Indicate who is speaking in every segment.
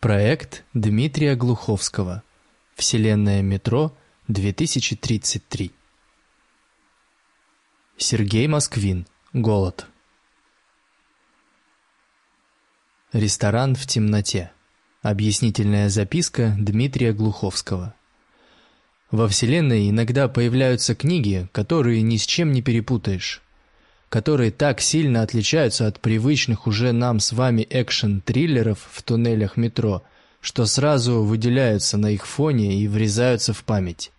Speaker 1: Проект Дмитрия Глуховского. Вселенная метро 2033. Сергей Москвин. Голод. Ресторан в темноте. Объяснительная записка Дмитрия Глуховского. Во Вселенной иногда появляются книги, которые ни с чем не перепутаешь которые так сильно отличаются от привычных уже нам с вами экшен-триллеров в туннелях метро, что сразу выделяются на их фоне и врезаются в память.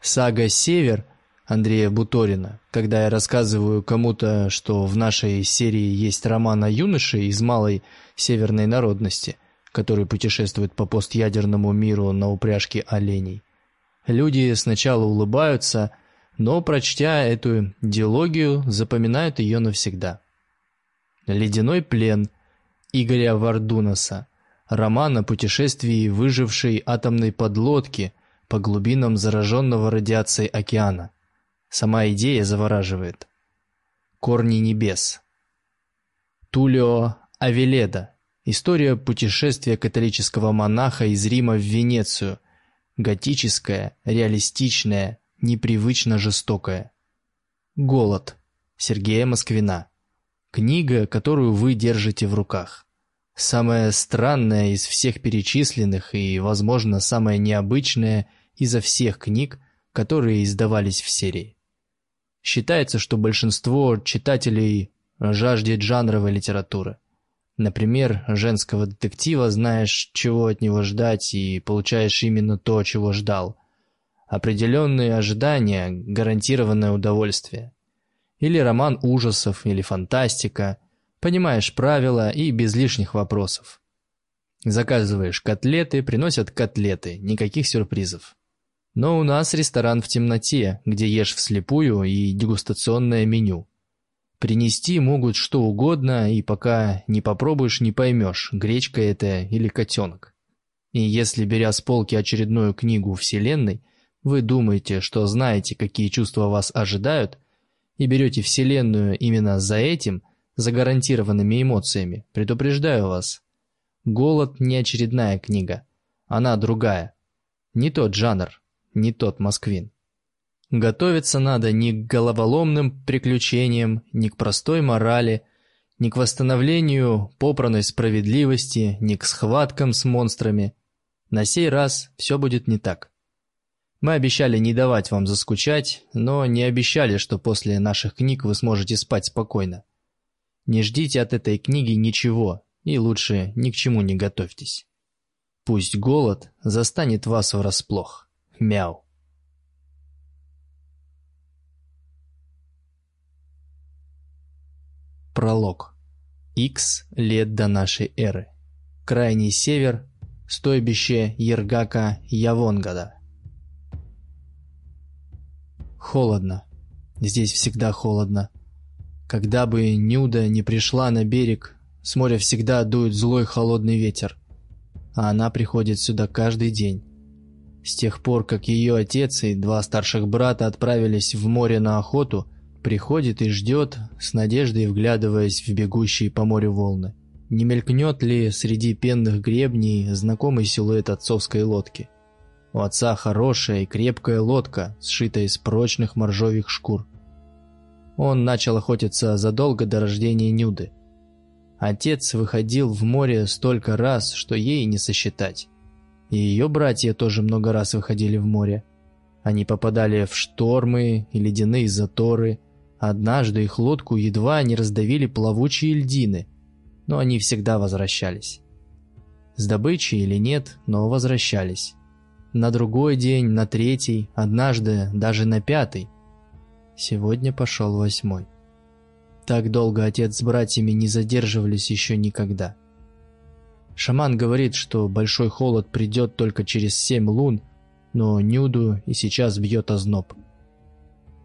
Speaker 1: Сага «Север» Андрея Буторина, когда я рассказываю кому-то, что в нашей серии есть роман о юноше из малой северной народности, который путешествует по постядерному миру на упряжке оленей. Люди сначала улыбаются, но, прочтя эту диалогию, запоминают ее навсегда. «Ледяной плен» Игоря Вардунаса, роман о путешествии выжившей атомной подлодки по глубинам зараженного радиацией океана. Сама идея завораживает. «Корни небес» Тулио Авеледа, история путешествия католического монаха из Рима в Венецию, готическая, реалистичная, непривычно жестокое. Голод. Сергея Москвина. Книга, которую вы держите в руках. Самая странная из всех перечисленных и, возможно, самая необычная изо всех книг, которые издавались в серии. Считается, что большинство читателей жаждет жанровой литературы. Например, женского детектива знаешь, чего от него ждать, и получаешь именно то, чего ждал определенные ожидания, гарантированное удовольствие. Или роман ужасов, или фантастика. Понимаешь правила и без лишних вопросов. Заказываешь котлеты, приносят котлеты, никаких сюрпризов. Но у нас ресторан в темноте, где ешь вслепую и дегустационное меню. Принести могут что угодно, и пока не попробуешь, не поймешь, гречка это или котенок. И если, беря с полки очередную книгу Вселенной, вы думаете, что знаете, какие чувства вас ожидают, и берете Вселенную именно за этим, за гарантированными эмоциями, предупреждаю вас. «Голод» не очередная книга. Она другая. Не тот жанр, не тот москвин. Готовиться надо не к головоломным приключениям, не к простой морали, не к восстановлению попранной справедливости, не к схваткам с монстрами. На сей раз все будет не так. Мы обещали не давать вам заскучать, но не обещали, что после наших книг вы сможете спать спокойно. Не ждите от этой книги ничего, и лучше ни к чему не готовьтесь. Пусть голод застанет вас врасплох. Мяу. Пролог. Х лет до нашей эры. Крайний север, стойбище Ергака Явонгада. Холодно. Здесь всегда холодно. Когда бы Нюда не пришла на берег, с моря всегда дует злой холодный ветер. А она приходит сюда каждый день. С тех пор, как ее отец и два старших брата отправились в море на охоту, приходит и ждет, с надеждой вглядываясь в бегущие по морю волны. Не мелькнет ли среди пенных гребней знакомый силуэт отцовской лодки? У отца хорошая и крепкая лодка, сшитая из прочных моржовых шкур. Он начал охотиться задолго до рождения Нюды. Отец выходил в море столько раз, что ей не сосчитать. И ее братья тоже много раз выходили в море. Они попадали в штормы и ледяные заторы. Однажды их лодку едва не раздавили плавучие льдины, но они всегда возвращались. С добычей или нет, но возвращались на другой день, на третий, однажды даже на пятый. Сегодня пошел восьмой. Так долго отец с братьями не задерживались еще никогда. Шаман говорит, что большой холод придет только через семь лун, но Нюду и сейчас бьет озноб.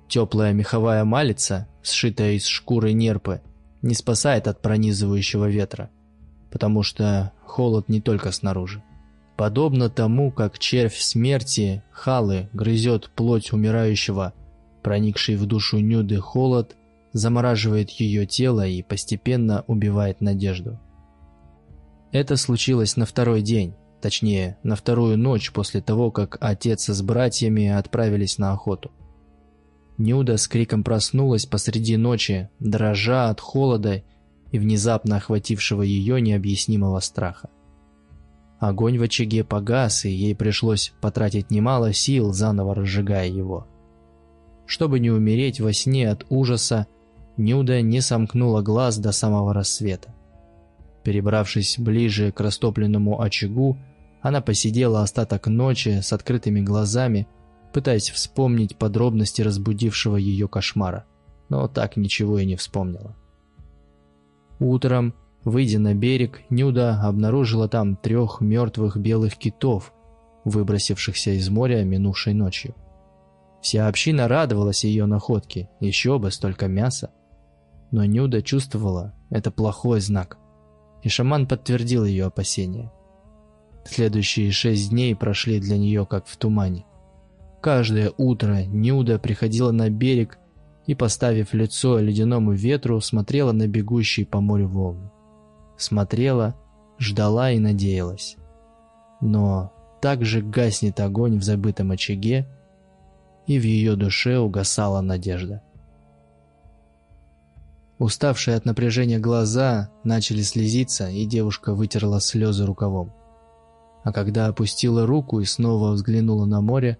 Speaker 1: Теплая меховая малица, сшитая из шкуры нерпы, не спасает от пронизывающего ветра, потому что холод не только снаружи. Подобно тому, как червь смерти, Халы, грызет плоть умирающего, проникший в душу Нюды холод, замораживает ее тело и постепенно убивает надежду. Это случилось на второй день, точнее, на вторую ночь после того, как отец с братьями отправились на охоту. Нюда с криком проснулась посреди ночи, дрожа от холода и внезапно охватившего ее необъяснимого страха. Огонь в очаге погас, и ей пришлось потратить немало сил, заново разжигая его. Чтобы не умереть во сне от ужаса, Нюда не сомкнула глаз до самого рассвета. Перебравшись ближе к растопленному очагу, она посидела остаток ночи с открытыми глазами, пытаясь вспомнить подробности разбудившего ее кошмара, но так ничего и не вспомнила. Утром, выйдя на берег, Нюда обнаружила там трех мертвых белых китов, выбросившихся из моря минувшей ночью. Вся община радовалась ее находке, еще бы столько мяса. Но Нюда чувствовала, это плохой знак – и шаман подтвердил ее опасения. Следующие шесть дней прошли для нее как в тумане. Каждое утро Нюда приходила на берег и, поставив лицо ледяному ветру, смотрела на бегущие по морю волны. Смотрела, ждала и надеялась. Но также гаснет огонь в забытом очаге, и в ее душе угасала надежда. Уставшие от напряжения глаза начали слезиться, и девушка вытерла слезы рукавом. А когда опустила руку и снова взглянула на море,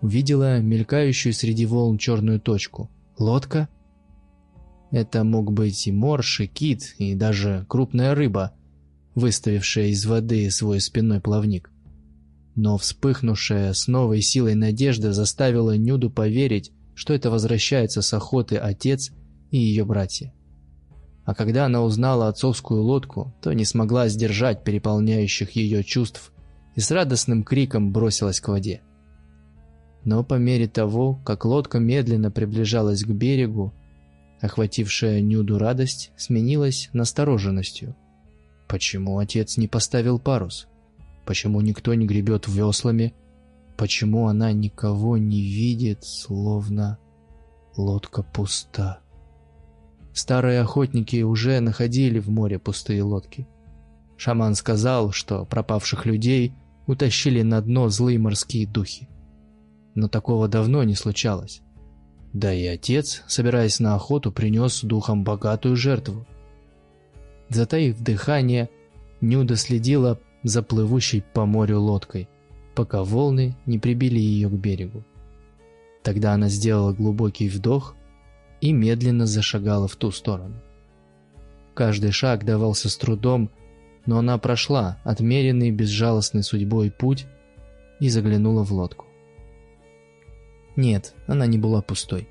Speaker 1: увидела мелькающую среди волн черную точку. Лодка? Это мог быть и морж, и кит, и даже крупная рыба, выставившая из воды свой спинной плавник. Но вспыхнувшая с новой силой надежда заставила Нюду поверить, что это возвращается с охоты отец – и ее братья. А когда она узнала отцовскую лодку, то не смогла сдержать переполняющих ее чувств и с радостным криком бросилась к воде. Но по мере того, как лодка медленно приближалась к берегу, охватившая Нюду радость сменилась настороженностью. Почему отец не поставил парус? Почему никто не гребет веслами? Почему она никого не видит, словно лодка пуста? Старые охотники уже находили в море пустые лодки. Шаман сказал, что пропавших людей утащили на дно злые морские духи. Но такого давно не случалось. Да и отец, собираясь на охоту, принес духом богатую жертву. Затаив дыхание, Нюда следила за плывущей по морю лодкой, пока волны не прибили ее к берегу. Тогда она сделала глубокий вдох и медленно зашагала в ту сторону. Каждый шаг давался с трудом, но она прошла отмеренный безжалостной судьбой путь и заглянула в лодку. Нет, она не была пустой.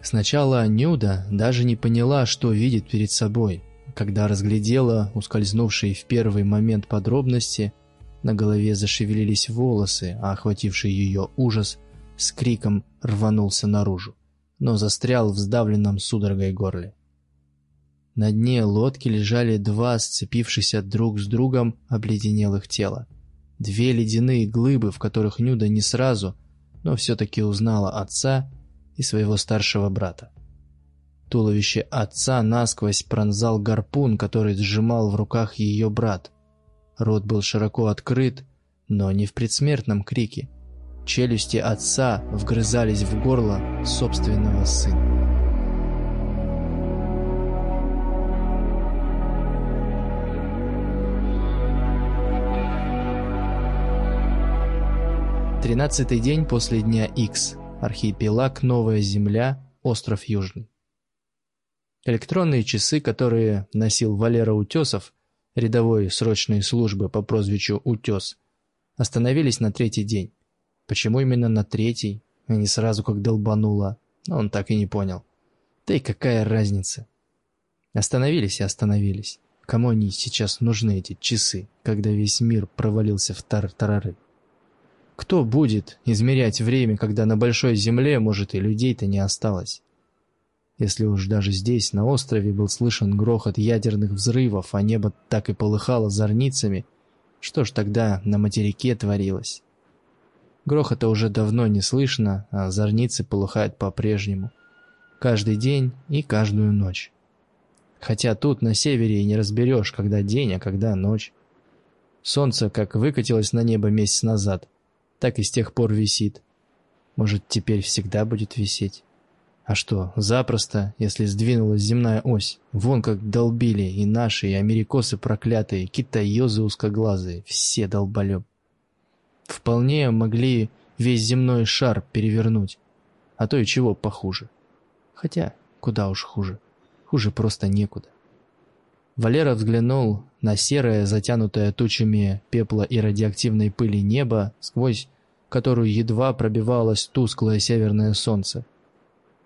Speaker 1: Сначала Нюда даже не поняла, что видит перед собой, когда разглядела ускользнувшие в первый момент подробности, на голове зашевелились волосы, а охвативший ее ужас с криком рванулся наружу но застрял в сдавленном судорогой горле. На дне лодки лежали два сцепившихся друг с другом обледенелых тела. Две ледяные глыбы, в которых Нюда не сразу, но все-таки узнала отца и своего старшего брата. Туловище отца насквозь пронзал гарпун, который сжимал в руках ее брат. Рот был широко открыт, но не в предсмертном крике, Челюсти отца вгрызались в горло собственного сына. Тринадцатый день после дня X. Архипелаг Новая Земля, остров Южный. Электронные часы, которые носил Валера Утесов, рядовой срочной службы по прозвищу Утес, остановились на третий день. Почему именно на третий, а не сразу как долбануло, он так и не понял. Да и какая разница? Остановились и остановились. Кому они сейчас нужны, эти часы, когда весь мир провалился в тар-тарары? Кто будет измерять время, когда на большой земле, может, и людей-то не осталось? Если уж даже здесь, на острове, был слышен грохот ядерных взрывов, а небо так и полыхало зорницами, что ж тогда на материке творилось? Грохота уже давно не слышно, а зорницы полыхают по-прежнему. Каждый день и каждую ночь. Хотя тут на севере и не разберешь, когда день, а когда ночь. Солнце как выкатилось на небо месяц назад, так и с тех пор висит. Может, теперь всегда будет висеть? А что, запросто, если сдвинулась земная ось. Вон как долбили и наши, и америкосы проклятые, китаёзы узкоглазые, все долболёб. Вполне могли весь земной шар перевернуть, а то и чего похуже. Хотя, куда уж хуже. Хуже просто некуда. Валера взглянул на серое, затянутое тучами пепла и радиоактивной пыли небо, сквозь которую едва пробивалось тусклое северное солнце.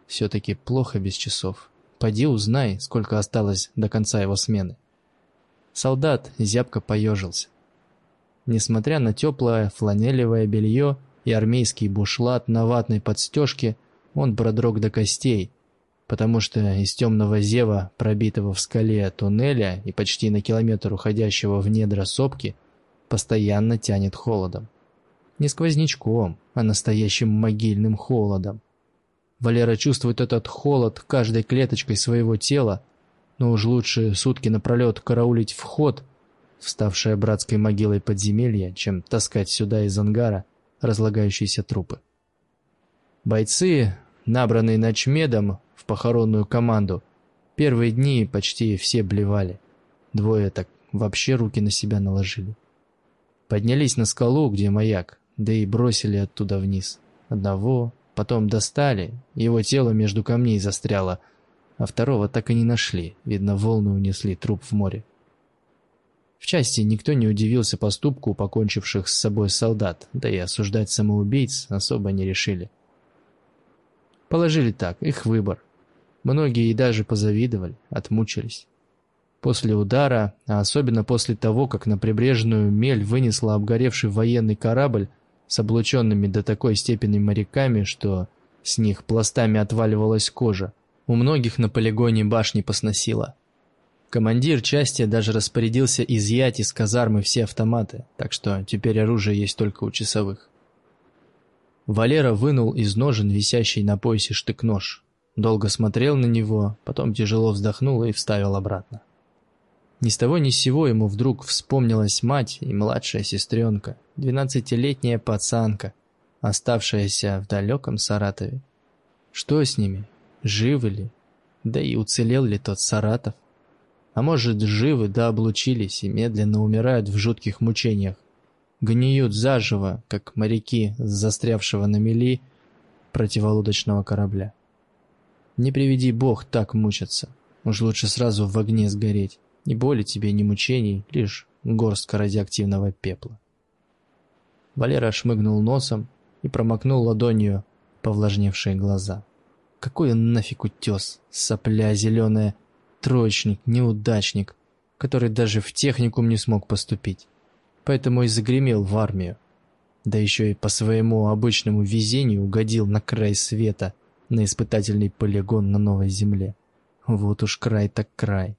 Speaker 1: Все-таки плохо без часов. Поди узнай, сколько осталось до конца его смены. Солдат зябко поежился. Несмотря на теплое фланелевое белье и армейский бушлат на ватной подстежке, он продрог до костей, потому что из темного зева, пробитого в скале туннеля и почти на километр уходящего в недра сопки, постоянно тянет холодом. Не сквознячком, а настоящим могильным холодом. Валера чувствует этот холод каждой клеточкой своего тела, но уж лучше сутки напролет караулить вход, вставшее братской могилой подземелья, чем таскать сюда из ангара разлагающиеся трупы. Бойцы, набранные ночмедом в похоронную команду, первые дни почти все блевали. Двое так вообще руки на себя наложили. Поднялись на скалу, где маяк, да и бросили оттуда вниз. Одного, Потом достали, его тело между камней застряло, а второго так и не нашли, видно, волны унесли труп в море. В части никто не удивился поступку покончивших с собой солдат, да и осуждать самоубийц особо не решили. Положили так, их выбор. Многие и даже позавидовали, отмучились. После удара, а особенно после того, как на прибрежную мель вынесла обгоревший военный корабль, с облученными до такой степени моряками, что с них пластами отваливалась кожа. У многих на полигоне башни посносило. Командир части даже распорядился изъять из казармы все автоматы, так что теперь оружие есть только у часовых. Валера вынул из ножен висящий на поясе штык-нож. Долго смотрел на него, потом тяжело вздохнул и вставил обратно. Ни с того ни с сего ему вдруг вспомнилась мать и младшая сестренка, двенадцатилетняя пацанка, оставшаяся в далеком Саратове. Что с ними? Живы ли? Да и уцелел ли тот Саратов? А может, живы да облучились и медленно умирают в жутких мучениях. Гниют заживо, как моряки застрявшего на мели противолодочного корабля. Не приведи бог так мучаться. Уж лучше сразу в огне сгореть. Ни боли тебе, ни мучений, лишь горстка радиоактивного пепла. Валера шмыгнул носом и промокнул ладонью повлажневшие глаза. Какой он нафиг утес, сопля зеленая, троечник, неудачник, который даже в техникум не смог поступить. Поэтому и загремел в армию. Да еще и по своему обычному везению угодил на край света, на испытательный полигон на новой земле. Вот уж край так край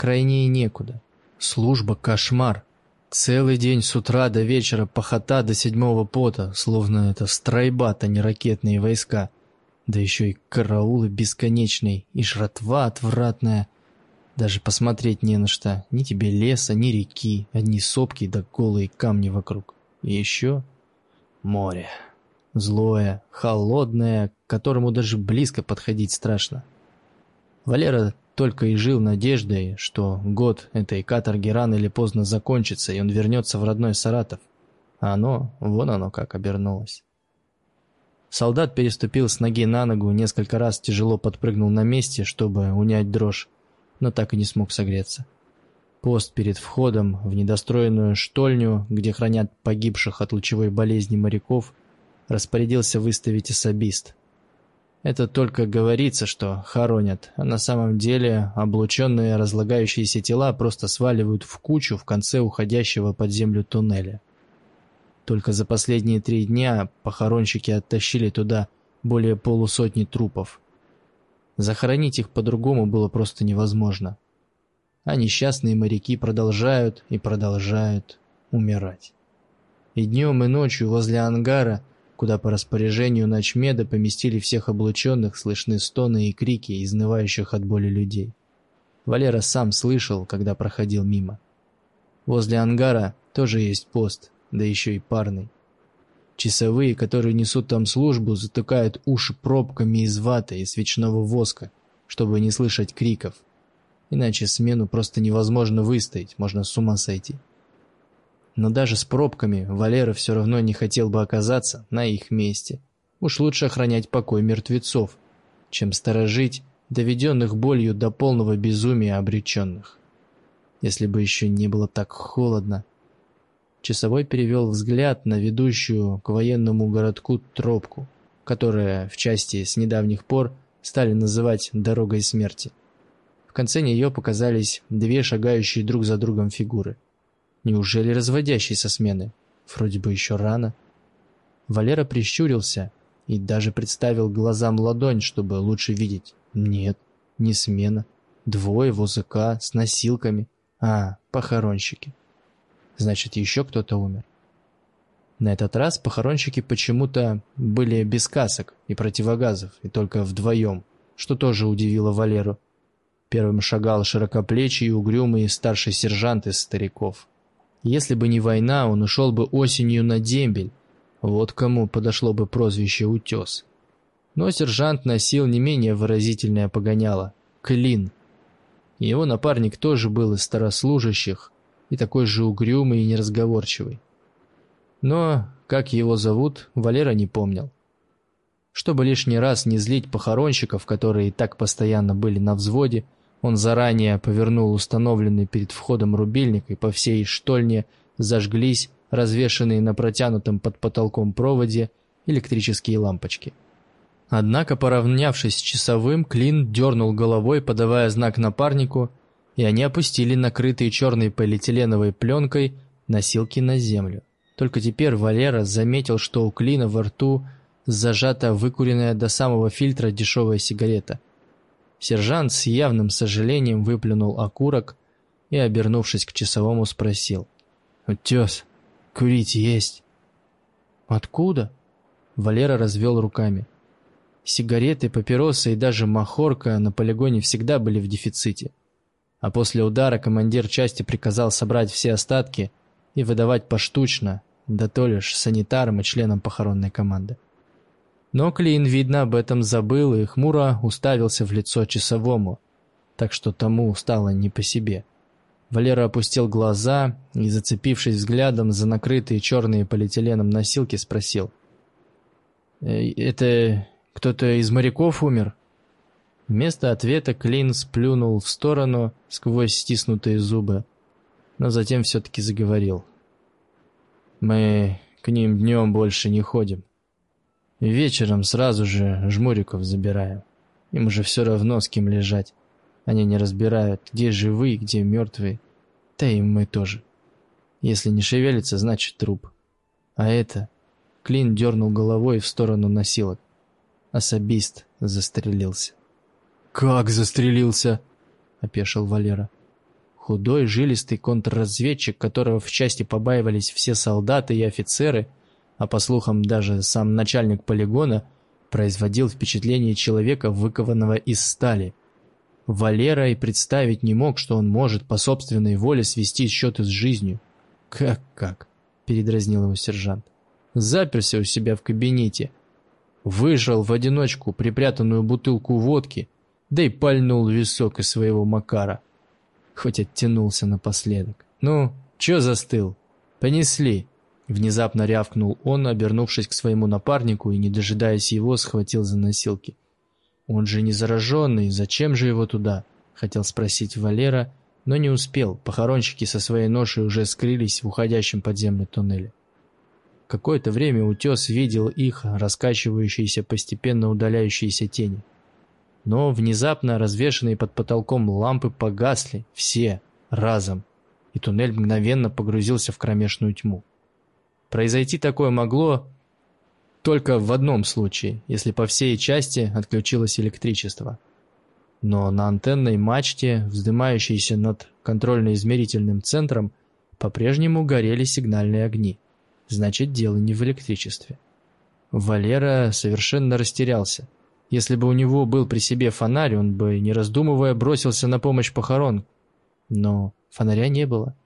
Speaker 1: крайнее некуда. Служба – кошмар. Целый день с утра до вечера похота до седьмого пота, словно это стройбат, а не ракетные войска. Да еще и караулы бесконечные, и жратва отвратная. Даже посмотреть не на что. Ни тебе леса, ни реки, одни сопки да голые камни вокруг. И еще море. Злое, холодное, к которому даже близко подходить страшно. Валера только и жил надеждой, что год этой каторги рано или поздно закончится, и он вернется в родной Саратов. А оно, вон оно как обернулось. Солдат переступил с ноги на ногу, несколько раз тяжело подпрыгнул на месте, чтобы унять дрожь, но так и не смог согреться. Пост перед входом в недостроенную штольню, где хранят погибших от лучевой болезни моряков, распорядился выставить особист – это только говорится, что хоронят, а на самом деле облученные разлагающиеся тела просто сваливают в кучу в конце уходящего под землю туннеля. Только за последние три дня похоронщики оттащили туда более полусотни трупов. Захоронить их по-другому было просто невозможно. А несчастные моряки продолжают и продолжают умирать. И днем, и ночью возле ангара куда по распоряжению ночмеда поместили всех облученных, слышны стоны и крики изнывающих от боли людей. Валера сам слышал, когда проходил мимо. Возле ангара тоже есть пост, да еще и парный. Часовые, которые несут там службу, затыкают уши пробками из ваты и свечного воска, чтобы не слышать криков. Иначе смену просто невозможно выстоять, можно с ума сойти. Но даже с пробками Валера все равно не хотел бы оказаться на их месте. Уж лучше охранять покой мертвецов, чем сторожить доведенных болью до полного безумия обреченных. Если бы еще не было так холодно. Часовой перевел взгляд на ведущую к военному городку тропку, которая в части с недавних пор стали называть «дорогой смерти». В конце нее показались две шагающие друг за другом фигуры. Неужели разводящиеся смены? Вроде бы еще рано. Валера прищурился и даже представил глазам ладонь, чтобы лучше видеть. Нет, не смена. Двое в ОЗК с носилками. А, похоронщики. Значит, еще кто-то умер. На этот раз похоронщики почему-то были без касок и противогазов, и только вдвоем, что тоже удивило Валеру. Первым шагал широкоплечий и угрюмый старший сержант из стариков. Если бы не война, он ушел бы осенью на дембель. Вот кому подошло бы прозвище «Утес». Но сержант носил не менее выразительное погоняло – клин. Его напарник тоже был из старослужащих и такой же угрюмый и неразговорчивый. Но, как его зовут, Валера не помнил. Чтобы лишний раз не злить похоронщиков, которые и так постоянно были на взводе, он заранее повернул установленный перед входом рубильник, и по всей штольне зажглись развешанные на протянутом под потолком проводе электрические лампочки. Однако, поравнявшись с часовым, Клин дернул головой, подавая знак напарнику, и они опустили накрытые черной полиэтиленовой пленкой носилки на землю. Только теперь Валера заметил, что у Клина во рту зажата выкуренная до самого фильтра дешевая сигарета. Сержант с явным сожалением выплюнул окурок и, обернувшись к часовому, спросил. «Утес, курить есть?» «Откуда?» Валера развел руками. Сигареты, папиросы и даже махорка на полигоне всегда были в дефиците. А после удара командир части приказал собрать все остатки и выдавать поштучно, да то лишь санитарам и членам похоронной команды. Но Клин, видно, об этом забыл и хмуро уставился в лицо часовому, так что тому стало не по себе. Валера опустил глаза и, зацепившись взглядом за накрытые черные полиэтиленом носилки, спросил. «Э, «Это кто-то из моряков умер?» Вместо ответа Клин сплюнул в сторону сквозь стиснутые зубы, но затем все-таки заговорил. «Мы к ним днем больше не ходим. Вечером сразу же жмуриков забираем. Им уже все равно с кем лежать. Они не разбирают, где живые, где мертвые. Да и мы тоже. Если не шевелится, значит труп. А это... Клин дернул головой в сторону носилок. Особист застрелился. «Как застрелился?» — опешил Валера. Худой, жилистый контрразведчик, которого в части побаивались все солдаты и офицеры, а по слухам даже сам начальник полигона, производил впечатление человека, выкованного из стали. Валера и представить не мог, что он может по собственной воле свести счеты с жизнью. «Как-как?» — передразнил его сержант. «Заперся у себя в кабинете, выжал в одиночку припрятанную бутылку водки — да и пальнул висок из своего Макара. Хоть оттянулся напоследок. «Ну, чё застыл? Понесли!» Внезапно рявкнул он, обернувшись к своему напарнику и, не дожидаясь его, схватил за носилки. «Он же не зараженный, зачем же его туда?» Хотел спросить Валера, но не успел. Похоронщики со своей ношей уже скрылись в уходящем подземном туннеле. Какое-то время утес видел их, раскачивающиеся постепенно удаляющиеся тени. Но внезапно развешанные под потолком лампы погасли, все, разом, и туннель мгновенно погрузился в кромешную тьму. Произойти такое могло только в одном случае, если по всей части отключилось электричество. Но на антенной мачте, вздымающейся над контрольно-измерительным центром, по-прежнему горели сигнальные огни. Значит, дело не в электричестве. Валера совершенно растерялся. Если бы у него был при себе фонарь, он бы, не раздумывая, бросился на помощь похорон. Но фонаря не было.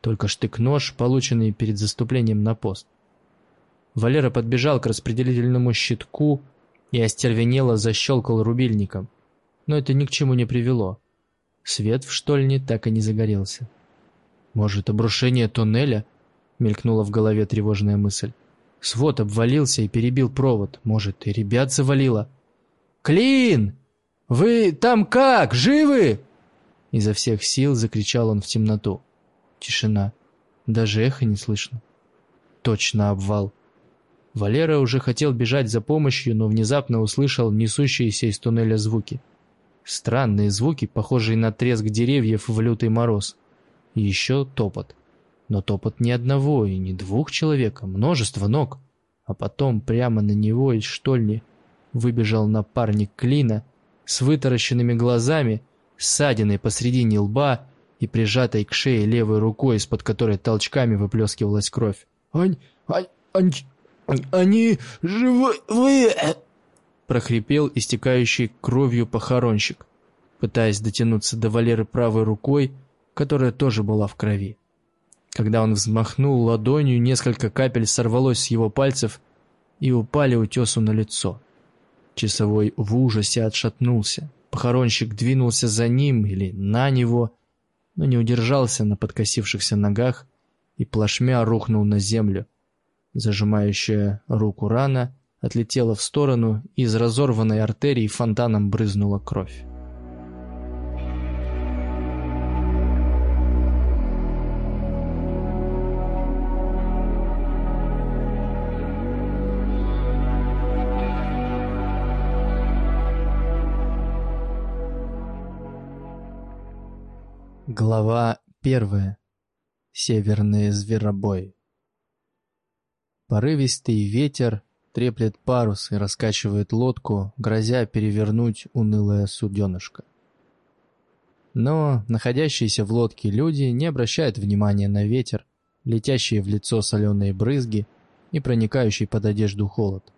Speaker 1: только штык-нож, полученный перед заступлением на пост. Валера подбежал к распределительному щитку и остервенело защелкал рубильником. Но это ни к чему не привело. Свет в штольне так и не загорелся. «Может, обрушение туннеля?» — мелькнула в голове тревожная мысль. «Свод обвалился и перебил провод. Может, и ребят завалило?» «Клин! Вы там как? Живы?» Изо всех сил закричал он в темноту. Тишина. Даже эхо не слышно. Точно обвал. Валера уже хотел бежать за помощью, но внезапно услышал несущиеся из туннеля звуки. Странные звуки, похожие на треск деревьев в лютый мороз. И еще топот. Но топот не одного и не двух человек, а множество ног. А потом прямо на него из штольни выбежал напарник Клина с вытаращенными глазами, ссадиной посредине лба и прижатой к шее левой рукой, из-под которой толчками выплескивалась кровь. «Ань, ань, ань, они живые!» прохрипел истекающий кровью похоронщик, пытаясь дотянуться до Валеры правой рукой, которая тоже была в крови. Когда он взмахнул ладонью, несколько капель сорвалось с его пальцев и упали утесу на лицо. Часовой в ужасе отшатнулся. Похоронщик двинулся за ним или на него, но не удержался на подкосившихся ногах и плашмя рухнул на землю, Зажимающая руку рана отлетела в сторону, и из разорванной артерии фонтаном брызнула кровь. Глава первая. Северные зверобои. Порывистый ветер треплет парус и раскачивает лодку, грозя перевернуть унылое суденышко. Но находящиеся в лодке люди не обращают внимания на ветер, летящие в лицо соленые брызги и проникающий под одежду холод.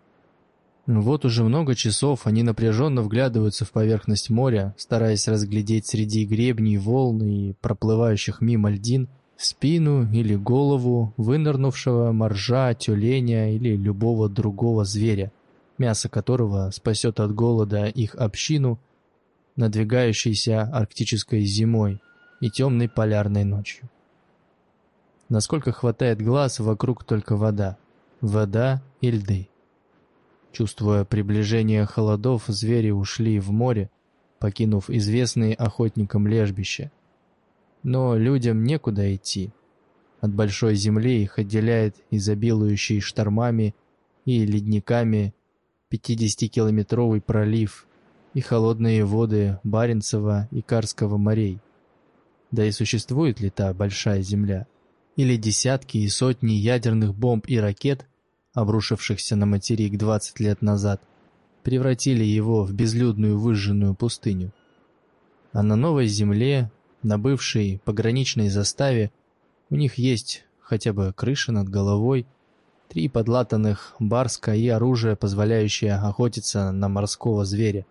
Speaker 1: Вот уже много часов они напряженно вглядываются в поверхность моря, стараясь разглядеть среди гребней волны и проплывающих мимо льдин спину или голову вынырнувшего моржа, тюленя или любого другого зверя, мясо которого спасет от голода их общину, надвигающейся арктической зимой и темной полярной ночью. Насколько хватает глаз, вокруг только вода. Вода и льды. Чувствуя приближение холодов, звери ушли в море, покинув известные охотникам лежбища, но людям некуда идти. От большой земли их отделяет изобилующий штормами и ледниками 50-километровый пролив и холодные воды Баренцева и Карского морей. Да и существует ли та большая земля? Или десятки и сотни ядерных бомб и ракет, обрушившихся на материк 20 лет назад, превратили его в безлюдную выжженную пустыню? А на новой земле на бывшей пограничной заставе у них есть хотя бы крыша над головой, три подлатанных барска и оружие, позволяющее охотиться на морского зверя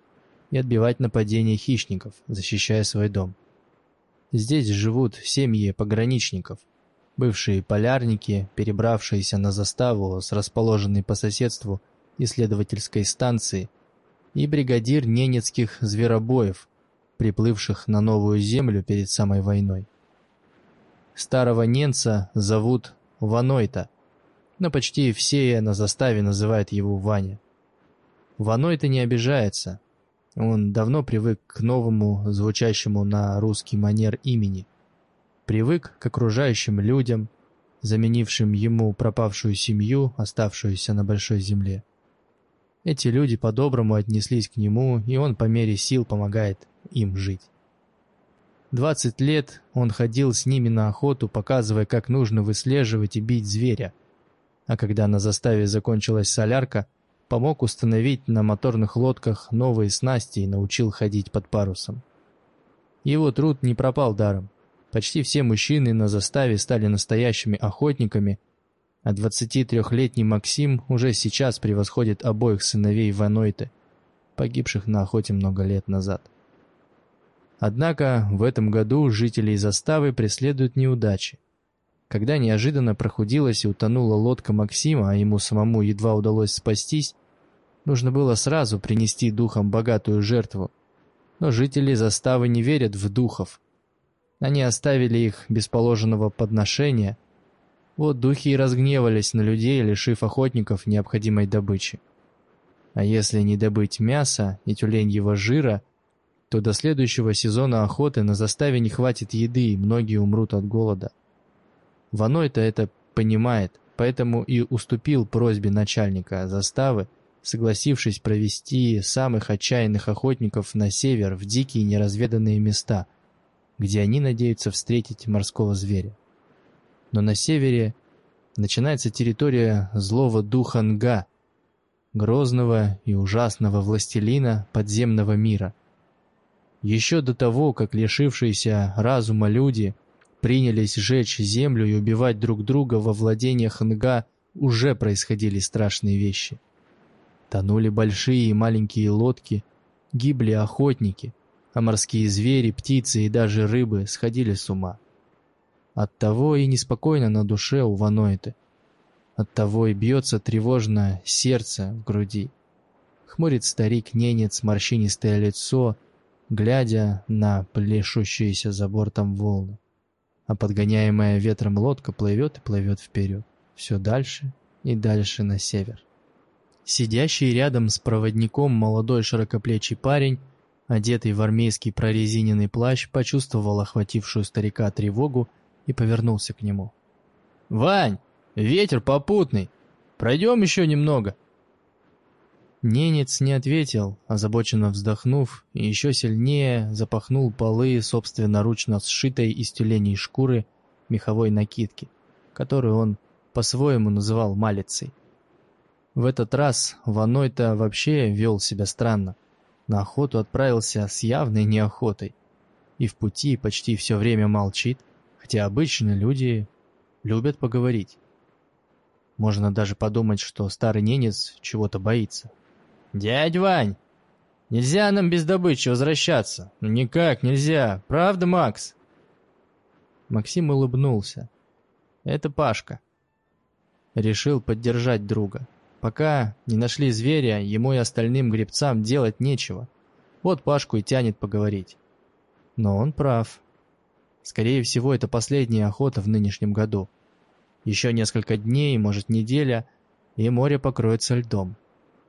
Speaker 1: и отбивать нападения хищников, защищая свой дом. Здесь живут семьи пограничников, бывшие полярники, перебравшиеся на заставу с расположенной по соседству исследовательской станции, и бригадир ненецких зверобоев, приплывших на новую землю перед самой войной. Старого ненца зовут Ванойта, но почти все на заставе называют его Ваня. Ванойта не обижается, он давно привык к новому, звучащему на русский манер имени. Привык к окружающим людям, заменившим ему пропавшую семью, оставшуюся на большой земле. Эти люди по-доброму отнеслись к нему, и он по мере сил помогает им жить. Двадцать лет он ходил с ними на охоту, показывая, как нужно выслеживать и бить зверя. А когда на заставе закончилась солярка, помог установить на моторных лодках новые снасти и научил ходить под парусом. Его труд не пропал даром. Почти все мужчины на заставе стали настоящими охотниками, а 23-летний Максим уже сейчас превосходит обоих сыновей Ванойты, погибших на охоте много лет назад. Однако в этом году жителей заставы преследуют неудачи. Когда неожиданно прохудилась и утонула лодка Максима, а ему самому едва удалось спастись, нужно было сразу принести духам богатую жертву. Но жители заставы не верят в духов. Они оставили их без положенного подношения. Вот духи и разгневались на людей, лишив охотников необходимой добычи. А если не добыть мяса и тюленьего жира, то до следующего сезона охоты на заставе не хватит еды, и многие умрут от голода. Ваной-то это понимает, поэтому и уступил просьбе начальника заставы, согласившись провести самых отчаянных охотников на север в дикие неразведанные места, где они надеются встретить морского зверя. Но на севере начинается территория злого духа Нга, грозного и ужасного властелина подземного мира. Еще до того, как лишившиеся разума люди принялись жечь землю и убивать друг друга во владениях Нга, уже происходили страшные вещи. Тонули большие и маленькие лодки, гибли охотники, а морские звери, птицы и даже рыбы сходили с ума. Оттого и неспокойно на душе у Ваноиты. Оттого и бьется тревожно сердце в груди. Хмурит старик-ненец морщинистое лицо, глядя на плещущиеся за бортом волны а подгоняемая ветром лодка плывет и плывет вперед, все дальше и дальше на север. Сидящий рядом с проводником молодой широкоплечий парень, одетый в армейский прорезиненный плащ, почувствовал охватившую старика тревогу и повернулся к нему. «Вань, ветер попутный! Пройдем еще немного!» Ненец не ответил, озабоченно вздохнув, и еще сильнее запахнул полы собственноручно сшитой из тюленей шкуры меховой накидки, которую он по-своему называл малицей. В этот раз Ваной-то вообще вел себя странно. На охоту отправился с явной неохотой. И в пути почти все время молчит, хотя обычно люди любят поговорить. Можно даже подумать, что старый ненец чего-то боится. «Дядь Вань, нельзя нам без добычи возвращаться. Ну никак нельзя. Правда, Макс?» Максим улыбнулся. «Это Пашка». Решил поддержать друга. Пока не нашли зверя, ему и остальным гребцам делать нечего. Вот Пашку и тянет поговорить. Но он прав. Скорее всего, это последняя охота в нынешнем году. Еще несколько дней, может неделя, и море покроется льдом.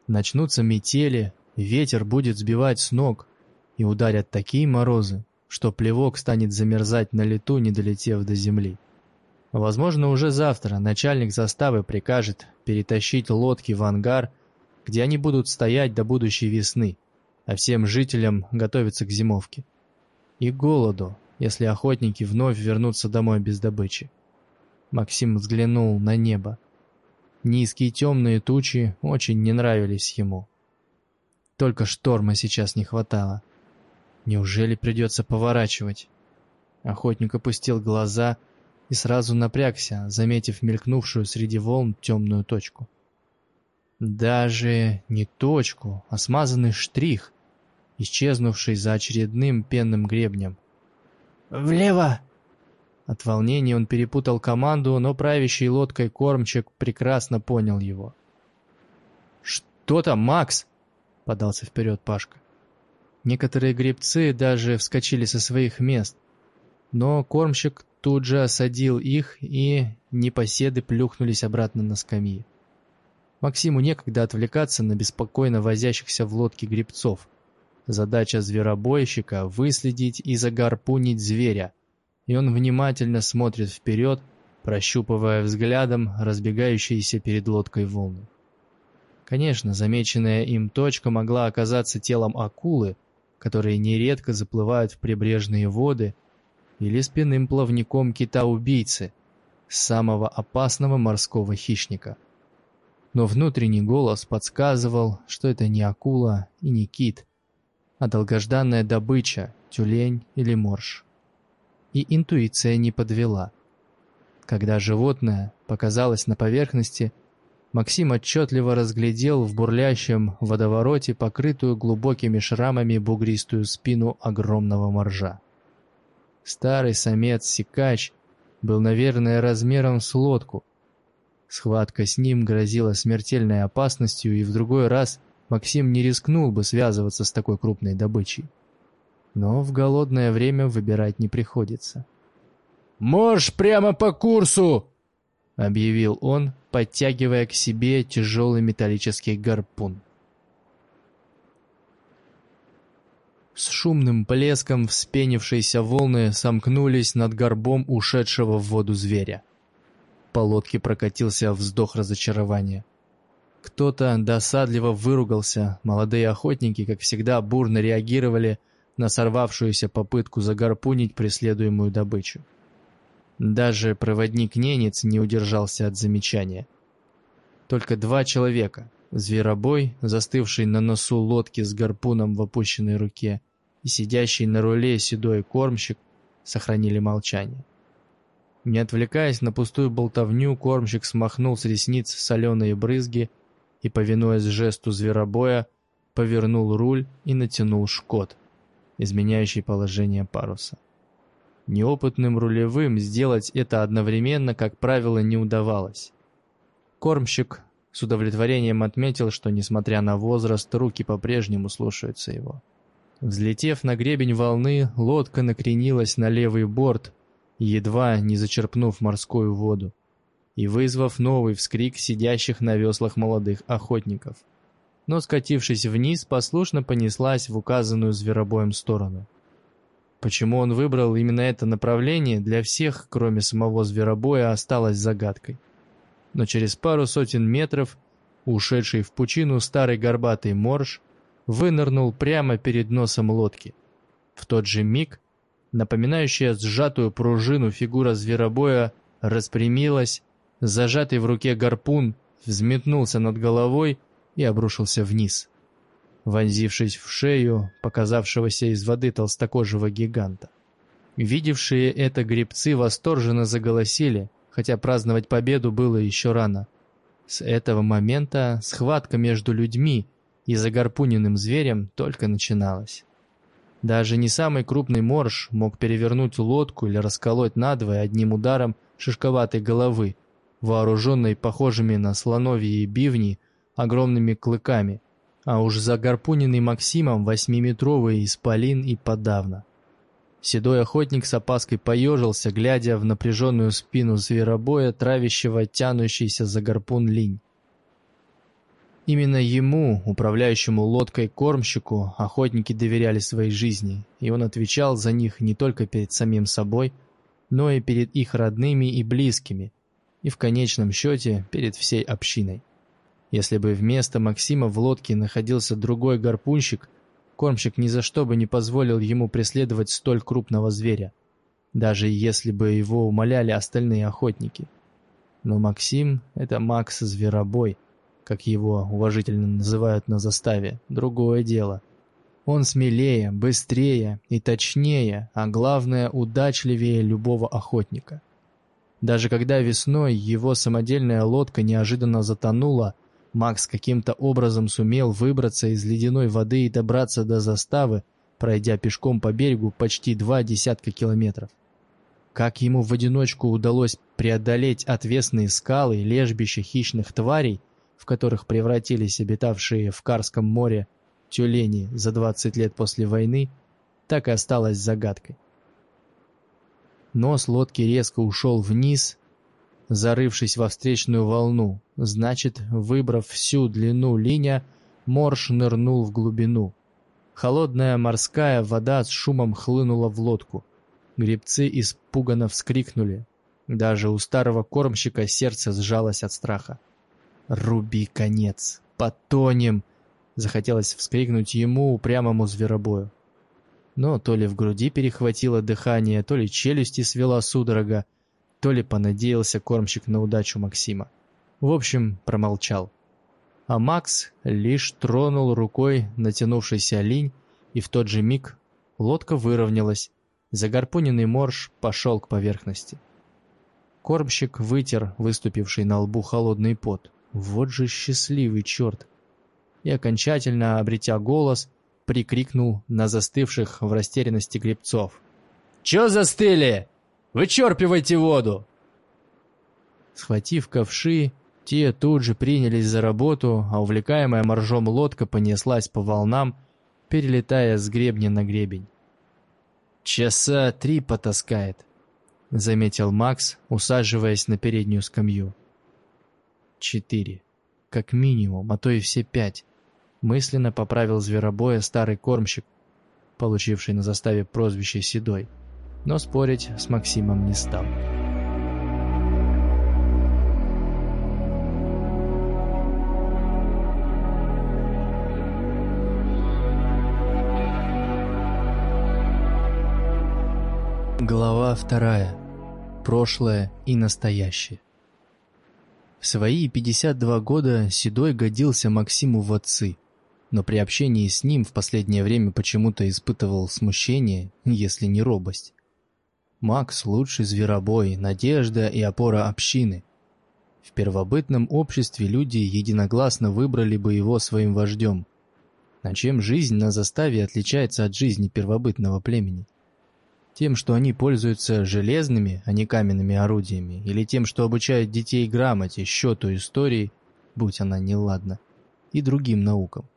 Speaker 1: Начнутся метели, ветер будет сбивать с ног, и ударят такие морозы, что плевок станет замерзать на лету, не долетев до земли. Возможно, уже завтра начальник заставы прикажет перетащить лодки в ангар, где они будут стоять до будущей весны, а всем жителям готовиться к зимовке. И голоду, если охотники вновь вернутся домой без добычи. Максим взглянул на небо. Низкие темные тучи очень не нравились ему. Только шторма сейчас не хватало. Неужели придется поворачивать? Охотник опустил глаза и сразу напрягся, заметив мелькнувшую среди волн темную точку. Даже не точку, а смазанный штрих, исчезнувший за очередным пенным гребнем. «Влево!» От волнения он перепутал команду, но правящий лодкой кормчик прекрасно понял его. «Что там, Макс?» — подался вперед Пашка. Некоторые гребцы даже вскочили со своих мест, но кормщик тут же осадил их, и непоседы плюхнулись обратно на скамьи. Максиму некогда отвлекаться на беспокойно возящихся в лодке гребцов. Задача зверобойщика — выследить и загарпунить зверя — и он внимательно смотрит вперед, прощупывая взглядом разбегающиеся перед лодкой волны. Конечно, замеченная им точка могла оказаться телом акулы, которые нередко заплывают в прибрежные воды, или спинным плавником кита-убийцы, самого опасного морского хищника. Но внутренний голос подсказывал, что это не акула и не кит, а долгожданная добыча, тюлень или морж и интуиция не подвела. Когда животное показалось на поверхности, Максим отчетливо разглядел в бурлящем водовороте покрытую глубокими шрамами бугристую спину огромного моржа. Старый самец-сикач был, наверное, размером с лодку. Схватка с ним грозила смертельной опасностью, и в другой раз Максим не рискнул бы связываться с такой крупной добычей. Но в голодное время выбирать не приходится.
Speaker 2: «Можешь прямо по курсу!»
Speaker 1: — объявил он, подтягивая к себе тяжелый металлический гарпун. С шумным плеском вспенившиеся волны сомкнулись над горбом ушедшего в воду зверя. По лодке прокатился вздох разочарования. Кто-то досадливо выругался, молодые охотники, как всегда, бурно реагировали на сорвавшуюся попытку загарпунить преследуемую добычу. Даже проводник-ненец не удержался от замечания. Только два человека — зверобой, застывший на носу лодки с гарпуном в опущенной руке, и сидящий на руле седой кормщик — сохранили молчание. Не отвлекаясь на пустую болтовню, кормщик смахнул с ресниц соленые брызги и, повинуясь жесту зверобоя, повернул руль и натянул шкот, изменяющий положение паруса. Неопытным рулевым сделать это одновременно, как правило, не удавалось. Кормщик с удовлетворением отметил, что, несмотря на возраст, руки по-прежнему слушаются его. Взлетев на гребень волны, лодка накренилась на левый борт, едва не зачерпнув морскую воду, и вызвав новый вскрик сидящих на веслах молодых охотников. Но, скатившись вниз, послушно понеслась в указанную зверобоем сторону. Почему он выбрал именно это направление, для всех, кроме самого зверобоя, осталось загадкой. Но через пару сотен метров, ушедший в пучину старый горбатый морж, вынырнул прямо перед носом лодки. В тот же миг, напоминающая сжатую пружину фигура зверобоя распрямилась, зажатый в руке гарпун взметнулся над головой и обрушился вниз вонзившись в шею показавшегося из воды толстокожего гиганта. Видевшие это гребцы восторженно заголосили, хотя праздновать победу было еще рано. С этого момента схватка между людьми и загорпуненным зверем только начиналась. Даже не самый крупный морж мог перевернуть лодку или расколоть надвое одним ударом шишковатой головы, вооруженной похожими на слоновьи бивни огромными клыками, а уж загарпуненный Максимом восьмиметровый исполин и подавно. Седой охотник с опаской поежился, глядя в напряженную спину зверобоя, травящего тянущийся за гарпун линь. Именно ему, управляющему лодкой кормщику, охотники доверяли своей жизни, и он отвечал за них не только перед самим собой, но и перед их родными и близкими, и в конечном счете перед всей общиной. Если бы вместо Максима в лодке находился другой гарпунщик, кормщик ни за что бы не позволил ему преследовать столь крупного зверя, даже если бы его умоляли остальные охотники. Но Максим — это Макс Зверобой, как его уважительно называют на заставе, другое дело. Он смелее, быстрее и точнее, а главное, удачливее любого охотника. Даже когда весной его самодельная лодка неожиданно затонула, Макс каким-то образом сумел выбраться из ледяной воды и добраться до заставы, пройдя пешком по берегу почти два десятка километров. Как ему в одиночку удалось преодолеть отвесные скалы и лежбища хищных тварей, в которых превратились обитавшие в Карском море тюлени за 20 лет после войны, так и осталось загадкой. Нос лодки резко ушел вниз, зарывшись во встречную волну. Значит, выбрав всю длину линия, Морж нырнул в глубину. Холодная морская вода с шумом хлынула в лодку. Гребцы испуганно вскрикнули. Даже у старого кормщика сердце сжалось от страха. «Руби конец! Потонем!» Захотелось вскрикнуть ему, упрямому зверобою. Но то ли в груди перехватило дыхание, то ли челюсти свела судорога, то ли понадеялся кормщик на удачу Максима. В общем, промолчал. А Макс лишь тронул рукой натянувшийся линь, и в тот же миг лодка выровнялась, загорпуненный морж пошел к поверхности. Кормщик вытер выступивший на лбу холодный пот. Вот же счастливый черт! И окончательно, обретя голос, прикрикнул на застывших в растерянности гребцов. «Чё застыли?
Speaker 2: Вычерпивайте воду!»
Speaker 1: Схватив ковши, те тут же принялись за работу, а увлекаемая моржом лодка понеслась по волнам, перелетая с гребня на гребень. «Часа три потаскает», — заметил Макс, усаживаясь на переднюю скамью. «Четыре. Как минимум, а то и все пять», — мысленно поправил зверобоя старый кормщик, получивший на заставе прозвище Седой, но спорить с Максимом не стал. Глава вторая. Прошлое и настоящее. В свои 52 года Седой годился Максиму в отцы, но при общении с ним в последнее время почему-то испытывал смущение, если не робость. Макс – лучший зверобой, надежда и опора общины. В первобытном обществе люди единогласно выбрали бы его своим вождем. На чем жизнь на заставе отличается от жизни первобытного племени? Тем, что они пользуются железными, а не каменными орудиями, или тем, что обучают детей грамоте, счету, истории, будь она неладна, и другим наукам.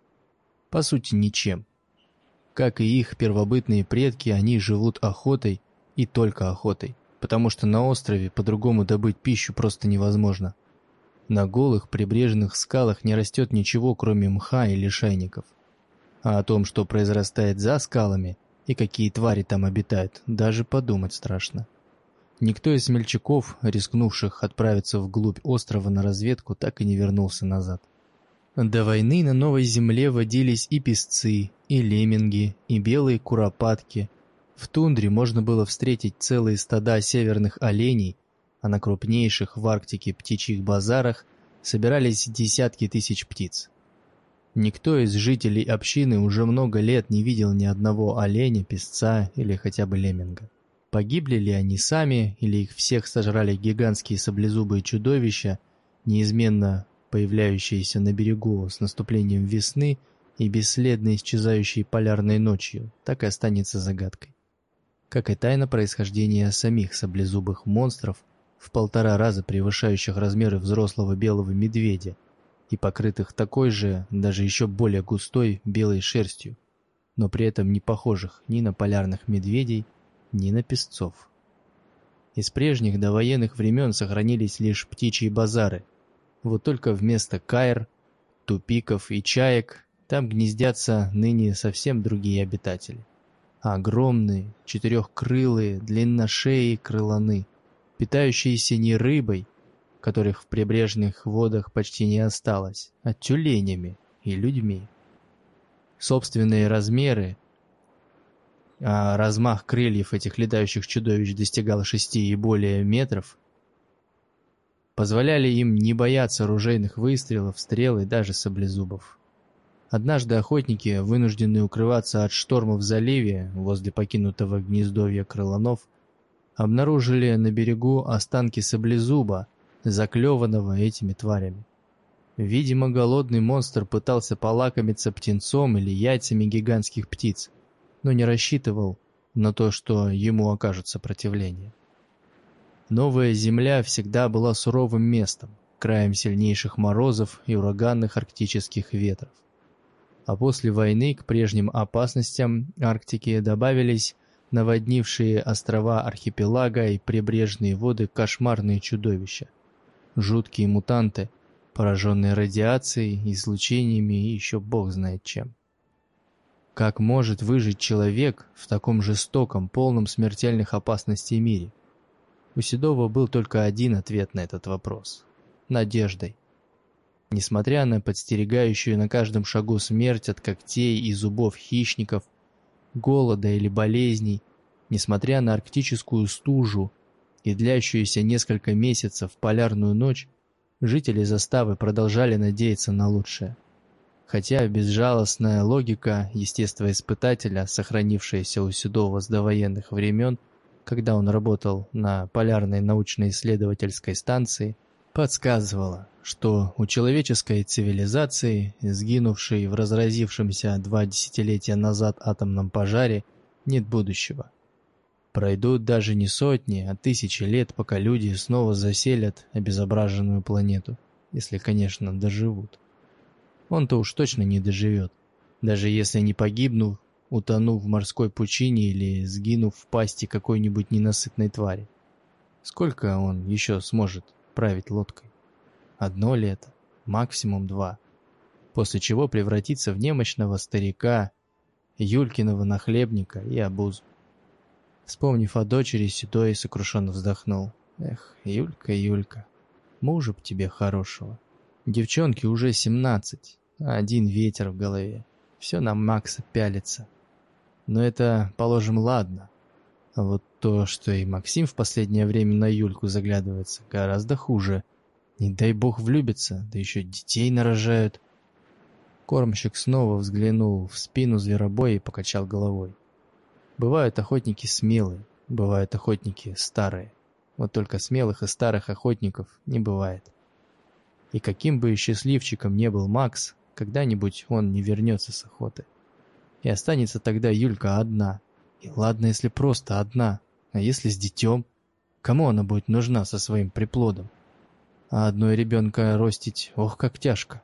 Speaker 1: По сути, ничем. Как и их первобытные предки, они живут охотой и только охотой, потому что на острове по-другому добыть пищу просто невозможно. На голых прибрежных скалах не растет ничего, кроме мха и лишайников. А о том, что произрастает за скалами – и какие твари там обитают, даже подумать страшно. Никто из смельчаков, рискнувших отправиться вглубь острова на разведку, так и не вернулся назад. До войны на Новой Земле водились и песцы, и лемминги, и белые куропатки. В тундре можно было встретить целые стада северных оленей, а на крупнейших в Арктике птичьих базарах собирались десятки тысяч птиц. Никто из жителей общины уже много лет не видел ни одного оленя, песца или хотя бы лемминга. Погибли ли они сами, или их всех сожрали гигантские саблезубые чудовища, неизменно появляющиеся на берегу с наступлением весны и бесследно исчезающие полярной ночью, так и останется загадкой. Как и тайна происхождения самих саблезубых монстров, в полтора раза превышающих размеры взрослого белого медведя, и покрытых такой же, даже еще более густой белой шерстью, но при этом не похожих ни на полярных медведей, ни на песцов. Из прежних довоенных времен сохранились лишь птичьи базары. Вот только вместо каир, тупиков и чаек там гнездятся ныне совсем другие обитатели. Огромные, четырехкрылые, длинношеи крыланы, питающиеся не рыбой, которых в прибрежных водах почти не осталось, а тюленями и людьми. Собственные размеры, а размах крыльев этих летающих чудовищ достигал шести и более метров, позволяли им не бояться оружейных выстрелов, стрел и даже саблезубов. Однажды охотники, вынужденные укрываться от шторма в заливе возле покинутого гнездовья крыланов, обнаружили на берегу останки саблезуба, заклеванного этими тварями. Видимо, голодный монстр пытался полакомиться птенцом или яйцами гигантских птиц, но не рассчитывал на то, что ему окажут сопротивление. Новая Земля всегда была суровым местом, краем сильнейших морозов и ураганных арктических ветров. А после войны к прежним опасностям Арктики добавились наводнившие острова архипелага и прибрежные воды кошмарные чудовища, Жуткие мутанты, пораженные радиацией, излучениями и еще бог знает чем. Как может выжить человек в таком жестоком, полном смертельных опасностей мире? У Седова был только один ответ на этот вопрос – надеждой. Несмотря на подстерегающую на каждом шагу смерть от когтей и зубов хищников, голода или болезней, несмотря на арктическую стужу и длящуюся несколько месяцев полярную ночь, жители заставы продолжали надеяться на лучшее. Хотя безжалостная логика естествоиспытателя, сохранившаяся у Седова с довоенных времен, когда он работал на полярной научно-исследовательской станции, подсказывала, что у человеческой цивилизации, сгинувшей в разразившемся два десятилетия назад атомном пожаре, нет будущего. Пройдут даже не сотни, а тысячи лет, пока люди снова заселят обезображенную планету, если, конечно, доживут. Он-то уж точно не доживет, даже если не погибнув, утонув в морской пучине или сгинув в пасти какой-нибудь ненасытной твари. Сколько он еще сможет править лодкой? Одно лето, максимум два. После чего превратится в немощного старика, Юлькиного нахлебника и обузу. Вспомнив о дочери, Седой сокрушенно вздохнул. Эх, Юлька, Юлька, мужа б тебе хорошего. Девчонке уже семнадцать, один ветер в голове. Все на Макса пялится. Но это, положим, ладно. А вот то, что и Максим в последнее время на Юльку заглядывается, гораздо хуже. Не дай бог влюбится, да еще детей нарожают. Кормщик снова взглянул в спину зверобоя и покачал головой. Бывают охотники смелые, бывают охотники старые. Вот только смелых и старых охотников не бывает. И каким бы счастливчиком не был Макс, когда-нибудь он не вернется с охоты. И останется тогда Юлька одна. И ладно, если просто одна, а если с детем? Кому она будет нужна со своим приплодом? А одной ребенка ростить, ох, как тяжко.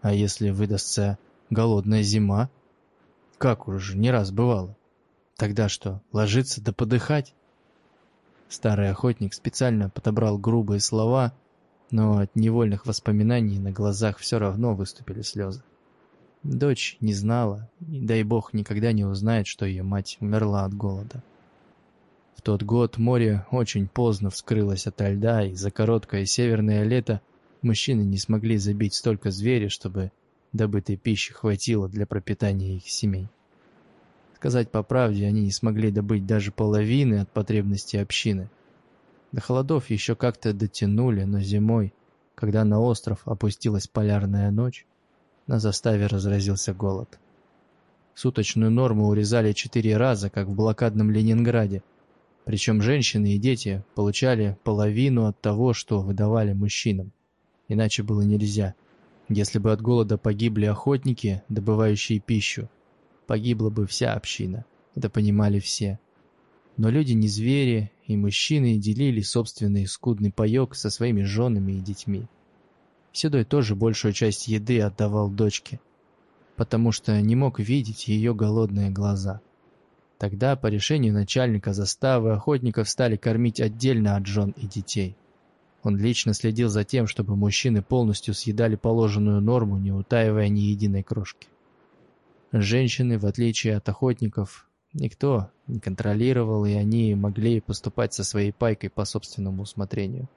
Speaker 1: А если выдастся голодная зима? Как уже не раз бывало. Тогда что, ложиться да подыхать? Старый охотник специально подобрал грубые слова, но от невольных воспоминаний на глазах все равно выступили слезы. Дочь не знала, и дай бог никогда не узнает, что ее мать умерла от голода. В тот год море очень поздно вскрылось ото льда, и за короткое северное лето мужчины не смогли забить столько зверя, чтобы добытой пищи хватило для пропитания их семей. Сказать по правде, они не смогли добыть даже половины от потребностей общины. До холодов еще как-то дотянули, но зимой, когда на остров опустилась полярная ночь, на заставе разразился голод. Суточную норму урезали четыре раза, как в блокадном Ленинграде. Причем женщины и дети получали половину от того, что выдавали мужчинам. Иначе было нельзя. Если бы от голода погибли охотники, добывающие пищу, погибла бы вся община. Это понимали все. Но люди не звери, и мужчины делили собственный скудный паек со своими женами и детьми. Седой тоже большую часть еды отдавал дочке, потому что не мог видеть ее голодные глаза. Тогда по решению начальника заставы охотников стали кормить отдельно от жен и детей. Он лично следил за тем, чтобы мужчины полностью съедали положенную норму, не утаивая ни единой крошки. Женщины, в отличие от охотников, никто не контролировал, и они могли поступать со своей пайкой по собственному усмотрению.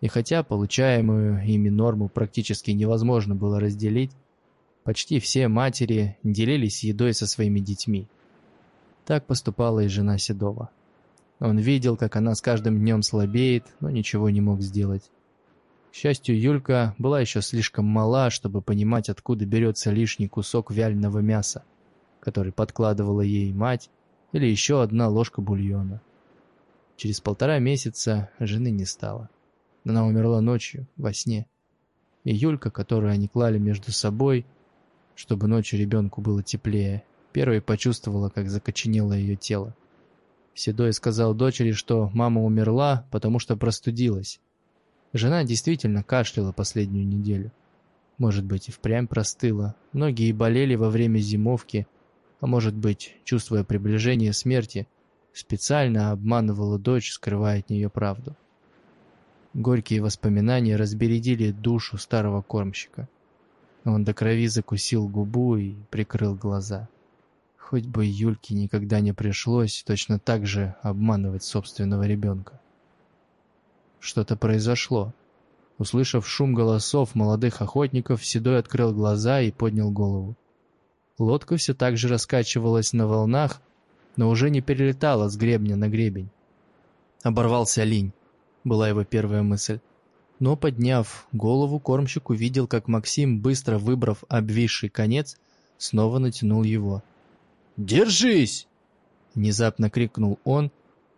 Speaker 1: И хотя получаемую ими норму практически невозможно было разделить, почти все матери делились едой со своими детьми. Так поступала и жена Седова. Он видел, как она с каждым днем слабеет, но ничего не мог сделать. К счастью, Юлька была еще слишком мала, чтобы понимать, откуда берется лишний кусок вяленого мяса, который подкладывала ей мать, или еще одна ложка бульона. Через полтора месяца жены не стало. Она умерла ночью, во сне. И Юлька, которую они клали между собой, чтобы ночью ребенку было теплее, первой почувствовала, как закоченело ее тело. Седой сказал дочери, что мама умерла, потому что простудилась, Жена действительно кашляла последнюю неделю. Может быть, и впрямь простыла. Многие болели во время зимовки, а может быть, чувствуя приближение смерти, специально обманывала дочь, скрывая от нее правду. Горькие воспоминания разбередили душу старого кормщика. Он до крови закусил губу и прикрыл глаза. Хоть бы Юльке никогда не пришлось точно так же обманывать собственного ребенка. Что-то произошло. Услышав шум голосов молодых охотников, Седой открыл глаза и поднял голову. Лодка все так же раскачивалась на волнах, но уже не перелетала с гребня на гребень. Оборвался линь, была его первая мысль. Но, подняв голову, кормщик увидел, как Максим, быстро выбрав обвисший конец, снова натянул его. «Держись!» Внезапно крикнул он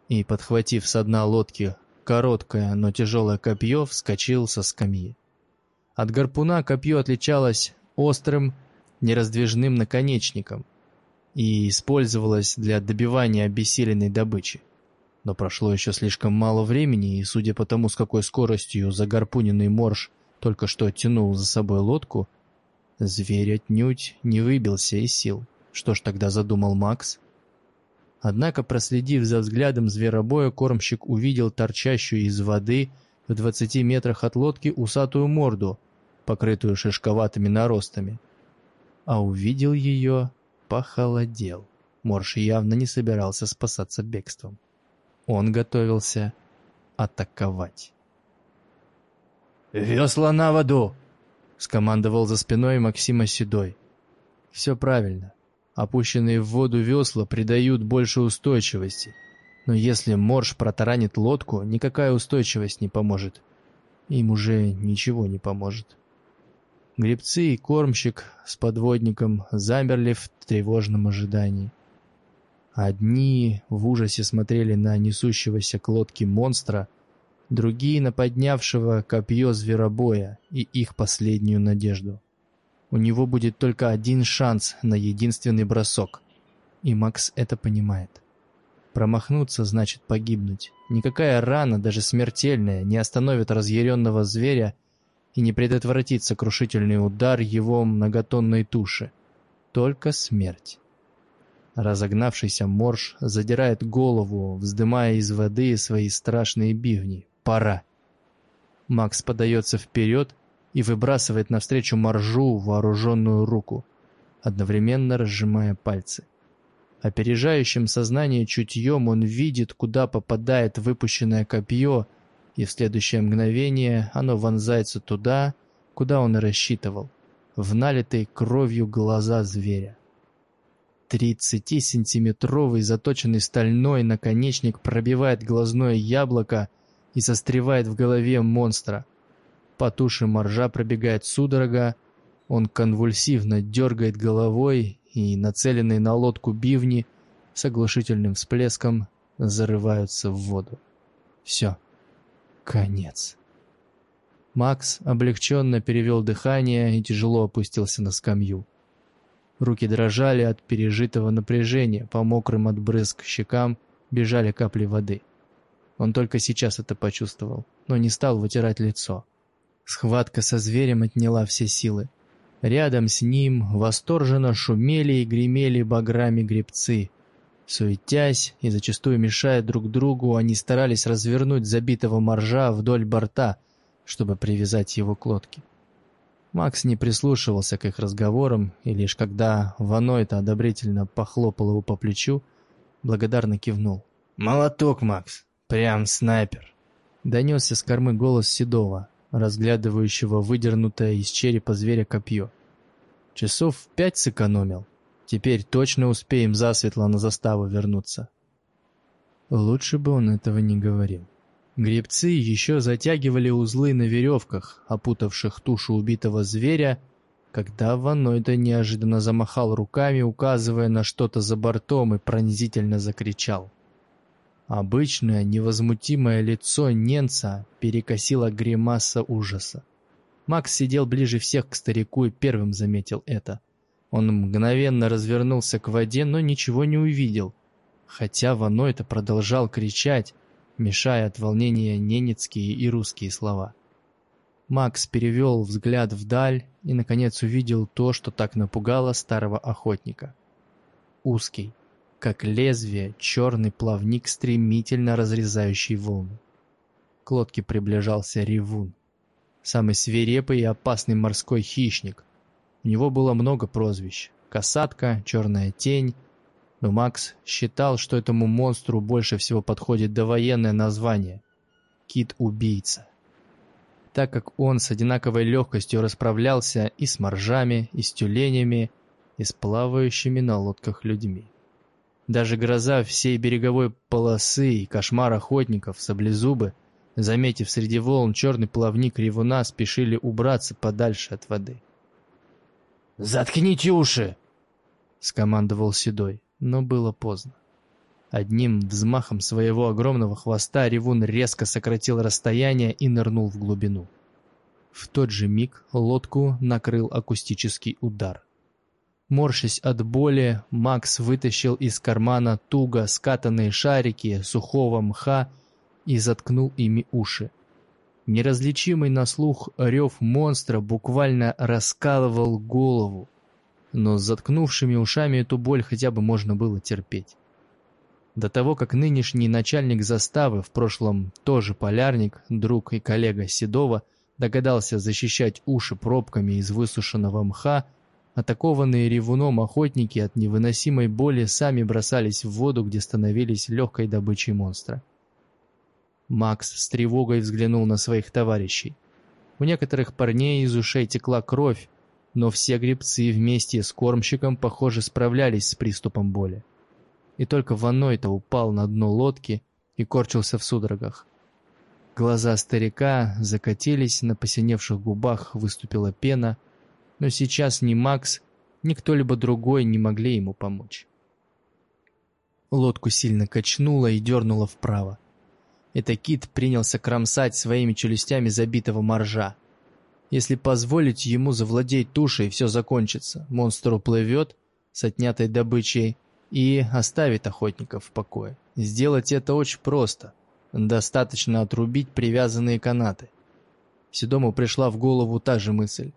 Speaker 1: и, подхватив с дна лодки короткое, но тяжелое копье вскочил со скамьи. От гарпуна копье отличалось острым, нераздвижным наконечником и использовалось для добивания обессиленной добычи. Но прошло еще слишком мало времени, и судя по тому, с какой скоростью загарпуненный морж только что оттянул за собой лодку, зверь отнюдь не выбился из сил. Что ж тогда задумал Макс? Однако, проследив за взглядом зверобоя, кормщик увидел торчащую из воды в двадцати метрах от лодки усатую морду, покрытую шишковатыми наростами. А увидел ее, похолодел. Морж явно не собирался спасаться бегством. Он готовился атаковать.
Speaker 2: «Весла на воду!»
Speaker 1: — скомандовал за спиной Максима Седой. «Все правильно. Опущенные в воду весла придают больше устойчивости. Но если морж протаранит лодку, никакая устойчивость не поможет. Им уже ничего не поможет». Гребцы и кормщик с подводником замерли в тревожном ожидании. Одни в ужасе смотрели на несущегося к лодке монстра, другие на поднявшего копье зверобоя и их последнюю надежду. У него будет только один шанс на единственный бросок, и Макс это понимает. Промахнуться значит погибнуть. Никакая рана, даже смертельная, не остановит разъяренного зверя и не предотвратит сокрушительный удар его многотонной туши. Только смерть. Разогнавшийся морж задирает голову, вздымая из воды свои страшные бивни. Пора. Макс подается вперед и выбрасывает навстречу моржу вооруженную руку, одновременно разжимая пальцы. Опережающим сознание чутьем он видит, куда попадает выпущенное копье, и в следующее мгновение оно вонзается туда, куда он и рассчитывал, в налитые кровью глаза зверя. Тридцатисантиметровый заточенный стальной наконечник пробивает глазное яблоко и застревает в голове монстра. По туше моржа пробегает судорога, он конвульсивно дергает головой, и нацеленные на лодку бивни с оглушительным всплеском зарываются в воду. Все. Конец. Макс облегченно перевел дыхание и тяжело опустился на скамью. Руки дрожали от пережитого напряжения, по мокрым от брызг щекам бежали капли воды. Он только сейчас это почувствовал, но не стал вытирать лицо. Схватка со зверем отняла все силы. Рядом с ним восторженно шумели и гремели баграми гребцы. Суетясь и зачастую мешая друг другу, они старались развернуть забитого моржа вдоль борта, чтобы привязать его к лодке. Макс не прислушивался к их разговорам, и лишь когда Ванойта одобрительно похлопал его по плечу, благодарно кивнул.
Speaker 2: «Молоток, Макс! Прям снайпер!»
Speaker 1: Донесся с кормы голос Седова, разглядывающего выдернутое из черепа зверя копье. Часов пять сэкономил. Теперь точно успеем засветло на заставу вернуться. Лучше бы он этого не говорил. Гребцы еще затягивали узлы на веревках, опутавших тушу убитого зверя, когда Ванойда неожиданно замахал руками, указывая на что-то за бортом и пронзительно закричал. Обычное невозмутимое лицо Ненца перекосило гримаса ужаса. Макс сидел ближе всех к старику и первым заметил это. Он мгновенно развернулся к воде, но ничего не увидел. Хотя Ванойта продолжал кричать, мешая от волнения ненецкие и русские слова. Макс перевел взгляд вдаль и, наконец, увидел то, что так напугало старого охотника. Узкий, как лезвие, черный плавник, стремительно разрезающий волны. К лодке приближался ревун. Самый свирепый и опасный морской хищник. У него было много прозвищ. Касатка, черная тень, но Макс считал, что этому монстру больше всего подходит довоенное название – кит-убийца. Так как он с одинаковой легкостью расправлялся и с моржами, и с тюленями, и с плавающими на лодках людьми. Даже гроза всей береговой полосы и кошмар охотников, саблезубы, заметив среди волн черный плавник ревуна, спешили убраться подальше от воды.
Speaker 2: «Заткните уши!» — скомандовал Седой но было поздно. Одним взмахом своего огромного хвоста ревун резко сократил расстояние и нырнул в глубину. В тот же миг лодку накрыл акустический удар. Морщась от боли, Макс вытащил из кармана туго скатанные шарики сухого мха и заткнул ими уши. Неразличимый на слух рев монстра буквально раскалывал голову, но с заткнувшими ушами эту боль хотя бы можно было терпеть. До того, как нынешний начальник заставы, в прошлом тоже полярник, друг и коллега Седова, догадался защищать уши пробками из высушенного мха, атакованные ревуном охотники от невыносимой боли сами бросались в воду, где становились легкой добычей монстра. Макс с тревогой взглянул на своих товарищей. У некоторых парней из ушей текла кровь, но все гребцы вместе с кормщиком, похоже, справлялись с приступом боли и только Ваной-то упал на дно лодки и корчился в судорогах. Глаза старика закатились, на посиневших губах выступила пена, но сейчас ни Макс, ни кто-либо другой не могли ему помочь. Лодку сильно качнуло и дернуло вправо. Это кит принялся кромсать своими челюстями забитого моржа. Если позволить ему завладеть тушей, все закончится. Монстр уплывет с отнятой добычей, и оставит охотников в покое. Сделать это очень просто. Достаточно отрубить привязанные канаты. Седому пришла в голову та же мысль.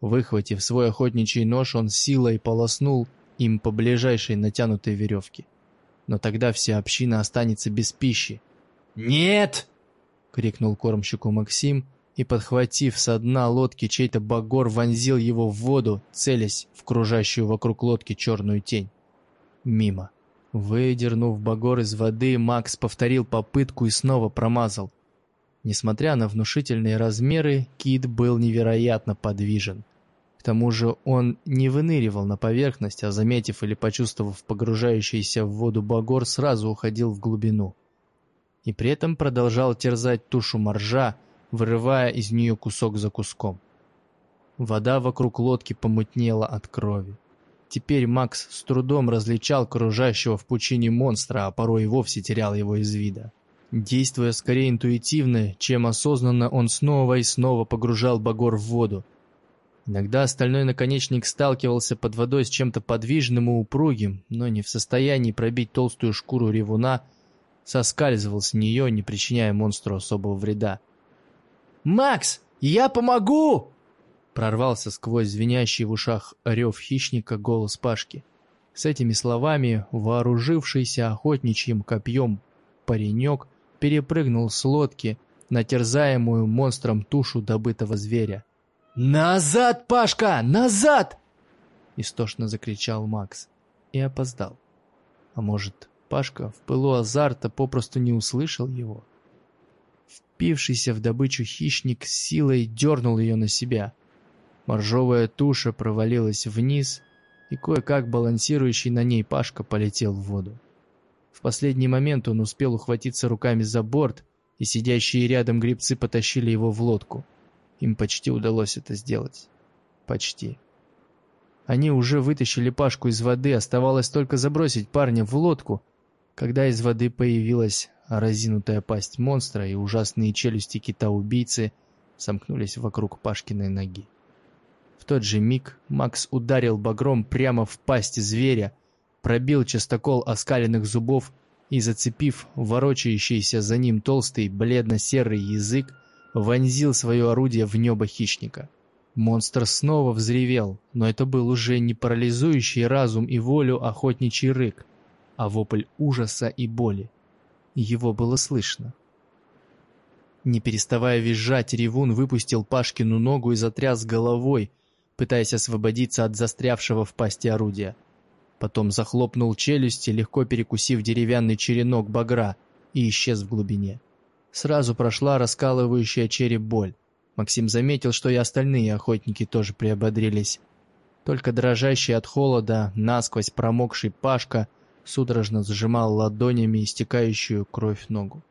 Speaker 2: Выхватив свой охотничий нож, он силой полоснул им по ближайшей натянутой веревке. Но тогда вся община останется без пищи. «Нет!» — крикнул кормщику Максим, и, подхватив со дна лодки чей-то багор, вонзил его в воду, целясь в кружащую вокруг лодки черную тень мимо. Выдернув багор из воды, Макс повторил попытку и снова промазал. Несмотря на внушительные размеры, кит был невероятно подвижен. К тому же он не выныривал на поверхность, а заметив или почувствовав погружающийся в воду багор, сразу уходил в глубину. И при этом продолжал терзать тушу моржа, вырывая из нее кусок за куском. Вода вокруг лодки помутнела от крови. Теперь Макс с трудом различал кружащего в пучине монстра, а порой и вовсе терял его из вида. Действуя скорее интуитивно, чем осознанно, он снова и снова погружал багор в воду. Иногда остальной наконечник сталкивался под водой с чем-то подвижным и упругим, но не в состоянии пробить толстую шкуру ревуна, соскальзывал с нее, не причиняя монстру особого вреда. «Макс, я помогу!» Прорвался сквозь звенящий в ушах рев хищника голос Пашки. С этими словами вооружившийся охотничьим копьем паренек перепрыгнул с лодки на терзаемую монстром тушу добытого зверя. «Назад, Пашка! Назад!» Истошно закричал Макс и опоздал. А может, Пашка в пылу азарта попросту не услышал его? Впившийся в добычу хищник с силой дернул ее на себя — Моржовая туша провалилась вниз, и кое-как балансирующий на ней Пашка полетел в воду. В последний момент он успел ухватиться руками за борт, и сидящие рядом грибцы потащили его в лодку. Им почти удалось это сделать. Почти. Они уже вытащили Пашку из воды, оставалось только забросить парня в лодку, когда из воды появилась разинутая пасть монстра, и ужасные челюсти кита-убийцы сомкнулись вокруг Пашкиной ноги тот же миг Макс ударил багром прямо в пасть зверя, пробил частокол оскаленных зубов и, зацепив ворочающийся за ним толстый бледно-серый язык, вонзил свое орудие в небо хищника. Монстр снова взревел, но это был уже не парализующий разум и волю охотничий рык, а вопль ужаса и боли. Его было слышно. Не переставая визжать, ревун выпустил Пашкину ногу и затряс головой, пытаясь освободиться от застрявшего в пасти орудия. Потом захлопнул челюсти, легко перекусив деревянный черенок багра, и исчез в глубине. Сразу прошла раскалывающая череп боль. Максим заметил, что и остальные охотники тоже приободрились. Только дрожащий от холода, насквозь промокший Пашка судорожно сжимал ладонями истекающую кровь ногу.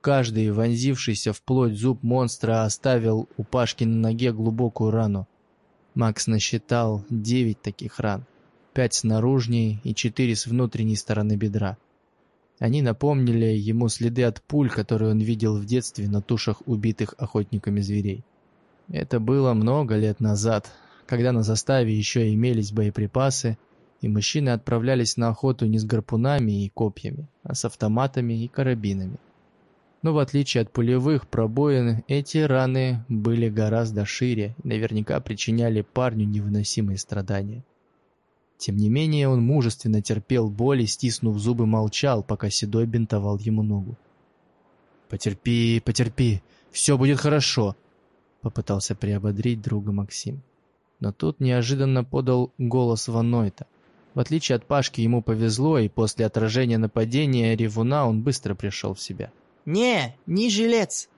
Speaker 2: Каждый, вонзившийся в плоть зуб монстра, оставил у Пашки на ноге глубокую рану. Макс насчитал девять таких ран, пять с наружней и четыре с внутренней стороны бедра. Они напомнили ему следы от пуль, которые он видел в детстве на тушах убитых охотниками зверей. Это было много лет назад, когда на заставе еще имелись боеприпасы, и мужчины отправлялись на охоту не с гарпунами и копьями, а с автоматами и карабинами. Но в отличие от пулевых пробоин, эти раны были гораздо шире и наверняка причиняли парню невыносимые страдания. Тем не менее, он мужественно терпел боль и, стиснув зубы, молчал, пока Седой бинтовал ему ногу. «Потерпи, потерпи, все будет хорошо», — попытался приободрить друга Максим. Но тут неожиданно подал голос Ванойта. В отличие от Пашки, ему повезло, и после отражения нападения Ревуна он быстро пришел в себя.
Speaker 3: «Не, не жилец!»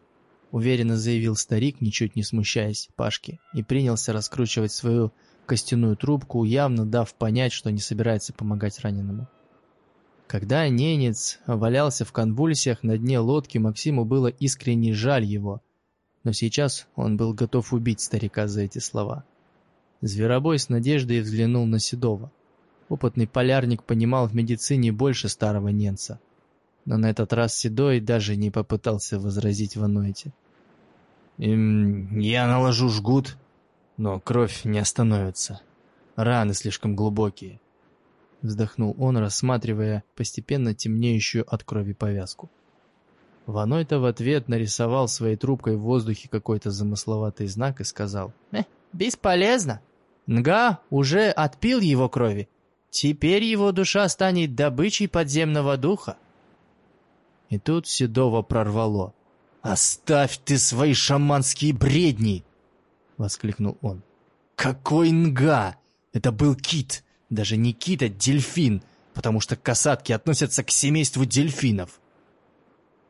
Speaker 2: Уверенно заявил старик, ничуть не смущаясь Пашки, и принялся раскручивать свою костяную трубку, явно дав понять, что не собирается помогать раненому. Когда ненец валялся в конвульсиях на дне лодки, Максиму было искренне жаль его, но сейчас он был готов убить старика за эти слова. Зверобой с надеждой взглянул на Седова. Опытный полярник понимал в медицине больше старого ненца — но на этот раз Седой даже не попытался возразить Вануэте. «Я наложу жгут, но кровь не остановится. Раны слишком глубокие», — вздохнул он, рассматривая постепенно темнеющую от крови повязку. Ванойта в ответ нарисовал своей трубкой в воздухе какой-то замысловатый знак и сказал.
Speaker 3: «Э, бесполезно. Нга уже отпил его крови. Теперь его душа станет добычей подземного духа.
Speaker 2: И тут Седова прорвало. «Оставь ты свои шаманские бредни!» — воскликнул он. «Какой нга! Это был кит! Даже не кит, а дельфин, потому что касатки относятся к семейству дельфинов!»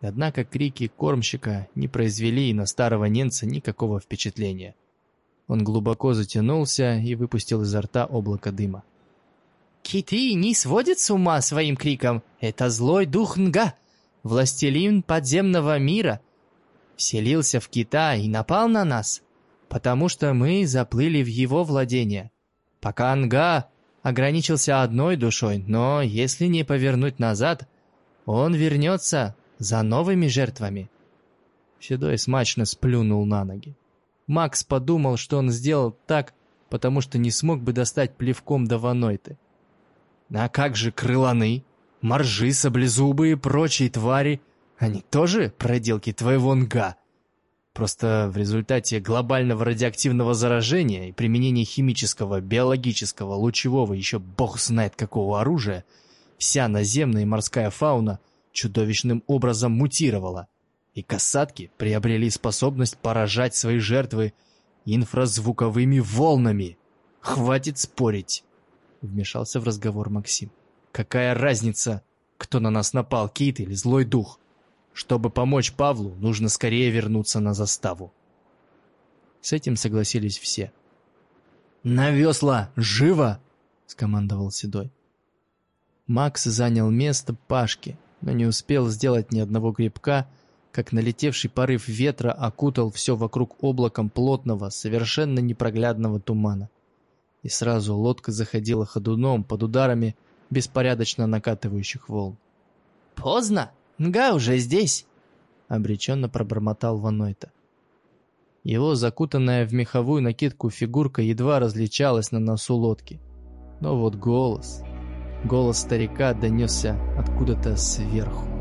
Speaker 2: Однако крики кормщика не произвели на старого немца никакого впечатления. Он глубоко затянулся и выпустил изо рта облако дыма.
Speaker 3: «Киты не сводят с ума своим криком! Это злой дух Нга! властелин подземного мира, вселился в Китай и напал на нас, потому что мы заплыли в его владение. Пока Анга ограничился одной душой, но если не повернуть назад, он вернется за новыми жертвами.
Speaker 2: Седой смачно сплюнул на ноги. Макс подумал, что он сделал так, потому что не смог бы достать плевком до Ванойты. А как же крыланы? моржи, саблезубы и прочие твари, они тоже проделки твоего нга. Просто в результате глобального радиоактивного заражения и применения химического, биологического, лучевого, еще бог знает какого оружия, вся наземная и морская фауна чудовищным образом мутировала, и касатки приобрели способность поражать свои жертвы инфразвуковыми волнами. «Хватит спорить!» — вмешался в разговор Максим. Какая разница, кто на нас напал, Кит или злой дух? Чтобы помочь Павлу, нужно скорее вернуться на заставу. С этим согласились все. «На весла! Живо!» — скомандовал Седой. Макс занял место Пашки, но не успел сделать ни одного грибка, как налетевший порыв ветра окутал все вокруг облаком плотного, совершенно непроглядного тумана. И сразу лодка заходила ходуном под ударами беспорядочно накатывающих волн.
Speaker 3: «Поздно! Нга уже здесь!»
Speaker 2: — обреченно пробормотал Ванойта. Его закутанная в меховую накидку фигурка едва различалась на носу лодки. Но вот голос... Голос старика донесся откуда-то сверху.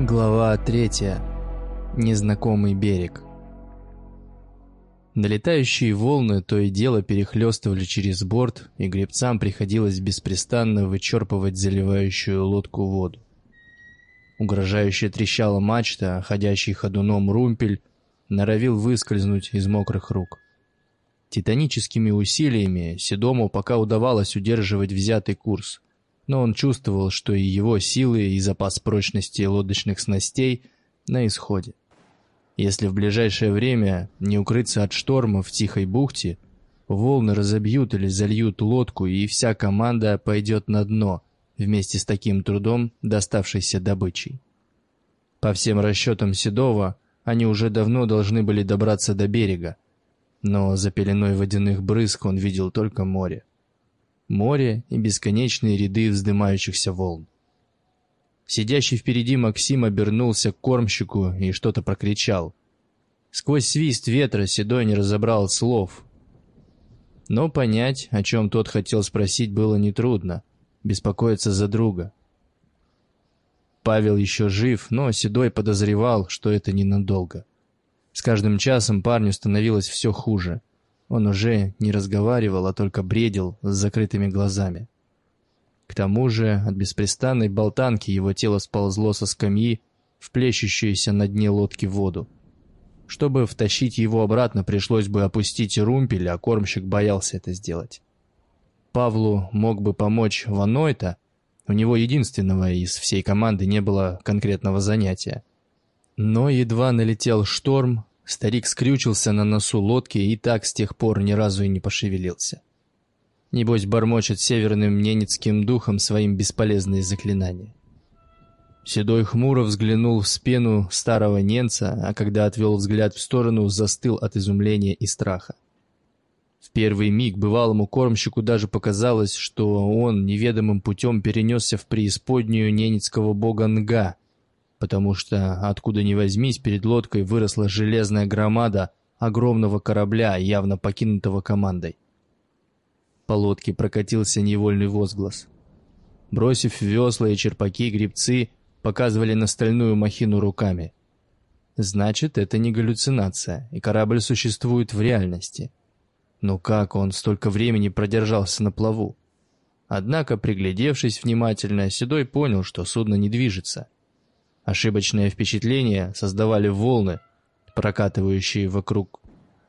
Speaker 2: Глава третья. Незнакомый берег. Налетающие волны то и дело перехлестывали через борт, и гребцам приходилось беспрестанно вычерпывать заливающую лодку воду. Угрожающе трещала мачта, а ходящий ходуном румпель норовил выскользнуть из мокрых рук. Титаническими усилиями Седому пока удавалось удерживать взятый курс, но он чувствовал, что и его силы и запас прочности лодочных снастей на исходе. Если в ближайшее время не укрыться от шторма в тихой бухте, волны разобьют или зальют лодку, и вся команда пойдет на дно вместе с таким трудом доставшейся добычей. По всем расчетам Седова, они уже давно должны были добраться до берега, но за пеленой водяных брызг он видел только море. Море и бесконечные ряды вздымающихся волн.
Speaker 1: Сидящий впереди Максим обернулся к кормщику и что-то прокричал. Сквозь свист ветра Седой не разобрал слов. Но понять, о чем тот хотел спросить, было нетрудно. Беспокоиться за друга. Павел еще жив, но Седой подозревал, что это ненадолго. С каждым часом парню становилось все хуже. Он уже не разговаривал, а только бредил с закрытыми глазами. К тому же от беспрестанной болтанки его тело сползло со скамьи в плещущуюся на дне лодки воду. Чтобы втащить его обратно, пришлось бы опустить румпель, а кормщик боялся это сделать. Павлу мог бы помочь Ванойта, у него единственного из всей команды не было конкретного занятия. Но едва налетел шторм, старик скрючился на носу лодки и так с тех пор ни разу и не пошевелился. Небось, бормочет северным ненецким духом своим бесполезные заклинания. Седой хмуро взглянул в спину старого ненца, а когда отвел взгляд в сторону, застыл от изумления и страха. В первый миг бывалому кормщику даже показалось, что он неведомым путем перенесся в преисподнюю ненецкого бога Нга, потому что, откуда ни возьмись, перед лодкой выросла железная громада огромного корабля, явно покинутого командой. По лодке прокатился невольный возглас. Бросив весла и черпаки, грибцы показывали на стальную махину руками. Значит, это не галлюцинация, и корабль существует в реальности. Но как он столько времени продержался на плаву? Однако, приглядевшись внимательно, Седой понял, что судно не движется. Ошибочное впечатление создавали волны, прокатывающие вокруг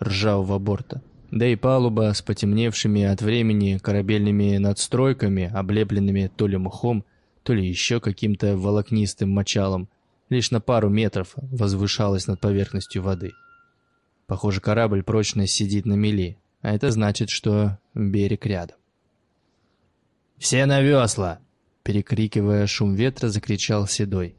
Speaker 1: ржавого борта да и палуба с потемневшими от времени корабельными надстройками, облепленными то ли мхом, то ли еще каким-то волокнистым мочалом, лишь на пару метров возвышалась над поверхностью воды. Похоже, корабль прочно сидит на мели, а это значит, что берег рядом. «Все на весла!» Перекрикивая шум ветра, закричал Седой.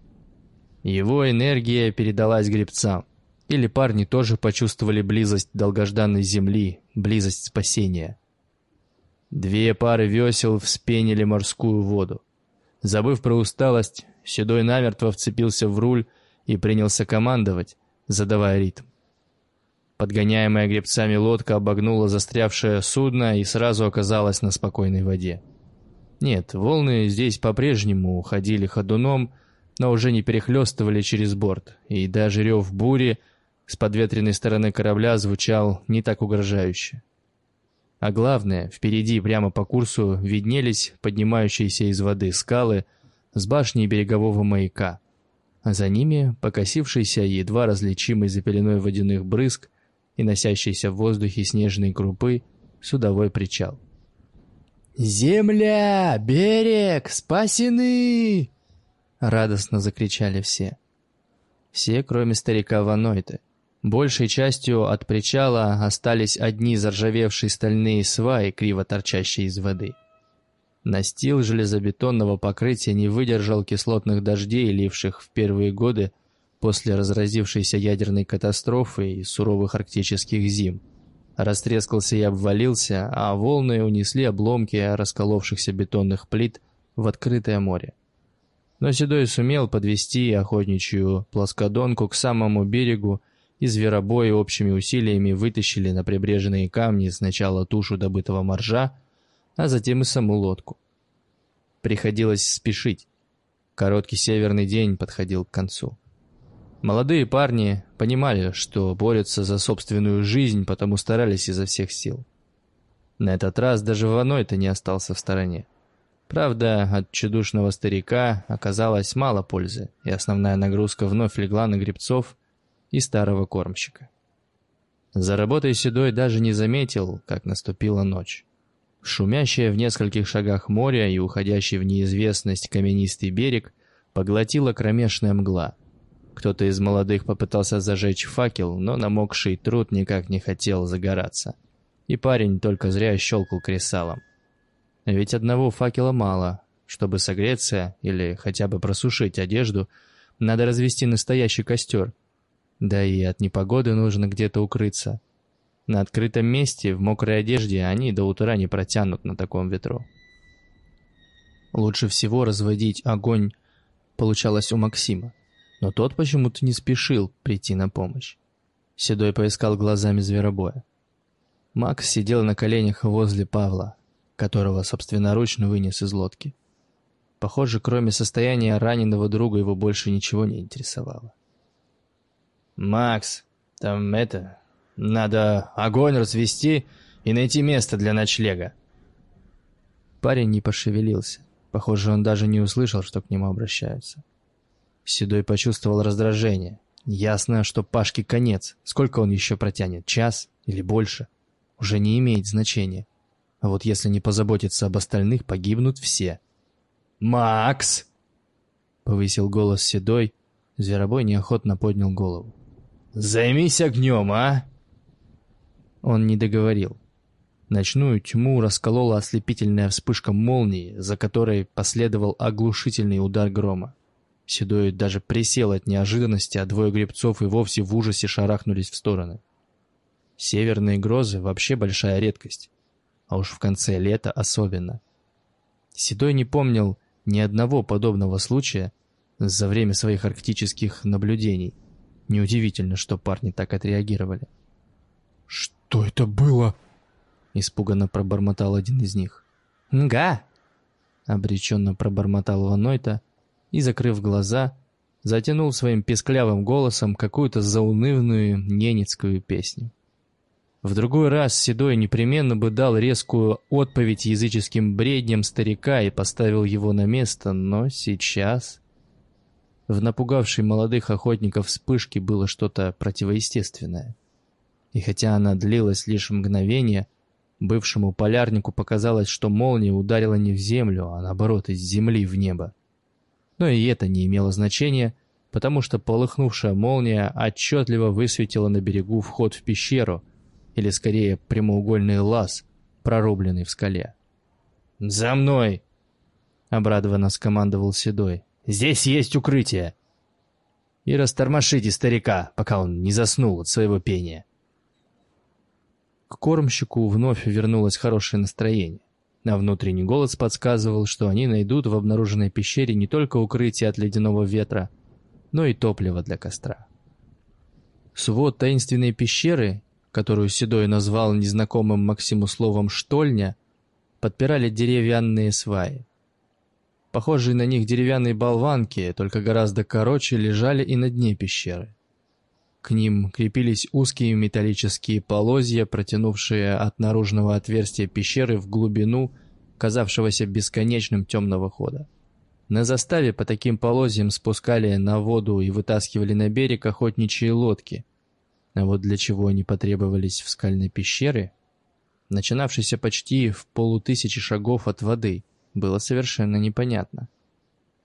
Speaker 1: Его энергия передалась гребцам. Или парни тоже почувствовали близость долгожданной земли, близость спасения. Две пары весел вспенили морскую воду. Забыв про усталость, Седой намертво вцепился в руль и принялся командовать, задавая ритм. Подгоняемая гребцами лодка обогнула застрявшее судно и сразу оказалась на спокойной воде. Нет, волны здесь по-прежнему уходили ходуном, но уже не перехлестывали через борт, и даже рев бури – с подветренной стороны корабля звучал не так угрожающе. А главное, впереди прямо по курсу виднелись поднимающиеся из воды скалы с башней берегового маяка, а за ними покосившийся едва различимый за пеленой водяных брызг и носящийся в воздухе снежные крупы судовой причал.
Speaker 3: «Земля! Берег! Спасены!» Радостно закричали все.
Speaker 1: Все, кроме старика Ванойта, Большей частью от причала остались одни заржавевшие стальные сваи, криво торчащие из воды. Настил железобетонного покрытия не выдержал кислотных дождей, ливших в первые годы после разразившейся ядерной катастрофы и суровых арктических зим. Растрескался и обвалился, а волны унесли обломки расколовшихся бетонных плит в открытое море. Но Седой сумел подвести охотничью плоскодонку к самому берегу и зверобои общими усилиями вытащили на прибрежные камни сначала тушу добытого моржа, а затем и саму лодку. Приходилось спешить. Короткий северный день подходил к концу. Молодые парни понимали, что борются за собственную жизнь, потому старались изо всех сил. На этот раз даже Ваной-то не остался в стороне. Правда, от чудушного старика оказалось мало пользы, и основная нагрузка вновь легла на гребцов и старого кормщика. За работой Седой даже не заметил, как наступила ночь. Шумящее в нескольких шагах море и уходящий в неизвестность каменистый берег поглотила кромешная мгла. Кто-то из молодых попытался зажечь факел, но намокший труд никак не хотел загораться. И парень только зря щелкал кресалом. Ведь одного факела мало. Чтобы согреться или хотя бы просушить одежду, надо развести настоящий костер, да и от непогоды нужно где-то укрыться. На открытом месте, в мокрой одежде, они до утра не протянут на таком ветру. Лучше всего разводить огонь
Speaker 2: получалось у Максима, но тот почему-то не спешил прийти на помощь. Седой поискал глазами зверобоя. Макс сидел на коленях возле Павла, которого собственноручно вынес из лодки. Похоже, кроме состояния раненого друга его больше ничего не интересовало.
Speaker 1: «Макс, там это... Надо огонь развести и найти место для ночлега».
Speaker 2: Парень не пошевелился. Похоже, он даже не услышал, что к нему обращаются. Седой почувствовал раздражение. Ясно, что Пашке конец. Сколько он еще протянет? Час или больше? Уже не имеет значения. А вот если не позаботиться об остальных, погибнут все.
Speaker 1: «Макс!»
Speaker 2: — повысил голос Седой. Зверобой неохотно поднял голову.
Speaker 1: «Займись огнем, а!»
Speaker 2: Он не договорил. Ночную тьму расколола ослепительная вспышка молнии, за которой последовал оглушительный удар грома. Седой даже присел от неожиданности, а двое гребцов и вовсе в ужасе шарахнулись в стороны. Северные грозы вообще большая редкость, а уж в конце лета особенно. Седой не помнил, ни одного подобного случая за время своих арктических наблюдений. Неудивительно, что парни так отреагировали.
Speaker 4: «Что это было?»
Speaker 2: Испуганно пробормотал один из них.
Speaker 3: «Нга!»
Speaker 2: Обреченно пробормотал Ванойта и, закрыв глаза, затянул своим песклявым голосом какую-то заунывную ненецкую песню. В другой раз Седой непременно бы дал резкую отповедь языческим бредням старика и поставил его на место, но сейчас... В напугавшей молодых охотников вспышке было что-то противоестественное. И хотя она длилась лишь мгновение, бывшему полярнику показалось, что молния ударила не в землю, а наоборот из земли в небо. Но и это не имело значения, потому что полыхнувшая молния отчетливо высветила на берегу вход в пещеру — или скорее прямоугольный лаз, прорубленный в скале.
Speaker 1: «За мной!» — обрадованно скомандовал Седой. «Здесь есть укрытие!» «И растормошите старика, пока он не заснул от своего пения!»
Speaker 2: К кормщику вновь вернулось хорошее настроение. На внутренний голос подсказывал, что они найдут в обнаруженной пещере не только укрытие от ледяного ветра, но и топливо для костра. Свод таинственной пещеры которую Седой назвал незнакомым Максиму словом «штольня», подпирали деревянные сваи. Похожие на них деревянные болванки, только гораздо короче, лежали и на дне пещеры. К ним крепились узкие металлические полозья, протянувшие от наружного отверстия пещеры в глубину, казавшегося бесконечным темного хода. На заставе по таким полозьям спускали на воду и вытаскивали на берег охотничьи лодки, а вот для чего они потребовались в скальной пещере, начинавшейся почти в полутысячи шагов от воды, было совершенно непонятно.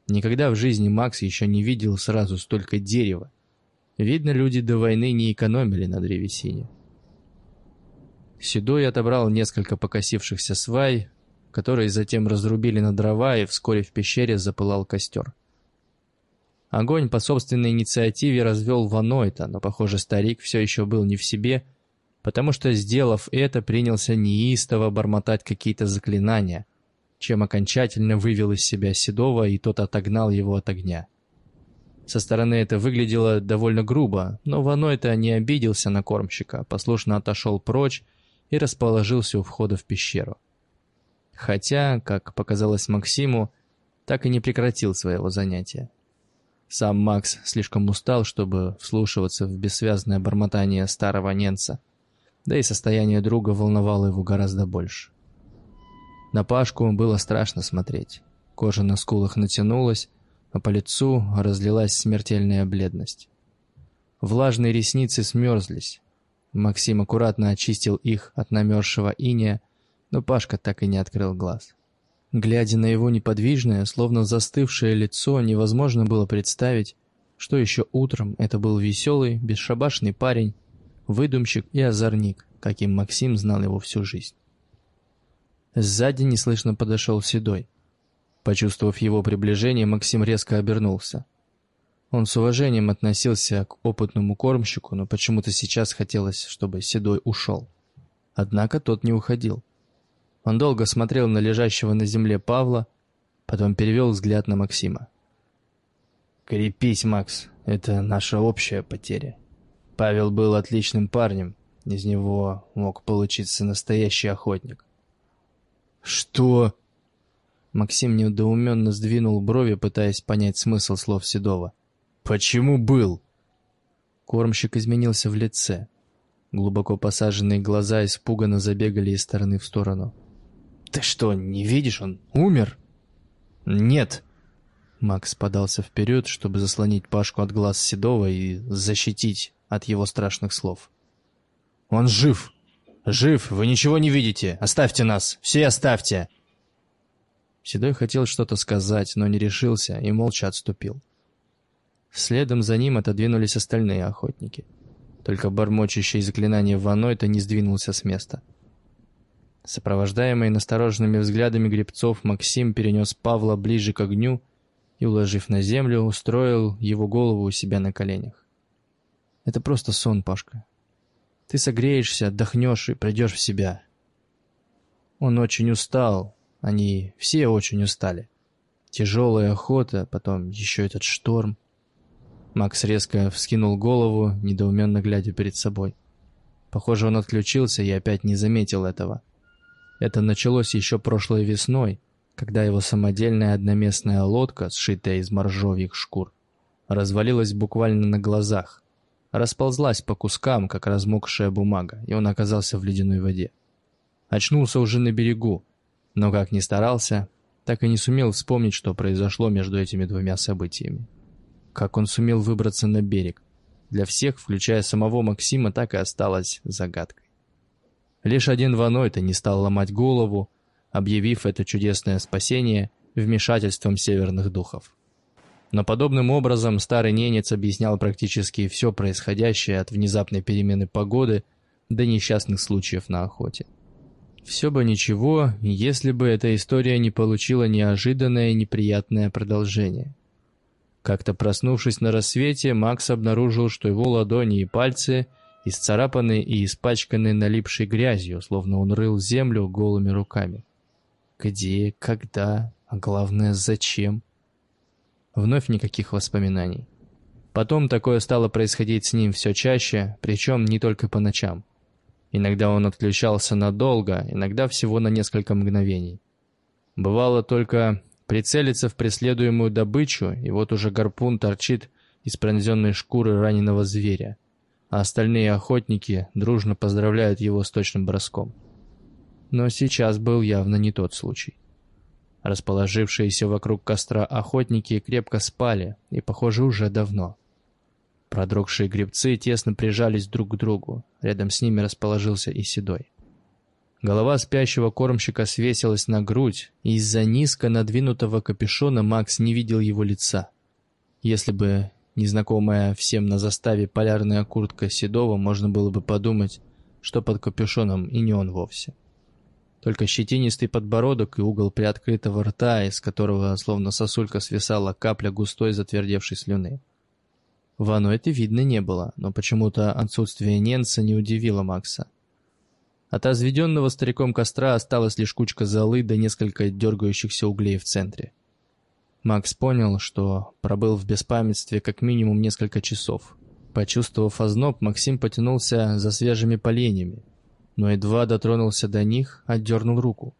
Speaker 2: Никогда в жизни Макс еще не видел сразу столько дерева. Видно, люди до войны не экономили на древесине. Седой отобрал несколько покосившихся свай, которые затем разрубили на дрова, и вскоре в пещере запылал костер. Огонь по собственной инициативе развел Ванойта, но, похоже, старик все еще был не в себе, потому что, сделав это, принялся неистово бормотать какие-то заклинания, чем окончательно вывел из себя Седова, и тот отогнал его от огня. Со стороны это выглядело довольно грубо, но Ванойта не обиделся на кормщика, послушно отошел прочь и расположился у входа в пещеру. Хотя, как показалось Максиму, так и не прекратил своего занятия. Сам Макс слишком устал, чтобы вслушиваться в бессвязное бормотание старого ненца, да и состояние друга волновало его гораздо больше. На Пашку было страшно смотреть. Кожа на скулах натянулась, а по лицу разлилась смертельная бледность. Влажные ресницы смерзлись. Максим аккуратно очистил их от намерзшего иния, но Пашка так и не открыл глаз. Глядя на его неподвижное, словно застывшее лицо, невозможно было представить, что еще утром это был веселый, бесшабашный парень, выдумщик и озорник, каким Максим знал его всю жизнь. Сзади неслышно подошел Седой. Почувствовав его приближение, Максим резко обернулся. Он с уважением относился к опытному кормщику, но почему-то сейчас хотелось, чтобы Седой ушел. Однако тот не уходил. Он долго смотрел на лежащего на земле Павла, потом перевел взгляд на Максима.
Speaker 1: Крепись, Макс, это наша общая потеря. Павел был отличным парнем, из него мог получиться настоящий охотник.
Speaker 2: Что? Максим недоуменно сдвинул брови, пытаясь понять смысл слов Седова.
Speaker 1: Почему был?
Speaker 2: Кормщик изменился в лице. Глубоко посаженные глаза испуганно забегали из стороны в сторону.
Speaker 1: «Ты что, не видишь, он умер?»
Speaker 2: «Нет». Макс подался вперед, чтобы заслонить Пашку от глаз Седова и защитить от его страшных слов.
Speaker 1: «Он жив! Жив! Вы ничего не видите! Оставьте нас! Все оставьте!»
Speaker 2: Седой хотел что-то сказать, но не решился и молча отступил. Следом за ним отодвинулись остальные охотники. Только бормочущий заклинание Ваной-то не сдвинулся с места. Сопровождаемый настороженными взглядами гребцов, Максим перенес Павла ближе к огню и, уложив на землю, устроил его голову у себя на коленях. «Это просто сон, Пашка. Ты согреешься, отдохнешь и придешь в себя». Он очень устал, они все очень устали. Тяжелая охота, потом еще этот шторм. Макс резко вскинул голову, недоуменно глядя перед собой. Похоже, он отключился и опять не заметил этого. Это началось еще прошлой весной, когда его самодельная одноместная лодка, сшитая из моржовьих шкур, развалилась буквально на глазах, расползлась по кускам, как размокшая бумага, и он оказался в ледяной воде. Очнулся уже на берегу, но как ни старался, так и не сумел вспомнить, что произошло между этими двумя событиями. Как он сумел выбраться на берег? Для всех, включая самого Максима, так и осталось загадкой. Лишь один Ваной-то не стал ломать голову, объявив это чудесное спасение вмешательством северных духов. Но подобным образом старый ненец объяснял практически все происходящее от внезапной перемены погоды до несчастных случаев на охоте. Все бы ничего, если бы эта история не получила неожиданное неприятное продолжение. Как-то проснувшись на рассвете, Макс обнаружил, что его ладони и пальцы исцарапаны и испачканы налипшей грязью, словно он рыл землю голыми руками. Где, когда, а главное, зачем? Вновь никаких воспоминаний. Потом такое стало происходить с ним все чаще, причем не только по ночам. Иногда он отключался надолго, иногда всего на несколько мгновений. Бывало только Прицелиться в преследуемую добычу, и вот уже гарпун торчит из пронзенной шкуры раненого зверя, а остальные охотники дружно поздравляют его с точным броском. Но сейчас был явно не тот случай. Расположившиеся вокруг костра охотники крепко спали, и, похоже, уже давно. Продрогшие гребцы тесно прижались друг к другу, рядом с ними расположился и Седой. Голова спящего кормщика свесилась на грудь, и из-за низко надвинутого капюшона Макс не видел его лица. Если бы незнакомая всем на заставе полярная куртка Седова, можно было бы подумать, что под капюшоном и не он вовсе. Только щетинистый подбородок и угол приоткрытого рта, из которого словно сосулька свисала капля густой затвердевшей слюны. Вану это видно не было, но почему-то отсутствие Ненца не удивило Макса. От разведенного стариком костра осталась лишь кучка золы да несколько дергающихся углей в центре. Макс понял, что пробыл в беспамятстве как минимум несколько часов. Почувствовав озноб, Максим потянулся за свежими поленьями, но едва дотронулся до них, отдернул руку.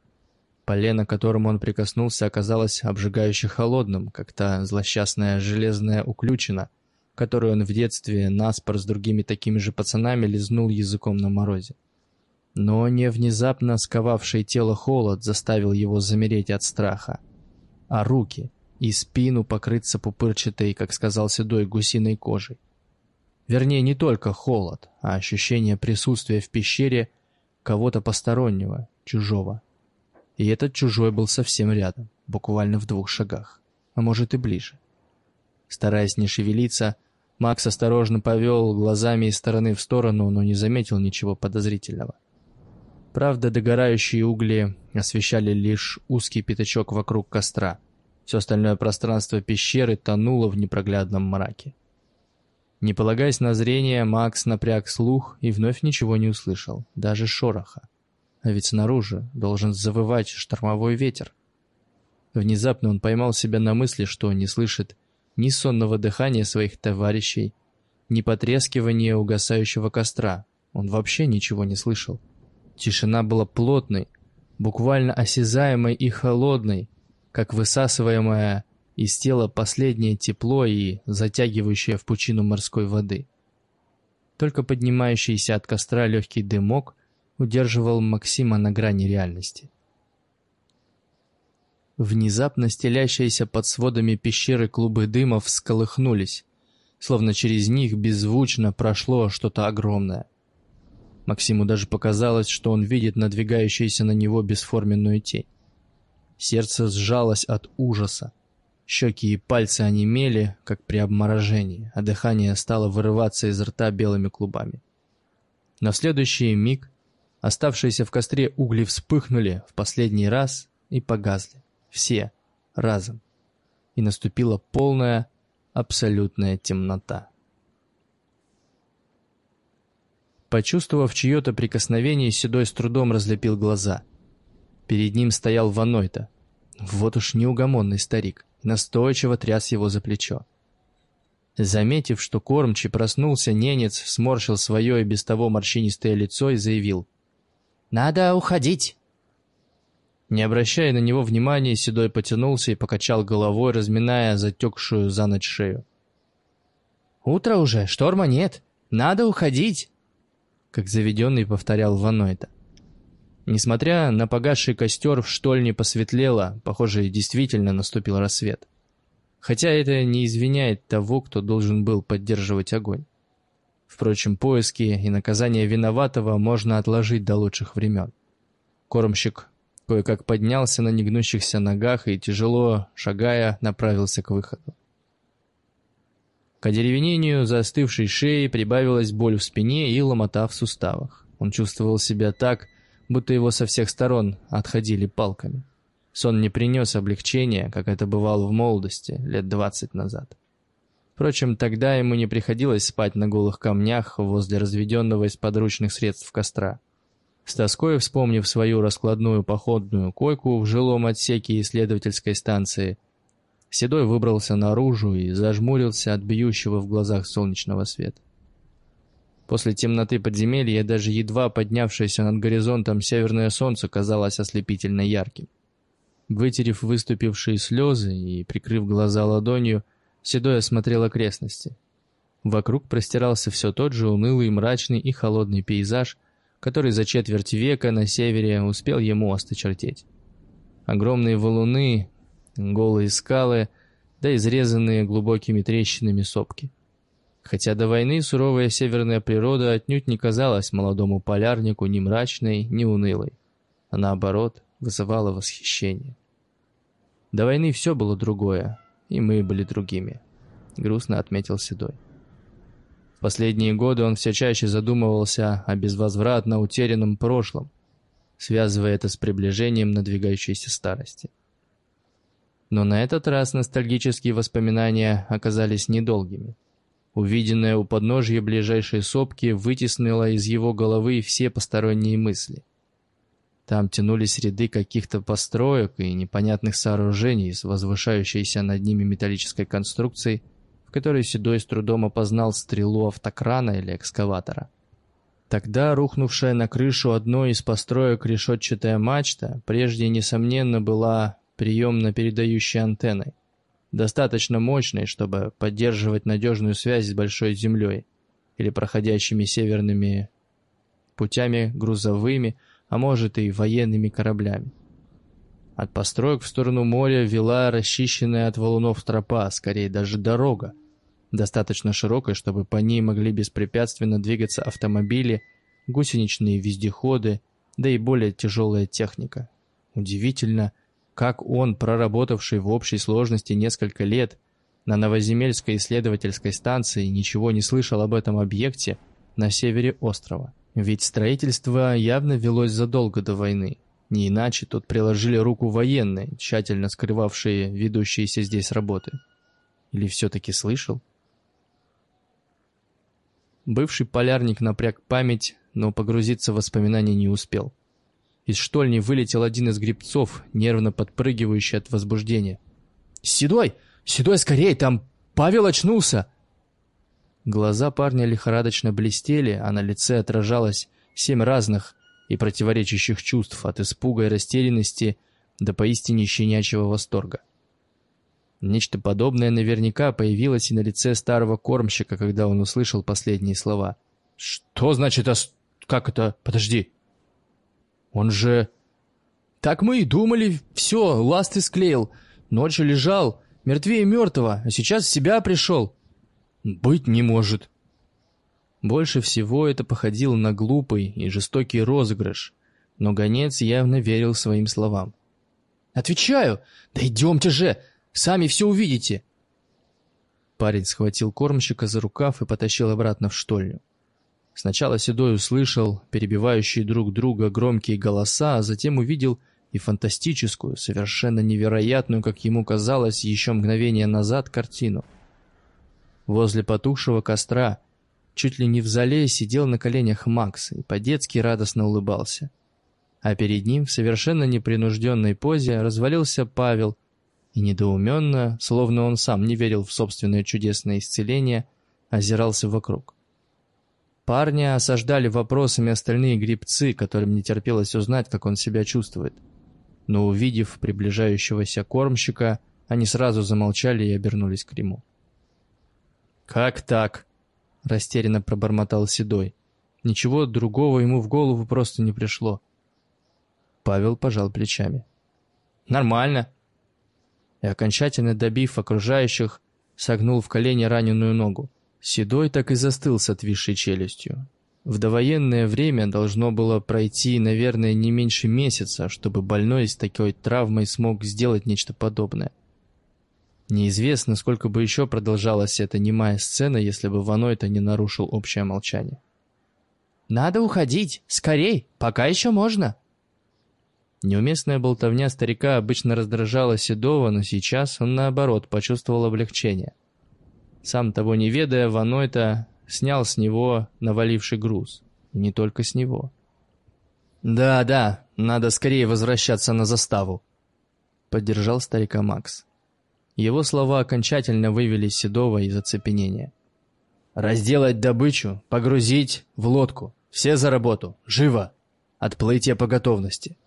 Speaker 2: Полено, к которому он прикоснулся, оказалось обжигающе холодным, как та злосчастная железная уключина, которую он в детстве наспор с другими такими же пацанами лизнул языком на морозе. Но не внезапно сковавший тело холод заставил его замереть от страха, а руки и спину покрыться пупырчатой, как сказал Седой, гусиной кожей. Вернее, не только холод, а ощущение присутствия в пещере кого-то постороннего, чужого. И этот чужой был совсем рядом, буквально в двух шагах, а может и ближе. Стараясь не шевелиться, Макс осторожно повел глазами из стороны в сторону, но не заметил ничего подозрительного. Правда, догорающие угли освещали лишь узкий пятачок вокруг костра. Все остальное пространство пещеры тонуло в непроглядном мраке. Не полагаясь на зрение, Макс напряг слух и вновь ничего не услышал, даже шороха. А ведь снаружи должен завывать штормовой ветер. Внезапно он поймал себя на мысли, что не слышит ни сонного дыхания своих товарищей, ни потрескивания угасающего костра. Он вообще ничего не слышал. Тишина была плотной, буквально осязаемой и холодной, как высасываемое из тела последнее тепло и затягивающее в пучину морской воды. Только поднимающийся от костра легкий дымок удерживал Максима на грани реальности. Внезапно стелящиеся под сводами пещеры клубы дыма всколыхнулись, словно через них беззвучно прошло что-то огромное. Максиму даже показалось, что он видит надвигающуюся на него бесформенную тень. Сердце сжалось от ужаса. Щеки и пальцы онемели, как при обморожении, а дыхание стало вырываться из рта белыми клубами. На следующий миг оставшиеся в костре угли вспыхнули в последний раз и погасли. Все, разом. И наступила полная, абсолютная темнота. Почувствовав чье-то прикосновение, Седой с трудом разлепил глаза. Перед ним стоял Ванойта. Вот уж неугомонный старик настойчиво тряс его за плечо. Заметив, что кормчий проснулся, ненец сморщил свое и без того морщинистое лицо и заявил. «Надо уходить!» Не обращая на него внимания, Седой потянулся и покачал головой, разминая затекшую за ночь шею. «Утро уже, шторма нет. Надо уходить!» Как заведенный повторял Ванойта. Несмотря на погасший костер, в штольне посветлело, похоже, действительно наступил рассвет. Хотя это не извиняет того, кто должен был поддерживать огонь. Впрочем, поиски и наказание виноватого можно отложить до лучших времен. Кормщик кое-как поднялся на негнущихся ногах и, тяжело шагая, направился к выходу. К одеревенению застывшей шеи прибавилась боль в спине и ломота в суставах. Он чувствовал себя так, будто его со всех сторон отходили палками. Сон не принес облегчения, как это бывало в молодости, лет двадцать назад. Впрочем, тогда ему не приходилось спать на голых камнях возле разведенного из подручных средств костра. С тоской вспомнив свою раскладную походную койку в жилом отсеке исследовательской станции, Седой выбрался наружу и зажмурился от бьющего в глазах солнечного света. После темноты подземелья даже едва поднявшееся над горизонтом северное солнце казалось ослепительно ярким. Вытерев выступившие слезы и прикрыв глаза ладонью, Седой осмотрел окрестности. Вокруг простирался все тот же унылый, мрачный и холодный пейзаж, который за четверть века на севере успел ему осточертеть. Огромные валуны, голые скалы, да изрезанные глубокими трещинами сопки. Хотя до войны суровая северная природа отнюдь не казалась молодому полярнику ни мрачной, ни унылой, а наоборот вызывала восхищение. До войны все было другое, и мы были другими, грустно отметил Седой. В последние годы он все чаще задумывался о безвозвратно утерянном прошлом, связывая это с приближением надвигающейся старости. Но на этот раз ностальгические воспоминания оказались недолгими. Увиденное у подножья ближайшей сопки вытеснило из его головы все посторонние мысли. Там тянулись ряды каких-то построек и непонятных сооружений с возвышающейся над ними металлической конструкцией, в которой Седой с трудом опознал стрелу автокрана или экскаватора. Тогда рухнувшая на крышу одной из построек решетчатая мачта прежде, несомненно, была приемно-передающей антенной достаточно мощной, чтобы поддерживать надежную связь с Большой Землей или проходящими северными путями грузовыми, а может и военными кораблями. От построек в сторону моря вела расчищенная от валунов тропа, скорее даже дорога, достаточно широкая, чтобы по ней могли беспрепятственно двигаться автомобили, гусеничные вездеходы, да и более тяжелая техника. Удивительно, как он, проработавший в общей сложности несколько лет на Новоземельской исследовательской станции, ничего не слышал об этом объекте на севере острова. Ведь строительство явно велось задолго до войны. Не иначе тут приложили руку военные, тщательно скрывавшие ведущиеся здесь работы. Или все-таки слышал? Бывший полярник напряг память, но погрузиться в воспоминания не успел. Из штольни вылетел один из грибцов, нервно подпрыгивающий от возбуждения. «Седой! Седой, скорее! Там Павел очнулся!» Глаза парня лихорадочно блестели, а на лице отражалось семь разных и противоречащих чувств от испуга и растерянности до поистине щенячьего восторга. Нечто подобное наверняка появилось и на лице старого кормщика, когда он услышал последние слова. «Что значит ос... Как это? Подожди. Он же... Так мы и думали. Все, ласты склеил. Ночью лежал, мертвее мертвого, а сейчас в себя пришел. Быть не может. Больше всего это походило на глупый и жестокий розыгрыш, но гонец явно верил своим словам. «Отвечаю! Да идемте же! Сами все увидите!» Парень схватил кормщика за рукав и потащил обратно в штольню. Сначала Седой услышал перебивающие друг друга громкие голоса, а затем увидел и фантастическую, совершенно невероятную, как ему казалось еще мгновение назад, картину. Возле потухшего костра, чуть ли не в зале, сидел на коленях Макс и по-детски радостно улыбался. А перед ним в совершенно непринужденной позе развалился Павел и недоуменно, словно он сам не верил в собственное чудесное исцеление, озирался вокруг. Парня осаждали вопросами остальные грибцы, которым не терпелось узнать, как он себя чувствует. Но увидев приближающегося кормщика, они сразу замолчали и обернулись к нему. «Как так?» — растерянно пробормотал Седой. Ничего другого ему в голову просто не пришло. Павел пожал плечами. «Нормально». И окончательно добив окружающих, согнул в колени раненую ногу. Седой так и застыл с отвисшей челюстью. В довоенное время должно было пройти, наверное, не меньше месяца, чтобы больной с такой травмой смог сделать нечто подобное. Неизвестно, сколько бы еще продолжалась эта немая сцена, если бы Ванойта не нарушил общее молчание. «Надо уходить! Скорей! Пока еще можно!» Неуместная болтовня старика обычно раздражала Седова, но сейчас он, наоборот, почувствовал облегчение – сам того не ведая, Ванойта снял с него наваливший груз. не только с него. «Да, да, надо скорее возвращаться на заставу», — поддержал старика Макс. Его слова окончательно вывели Седова из оцепенения. «Разделать добычу, погрузить в лодку. Все за работу. Живо! Отплытие по готовности!»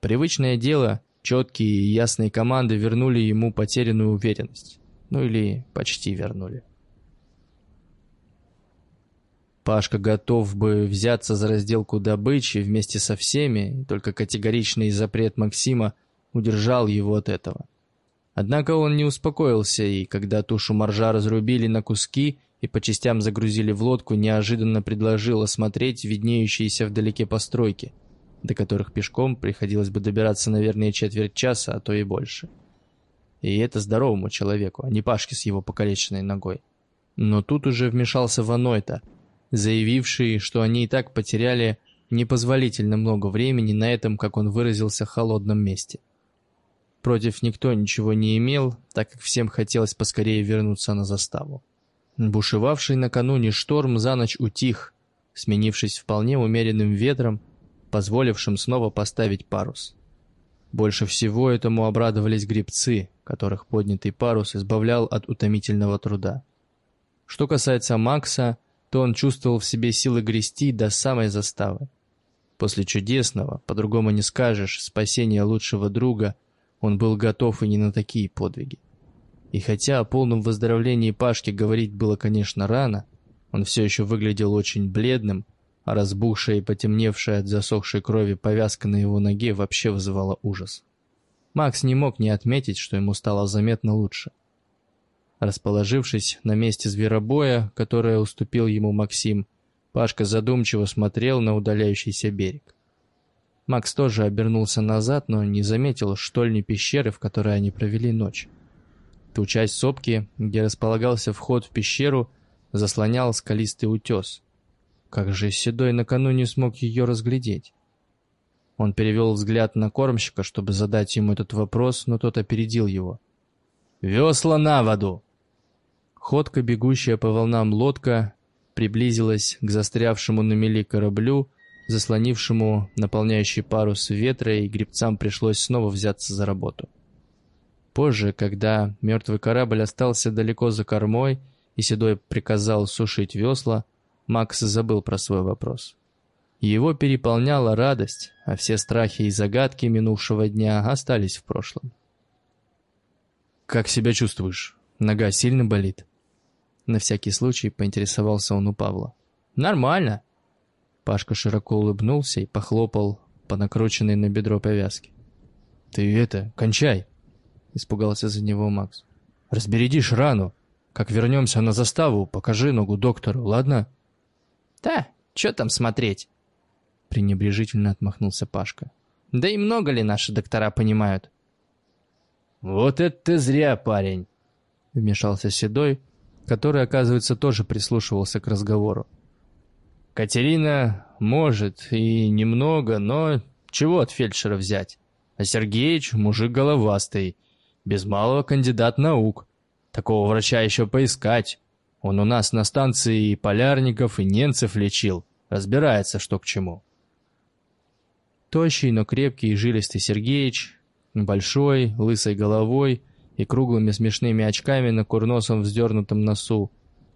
Speaker 2: Привычное дело, четкие и ясные команды вернули ему потерянную уверенность. Ну или почти вернули. Пашка готов бы взяться за разделку добычи вместе со всеми, только категоричный запрет Максима удержал его от этого. Однако он не успокоился, и когда тушу моржа разрубили на куски и по частям загрузили в лодку, неожиданно предложил осмотреть виднеющиеся вдалеке постройки, до которых пешком приходилось бы добираться, наверное, четверть часа, а то и больше. — и это здоровому человеку, а не Пашке с его покалеченной ногой. Но тут уже вмешался Ванойта, заявивший, что они и так потеряли непозволительно много времени на этом, как он выразился, холодном месте. Против никто ничего не имел, так как всем хотелось поскорее вернуться на заставу. Бушевавший накануне шторм за ночь утих, сменившись вполне умеренным ветром, позволившим снова поставить парус. Больше всего этому обрадовались грибцы, которых поднятый парус избавлял от утомительного труда. Что касается Макса, то он чувствовал в себе силы грести до самой заставы. После чудесного, по-другому не скажешь, спасения лучшего друга, он был готов и не на такие подвиги. И хотя о полном выздоровлении Пашки говорить было, конечно, рано, он все еще выглядел очень бледным, а разбухшая и потемневшая от засохшей крови повязка на его ноге вообще вызывала ужас. Макс не мог не отметить, что ему стало заметно лучше. Расположившись на месте зверобоя, которое уступил ему Максим, Пашка задумчиво смотрел на удаляющийся берег. Макс тоже обернулся назад, но не заметил штольни пещеры, в которой они провели ночь. Ту часть сопки, где располагался вход в пещеру, заслонял скалистый утес, как же Седой накануне смог ее разглядеть? Он перевел взгляд на кормщика, чтобы задать ему этот вопрос, но тот опередил его. «Весла на воду!» Ходка, бегущая по волнам лодка, приблизилась к застрявшему на мели кораблю, заслонившему наполняющий парус ветра, и гребцам пришлось снова взяться за работу. Позже, когда мертвый корабль остался далеко за кормой, и Седой приказал сушить весла, Макс забыл про свой вопрос. Его переполняла радость, а все страхи и загадки минувшего дня остались в прошлом. «Как себя чувствуешь? Нога сильно болит?» На всякий случай поинтересовался он у Павла.
Speaker 3: «Нормально».
Speaker 2: Пашка широко улыбнулся и похлопал по накрученной на бедро повязке. «Ты это, кончай!» Испугался за него Макс. «Разбередишь рану. Как вернемся на заставу, покажи ногу доктору, ладно?»
Speaker 3: «Да, что там смотреть?»
Speaker 2: Пренебрежительно отмахнулся Пашка.
Speaker 3: «Да и много ли наши доктора понимают?»
Speaker 1: «Вот это ты зря, парень!»
Speaker 2: Вмешался Седой, который, оказывается, тоже прислушивался к разговору.
Speaker 1: «Катерина может и немного, но чего от фельдшера взять? А Сергеич мужик головастый, без малого кандидат наук. Такого врача еще поискать. Он у нас на станции и полярников, и немцев лечил. Разбирается, что к чему».
Speaker 2: Тощий, но крепкий и жилистый Сергеич, большой, лысой головой и круглыми смешными очками на курносом вздернутом носу,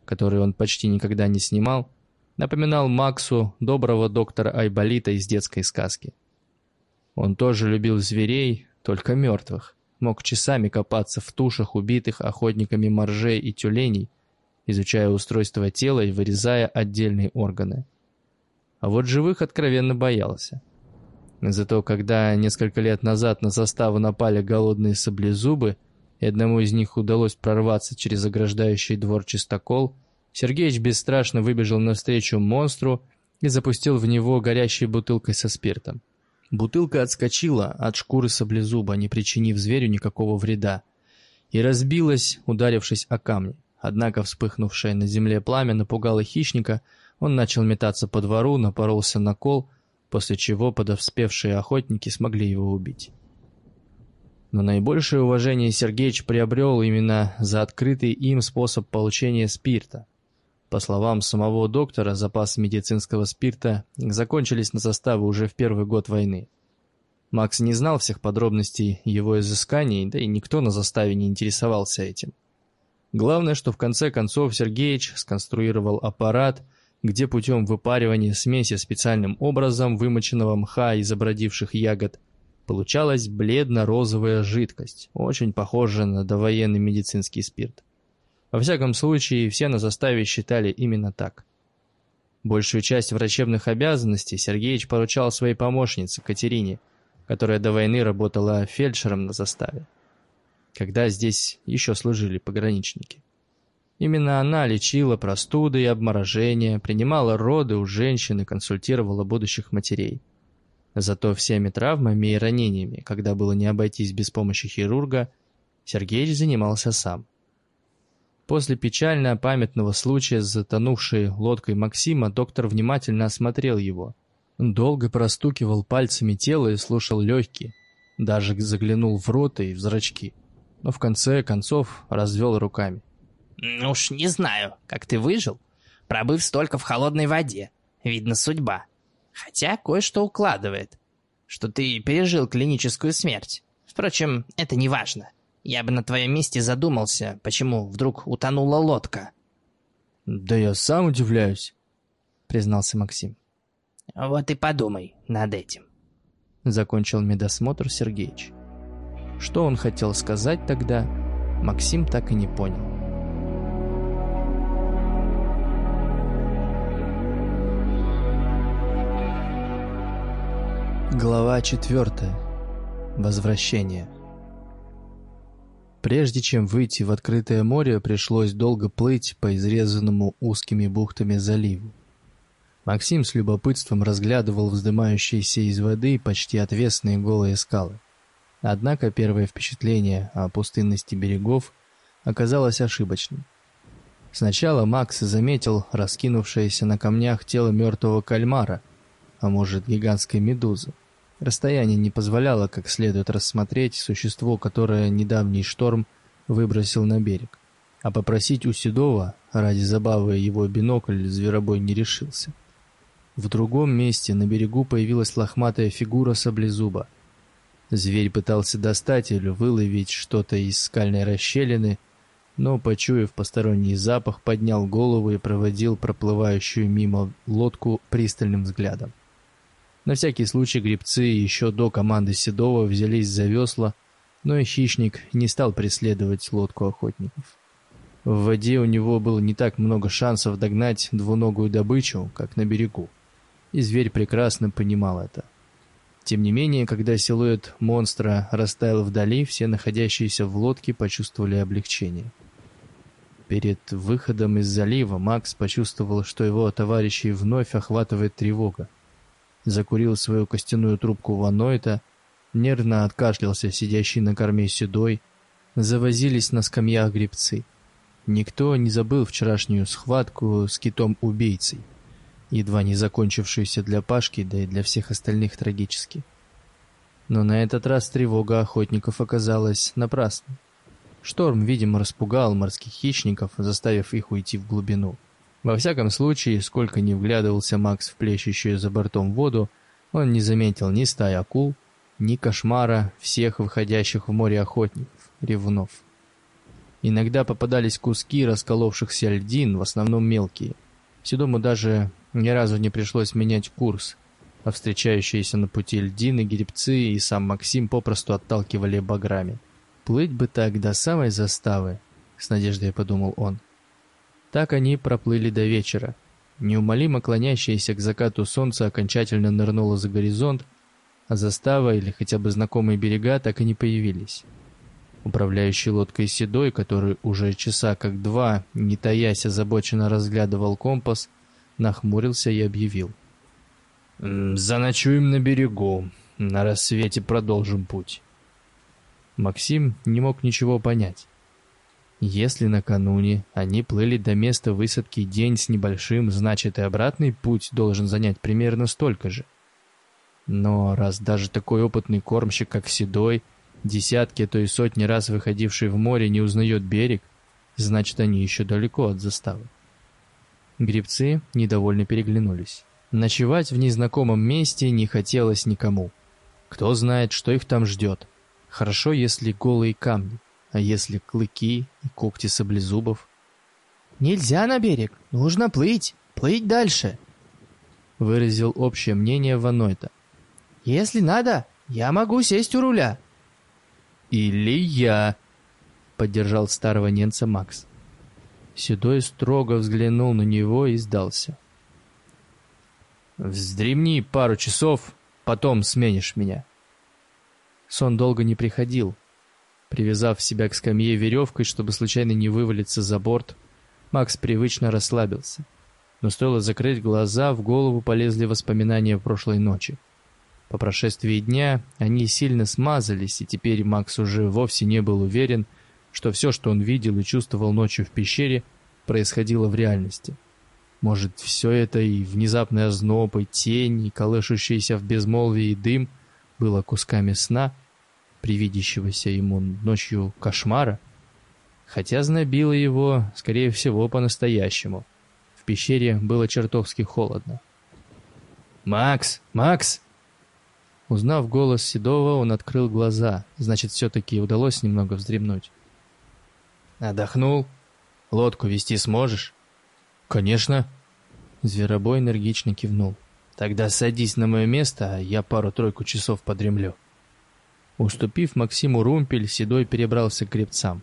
Speaker 2: который он почти никогда не снимал, напоминал Максу доброго доктора Айболита из детской сказки. Он тоже любил зверей, только мертвых, мог часами копаться в тушах убитых охотниками моржей и тюленей, изучая устройство тела и вырезая отдельные органы. А вот живых откровенно боялся. Зато когда несколько лет назад на заставу напали голодные саблезубы, и одному из них удалось прорваться через ограждающий двор чистокол, Сергеич бесстрашно выбежал навстречу монстру и запустил в него горящей бутылкой со спиртом. Бутылка отскочила от шкуры саблезуба, не причинив зверю никакого вреда, и разбилась, ударившись о камни. Однако вспыхнувшее на земле пламя напугало хищника, он начал метаться по двору, напоролся на кол после чего подоспевшие охотники смогли его убить. Но наибольшее уважение Сергеич приобрел именно за открытый им способ получения спирта. По словам самого доктора, запасы медицинского спирта закончились на заставе уже в первый год войны. Макс не знал всех подробностей его изысканий, да и никто на заставе не интересовался этим. Главное, что в конце концов Сергеич сконструировал аппарат, где путем выпаривания смеси специальным образом вымоченного мха и забродивших ягод получалась бледно-розовая жидкость, очень похожая на довоенный медицинский спирт. Во всяком случае, все на заставе считали именно так. Большую часть врачебных обязанностей Сергеич поручал своей помощнице Катерине, которая до войны работала фельдшером на заставе, когда здесь еще служили пограничники. Именно она лечила простуды и обморожения, принимала роды у женщин и консультировала будущих матерей. Зато всеми травмами и ранениями, когда было не обойтись без помощи хирурга, Сергеич занимался сам. После печально памятного случая с затонувшей лодкой Максима доктор внимательно осмотрел его. Долго простукивал пальцами тело и слушал легкие, даже заглянул в рот и в зрачки, но в конце концов развел руками.
Speaker 3: Ну уж не знаю, как ты выжил, пробыв столько в холодной воде. Видно, судьба. Хотя кое-что укладывает, что ты пережил клиническую смерть. Впрочем, это не важно. Я бы на твоем месте задумался, почему вдруг утонула лодка.
Speaker 2: «Да я сам удивляюсь», — признался Максим.
Speaker 3: «Вот и подумай над этим», —
Speaker 2: закончил медосмотр Сергеич. Что он хотел сказать тогда, Максим так и не понял. Глава 4. Возвращение. Прежде чем выйти в открытое море, пришлось долго плыть по изрезанному узкими бухтами заливу. Максим с любопытством разглядывал вздымающиеся из воды почти отвесные голые скалы. Однако первое впечатление о пустынности берегов оказалось ошибочным. Сначала Макс заметил раскинувшееся на камнях тело мертвого кальмара, а может гигантской медузы. Расстояние не позволяло как следует рассмотреть существо, которое недавний шторм выбросил на берег. А попросить у Седова ради забавы его бинокль зверобой не решился. В другом месте на берегу появилась лохматая фигура саблезуба.
Speaker 1: Зверь пытался достать или выловить что-то из скальной расщелины, но, почуяв посторонний запах, поднял голову и проводил проплывающую мимо лодку пристальным взглядом. На всякий случай грибцы еще до команды Седова взялись за весла, но и хищник не стал преследовать лодку охотников. В воде у него было не так много шансов догнать двуногую добычу, как на берегу, и зверь прекрасно понимал это. Тем не менее, когда силуэт монстра растаял вдали, все находящиеся в лодке почувствовали облегчение. Перед выходом из залива Макс почувствовал, что его товарищей вновь охватывает тревога. Закурил свою костяную трубку ванойта, нервно откашлялся сидящий на корме седой, завозились на скамьях гребцы. Никто не забыл вчерашнюю схватку с китом-убийцей едва не закончившуюся для Пашки, да и для всех остальных трагически. Но на этот раз тревога охотников оказалась напрасной. Шторм, видимо, распугал морских хищников, заставив их уйти в глубину. Во всяком случае, сколько ни вглядывался Макс в плещущую за бортом воду, он не заметил ни стаи акул, ни кошмара всех выходящих в море охотников, ревнов. Иногда попадались куски расколовшихся льдин, в основном мелкие. Седому даже ни разу не пришлось менять курс, а встречающиеся на пути льдины, гребцы и сам Максим попросту отталкивали баграми. «Плыть бы так до самой заставы», — с надеждой подумал он. Так они проплыли до вечера. Неумолимо клонящееся к закату солнце окончательно нырнуло за горизонт, а застава или хотя бы знакомые берега так и не появились. Управляющий лодкой Седой, который уже часа как два, не таясь, озабоченно разглядывал компас, нахмурился и объявил. «Заночуем на берегу. На рассвете продолжим путь». Максим не мог ничего понять. Если накануне они плыли до места высадки день с небольшим, значит и обратный путь должен занять примерно столько же. Но раз даже такой опытный кормщик, как Седой, десятки, а то и сотни раз выходивший в море, не узнает берег, значит они еще далеко от заставы. Гребцы недовольно переглянулись. Ночевать в незнакомом месте не хотелось никому. Кто знает, что их там ждет. Хорошо, если голые камни, а если клыки и когти саблезубов.
Speaker 3: «Нельзя на берег, нужно плыть, плыть дальше», — выразил общее мнение Ванойта. «Если надо, я могу сесть у руля».
Speaker 1: «Или я», — поддержал старого немца Макс. Седой строго взглянул на него и сдался. «Вздремни пару часов, потом сменишь меня». Сон долго не приходил. Привязав себя к скамье веревкой, чтобы случайно не вывалиться за борт, Макс привычно расслабился. Но стоило закрыть глаза, в голову полезли воспоминания прошлой ночи. По прошествии дня они сильно смазались, и теперь Макс уже вовсе не был уверен, что все, что он видел и чувствовал ночью в пещере, происходило в реальности. Может, все это и внезапный озноб, и тень, колышущийся в безмолвии дым было кусками сна, привидящегося ему ночью кошмара? Хотя знобило его, скорее всего, по-настоящему. В пещере было чертовски холодно. «Макс! Макс!» Узнав голос Седова, он открыл глаза. Значит, все-таки удалось немного вздремнуть. «Отдохнул? Лодку вести сможешь?» «Конечно». Зверобой энергично кивнул. «Тогда садись на мое место, а я пару-тройку часов подремлю». Уступив Максиму румпель, Седой перебрался к крепцам.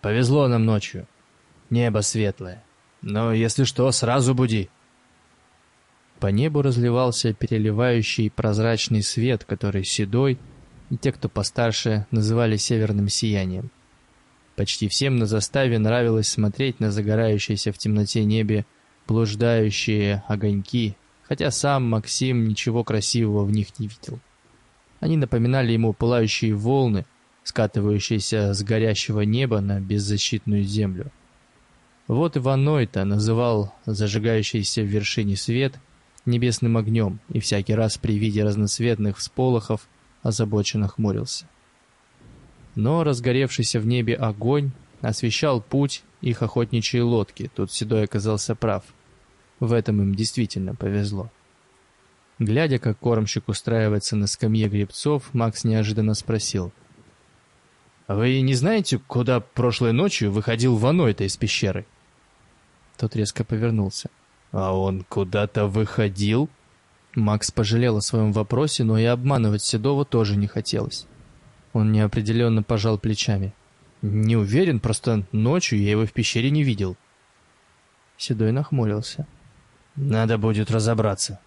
Speaker 1: «Повезло нам ночью. Небо светлое. Но если что, сразу буди». По небу разливался переливающий прозрачный свет, который Седой и те, кто постарше, называли северным сиянием. Почти всем на заставе нравилось смотреть на загорающиеся в темноте небе блуждающие огоньки, хотя сам Максим ничего красивого в них не видел. Они напоминали ему пылающие волны, скатывающиеся с горящего неба на беззащитную землю. Вот Иван Нойта называл зажигающийся в вершине свет небесным огнем, и всякий раз при виде разноцветных всполохов озабоченно хмурился. Но разгоревшийся в небе огонь освещал путь их охотничьей лодки. Тут Седой оказался прав. В этом им действительно повезло.
Speaker 2: Глядя, как кормщик устраивается на скамье гребцов, Макс неожиданно спросил. «Вы не знаете, куда прошлой ночью выходил Ваной-то из пещеры?» Тот резко повернулся. «А он куда-то выходил?» Макс пожалел о своем вопросе, но и обманывать Седова тоже не хотелось. Он неопределенно пожал плечами. «Не уверен, просто ночью я его в пещере не видел». Седой нахмурился. «Надо будет разобраться».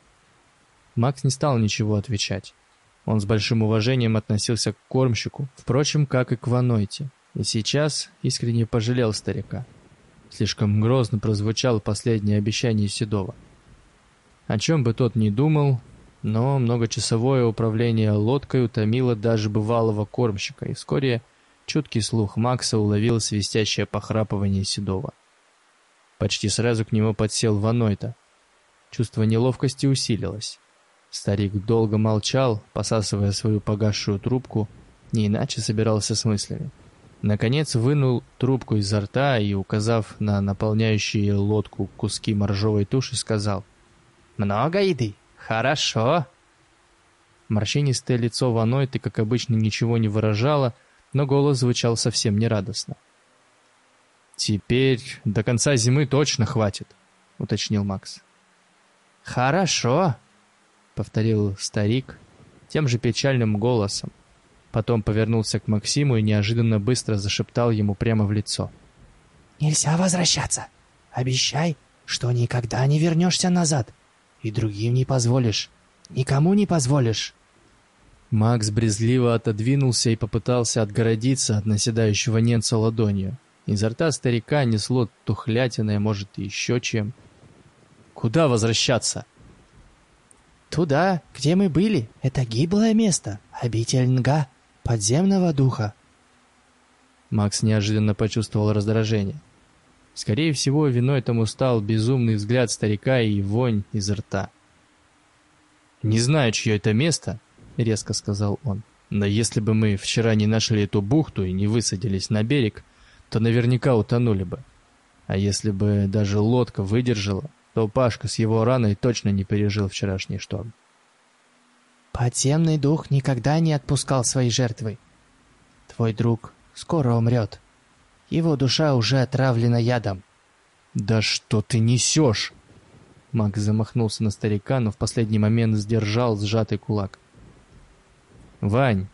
Speaker 2: Макс не стал ничего отвечать. Он с большим уважением относился к кормщику, впрочем, как и к Ванойте, и сейчас искренне пожалел старика. Слишком грозно прозвучало последнее обещание Седова. О чем бы тот ни думал, но многочасовое управление лодкой утомило даже бывалого кормщика, и вскоре чуткий слух Макса уловил свистящее похрапывание Седова. Почти сразу к нему подсел Ванойта. Чувство неловкости усилилось. Старик долго молчал, посасывая свою погасшую трубку, не иначе собирался с мыслями. Наконец вынул трубку изо рта и, указав на наполняющие лодку куски моржовой туши, сказал «Много еды? Хорошо!» Морщинистое лицо Ванойты, как обычно, ничего не выражало, но голос звучал совсем нерадостно.
Speaker 1: «Теперь до конца зимы точно хватит», — уточнил Макс.
Speaker 2: «Хорошо», — повторил старик тем же печальным голосом. Потом повернулся к Максиму и неожиданно быстро зашептал ему прямо в лицо.
Speaker 3: «Нельзя возвращаться. Обещай, что никогда не вернешься назад. И другим не позволишь. Никому не позволишь».
Speaker 2: Макс брезгливо отодвинулся и попытался отгородиться от наседающего ненца ладонью. Изо рта старика несло тухлятиной, может, еще чем. «Куда возвращаться?»
Speaker 3: Туда, где мы были, это гиблое место, обитель Нга, подземного духа.
Speaker 2: Макс неожиданно почувствовал раздражение. Скорее всего, виной этому стал безумный взгляд старика и вонь из рта.
Speaker 1: «Не знаю, чье это место», — резко сказал он. «Но если бы мы вчера не нашли эту бухту и не высадились на берег, то наверняка утонули бы. А если бы даже лодка выдержала, то Пашка с его раной точно не пережил вчерашний шторм.
Speaker 3: «Подземный дух никогда не отпускал свои жертвы. Твой друг скоро умрет. Его душа уже отравлена ядом».
Speaker 1: «Да что ты несешь?»
Speaker 2: Макс замахнулся на старика, но в последний момент сдержал сжатый кулак. «Вань,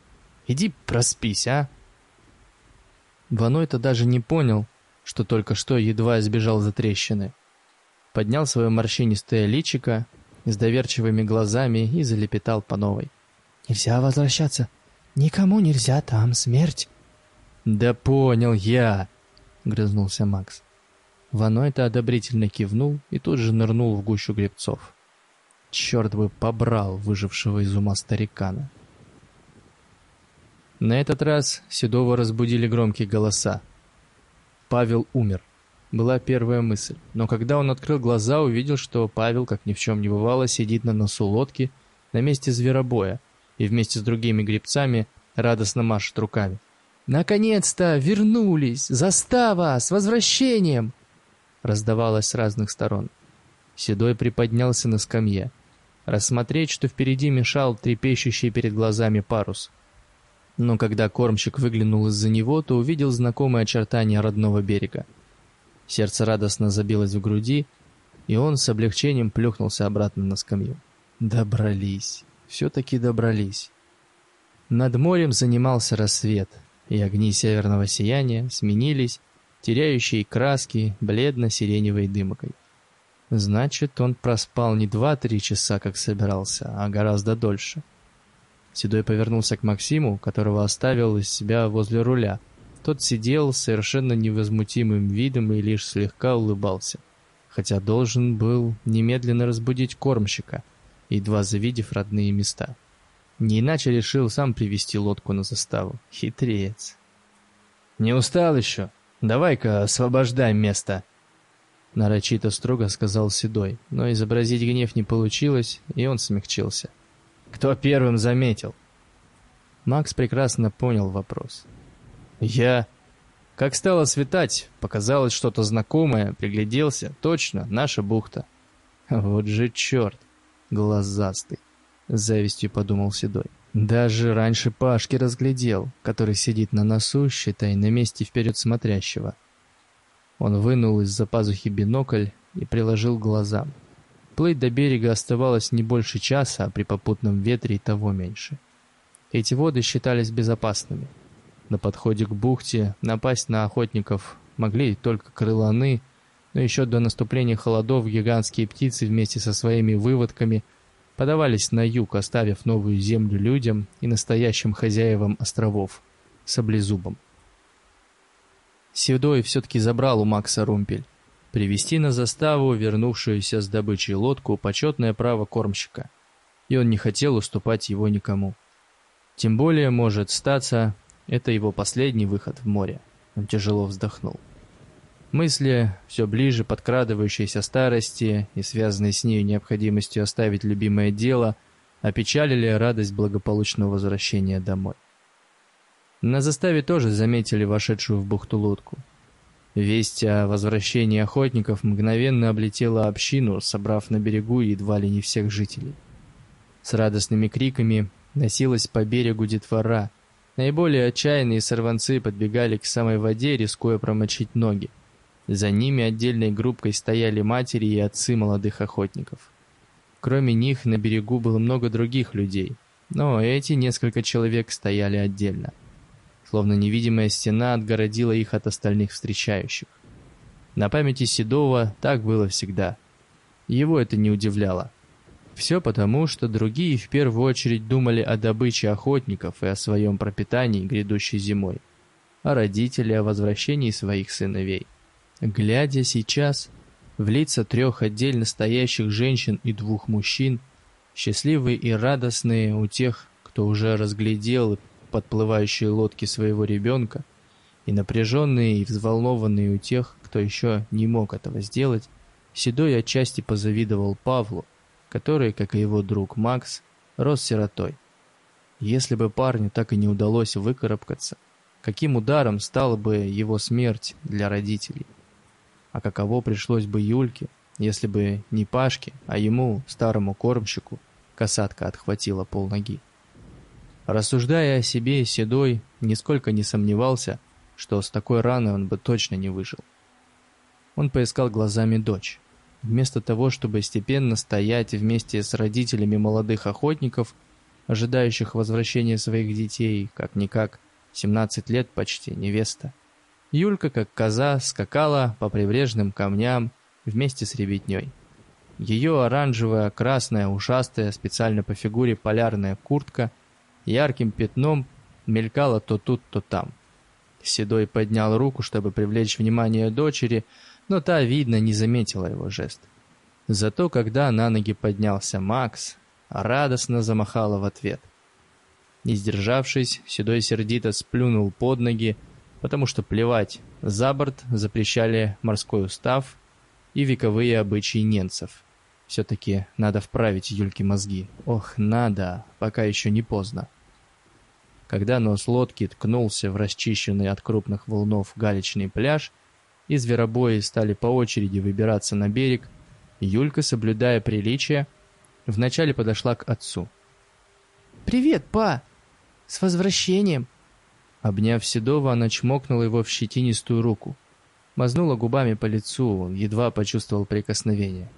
Speaker 2: иди проспись, а?» Ваной-то даже не понял, что только что едва избежал за трещины поднял свое морщинистое личико с доверчивыми глазами и залепетал по новой.
Speaker 3: «Нельзя возвращаться. Никому нельзя, там смерть».
Speaker 2: «Да понял я!» — грызнулся Макс. Ваной-то одобрительно кивнул и тут же нырнул в гущу гребцов. Черт бы побрал выжившего из ума старикана. На этот раз Седова разбудили громкие голоса. Павел умер была первая мысль. Но когда он открыл глаза, увидел, что Павел, как ни в чем не бывало, сидит на носу лодки на месте зверобоя и вместе с другими гребцами радостно машет руками. «Наконец-то вернулись! Застава! С возвращением!» раздавалось с разных сторон. Седой приподнялся на скамье. Рассмотреть, что впереди мешал трепещущий перед глазами парус. Но когда кормщик выглянул из-за него, то увидел знакомые очертания родного берега. Сердце радостно забилось в груди, и он с облегчением плюхнулся обратно на скамью. Добрались. Все-таки добрались. Над морем занимался рассвет, и огни северного сияния сменились теряющей краски бледно-сиреневой дымкой. Значит, он проспал не два-три часа, как собирался, а гораздо дольше. Седой повернулся к Максиму, которого оставил из себя возле руля, тот сидел с совершенно невозмутимым видом и лишь слегка улыбался, хотя должен был немедленно разбудить кормщика, едва завидев родные места. Не иначе решил сам привести лодку на заставу. Хитрец. «Не устал еще? Давай-ка освобождай место!» Нарочито строго сказал Седой, но изобразить гнев не получилось, и он смягчился. «Кто первым заметил?» Макс прекрасно понял вопрос. Я... Как стало светать, показалось что-то знакомое, пригляделся. Точно, наша бухта. Вот же черт, глазастый. С завистью подумал Седой. Даже раньше Пашки разглядел, который сидит на носу, считай, на месте вперед смотрящего. Он вынул из-за пазухи бинокль и приложил к глазам. Плыть до берега оставалось не больше часа, а при попутном ветре и того меньше. Эти воды считались безопасными. На подходе к бухте напасть на охотников могли только крыланы, но еще до наступления холодов гигантские птицы вместе со своими выводками подавались на юг, оставив новую землю людям и настоящим хозяевам островов – саблезубам. Седой все-таки забрал у Макса румпель. Привести на заставу вернувшуюся с добычей лодку почетное право кормщика, и он не хотел уступать его никому. Тем более, может статься, это его последний выход в море. Он тяжело вздохнул. Мысли, все ближе подкрадывающейся старости и связанные с нею необходимостью оставить любимое дело, опечалили радость благополучного возвращения домой. На заставе тоже заметили вошедшую в бухту лодку. Весть о возвращении охотников мгновенно облетела общину, собрав на берегу едва ли не всех жителей. С радостными криками носилась по берегу детвора. Наиболее отчаянные сорванцы подбегали к самой воде, рискуя промочить ноги. За ними отдельной группкой стояли матери и отцы молодых охотников. Кроме них на берегу было много других людей, но эти несколько человек стояли отдельно – словно невидимая стена отгородила их от остальных встречающих. На памяти Седова так было всегда. Его это не удивляло. Все потому, что другие в первую очередь думали о добыче охотников и о своем пропитании грядущей зимой, а родители о возвращении своих сыновей. Глядя сейчас в лица трех отдельно стоящих женщин и двух мужчин, счастливые и радостные у тех, кто уже разглядел подплывающие лодки своего ребенка, и напряженные и взволнованные у тех, кто еще не мог этого сделать, Седой отчасти позавидовал Павлу, который, как и его друг Макс, рос сиротой. Если бы парню так и не удалось выкарабкаться, каким ударом стала бы его смерть для родителей? А каково пришлось бы Юльке, если бы не Пашке, а ему, старому кормщику, касатка отхватила полноги? Рассуждая о себе, Седой нисколько не сомневался, что с такой раной он бы точно не выжил. Он поискал глазами дочь. Вместо того, чтобы степенно стоять вместе с родителями молодых охотников, ожидающих возвращения своих детей, как-никак, 17 лет почти, невеста. Юлька, как коза, скакала по прибрежным камням вместе с ребятней. Ее оранжевая, красная, ушастая, специально по фигуре полярная куртка – ярким пятном мелькало то тут, то там. Седой поднял руку, чтобы привлечь внимание дочери, но та, видно, не заметила его жест. Зато когда на ноги поднялся Макс, радостно замахала в ответ. Не сдержавшись, Седой сердито сплюнул под ноги, потому что плевать за борт запрещали морской устав и вековые обычаи ненцев. Все-таки надо вправить Юльке мозги. Ох, надо, пока еще не поздно. Когда нос лодки ткнулся в расчищенный от крупных волнов галечный пляж, и зверобои стали по очереди выбираться на берег, Юлька, соблюдая приличие, вначале подошла к отцу.
Speaker 3: «Привет, па! С возвращением!»
Speaker 2: Обняв Седова, она чмокнула его в щетинистую руку. Мазнула губами по лицу, он едва почувствовал прикосновение.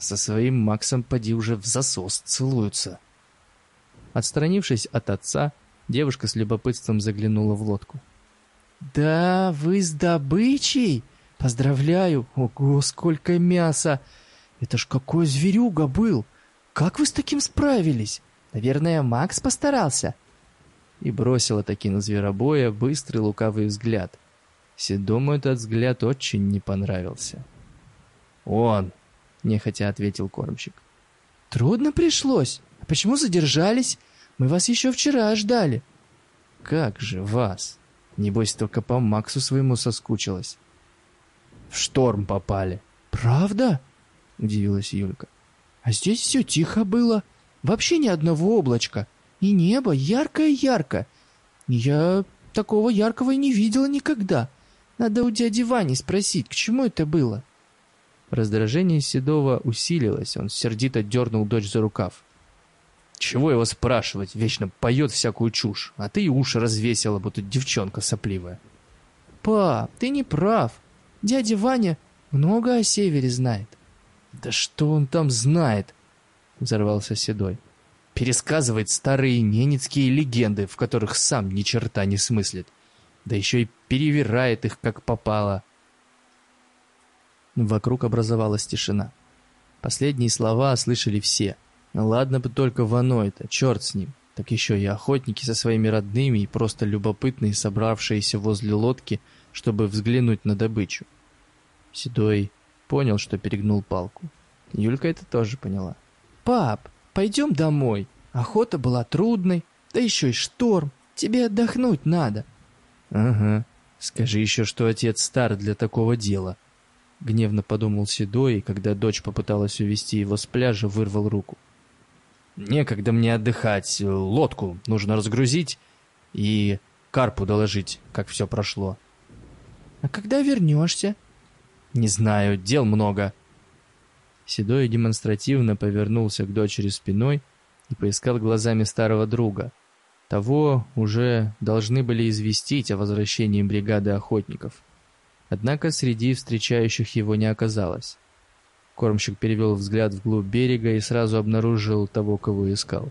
Speaker 2: Со своим Максом поди уже в засос целуются. Отстранившись от отца, Девушка с любопытством заглянула в лодку.
Speaker 3: «Да, вы с добычей? Поздравляю! Ого, сколько мяса! Это ж какой зверюга был! Как вы с таким справились? Наверное, Макс постарался?»
Speaker 2: И бросила таки на зверобоя быстрый лукавый взгляд. Седому этот взгляд очень не понравился. «Он!» — нехотя ответил кормщик.
Speaker 3: «Трудно пришлось. А почему задержались? Мы вас еще вчера ждали».
Speaker 2: «Как же вас? Небось, только по Максу своему соскучилась». «В шторм попали».
Speaker 3: «Правда?» — удивилась Юлька. «А здесь все тихо было. Вообще ни одного облачка. И небо яркое-ярко. Я такого яркого и не видела никогда. Надо у дяди Вани спросить, к чему это было?»
Speaker 2: Раздражение Седова усилилось, он сердито дернул дочь за рукав. Чего его спрашивать? Вечно поет всякую чушь, а ты и уши развесила, будто девчонка сопливая.
Speaker 3: Пап, ты не прав. Дядя Ваня много о севере знает.
Speaker 2: Да что он там знает? Взорвался Седой. Пересказывает старые ненецкие легенды, в которых сам ни черта не смыслит. Да еще и перевирает их, как попало.
Speaker 1: Вокруг образовалась тишина. Последние слова слышали все. Ладно бы только Ваной-то, черт с ним. Так еще и охотники со своими родными и просто любопытные, собравшиеся возле лодки, чтобы взглянуть на добычу. Седой понял, что перегнул палку. Юлька это тоже поняла.
Speaker 3: «Пап, пойдем домой. Охота была трудной, да еще и шторм. Тебе отдохнуть надо».
Speaker 1: «Ага. Скажи еще, что отец стар для такого дела». Гневно подумал Седой, и когда дочь попыталась увести его с пляжа, вырвал руку.
Speaker 2: Некогда мне отдыхать. Лодку нужно разгрузить и карпу доложить, как все прошло.
Speaker 3: А когда вернешься?
Speaker 2: Не знаю, дел много.
Speaker 1: Седой демонстративно повернулся к дочери спиной и поискал глазами старого друга. Того уже должны были известить о возвращении бригады охотников. Однако среди встречающих его не оказалось. Кормщик перевел взгляд вглубь берега и сразу обнаружил того, кого искал.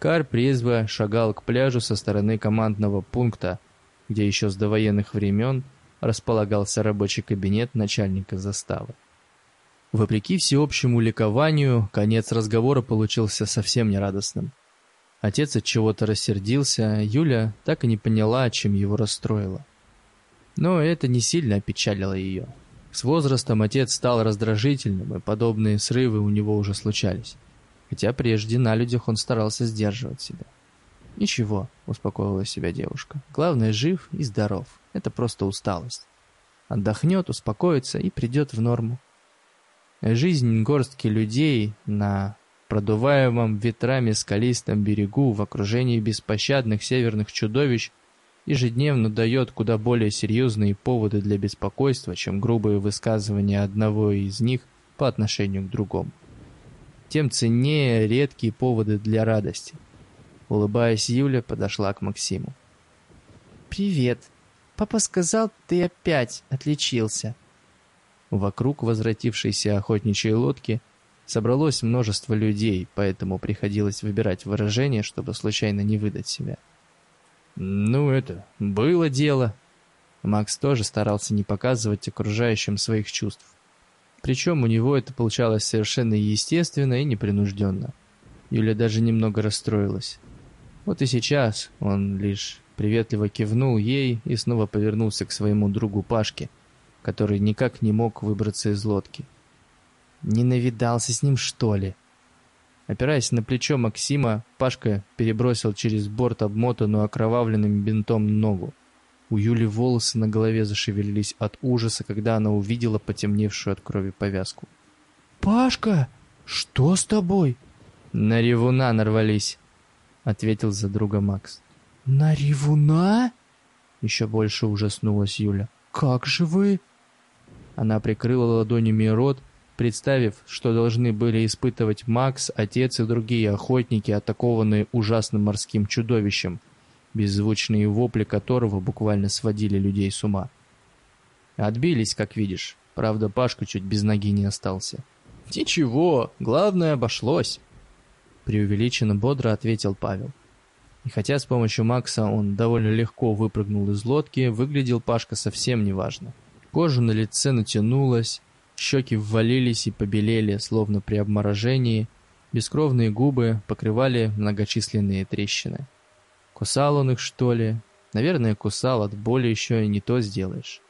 Speaker 1: Кар резво шагал к пляжу со стороны командного пункта, где еще с довоенных времен располагался рабочий кабинет начальника заставы. Вопреки всеобщему ликованию, конец разговора получился совсем нерадостным. Отец от чего-то рассердился, Юля так и не поняла, чем его расстроило. Но это не сильно опечалило ее. С возрастом отец стал раздражительным, и подобные срывы у него уже случались. Хотя прежде на людях он старался сдерживать себя. «Ничего», — успокоила себя девушка. «Главное, жив и здоров. Это просто усталость. Отдохнет, успокоится и придет в норму». Жизнь горстки людей на продуваемом ветрами скалистом берегу в окружении беспощадных северных чудовищ ежедневно дает куда более серьезные поводы для беспокойства, чем грубые высказывания одного из них по отношению к другому. Тем ценнее редкие поводы для радости. Улыбаясь, Юля подошла к Максиму.
Speaker 3: «Привет. Папа сказал, ты опять отличился».
Speaker 1: Вокруг возвратившейся охотничьей лодки собралось множество людей, поэтому приходилось выбирать выражение, чтобы случайно не выдать себя.
Speaker 2: Ну это, было дело.
Speaker 1: Макс тоже старался не показывать окружающим своих чувств. Причем у него это получалось совершенно естественно и непринужденно. Юля даже немного расстроилась. Вот и сейчас он лишь приветливо кивнул ей и снова повернулся к своему другу Пашке, который никак не мог выбраться из лодки. Не навидался с ним, что ли? Опираясь на плечо Максима, Пашка перебросил через борт обмотанную окровавленным бинтом ногу. У Юли волосы на голове зашевелились от ужаса, когда она увидела потемневшую от крови повязку.
Speaker 3: «Пашка, что с тобой?»
Speaker 1: «На ревуна нарвались», — ответил за друга Макс.
Speaker 3: «На ревуна?»
Speaker 1: Еще больше ужаснулась Юля.
Speaker 3: «Как же вы?»
Speaker 1: Она прикрыла ладонями рот, представив, что должны были испытывать Макс, отец и другие охотники, атакованные ужасным морским чудовищем, беззвучные вопли которого буквально сводили людей с ума. Отбились, как видишь. Правда, Пашка чуть без ноги не остался. «Ничего, главное, обошлось», — преувеличенно бодро ответил Павел. И хотя с помощью Макса он довольно легко выпрыгнул из лодки, выглядел Пашка совсем неважно. Кожа на лице натянулась, Щеки ввалились и побелели, словно при обморожении, бескровные губы покрывали многочисленные трещины. Кусал он их, что ли? Наверное, кусал, от боли еще и не то сделаешь.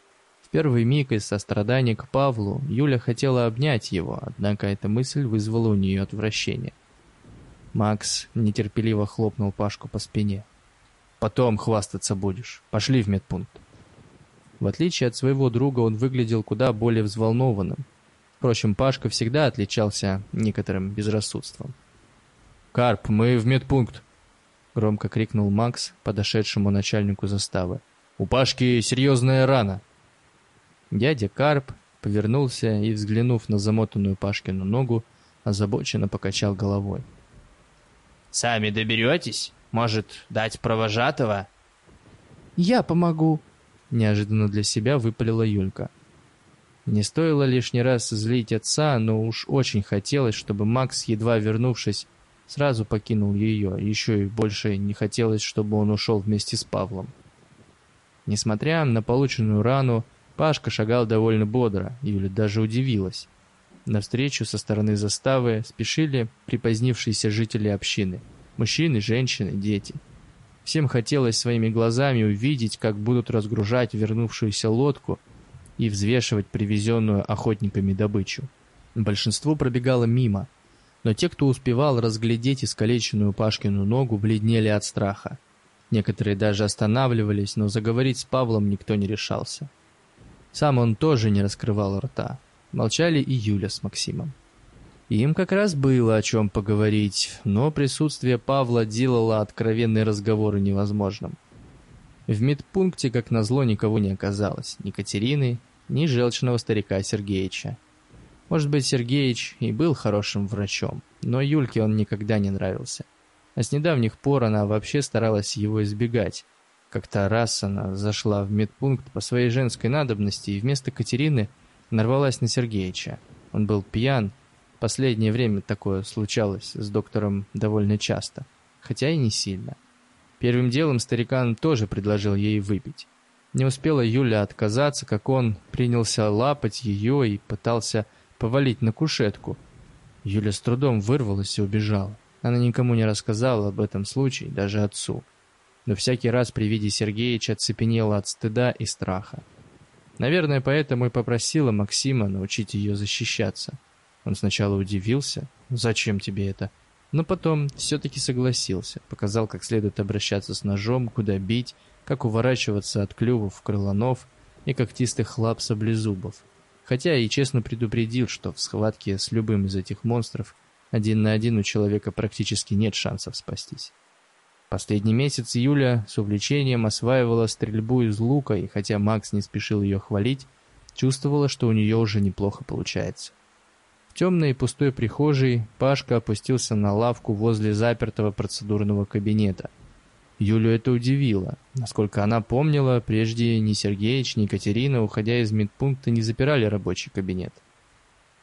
Speaker 1: В первый миг из сострадания к Павлу Юля хотела обнять его, однако эта мысль вызвала у нее отвращение. Макс нетерпеливо хлопнул Пашку по спине. «Потом хвастаться будешь. Пошли в медпункт». В отличие от своего друга, он выглядел куда более взволнованным. Впрочем, Пашка всегда отличался некоторым безрассудством. «Карп, мы в медпункт!» — громко крикнул Макс, подошедшему начальнику заставы. «У Пашки серьезная рана!» Дядя Карп повернулся и, взглянув на замотанную Пашкину ногу, озабоченно покачал головой.
Speaker 3: Сами доберетесь? Может, дать провожатого?»
Speaker 2: «Я помогу», — неожиданно для себя выпалила Юлька. Не стоило лишний раз злить отца, но уж очень хотелось, чтобы Макс, едва вернувшись, сразу покинул ее. Еще и больше не хотелось, чтобы он ушел вместе с Павлом. Несмотря на полученную рану, Пашка шагал довольно бодро, Юля даже удивилась. Навстречу со стороны заставы спешили припозднившиеся жители общины. Мужчины, женщины, дети. Всем хотелось своими глазами увидеть, как будут разгружать вернувшуюся лодку и взвешивать привезенную охотниками добычу. Большинство пробегало мимо, но те, кто успевал разглядеть искалеченную Пашкину ногу, бледнели от страха. Некоторые даже останавливались, но заговорить с Павлом никто не решался. Сам он тоже не раскрывал рта. Молчали и Юля с Максимом. Им как раз было о чем поговорить, но присутствие Павла делало откровенные разговоры невозможным. В медпункте, как назло, никого не оказалось. Ни Катерины, ни желчного старика Сергеича. Может быть, Сергеич и был хорошим врачом, но Юльке он никогда не нравился. А с недавних пор она вообще старалась его избегать. Как-то раз она зашла в медпункт по своей женской надобности и вместо Катерины нарвалась на Сергеича. Он был пьян. Последнее время такое случалось с доктором довольно часто, хотя и не сильно. Первым делом старикан тоже предложил ей выпить. Не успела Юля отказаться, как он принялся лапать ее и пытался повалить на кушетку. Юля с трудом вырвалась и убежала. Она никому не рассказала об этом случае, даже отцу. Но всякий раз при виде Сергеича оцепенела от стыда и страха. Наверное, поэтому и попросила Максима научить ее защищаться. Он сначала удивился, зачем тебе это? Но потом все-таки согласился, показал, как следует обращаться с ножом, куда бить, как уворачиваться от клювов крыланов и когтистых лап саблезубов. Хотя и честно предупредил, что в схватке с любым из этих монстров один на один у человека практически нет шансов спастись. Последний месяц Юля с увлечением осваивала стрельбу из лука, и хотя Макс не спешил ее хвалить, чувствовала, что у нее уже неплохо получается. В темной и пустой прихожей Пашка опустился на лавку возле запертого процедурного кабинета. Юлю это удивило. Насколько она помнила, прежде ни Сергеич, ни Катерина, уходя из медпункта, не запирали рабочий кабинет.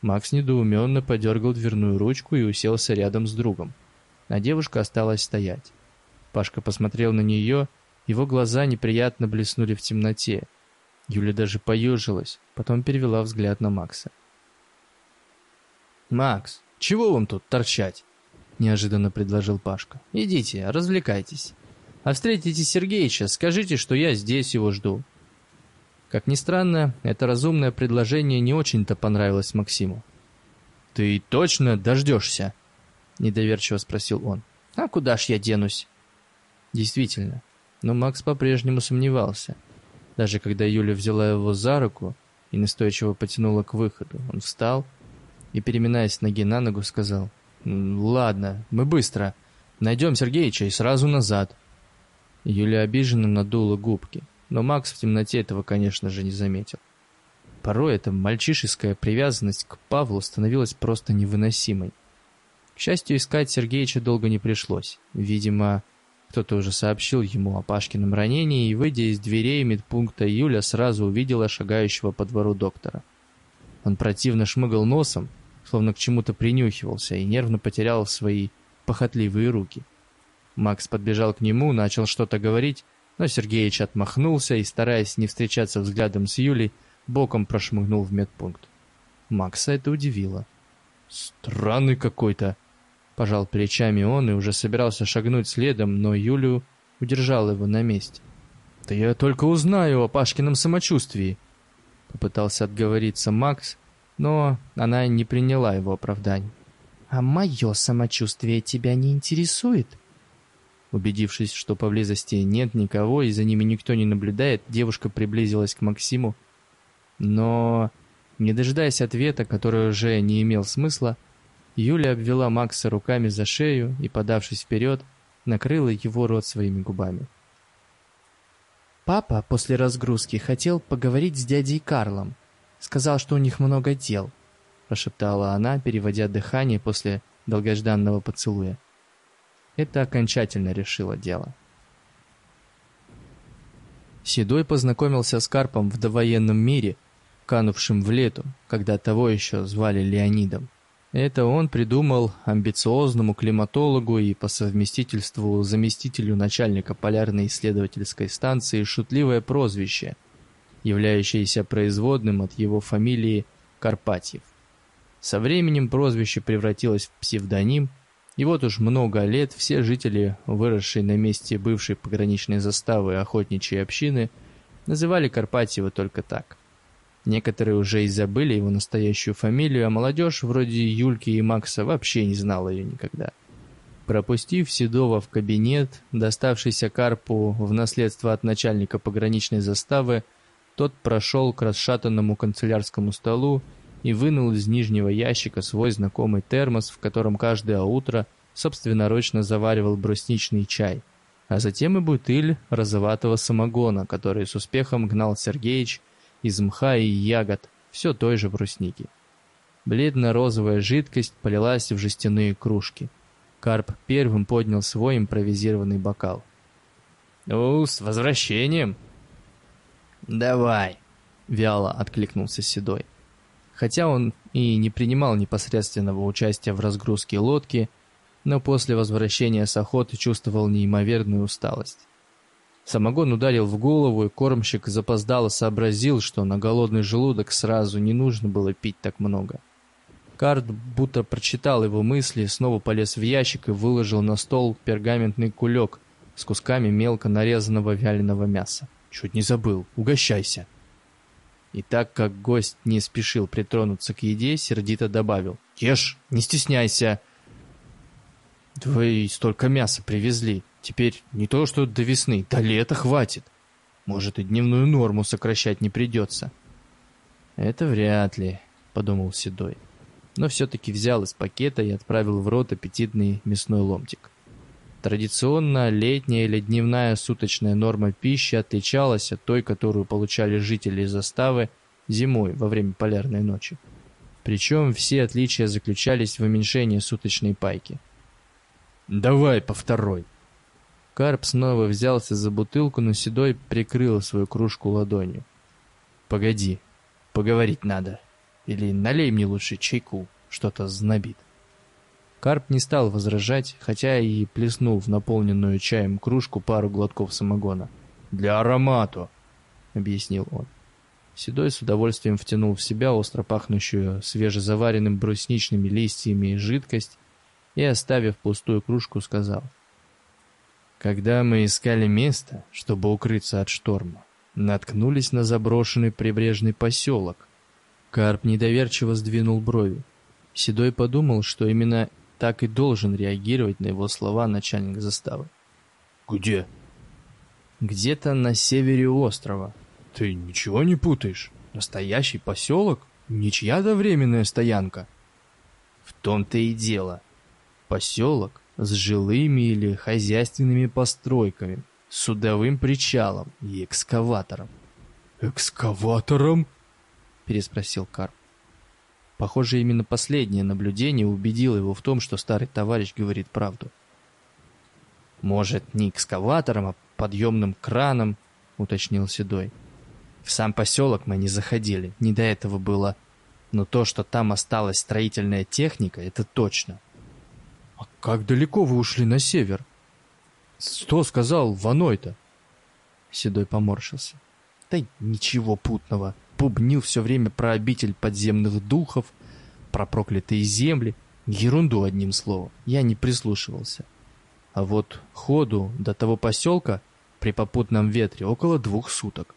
Speaker 2: Макс недоуменно подергал дверную ручку и уселся рядом с другом. А девушка осталась стоять. Пашка посмотрел на нее, его глаза неприятно блеснули в темноте. Юля даже поежилась, потом перевела взгляд на Макса. «Макс, чего вам тут торчать?» — неожиданно предложил Пашка. «Идите, развлекайтесь. А встретите Сергеича, скажите, что я здесь его жду». Как ни странно, это разумное предложение не очень-то понравилось Максиму. «Ты точно дождешься?» — недоверчиво спросил он. «А куда ж я денусь?» Действительно, но Макс по-прежнему сомневался. Даже когда Юля взяла его за руку и настойчиво потянула к выходу, он встал и, переминаясь ноги на ногу, сказал, «Ладно, мы быстро. Найдем Сергеича и сразу назад». Юля обиженно надула губки, но Макс в темноте этого, конечно же, не заметил. Порой эта мальчишеская привязанность к Павлу становилась просто невыносимой. К счастью, искать Сергеича долго не пришлось. Видимо, кто-то уже сообщил ему о Пашкином ранении, и, выйдя из дверей медпункта, Юля сразу увидела шагающего по двору доктора. Он противно шмыгал носом, словно к чему-то принюхивался, и нервно потерял свои похотливые руки. Макс подбежал к нему, начал что-то говорить, но Сергеич отмахнулся и, стараясь не встречаться взглядом с Юлей, боком прошмыгнул в медпункт. Макса это удивило. «Странный какой-то», — пожал плечами он и уже собирался шагнуть следом, но Юлю удержал его на месте. «Да я только узнаю о Пашкином самочувствии», — попытался отговориться Макс, но она не приняла его оправданий. «А мое самочувствие тебя не интересует?»
Speaker 1: Убедившись, что поблизости нет никого и за ними никто не наблюдает, девушка приблизилась к Максиму. Но, не дожидаясь ответа, который уже не имел смысла, Юля обвела Макса руками за шею и, подавшись вперед, накрыла его рот своими губами.
Speaker 2: «Папа после разгрузки хотел поговорить с дядей Карлом. Сказал, что у них много дел», – прошептала она, переводя дыхание после долгожданного поцелуя. Это окончательно решило дело. Седой познакомился с Карпом в довоенном мире, канувшем в лету, когда того еще звали Леонидом. Это он придумал амбициозному климатологу и по совместительству заместителю начальника полярной исследовательской станции шутливое прозвище, являющееся производным от его фамилии Карпатьев. Со временем прозвище превратилось в псевдоним, и вот уж много лет все жители, выросшие на месте бывшей пограничной заставы охотничьей общины, называли Карпатьева только так – Некоторые уже и забыли его настоящую фамилию, а молодежь, вроде Юльки и Макса, вообще не знала ее никогда. Пропустив Седова в кабинет, доставшийся Карпу в наследство от начальника пограничной заставы, тот прошел к расшатанному канцелярскому столу и вынул из нижнего ящика свой знакомый термос, в котором каждое утро собственноручно заваривал брусничный чай, а затем и бутыль розоватого самогона, который с успехом гнал Сергеич из мха и ягод, все той же брусники. Бледно-розовая жидкость полилась в жестяные кружки. Карп первым поднял свой импровизированный бокал. «Ну, с возвращением!»
Speaker 3: «Давай!»
Speaker 2: — вяло откликнулся Седой. Хотя он и не принимал непосредственного участия в разгрузке лодки, но после возвращения с охоты чувствовал неимоверную усталость. Самогон ударил в голову, и кормщик запоздало сообразил, что на голодный желудок сразу не нужно было пить так много. Карт будто прочитал его мысли, снова полез в ящик и выложил на стол пергаментный кулек с кусками мелко нарезанного вяленого мяса. Чуть не забыл. Угощайся. И так как гость не спешил притронуться к еде, сердито добавил. Ешь, не стесняйся. Вы столько мяса привезли. Теперь не то что до весны, до лета хватит. Может и дневную норму сокращать не придется. Это вряд ли, подумал Седой. Но все-таки взял из пакета и отправил в рот аппетитный мясной ломтик. Традиционно летняя или дневная суточная норма пищи отличалась от той, которую получали жители заставы зимой во время полярной ночи. Причем все отличия заключались в уменьшении суточной пайки. «Давай по второй», Карп снова взялся за бутылку, но Седой прикрыл свою кружку ладонью. «Погоди, поговорить надо. Или налей мне лучше чайку, что-то знобит». Карп не стал возражать, хотя и плеснул в наполненную чаем кружку пару глотков самогона. «Для аромату», — объяснил он. Седой с удовольствием втянул в себя остро пахнущую свежезаваренным брусничными листьями жидкость и, оставив пустую кружку, сказал — когда мы искали место, чтобы укрыться от шторма, наткнулись на заброшенный прибрежный поселок. Карп недоверчиво сдвинул брови. Седой подумал, что именно так и должен реагировать на его слова начальник заставы. «Где?» «Где-то на севере острова». «Ты ничего не путаешь? Настоящий поселок? Ничья-то временная стоянка?» «В том-то и дело. Поселок с жилыми или хозяйственными постройками, судовым причалом и экскаватором.
Speaker 4: «Экскаватором?»
Speaker 2: – переспросил Карп. Похоже, именно последнее наблюдение убедило его в том, что старый товарищ говорит правду. «Может, не экскаватором, а подъемным краном», — уточнил Седой. «В сам поселок мы не заходили, не до этого было. Но то, что там осталась строительная техника, это точно. «А как далеко вы ушли на север?» «Что сказал Ваной-то?» Седой поморщился. «Да ничего путного. Пубнил все время про обитель подземных духов, про проклятые земли. Ерунду одним словом. Я не прислушивался. А вот ходу до того поселка при попутном ветре около двух суток.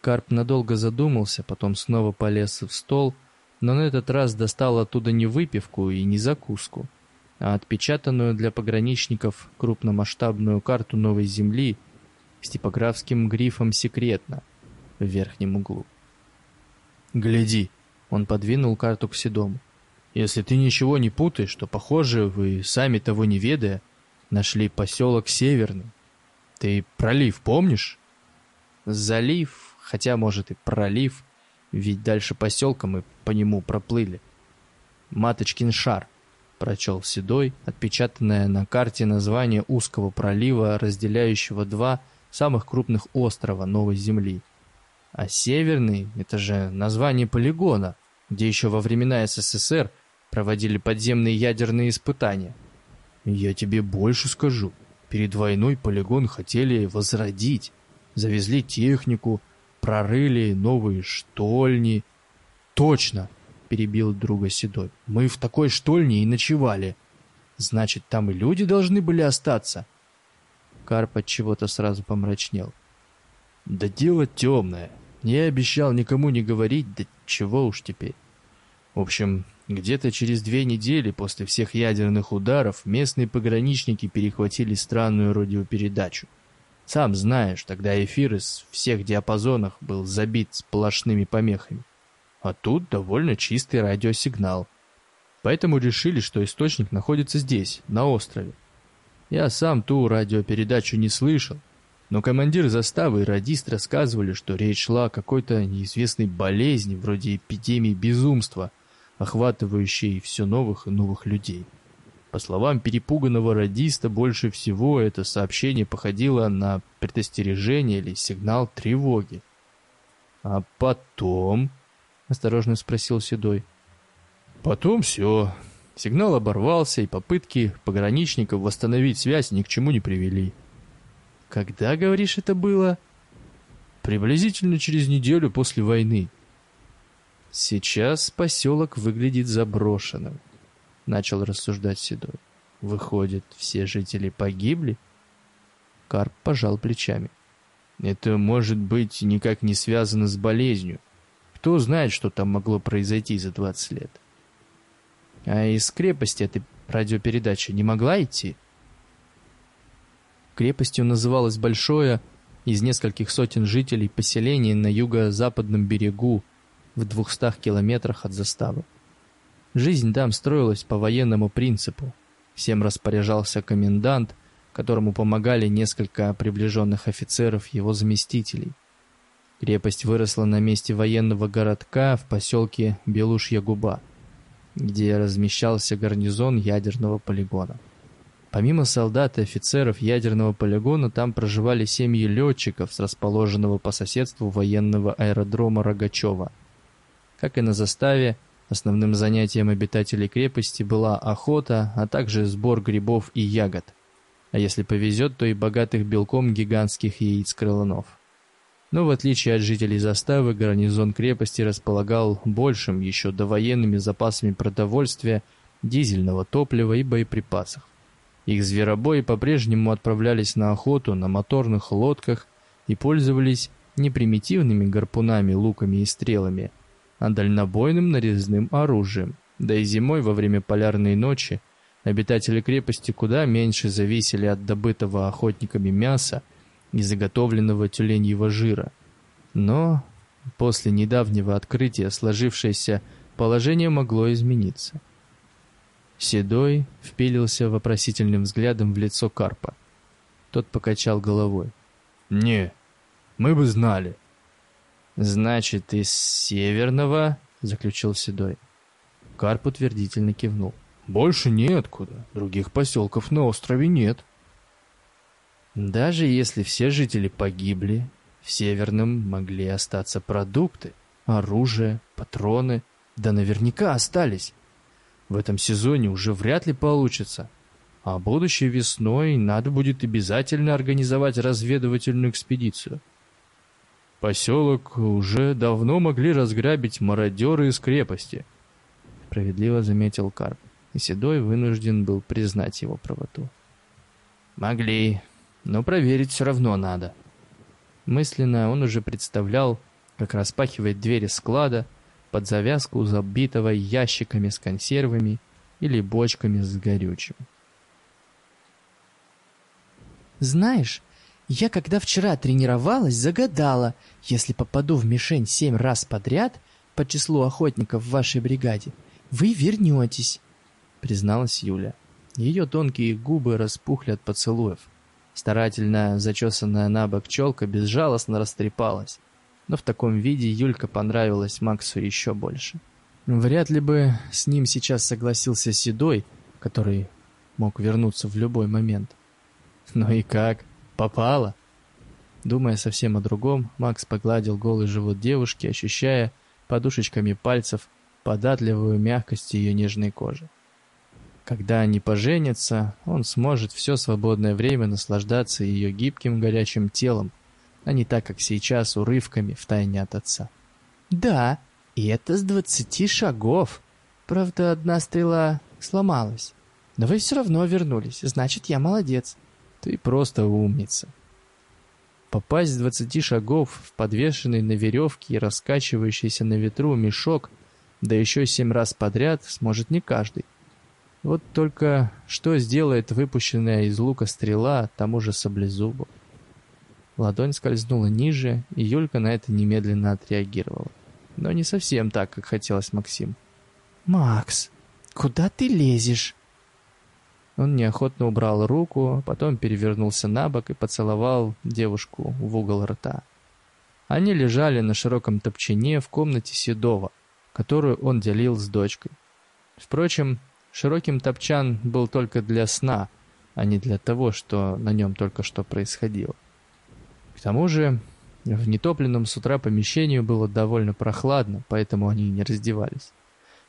Speaker 2: Карп надолго задумался, потом снова полез в стол, но на этот раз достал оттуда не выпивку и не закуску, отпечатанную для пограничников крупномасштабную карту Новой Земли с типографским грифом «Секретно» в верхнем углу. «Гляди!» — он подвинул карту к Седому. «Если ты ничего не путаешь, то, похоже, вы, сами того не ведая, нашли поселок Северный. Ты пролив помнишь?» «Залив, хотя, может, и пролив, ведь дальше поселка мы по нему проплыли. Маточкин шар — прочел Седой, отпечатанное на карте название узкого пролива, разделяющего два самых крупных острова Новой Земли. А Северный — это же название полигона, где еще во времена СССР проводили подземные ядерные испытания. Я тебе больше скажу. Перед войной полигон хотели возродить. Завезли технику, прорыли новые штольни. Точно, перебил друга Седой. Мы в такой штольне и ночевали. Значит, там и люди должны были остаться. Карп от чего-то сразу помрачнел. Да дело темное. Я обещал никому не говорить, да чего уж теперь. В общем, где-то через две недели после всех ядерных ударов местные пограничники перехватили странную радиопередачу. Сам знаешь, тогда эфир из всех диапазонов был забит сплошными помехами. А тут довольно чистый радиосигнал. Поэтому решили, что источник находится здесь, на острове. Я сам ту радиопередачу не слышал, но командир заставы и радист рассказывали, что речь шла о какой-то неизвестной болезни, вроде эпидемии безумства, охватывающей все новых и новых людей. По словам перепуганного радиста, больше всего это сообщение походило на предостережение или сигнал тревоги. «А потом?» — осторожно спросил Седой. «Потом все. Сигнал оборвался, и попытки пограничников восстановить связь ни к чему не привели». «Когда, говоришь, это было?» «Приблизительно через неделю после войны. «Сейчас поселок выглядит заброшенным», — начал рассуждать Седой. «Выходит, все жители погибли?» Карп пожал плечами. «Это может быть никак не связано с болезнью. Кто знает, что там могло произойти за 20 лет?» «А из крепости этой радиопередача не могла идти?» Крепостью называлось большое, из нескольких сотен жителей поселение на юго-западном берегу в двухстах километрах от заставы. Жизнь там строилась по военному принципу. Всем распоряжался комендант, которому помогали несколько приближенных офицеров его заместителей. Крепость выросла на месте военного городка в поселке Белушья-Губа, где размещался гарнизон ядерного полигона. Помимо солдат и офицеров ядерного полигона, там проживали семьи летчиков с расположенного по соседству военного аэродрома Рогачева – как и на заставе, основным занятием обитателей крепости была охота, а также сбор грибов и ягод. А если повезет, то и богатых белком гигантских яиц крыланов. Но в отличие от жителей заставы, гарнизон крепости располагал большим еще довоенными запасами продовольствия, дизельного топлива и боеприпасов. Их зверобои по-прежнему отправлялись на охоту на моторных лодках и пользовались не примитивными гарпунами, луками и стрелами, а дальнобойным нарезным оружием. Да и зимой во время полярной ночи обитатели крепости куда меньше зависели от добытого охотниками мяса и заготовленного тюленьего жира. Но после недавнего открытия сложившееся положение могло измениться. Седой впилился вопросительным взглядом в лицо Карпа. Тот покачал головой. «Не, мы бы знали. «Значит, из северного?» — заключил Седой. Карп утвердительно кивнул. «Больше неоткуда. Других поселков на острове нет». Даже если все жители погибли, в Северном могли остаться продукты, оружие, патроны, да наверняка остались. В этом сезоне уже вряд ли получится. А будущей весной надо будет обязательно организовать разведывательную экспедицию. Поселок уже давно могли разграбить мародеры из крепости, справедливо заметил Карп, и Седой вынужден был признать его правоту. Могли, но проверить все равно надо. Мысленно он уже представлял, как распахивает двери склада под завязку, забитого ящиками с консервами или бочками с горючим.
Speaker 3: «Знаешь, я, когда вчера тренировалась, загадала, если попаду в мишень семь раз подряд по числу охотников в вашей бригаде, вы вернетесь, призналась Юля. Ее тонкие губы распухли от поцелуев. Старательно зачесанная на бок челка безжалостно растрепалась. Но в таком виде Юлька понравилась Максу еще больше. Вряд ли бы с ним сейчас согласился Седой,
Speaker 2: который мог вернуться в любой момент. Ну и как? Попало? Думая совсем о другом, Макс погладил голый живот девушки, ощущая подушечками пальцев податливую мягкость ее нежной кожи. Когда они поженятся, он сможет все свободное время наслаждаться ее гибким горячим телом, а не так, как сейчас, урывками в тайне от отца.
Speaker 3: «Да, и это с двадцати шагов. Правда, одна стрела сломалась. Но вы все равно вернулись, значит, я молодец».
Speaker 2: «Ты просто умница», Попасть с двадцати шагов в подвешенный на веревке и раскачивающийся на ветру мешок, да еще семь раз подряд, сможет не каждый. Вот только что сделает выпущенная из лука стрела тому же саблезубу? Ладонь скользнула ниже, и Юлька на это немедленно отреагировала. Но не совсем так, как хотелось Максим.
Speaker 3: «Макс, куда ты лезешь?»
Speaker 2: Он неохотно убрал руку, потом перевернулся на бок и поцеловал девушку в угол рта. Они лежали на широком топчине в комнате Седова, которую он делил с дочкой. Впрочем, широким топчан был только для сна, а не для того, что на нем только что происходило. К тому же, в нетопленном с утра помещении было довольно прохладно, поэтому они не раздевались.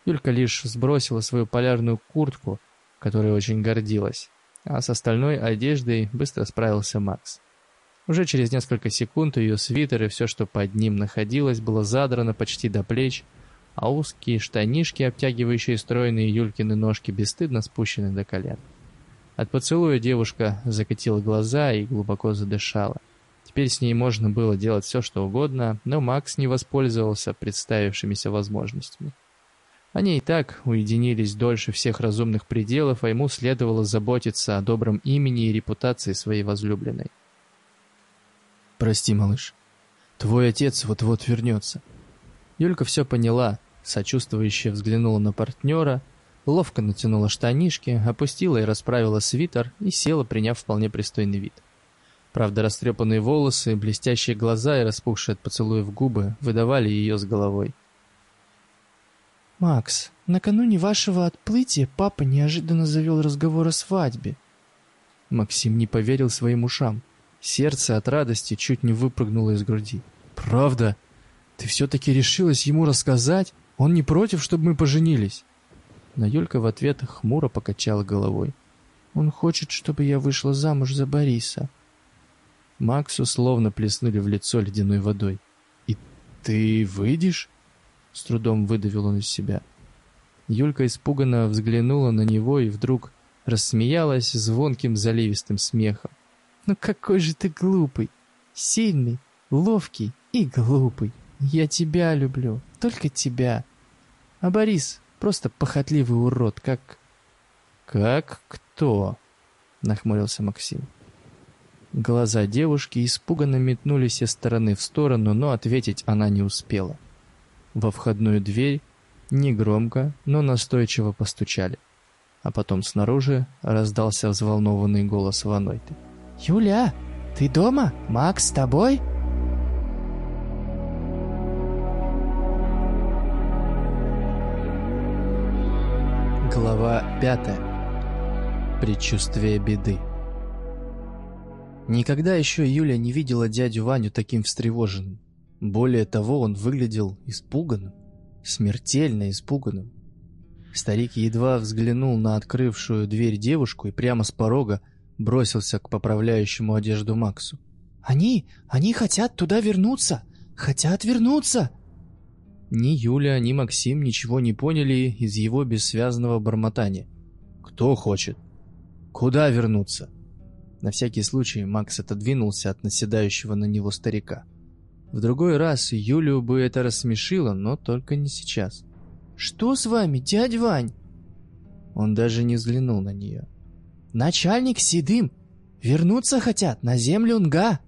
Speaker 2: Юлька лишь сбросила свою полярную куртку которой очень гордилась, а с остальной одеждой быстро справился Макс. Уже через несколько секунд ее свитер и все, что под ним находилось, было задрано почти до плеч, а узкие штанишки, обтягивающие стройные Юлькины ножки, бесстыдно спущены до колен. От поцелуя девушка закатила глаза и глубоко задышала. Теперь с ней можно было делать все, что угодно, но Макс не воспользовался представившимися возможностями. Они и так уединились дольше всех разумных пределов, а ему следовало заботиться о добром имени и репутации своей возлюбленной. «Прости, малыш. Твой отец вот-вот вернется». Юлька все поняла, сочувствующе взглянула на партнера, ловко натянула штанишки, опустила и расправила свитер и села, приняв вполне пристойный вид. Правда, растрепанные волосы, блестящие глаза и распухшие от поцелуев губы выдавали ее с головой.
Speaker 3: «Макс, накануне вашего отплытия папа неожиданно завел разговор о свадьбе».
Speaker 2: Максим не поверил своим ушам. Сердце от радости чуть не выпрыгнуло из груди. «Правда? Ты все-таки решилась ему рассказать? Он не против, чтобы мы поженились?» Но Юлька в ответ хмуро покачала головой.
Speaker 3: «Он хочет, чтобы я вышла замуж за Бориса».
Speaker 2: Максу словно плеснули в лицо ледяной водой. «И ты выйдешь?» С трудом выдавил он из себя. Юлька испуганно взглянула на него и вдруг рассмеялась звонким заливистым смехом.
Speaker 3: «Ну какой же ты глупый! Сильный, ловкий и глупый! Я тебя люблю, только тебя! А Борис просто похотливый урод, как...»
Speaker 2: «Как кто?» — нахмурился Максим. Глаза девушки испуганно метнулись из стороны в сторону, но ответить она не успела. — во входную дверь негромко, но настойчиво постучали. А потом снаружи раздался взволнованный голос Ванойты.
Speaker 3: «Юля, ты дома? Макс с тобой?»
Speaker 1: Глава пятая. Предчувствие беды. Никогда еще Юля не видела дядю Ваню таким встревоженным. Более того, он выглядел испуганным, смертельно испуганным. Старик едва взглянул на открывшую дверь девушку и прямо с порога бросился к поправляющему одежду Максу.
Speaker 3: «Они, они хотят туда вернуться! Хотят вернуться!»
Speaker 2: Ни Юля, ни Максим ничего не поняли из его бессвязного бормотания. «Кто хочет? Куда вернуться?» На всякий случай Макс отодвинулся от наседающего на него старика. В другой раз Юлю бы это рассмешило, но только не сейчас.
Speaker 3: «Что с вами, дядя Вань?»
Speaker 2: Он даже не взглянул на нее.
Speaker 3: «Начальник Седым! Вернуться хотят на землю Нга!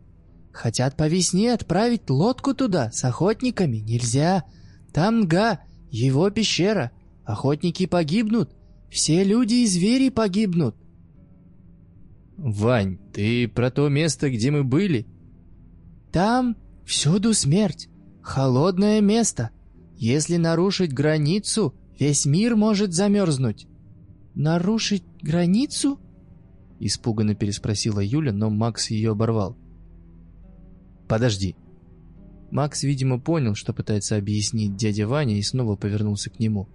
Speaker 3: Хотят по весне отправить лодку туда с охотниками. Нельзя! Там Нга, его пещера. Охотники погибнут. Все люди и звери погибнут.
Speaker 2: «Вань, ты про то место, где мы были?»
Speaker 3: «Там Всюду смерть. Холодное место. Если нарушить границу, весь мир может замерзнуть. нарушить границу?» Испуганно переспросила Юля, но Макс ее оборвал.
Speaker 2: «Подожди». Макс, видимо, понял, что пытается объяснить дядя Ваня, и снова повернулся к нему.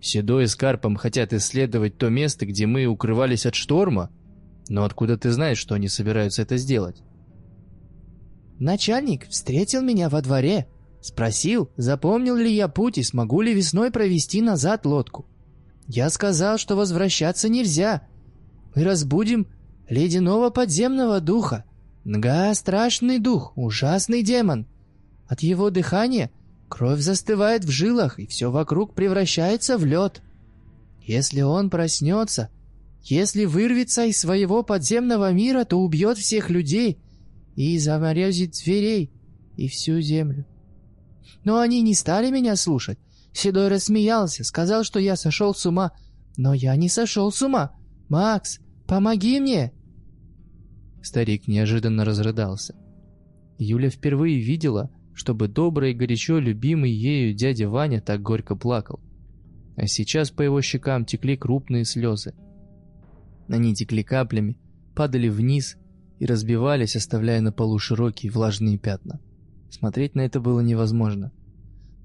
Speaker 2: «Седой с Карпом хотят исследовать то место, где мы укрывались от шторма? Но откуда ты знаешь, что они собираются это сделать?»
Speaker 3: «Начальник встретил меня во дворе», Спросил, запомнил ли я путь и смогу ли весной провести назад лодку. Я сказал, что возвращаться нельзя. Мы разбудим ледяного подземного духа. Нга — страшный дух, ужасный демон. От его дыхания кровь застывает в жилах, и все вокруг превращается в лед. Если он проснется, если вырвется из своего подземного мира, то убьет всех людей и заморозит зверей и всю землю. Но они не стали меня слушать. Седой рассмеялся, сказал, что я сошел с ума. Но я не сошел с ума. Макс, помоги мне!»
Speaker 2: Старик неожиданно разрыдался. Юля впервые видела, чтобы добрый и горячо любимый ею дядя Ваня так горько плакал. А сейчас по его щекам текли крупные слезы. Они текли каплями, падали вниз и разбивались, оставляя на полу широкие влажные пятна. Смотреть на это было невозможно.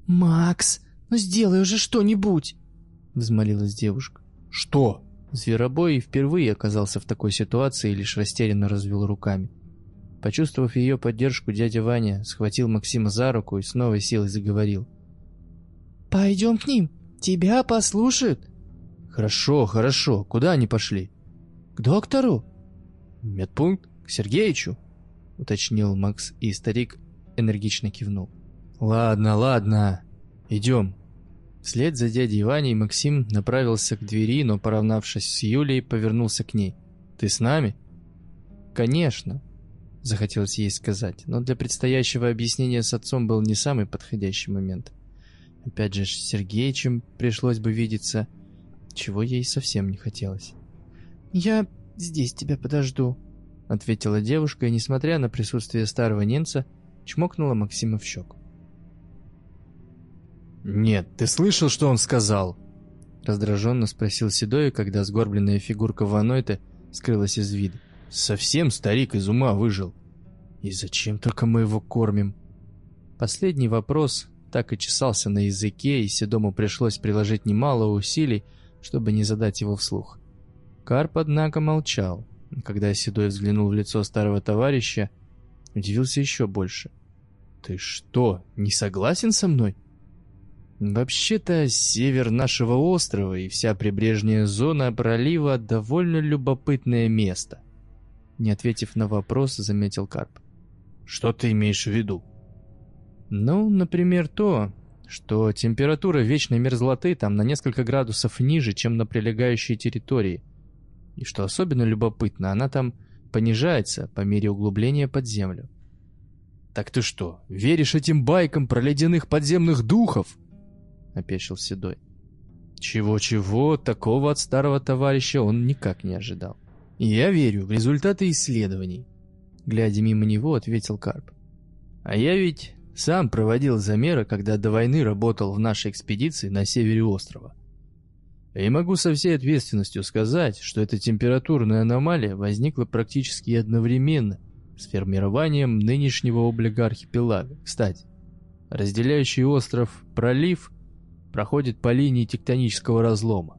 Speaker 3: «Макс, ну сделай уже что-нибудь!» Взмолилась девушка.
Speaker 2: «Что?» Зверобой впервые оказался в такой ситуации и лишь растерянно развел руками. Почувствовав ее поддержку, дядя Ваня схватил Максима за руку и с новой силой заговорил.
Speaker 3: «Пойдем к ним, тебя послушают».
Speaker 2: «Хорошо, хорошо. Куда они пошли?»
Speaker 3: «К доктору».
Speaker 2: «Медпункт? К Сергеичу?» — уточнил Макс, и старик энергично кивнул. «Ладно, ладно, идем». Вслед за дядей Ваней Максим направился к двери, но, поравнавшись с Юлей, повернулся к ней. «Ты с нами?» «Конечно», — захотелось ей сказать, но для предстоящего объяснения с отцом был не самый подходящий момент. Опять же, с Сергеичем пришлось бы видеться, чего ей совсем не хотелось.
Speaker 3: «Я здесь тебя подожду», — ответила девушка, и, несмотря на присутствие старого немца, чмокнула Максима в щеку.
Speaker 2: «Нет, ты слышал, что он сказал?» Раздраженно спросил Седой, когда сгорбленная фигурка Ванойта скрылась из вида. «Совсем старик из ума выжил. И зачем только мы его кормим?» Последний вопрос так и чесался на языке, и Седому пришлось приложить немало усилий, чтобы не задать его вслух. Карп, однако, молчал. Когда Седой взглянул в лицо старого товарища, удивился еще больше. «Ты что, не согласен со мной?» «Вообще-то, север нашего острова и вся прибрежная зона пролива довольно любопытное место», не ответив на вопрос, заметил Карп. «Что ты имеешь в виду?» «Ну, например, то, что температура вечной мерзлоты там на несколько градусов ниже, чем на прилегающей территории. И что особенно любопытно, она там понижается по мере углубления под землю. «Так ты что, веришь этим байкам про ледяных подземных духов?» — опешил Седой. Чего-чего, такого от старого товарища он никак не ожидал. «Я верю в результаты исследований», — глядя мимо него, ответил Карп. «А я ведь сам проводил замеры, когда до войны работал в нашей экспедиции на севере острова. И могу со всей ответственностью сказать, что эта температурная аномалия возникла практически одновременно с формированием нынешнего облика архипелага. Кстати, разделяющий остров пролив проходит по линии тектонического разлома.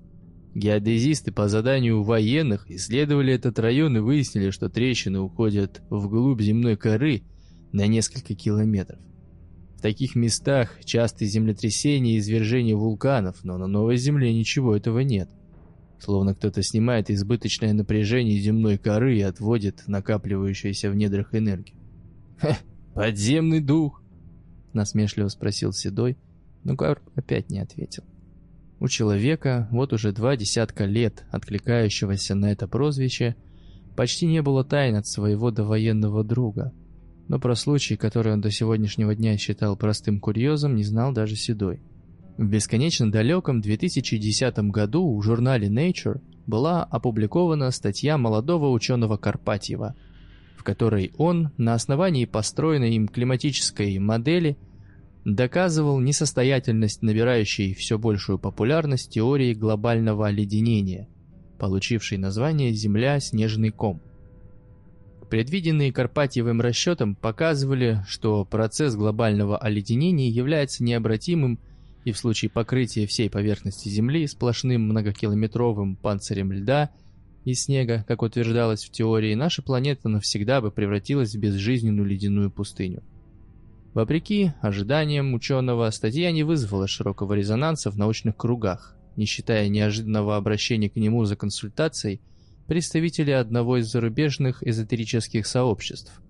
Speaker 2: Геодезисты по заданию военных исследовали этот район и выяснили, что трещины уходят вглубь земной коры на несколько километров. В таких местах часто землетрясения и извержения вулканов, но на новой земле ничего этого нет. Словно кто-то снимает избыточное напряжение земной коры и отводит накапливающуюся в недрах энергию. «Ха, подземный дух!» Насмешливо спросил Седой, но Карп опять не ответил. У человека, вот уже два десятка лет откликающегося на это прозвище, почти не было тайн от своего довоенного друга. Но про случай, который он до сегодняшнего дня считал простым курьезом, не знал даже Седой. В бесконечно далеком 2010 году в журнале Nature была опубликована статья молодого ученого Карпатьева, в которой он на основании построенной им климатической модели доказывал несостоятельность набирающей все большую популярность теории глобального оледенения
Speaker 1: получивший название «Земля. Снежный ком». Предвиденные Карпатьевым расчетом показывали, что процесс глобального оледенения является необратимым и в случае покрытия всей поверхности Земли сплошным многокилометровым панцирем льда и снега, как утверждалось в теории, наша планета навсегда бы превратилась в безжизненную ледяную пустыню. Вопреки ожиданиям ученого, статья не вызвала широкого резонанса в научных кругах, не считая неожиданного обращения к нему за консультацией представители одного из зарубежных эзотерических сообществ.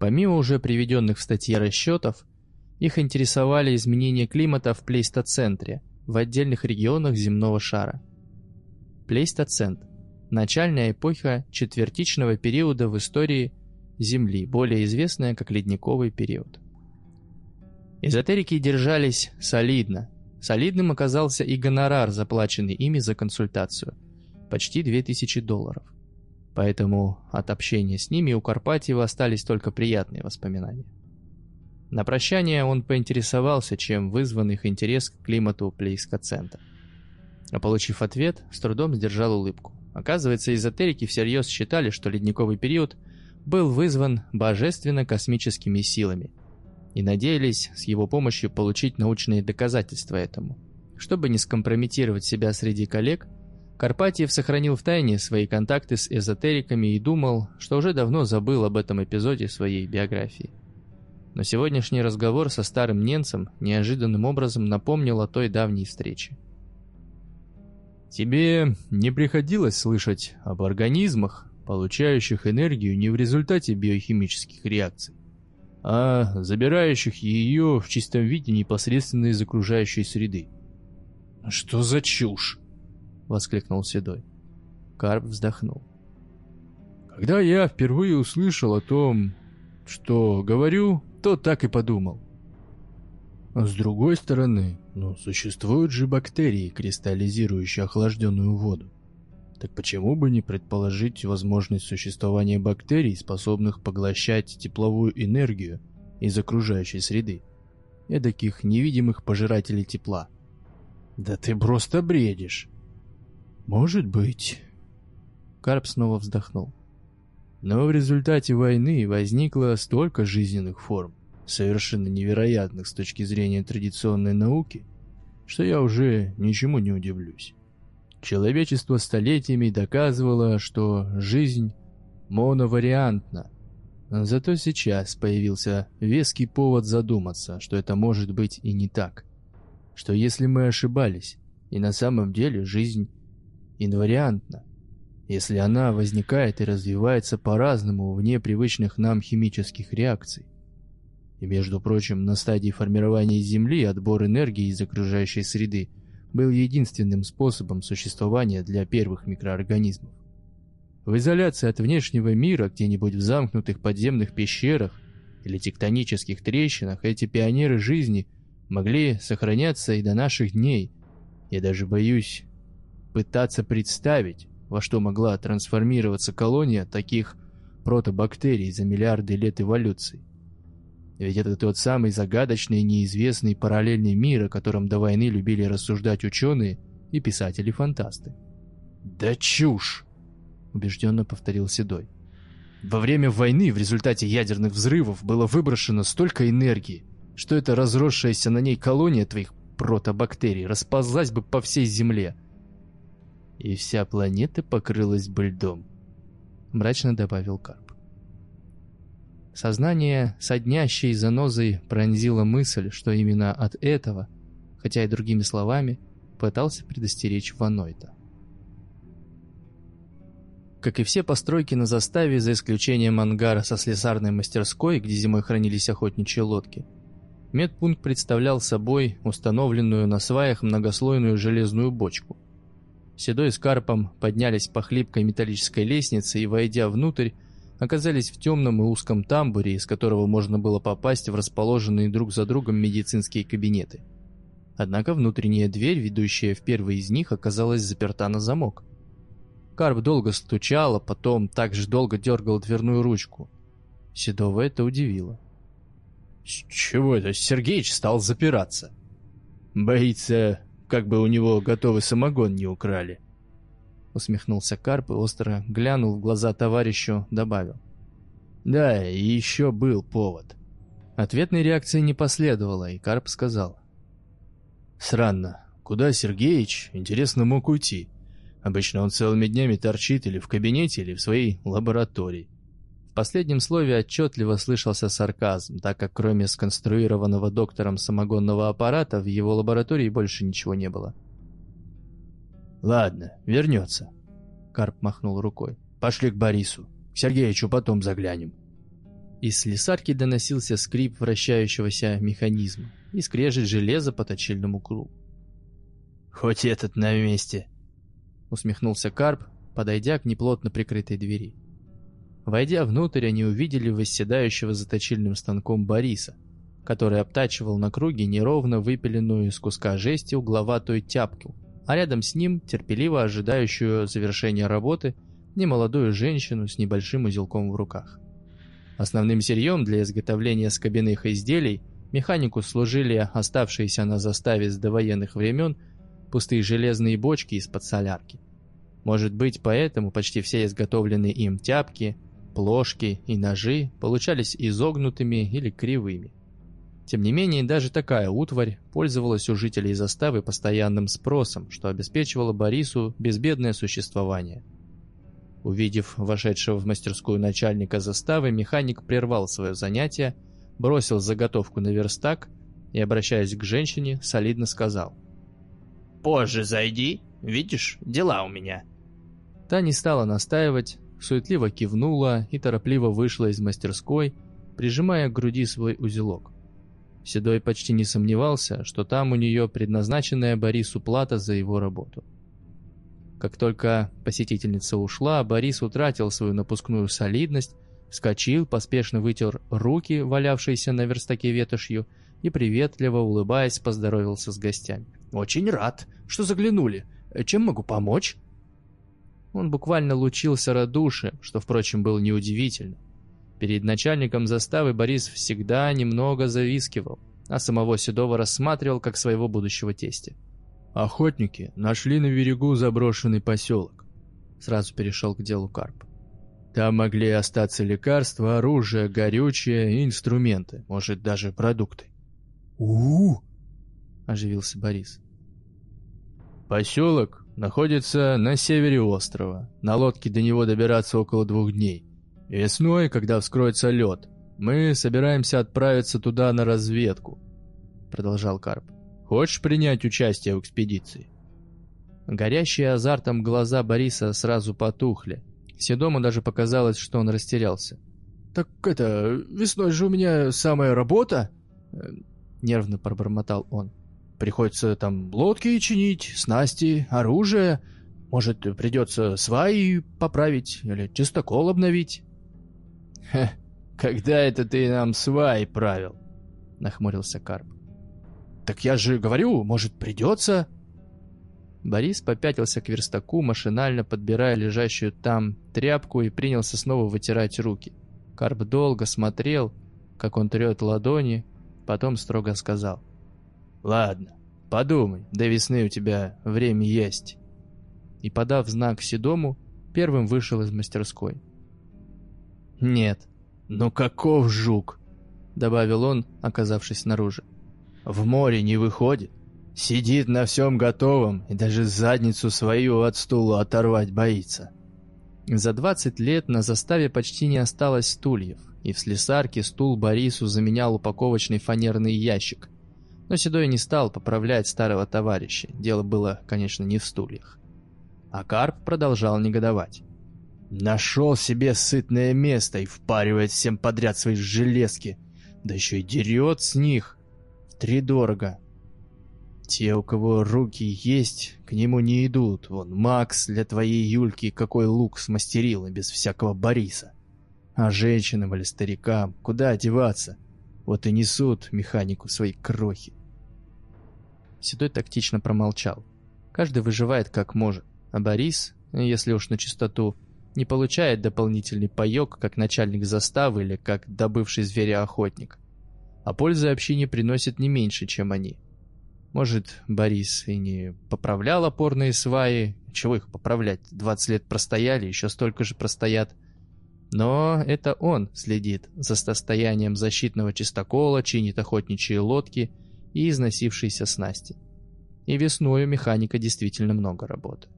Speaker 1: Помимо уже приведенных в статье расчетов, их интересовали изменения климата в плейстоцентре, в отдельных регионах земного шара. Плейстоцент – начальная эпоха четвертичного периода в истории Земли, более известная как ледниковый период. Эзотерики держались солидно. Солидным оказался и гонорар, заплаченный ими за консультацию – почти 2000 долларов. Поэтому от общения с ними у Карпатьева остались только приятные воспоминания. На прощание он поинтересовался, чем вызван их интерес к климату плейскоцента. А получив ответ, с трудом сдержал улыбку. Оказывается, эзотерики всерьез считали, что ледниковый период был вызван божественно-космическими силами и надеялись с его помощью получить научные доказательства этому. Чтобы не скомпрометировать себя среди коллег, Карпатьев сохранил в тайне свои контакты с эзотериками и думал, что уже давно забыл об этом эпизоде своей биографии но сегодняшний разговор со старым немцем неожиданным образом напомнил о той давней встрече.
Speaker 4: «Тебе не приходилось слышать об организмах, получающих энергию не в результате биохимических реакций, а забирающих ее в чистом виде непосредственно из окружающей среды?»
Speaker 1: «Что за чушь?» — воскликнул Седой. Карп вздохнул.
Speaker 4: «Когда я впервые услышал о том, что говорю, то так и подумал. С другой стороны, ну, существуют же бактерии, кристаллизирующие охлажденную воду. Так почему бы не предположить возможность существования бактерий, способных поглощать тепловую энергию из окружающей среды? Эдаких невидимых пожирателей тепла.
Speaker 1: Да ты просто бредишь.
Speaker 4: Может быть.
Speaker 1: Карп снова вздохнул.
Speaker 4: Но в результате войны возникло столько жизненных форм, совершенно невероятных с точки зрения традиционной науки, что я уже ничему не удивлюсь. Человечество столетиями доказывало, что жизнь моновариантна. Зато сейчас появился веский повод задуматься, что это может быть и не так. Что если мы ошибались, и на самом деле жизнь инвариантна, если она возникает и развивается по-разному вне привычных нам химических реакций. И, между прочим, на стадии формирования Земли отбор энергии из окружающей среды был единственным способом существования для первых микроорганизмов. В изоляции от внешнего мира, где-нибудь в замкнутых подземных пещерах или тектонических трещинах, эти пионеры жизни могли сохраняться и до наших дней. Я даже боюсь пытаться представить, во что могла трансформироваться колония таких протобактерий за миллиарды лет эволюции. Ведь это тот самый загадочный и неизвестный параллельный мир, о котором до войны любили рассуждать ученые и писатели-фантасты.
Speaker 1: «Да чушь!» — убежденно повторил Седой. «Во время войны в результате ядерных взрывов было выброшено столько энергии, что эта разросшаяся на ней колония твоих протобактерий расползлась бы по всей Земле, и вся планета покрылась бы льдом», — мрачно добавил Карп. Сознание, соднящей занозой, пронзило мысль, что именно от этого, хотя и другими словами, пытался предостеречь Ванойта. Как и все постройки на заставе, за исключением ангара со слесарной мастерской, где зимой хранились охотничьи лодки, медпункт представлял собой установленную на сваях многослойную железную бочку – Седой с Карпом поднялись по хлипкой металлической лестнице и, войдя внутрь, оказались в темном и узком тамбуре, из которого можно было попасть в расположенные друг за другом медицинские кабинеты. Однако внутренняя дверь, ведущая в первый из них, оказалась заперта на замок. Карп долго стучал, а потом также долго дергал дверную ручку. Седова это удивило.
Speaker 4: «С чего это Сергеич стал запираться?» «Боится как бы у него готовый самогон не украли.
Speaker 2: Усмехнулся Карп и остро глянул в глаза товарищу, добавил. Да, и еще был повод. Ответной реакции не последовало, и Карп сказал. Странно, куда Сергеич, интересно, мог уйти? Обычно он целыми днями торчит или в кабинете, или в своей лаборатории. В последнем слове отчетливо слышался сарказм, так как кроме сконструированного доктором самогонного аппарата в его лаборатории больше ничего не было. «Ладно, вернется», — Карп махнул рукой. «Пошли к Борису. К Сергеичу потом заглянем». Из слесарки доносился скрип вращающегося механизма и скрежет железа по точильному кругу. «Хоть этот на месте!» — усмехнулся Карп, подойдя к неплотно прикрытой двери. Войдя внутрь, они увидели восседающего за точильным станком Бориса, который обтачивал на круге неровно выпиленную из куска жести угловатую тяпку, а рядом с ним терпеливо ожидающую завершения работы немолодую женщину с небольшим узелком в руках. Основным сырьем для изготовления скобяных изделий механику служили оставшиеся на заставе с довоенных времен пустые железные бочки из-под солярки. Может быть, поэтому почти все изготовленные им тяпки, плошки и ножи получались изогнутыми или кривыми. Тем не менее, даже такая утварь пользовалась у жителей заставы постоянным спросом, что обеспечивало Борису безбедное существование. Увидев вошедшего в мастерскую начальника заставы, механик прервал свое занятие, бросил заготовку на верстак и, обращаясь к женщине, солидно сказал –
Speaker 3: Позже зайди, видишь, дела у меня».
Speaker 2: Та не стала настаивать, суетливо кивнула и торопливо вышла из мастерской, прижимая к груди свой узелок. Седой почти не сомневался, что там у нее предназначенная Борису плата за его работу. Как только посетительница ушла, Борис утратил свою напускную солидность, вскочил, поспешно вытер руки, валявшиеся на верстаке ветошью, и, приветливо улыбаясь, поздоровился с гостями. «Очень рад, что заглянули. Чем могу помочь?» Он буквально лучился радушием, что, впрочем, было неудивительно. Перед начальником заставы Борис всегда немного завискивал, а самого Седова рассматривал как своего будущего тестя. «Охотники нашли на берегу заброшенный поселок», — сразу перешел к делу Карп. «Там могли остаться лекарства, оружие, горючее и инструменты, может, даже продукты
Speaker 4: у,
Speaker 2: оживился Борис. «Поселок находится на севере острова. На лодке до него добираться около двух дней. Весной, когда вскроется лед, мы собираемся отправиться туда на разведку», — продолжал Карп. «Хочешь принять участие в экспедиции?» Горящие азартом глаза Бориса сразу потухли. Седому даже показалось, что он растерялся.
Speaker 4: «Так это, весной же у меня самая работа?»
Speaker 2: — нервно пробормотал он. «Приходится там лодки чинить, снасти, оружие. Может, придется сваи поправить или чистокол обновить?»
Speaker 1: «Хе, когда это ты нам сваи правил?» — нахмурился Карп.
Speaker 2: «Так я же говорю, может, придется...» Борис попятился к верстаку, машинально подбирая лежащую там тряпку и принялся снова вытирать руки. Карп долго смотрел, как он трет ладони, Потом строго сказал. «Ладно, подумай, до весны у тебя время есть». И, подав знак Седому, первым вышел из мастерской. «Нет, ну каков жук!» — добавил он, оказавшись снаружи. «В море не выходит, сидит на всем готовом и даже задницу свою от стула оторвать боится». За двадцать лет на заставе почти не осталось стульев и в слесарке стул Борису заменял упаковочный фанерный ящик. Но Седой не стал поправлять старого товарища, дело было, конечно, не в стульях. А Карп продолжал негодовать. «Нашел себе сытное место и впаривает всем подряд свои железки, да еще и дерет с них. Втридорого. Те, у кого руки есть, к нему не идут. Вон, Макс для твоей Юльки какой лук смастерил, без всякого Бориса. А женщинам или старикам куда одеваться? Вот и несут механику свои крохи. Седой тактично промолчал. Каждый выживает как может, а Борис, если уж на чистоту, не получает дополнительный паёк, как начальник заставы или как добывший зверя-охотник. А пользы общине приносит не меньше, чем они. Может, Борис и не поправлял опорные сваи, чего их поправлять? 20 лет простояли, еще столько же простоят. Но это он следит за состоянием защитного чистокола, чинит охотничьи лодки и износившиеся снасти. И весной у механика действительно много работы.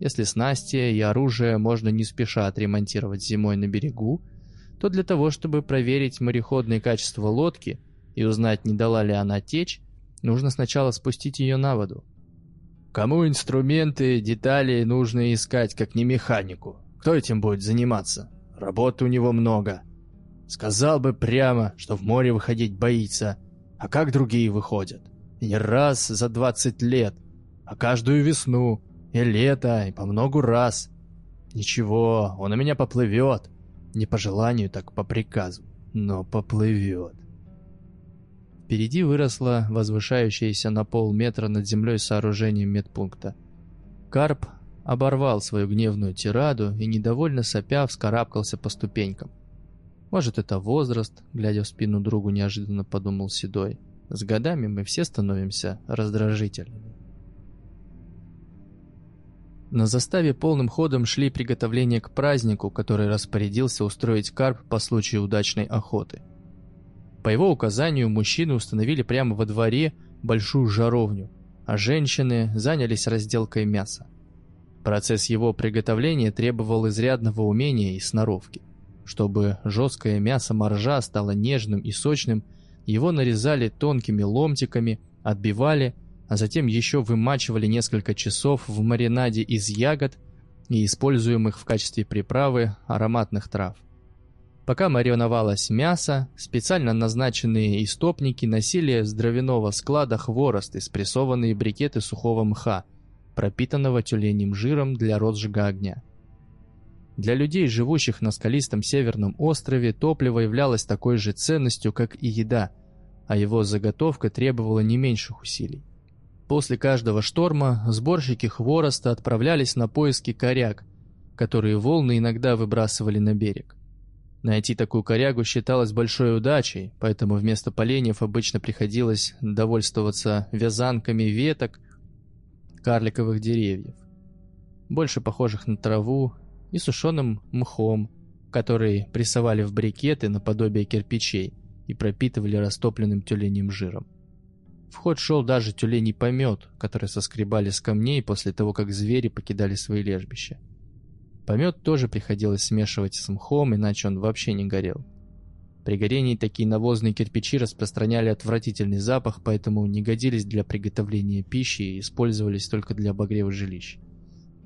Speaker 2: Если снасти и оружие можно не спеша отремонтировать зимой на берегу, то для того, чтобы проверить мореходные качества лодки и узнать, не дала ли она течь, нужно сначала спустить ее на воду. Кому инструменты, детали нужно искать, как не механику? Кто этим будет заниматься? Работы у него много. Сказал бы прямо, что в море выходить боится. А как другие выходят? И не раз за 20 лет, а каждую весну, и лето, и по многу раз. Ничего, он у меня поплывет. Не по желанию, так по приказу, но поплывет. Впереди выросло возвышающееся на полметра над землей сооружение медпункта. Карп оборвал свою гневную тираду и, недовольно сопя, вскарабкался по ступенькам. Может, это возраст, глядя в спину другу, неожиданно подумал Седой. С годами мы все становимся раздражительными. На заставе полным ходом шли приготовления к празднику, который распорядился устроить Карп по случаю удачной охоты. По его указанию мужчины установили прямо во дворе большую жаровню, а женщины занялись разделкой мяса. Процесс его приготовления требовал изрядного умения и сноровки. Чтобы жесткое мясо моржа стало нежным и сочным, его нарезали тонкими ломтиками, отбивали, а затем еще вымачивали несколько часов в маринаде из ягод и используемых в качестве приправы ароматных трав. Пока мариновалось мясо, специально назначенные истопники носили с дровяного склада хворост и спрессованные брикеты сухого мха – пропитанного тюленем жиром для розжига огня. Для людей, живущих на скалистом северном острове, топливо являлось такой же ценностью, как и еда, а его заготовка требовала не меньших усилий. После каждого шторма сборщики хвороста отправлялись на поиски коряг, которые волны иногда выбрасывали на берег. Найти такую корягу считалось большой удачей, поэтому вместо поленьев обычно приходилось довольствоваться вязанками веток, карликовых деревьев, больше похожих на траву, и сушеным мхом, который прессовали в брикеты наподобие кирпичей и пропитывали растопленным тюленем жиром. В ход шел даже тюленей помет, который соскребали с камней после того, как звери покидали свои лежбища. Помет тоже приходилось смешивать с мхом, иначе он вообще не горел. При горении такие навозные кирпичи распространяли отвратительный запах, поэтому не годились для приготовления пищи и использовались только для обогрева жилищ.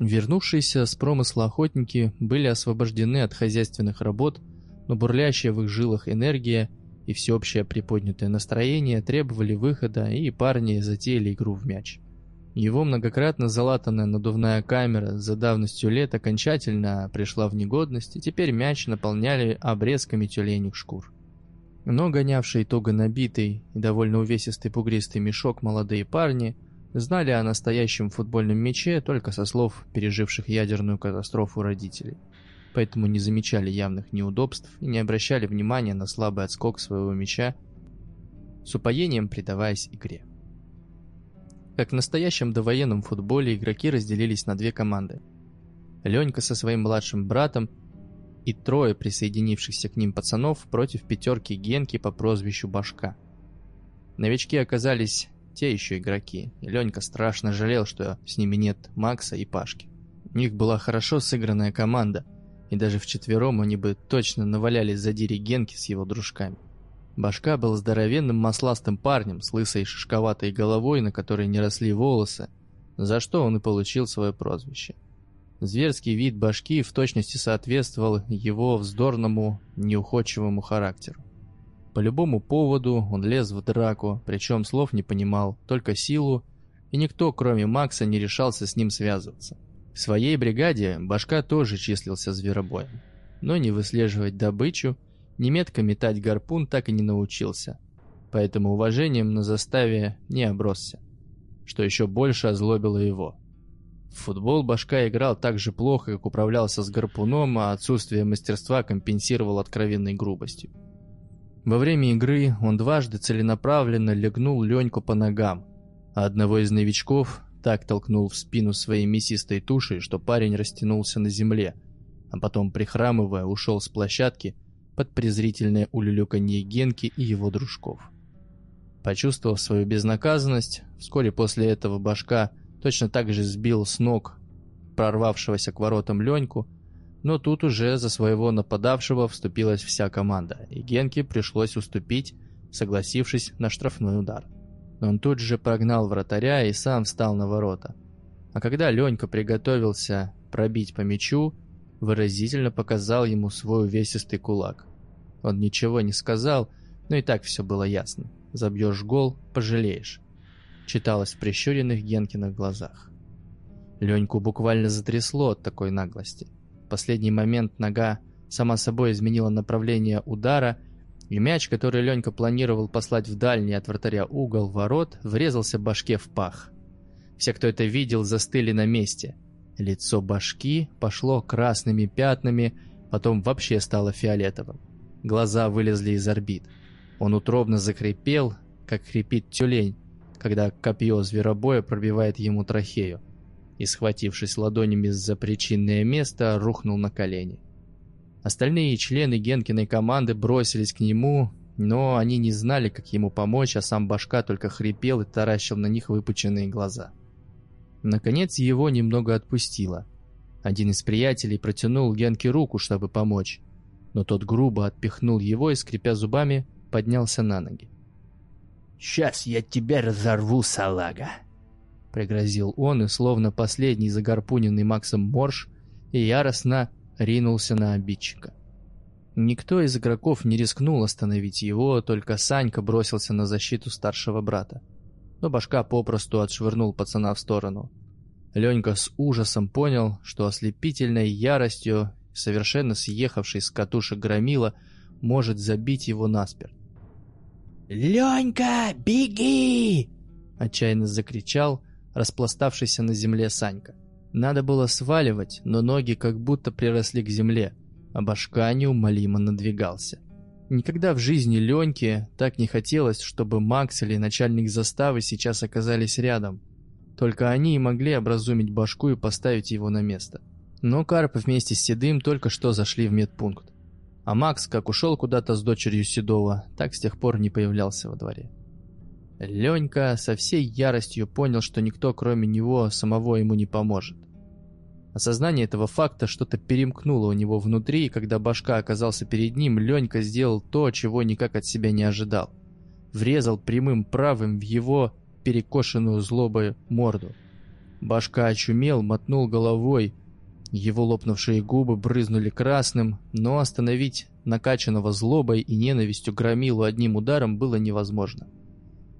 Speaker 2: Вернувшиеся с промысла охотники были освобождены от хозяйственных работ, но бурлящая в их жилах энергия и всеобщее приподнятое настроение требовали выхода, и парни затеяли игру в мяч. Его многократно залатанная надувная камера за давностью лет окончательно пришла в негодность, и теперь мяч наполняли обрезками тюленек шкур. Но гонявшие туго набитый и довольно увесистый пугристый мешок молодые парни знали о настоящем футбольном мяче только со слов переживших ядерную катастрофу родителей, поэтому не замечали явных неудобств и не обращали внимания на слабый отскок своего мяча, с упоением предаваясь игре. Как в настоящем довоенном футболе игроки разделились на две команды. Ленька со своим младшим братом и трое присоединившихся к ним пацанов против пятерки Генки по прозвищу Башка. Новички оказались те еще игроки, и Ленька страшно жалел, что с ними нет Макса и Пашки. У них была хорошо сыгранная команда, и даже вчетвером они бы точно навалялись за Генки с его дружками. Башка был здоровенным масластым парнем с лысой шишковатой головой, на которой не росли волосы, за что он и получил свое прозвище. Зверский вид башки в точности соответствовал его вздорному, неуходчивому характеру. По любому поводу он лез в драку, причем слов не понимал, только силу, и никто, кроме Макса, не решался с ним связываться. В своей бригаде башка тоже числился зверобоем, но не выслеживать добычу – Неметко метать гарпун так и не научился, поэтому уважением на заставе не обросся, что еще больше озлобило его. В футбол башка играл так же плохо, как управлялся с гарпуном, а отсутствие мастерства компенсировал откровенной грубостью. Во время игры он дважды целенаправленно легнул Леньку по ногам, а одного из новичков так толкнул в спину своей мясистой тушей, что парень растянулся на земле, а потом, прихрамывая, ушел с площадки под презрительное улюлюканье Генки и его дружков. Почувствовав свою безнаказанность, вскоре после этого башка точно так же сбил с ног прорвавшегося к воротам Леньку, но тут уже за своего нападавшего вступилась вся команда, и Генке пришлось уступить, согласившись на штрафной удар. Он тут же прогнал вратаря и сам встал на ворота. А когда Ленька приготовился пробить по мячу, выразительно показал ему свой увесистый кулак. Он ничего не сказал, но и так все было ясно. Забьешь гол – пожалеешь. Читалось в прищуренных Генкиных глазах. Леньку буквально затрясло от такой наглости. В последний момент нога сама собой изменила направление удара, и мяч, который Ленька планировал послать в дальний от вратаря угол ворот, врезался башке в пах. Все, кто это видел, застыли на месте. Лицо башки пошло красными пятнами, потом вообще стало фиолетовым. Глаза вылезли из орбит. Он утробно закрепел, как хрипит тюлень, когда копье зверобоя пробивает ему трахею, и, схватившись ладонями за причинное место, рухнул на колени. Остальные члены Генкиной команды бросились к нему, но они не знали, как ему помочь, а сам башка только хрипел и таращил на них выпученные глаза. Наконец его немного отпустило. Один из приятелей протянул Генке руку, чтобы помочь, но тот грубо отпихнул его и, скрипя зубами, поднялся на ноги.
Speaker 3: «Сейчас я тебя разорву, салага!»
Speaker 2: Пригрозил он, и словно последний загорпуненный Максом Морж, и яростно ринулся на обидчика. Никто из игроков не рискнул остановить его, только Санька бросился на защиту старшего брата но башка попросту отшвырнул пацана в сторону. Ленька с ужасом понял, что ослепительной яростью, совершенно съехавший с катушек громила, может забить его наспер.
Speaker 3: «Ленька, беги!» — отчаянно закричал распластавшийся на земле Санька. Надо было сваливать, но ноги как будто приросли к земле, а башка неумолимо надвигался. Никогда в жизни Леньке так не хотелось, чтобы Макс или начальник заставы сейчас оказались рядом. Только они и могли образумить башку и поставить его на место. Но Карп вместе с Седым только что зашли в медпункт. А Макс, как ушел куда-то с дочерью Седова, так с тех пор не появлялся во дворе. Ленька со всей яростью понял, что никто кроме него самого ему не поможет. Осознание этого факта что-то перемкнуло у него внутри, и когда башка оказался перед ним, Ленька сделал то, чего никак от себя не ожидал. Врезал прямым правым в его перекошенную злобой морду. Башка очумел, мотнул головой. Его лопнувшие губы брызнули красным, но остановить накачанного злобой и ненавистью громилу одним ударом было невозможно.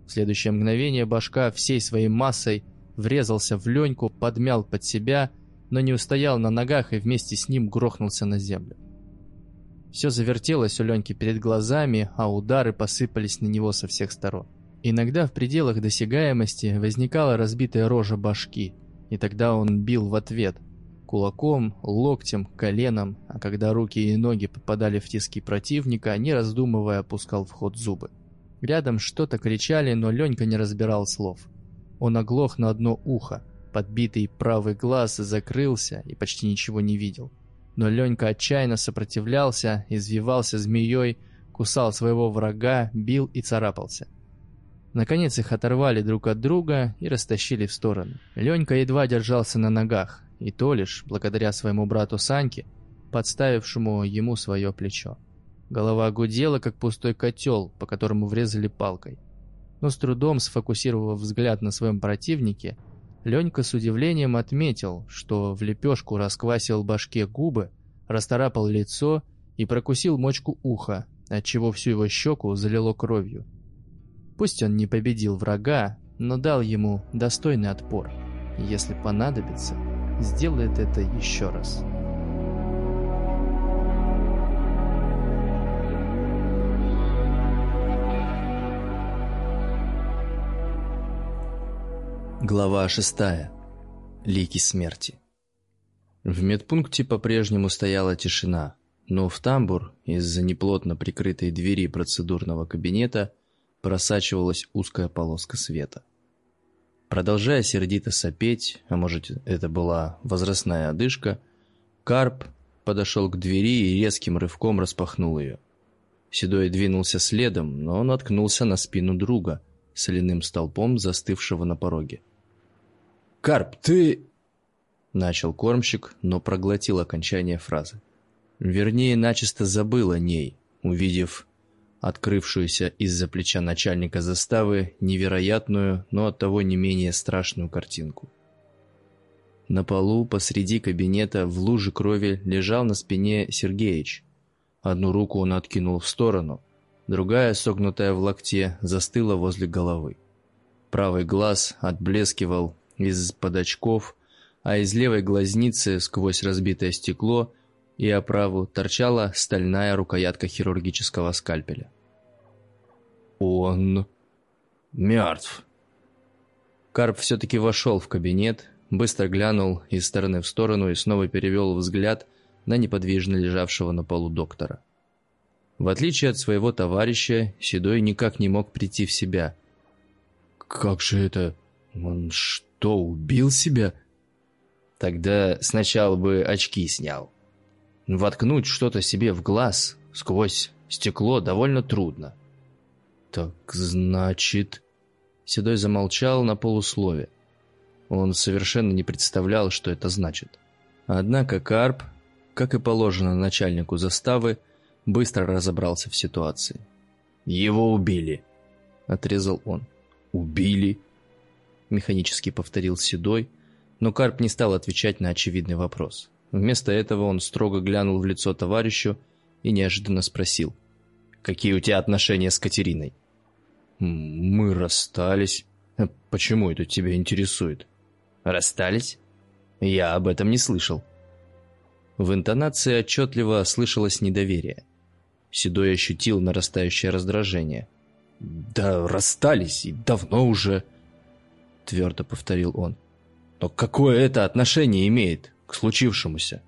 Speaker 3: В следующее мгновение башка всей своей массой врезался в Леньку, подмял под себя – но не устоял на ногах и вместе с ним грохнулся на землю. Все завертелось у Леньки перед глазами, а удары посыпались на него со всех сторон. Иногда в пределах досягаемости возникала разбитая рожа башки, и тогда он бил в ответ – кулаком, локтем, коленом, а когда руки и ноги попадали в тиски противника, не раздумывая опускал в ход зубы. Рядом что-то кричали, но Ленька не разбирал слов. Он оглох на одно ухо, Подбитый правый глаз закрылся и почти ничего не видел. Но Ленька отчаянно сопротивлялся, извивался змеей, кусал своего врага, бил и царапался. Наконец их оторвали друг от друга и растащили в стороны. Ленька едва держался на ногах, и то лишь благодаря своему брату Саньке, подставившему ему свое плечо. Голова гудела, как пустой котел, по которому врезали палкой. Но с трудом сфокусировав взгляд на своем противнике, Ленька с удивлением отметил, что в лепешку расквасил башке губы, расторапал лицо и прокусил мочку уха, отчего всю его щеку залило кровью. Пусть он не победил врага, но дал ему достойный отпор. Если понадобится, сделает это еще раз.
Speaker 1: Глава шестая. Лики смерти. В медпункте по-прежнему стояла тишина, но в тамбур из-за неплотно прикрытой двери процедурного кабинета просачивалась узкая полоска света. Продолжая сердито сопеть, а может это была возрастная одышка, Карп подошел к двери и резким рывком распахнул ее. Седой двинулся следом, но он наткнулся на спину друга, соляным столпом, застывшего на пороге. «Карп, ты...» Начал кормщик, но проглотил окончание фразы. Вернее, начисто забыл о ней, увидев открывшуюся из-за плеча начальника заставы невероятную, но оттого не менее страшную картинку. На полу посреди кабинета в луже крови лежал на спине Сергеич. Одну руку он откинул в сторону, другая, согнутая в локте, застыла возле головы. Правый глаз отблескивал из-под очков, а из левой глазницы сквозь разбитое стекло и оправу торчала стальная рукоятка хирургического скальпеля. «Он мертв!» Карп все-таки вошел в кабинет, быстро глянул из стороны в сторону и снова перевел взгляд на неподвижно лежавшего на полу доктора. В отличие от своего товарища, Седой никак не мог прийти в себя. «Как же это? Он что, убил себя?» Тогда сначала бы очки снял. Воткнуть что-то себе в глаз сквозь стекло довольно трудно. «Так значит...» Седой замолчал на полуслове. Он совершенно не представлял, что это значит. Однако Карп, как и положено начальнику заставы, быстро разобрался в ситуации. «Его убили», — отрезал он. «Убили?» — механически повторил Седой, но Карп не стал отвечать на очевидный вопрос. Вместо этого он строго глянул в лицо товарищу и неожиданно спросил. «Какие у тебя отношения с Катериной?» «Мы расстались. Почему это тебя интересует?» «Расстались? Я об этом не слышал». В интонации отчетливо слышалось недоверие. Седой ощутил нарастающее раздражение. «Да расстались, и давно уже», — твердо повторил он. «Но какое это отношение имеет к случившемуся?»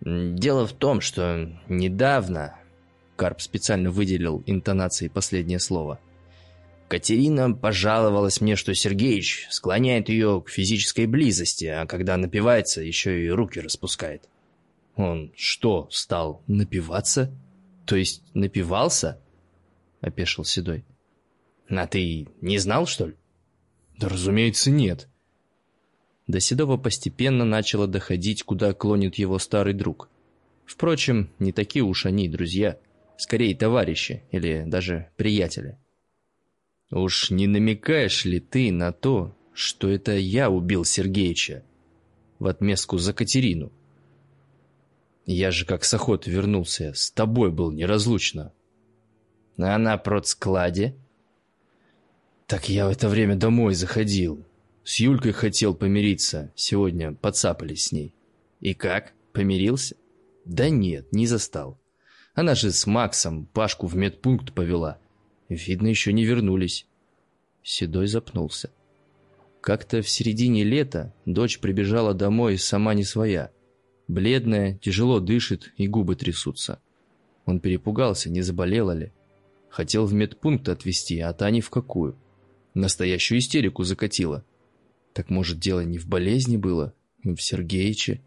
Speaker 1: «Дело в том, что недавно...» Карп специально выделил интонацией последнее слово. «Катерина пожаловалась мне, что Сергеич склоняет ее к физической близости, а когда напивается, еще и руки распускает». «Он что, стал напиваться?» «То есть напивался?» — опешил Седой. «А ты не знал, что ли?» «Да, разумеется, нет». До Седова постепенно начало доходить, куда клонит его старый друг. Впрочем, не такие уж они друзья, скорее товарищи или даже приятели. «Уж не намекаешь ли ты на то, что это я убил Сергеича в отместку за Катерину?» Я же как с охоты вернулся, с тобой был неразлучно. А на продскладе? Так я в это время домой заходил. С Юлькой хотел помириться, сегодня подцапались с ней. И как, помирился? Да нет, не застал. Она же с Максом Пашку в медпункт повела. Видно, еще не вернулись. Седой запнулся. Как-то в середине лета дочь прибежала домой сама не своя. Бледная, тяжело дышит и губы трясутся. Он перепугался, не заболела ли. Хотел в медпункт отвезти, а та ни в какую. Настоящую истерику закатила. Так может дело не в болезни было, в Сергеиче?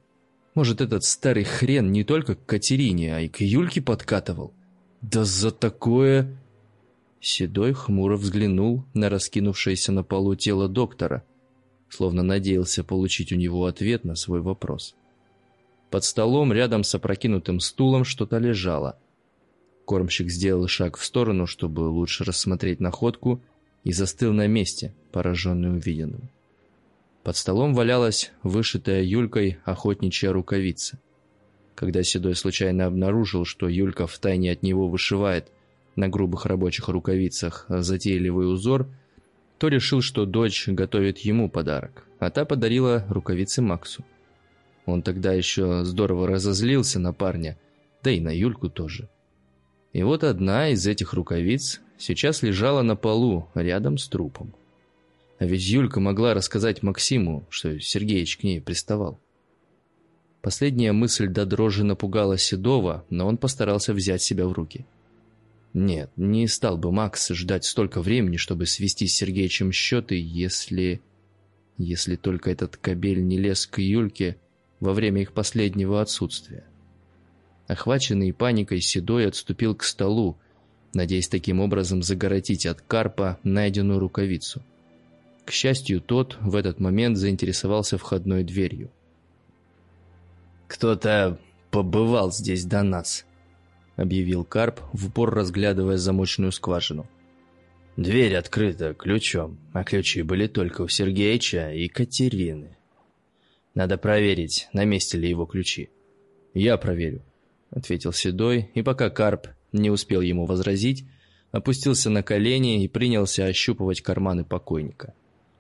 Speaker 1: Может этот старый хрен не только к Катерине, а и к Юльке подкатывал? Да за такое... Седой хмуро взглянул на раскинувшееся на полу тело доктора, словно надеялся получить у него ответ на свой вопрос. Под столом рядом с опрокинутым стулом что-то лежало. Кормщик сделал шаг в сторону, чтобы лучше рассмотреть находку, и застыл на месте, пораженный увиденным. Под столом валялась вышитая Юлькой охотничья рукавица. Когда Седой случайно обнаружил, что Юлька втайне от него вышивает на грубых рабочих рукавицах затейливый узор, то решил, что дочь готовит ему подарок, а та подарила рукавицы Максу. Он тогда еще здорово разозлился на парня, да и на Юльку тоже. И вот одна из этих рукавиц сейчас лежала на полу рядом с трупом. А ведь Юлька могла рассказать Максиму, что Сергеич к ней приставал. Последняя мысль до дрожи напугала Седова, но он постарался взять себя в руки. Нет, не стал бы Макс ждать столько времени, чтобы свести с Сергеичем счеты, если... Если только этот кабель не лез к Юльке во время их последнего отсутствия. Охваченный паникой, Седой отступил к столу, надеясь таким образом загородить от Карпа найденную рукавицу. К счастью, тот в этот момент заинтересовался входной дверью. «Кто-то побывал здесь до нас», — объявил Карп, в упор разглядывая замочную скважину. «Дверь открыта ключом, а ключи были только у Сергеича и Катерины. Надо проверить, на месте ли его ключи». «Я проверю», — ответил Седой, и пока Карп не успел ему возразить, опустился на колени и принялся ощупывать карманы покойника.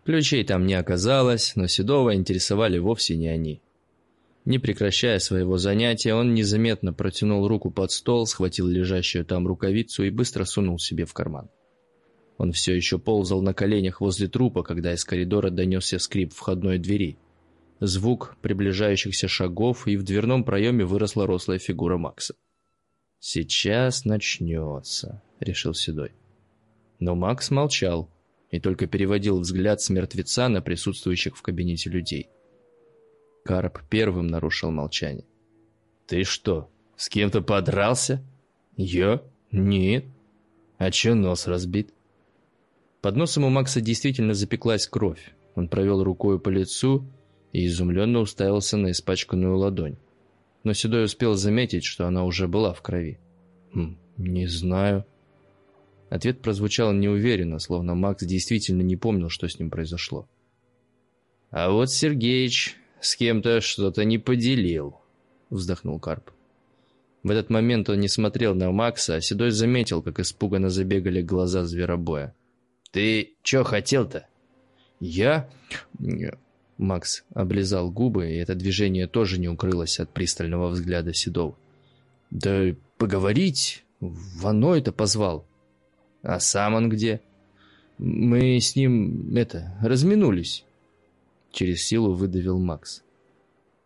Speaker 1: Ключей там не оказалось, но Седова интересовали вовсе не они. Не прекращая своего занятия, он незаметно протянул руку под стол, схватил лежащую там рукавицу и быстро сунул себе в карман. Он все еще ползал на коленях возле трупа, когда из коридора донесся скрип входной двери. Звук приближающихся шагов, и в дверном проеме выросла рослая фигура Макса. «Сейчас начнется», — решил Седой. Но Макс молчал и только переводил взгляд с мертвеца на присутствующих в кабинете людей. Карп первым нарушил молчание. «Ты что, с кем-то подрался?» «Я? Нет. А че нос разбит?» Под носом у Макса действительно запеклась кровь. Он провел рукой по лицу и изумленно уставился на испачканную ладонь. Но Седой успел заметить, что она уже была в крови. «Хм, «Не знаю». Ответ прозвучал неуверенно, словно Макс действительно не помнил, что с ним произошло. «А вот Сергеич с кем-то что-то не поделил», — вздохнул Карп. В этот момент он не смотрел на Макса, а Седой заметил, как испуганно забегали глаза зверобоя. «Ты чё хотел-то?» «Я...» Макс облизал губы, и это движение тоже не укрылось от пристального взгляда Седова. «Да поговорить, Вано это позвал. А сам он где?» «Мы с ним, это, разминулись». Через силу выдавил Макс.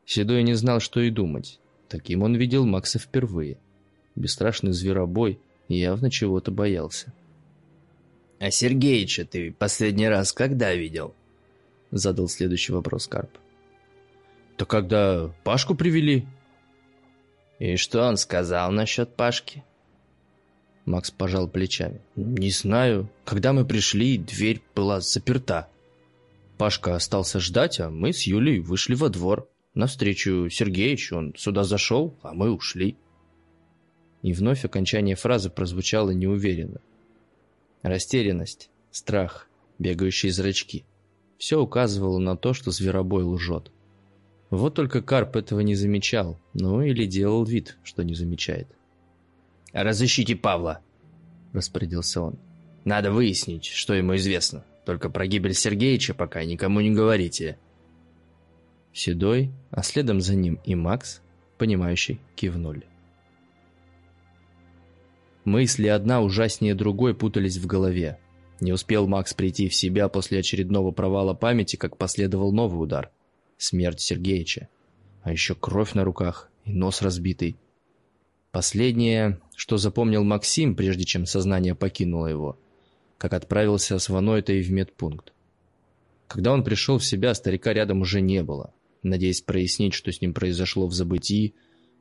Speaker 1: Седой не знал, что и думать. Таким он видел Макса впервые. Бесстрашный зверобой явно чего-то боялся.
Speaker 3: «А Сергеича ты последний раз когда видел?» Задал следующий вопрос Карп.
Speaker 1: «То когда Пашку привели?»
Speaker 3: «И что он сказал насчет Пашки?»
Speaker 1: Макс пожал плечами. «Не знаю. Когда мы пришли, дверь была заперта. Пашка остался ждать, а мы с Юлей вышли во двор. Навстречу Сергеичу он сюда зашел, а мы ушли». И вновь окончание фразы прозвучало неуверенно. Растерянность, страх, бегающие зрачки. Все указывало на то, что зверобой лжет. Вот только Карп этого не замечал, ну или делал вид, что не замечает.
Speaker 3: «Разыщите Павла», — распорядился он. «Надо выяснить, что ему известно. Только про гибель Сергеича пока никому не говорите».
Speaker 1: Седой, а следом за ним и Макс, понимающий, кивнули. Мысли одна ужаснее другой путались в голове. Не успел Макс прийти в себя после очередного провала памяти, как последовал новый удар. Смерть Сергеича. А еще кровь на руках и нос разбитый. Последнее, что запомнил Максим, прежде чем сознание покинуло его, как отправился с Ванойтой в медпункт. Когда он пришел в себя, старика рядом уже не было. Надеясь прояснить, что с ним произошло в забытии,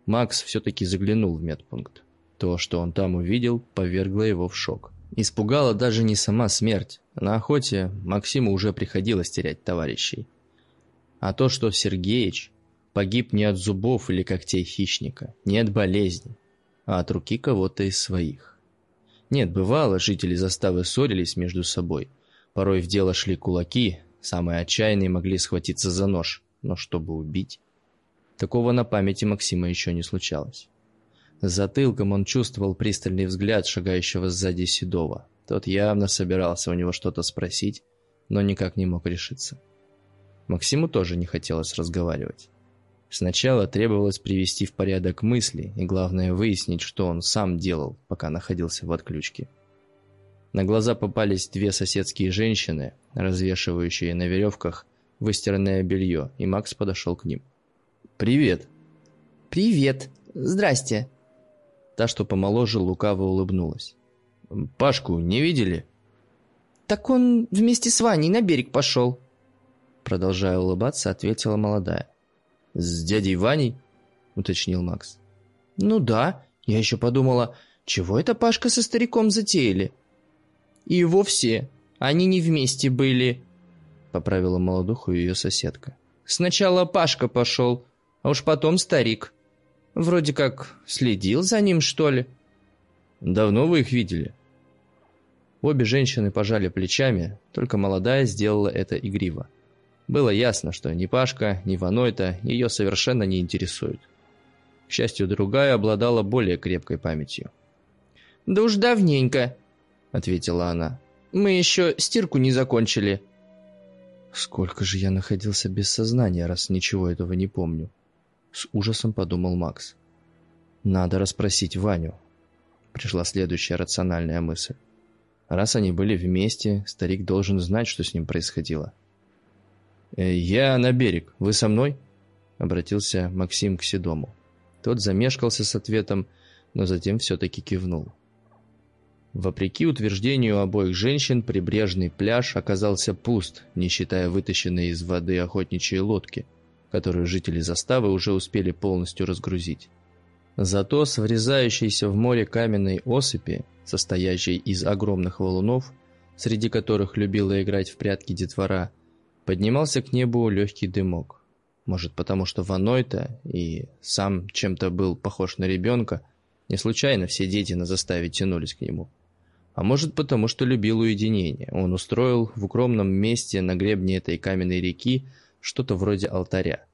Speaker 1: Макс все-таки заглянул в медпункт. То, что он там увидел, повергло его в шок. Испугала даже не сама смерть. На охоте Максиму уже приходилось терять товарищей. А то, что Сергеич погиб не от зубов или когтей хищника, не от болезни, а от руки кого-то из своих. Нет, бывало, жители заставы ссорились между собой. Порой в дело шли кулаки, самые отчаянные могли схватиться за нож, но чтобы убить... Такого на памяти Максима еще не случалось. Затылком он чувствовал пристальный взгляд шагающего сзади Седова. Тот явно собирался у него что-то спросить, но никак не мог решиться. Максиму тоже не хотелось разговаривать. Сначала требовалось привести в порядок мысли и, главное, выяснить, что он сам делал, пока находился в отключке. На глаза попались две соседские женщины, развешивающие на веревках выстиранное белье, и Макс подошел к ним. «Привет!»
Speaker 5: «Привет! Здрасте!»
Speaker 1: Та, что помоложе, лукаво улыбнулась. Пашку не видели?»
Speaker 3: «Так он вместе с Ваней на берег пошел», продолжая улыбаться, ответила молодая.
Speaker 1: «С дядей Ваней?» уточнил Макс.
Speaker 3: «Ну да, я еще подумала, чего это Пашка со стариком затеяли?» «И вовсе они не вместе были», — поправила молодуху ее соседка. «Сначала Пашка пошел, а уж потом старик. Вроде как следил за ним, что ли?»
Speaker 1: «Давно вы их видели?» Обе женщины пожали плечами, только молодая сделала это игриво. Было ясно, что ни Пашка, ни Ванойта ее совершенно не интересуют. К счастью, другая обладала более крепкой памятью.
Speaker 3: «Да уж давненько», — ответила она. «Мы еще стирку не закончили».
Speaker 1: «Сколько же я находился без сознания, раз ничего этого не помню?» С ужасом подумал Макс. «Надо расспросить Ваню». Пришла следующая рациональная мысль. Раз они были вместе, старик должен знать, что с ним происходило. «Э, «Я на берег. Вы со мной?» Обратился Максим к Седому. Тот замешкался с ответом, но затем все-таки кивнул. Вопреки утверждению обоих женщин, прибрежный пляж оказался пуст, не считая вытащенной из воды охотничьей лодки, которую жители заставы уже успели полностью разгрузить. Зато с врезающейся в море каменной осыпи, состоящей из огромных валунов, среди которых любила играть в прятки детвора, поднимался к небу легкий дымок. Может, потому что Ванойта и сам чем-то был похож на ребенка, не случайно все дети на заставе тянулись к нему. А может, потому что любил уединение. Он устроил в укромном месте на гребне этой каменной реки что-то вроде алтаря,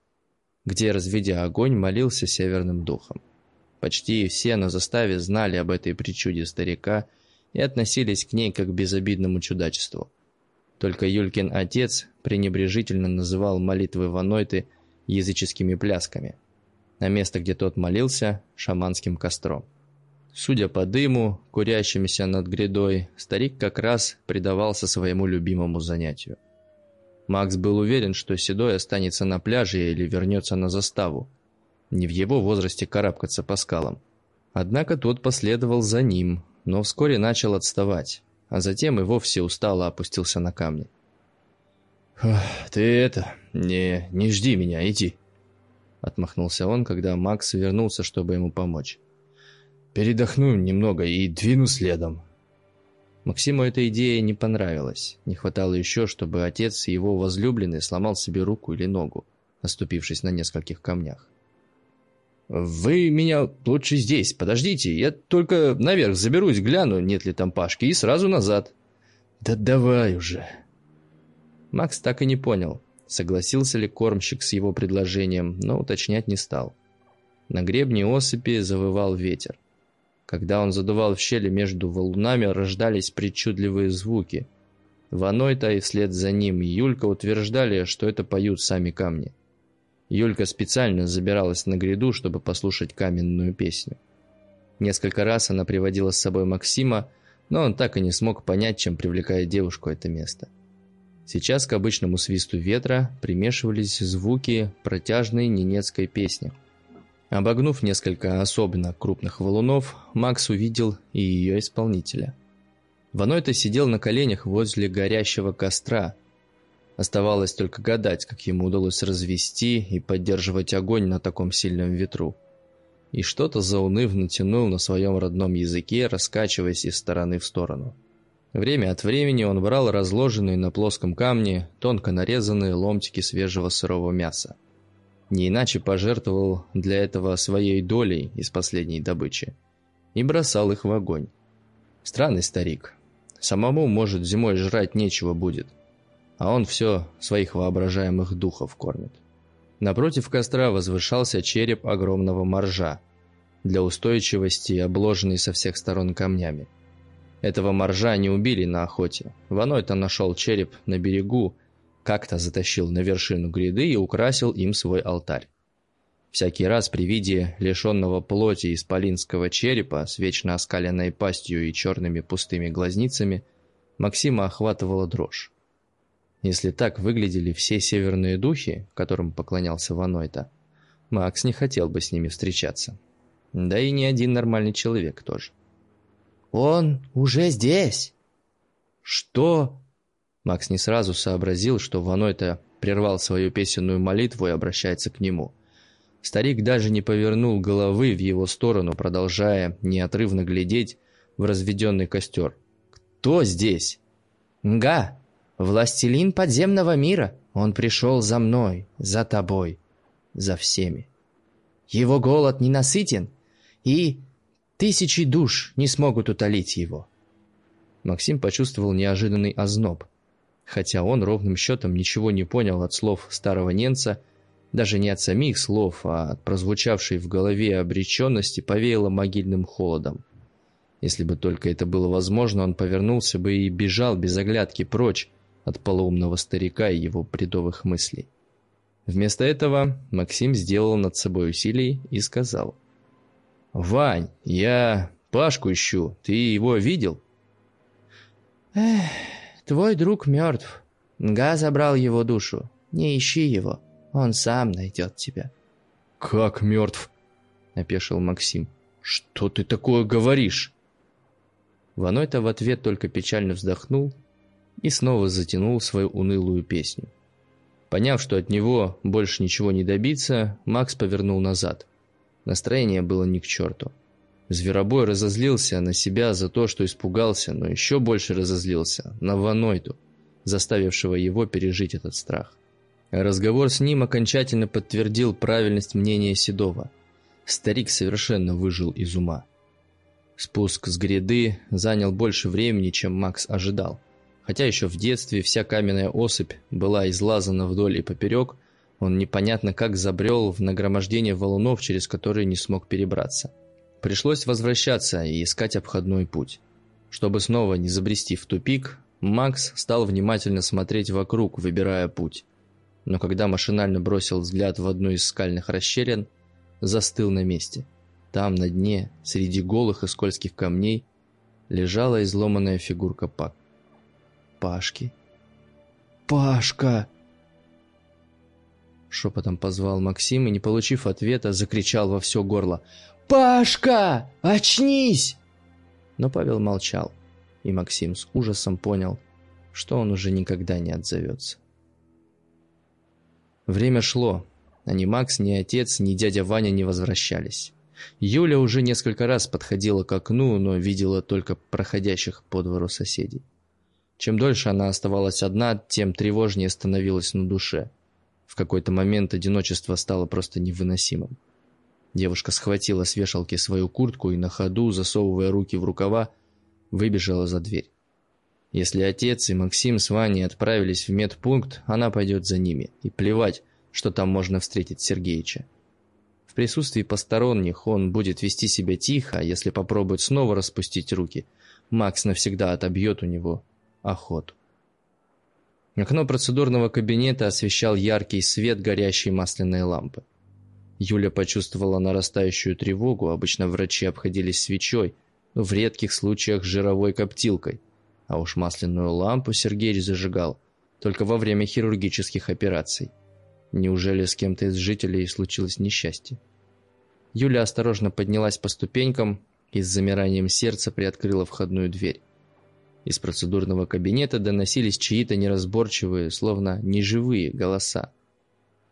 Speaker 1: где, разведя огонь, молился северным духом. Почти все на заставе знали об этой причуде старика и относились к ней как к безобидному чудачеству. Только Юлькин отец пренебрежительно называл молитвы Ванойты – языческими плясками, на место, где тот молился, шаманским костром. Судя по дыму, курящимся над грядой, старик как раз предавался своему любимому занятию. Макс был уверен, что Седой останется на пляже или вернется на заставу. Не в его возрасте карабкаться по скалам. Однако тот последовал за ним, но вскоре начал отставать, а затем и вовсе устало опустился на камни. «Ты это, не, не жди меня, иди!» Отмахнулся он, когда Макс вернулся, чтобы ему помочь. «Передохну немного и двину следом». Максиму эта идея не понравилась. Не хватало еще, чтобы отец и его возлюбленный сломал себе руку или ногу, оступившись на нескольких камнях. «Вы меня лучше здесь, подождите, я только наверх заберусь, гляну, нет ли там Пашки, и сразу назад». «Да давай уже», Макс так и не понял, согласился ли кормщик с его предложением, но уточнять не стал. На гребне осыпи завывал ветер. Когда он задувал в щели между валунами, рождались причудливые звуки. Ванойта и вслед за ним Юлька утверждали, что это поют сами камни. Юлька специально забиралась на гряду, чтобы послушать каменную песню. Несколько раз она приводила с собой Максима, но он так и не смог понять, чем привлекает девушку это место. Сейчас к обычному свисту ветра примешивались звуки протяжной ненецкой песни. Обогнув несколько особенно крупных валунов, Макс увидел и ее исполнителя. Ванойта сидел на коленях возле горящего костра. Оставалось только гадать, как ему удалось развести и поддерживать огонь на таком сильном ветру. И что-то заунывно тянул на своем родном языке, раскачиваясь из стороны в сторону. Время от времени он брал разложенные на плоском камне тонко нарезанные ломтики свежего сырого мяса. Не иначе пожертвовал для этого своей долей из последней добычи. И бросал их в огонь. Странный старик. Самому, может, зимой жрать нечего будет. А он все своих воображаемых духов кормит. Напротив костра возвышался череп огромного моржа, для устойчивости обложенный со всех сторон камнями. Этого моржа не убили на охоте. Ваной-то нашел череп на берегу, как-то затащил на вершину гряды и украсил им свой алтарь. Всякий раз при виде лишенного плоти исполинского черепа с вечно оскаленной пастью и черными пустыми глазницами Максима охватывала дрожь. Если так выглядели все северные духи, которым поклонялся Ванойта, Макс не хотел бы с ними встречаться. Да и ни один нормальный человек тоже.
Speaker 3: Он уже здесь!»
Speaker 2: «Что?» Макс не сразу сообразил, что Ваной-то прервал свою песенную молитву и обращается к нему. Старик даже не повернул головы в его сторону, продолжая неотрывно глядеть в разведенный костер. «Кто здесь?»
Speaker 3: «Нга, властелин подземного мира. Он пришел за мной, за тобой, за всеми. Его голод ненасытен, и тысячи душ не смогут утолить его».
Speaker 2: Максим почувствовал неожиданный озноб. Хотя он ровным счетом ничего не понял от слов старого ненца, даже не от самих слов, а от прозвучавшей в голове обреченности повеяло могильным холодом. Если бы только это было возможно, он повернулся бы и бежал без оглядки прочь от полоумного старика и его бредовых мыслей. Вместо этого Максим сделал над собой усилий и сказал. «Вань, я Пашку ищу. Ты его видел?»
Speaker 3: «Эх, твой друг мертв. Нга забрал его душу. Не ищи его. Он сам найдет тебя».
Speaker 2: «Как мертв?» – опешил Максим. «Что ты такое говоришь?» Ваной-то в ответ только печально вздохнул и снова затянул свою унылую песню. Поняв, что от него больше ничего не добиться, Макс повернул назад. Настроение было ни к черту. Зверобой разозлился на себя за то, что испугался, но еще больше разозлился на Ванойту, заставившего его пережить этот страх. Разговор с ним окончательно подтвердил правильность мнения Седова. Старик совершенно выжил из ума. Спуск с гряды занял больше времени, чем Макс ожидал. Хотя еще в детстве вся каменная осыпь была излазана вдоль и поперек, он непонятно как забрел в нагромождение валунов, через которые не смог перебраться. Пришлось возвращаться и искать обходной путь. Чтобы снова не забрести в тупик, Макс стал внимательно смотреть вокруг, выбирая путь. Но когда машинально бросил взгляд в одну из скальных расщелин, застыл на месте – там, на дне, среди голых и скользких камней, лежала изломанная фигурка Пак. Пашки. «Пашка!» Шепотом позвал Максим и, не получив ответа, закричал во все горло. «Пашка! Очнись!» Но Павел молчал, и Максим с ужасом понял, что он уже никогда не отзовется. Время шло, а ни Макс, ни отец, ни дядя Ваня не возвращались. Юля уже несколько раз подходила к окну, но видела только проходящих по двору соседей. Чем дольше она оставалась одна, тем тревожнее становилась на душе. В какой-то момент одиночество стало просто невыносимым. Девушка схватила с вешалки свою куртку и на ходу, засовывая руки в рукава, выбежала за дверь. Если отец и Максим с Ваней отправились в медпункт, она пойдет за ними. И плевать, что там можно встретить Сергеича. В присутствии посторонних он будет вести себя тихо, а если попробует снова распустить руки, Макс навсегда отобьет у него охоту. Окно процедурного кабинета освещал яркий свет горящей масляной лампы. Юля почувствовала нарастающую тревогу, обычно врачи обходились свечой, в редких случаях жировой коптилкой, а уж масляную лампу Сергей зажигал только во время хирургических операций. Неужели с кем-то из жителей случилось несчастье? Юля осторожно поднялась по ступенькам и с замиранием сердца приоткрыла входную дверь. Из процедурного кабинета доносились чьи-то неразборчивые, словно неживые голоса.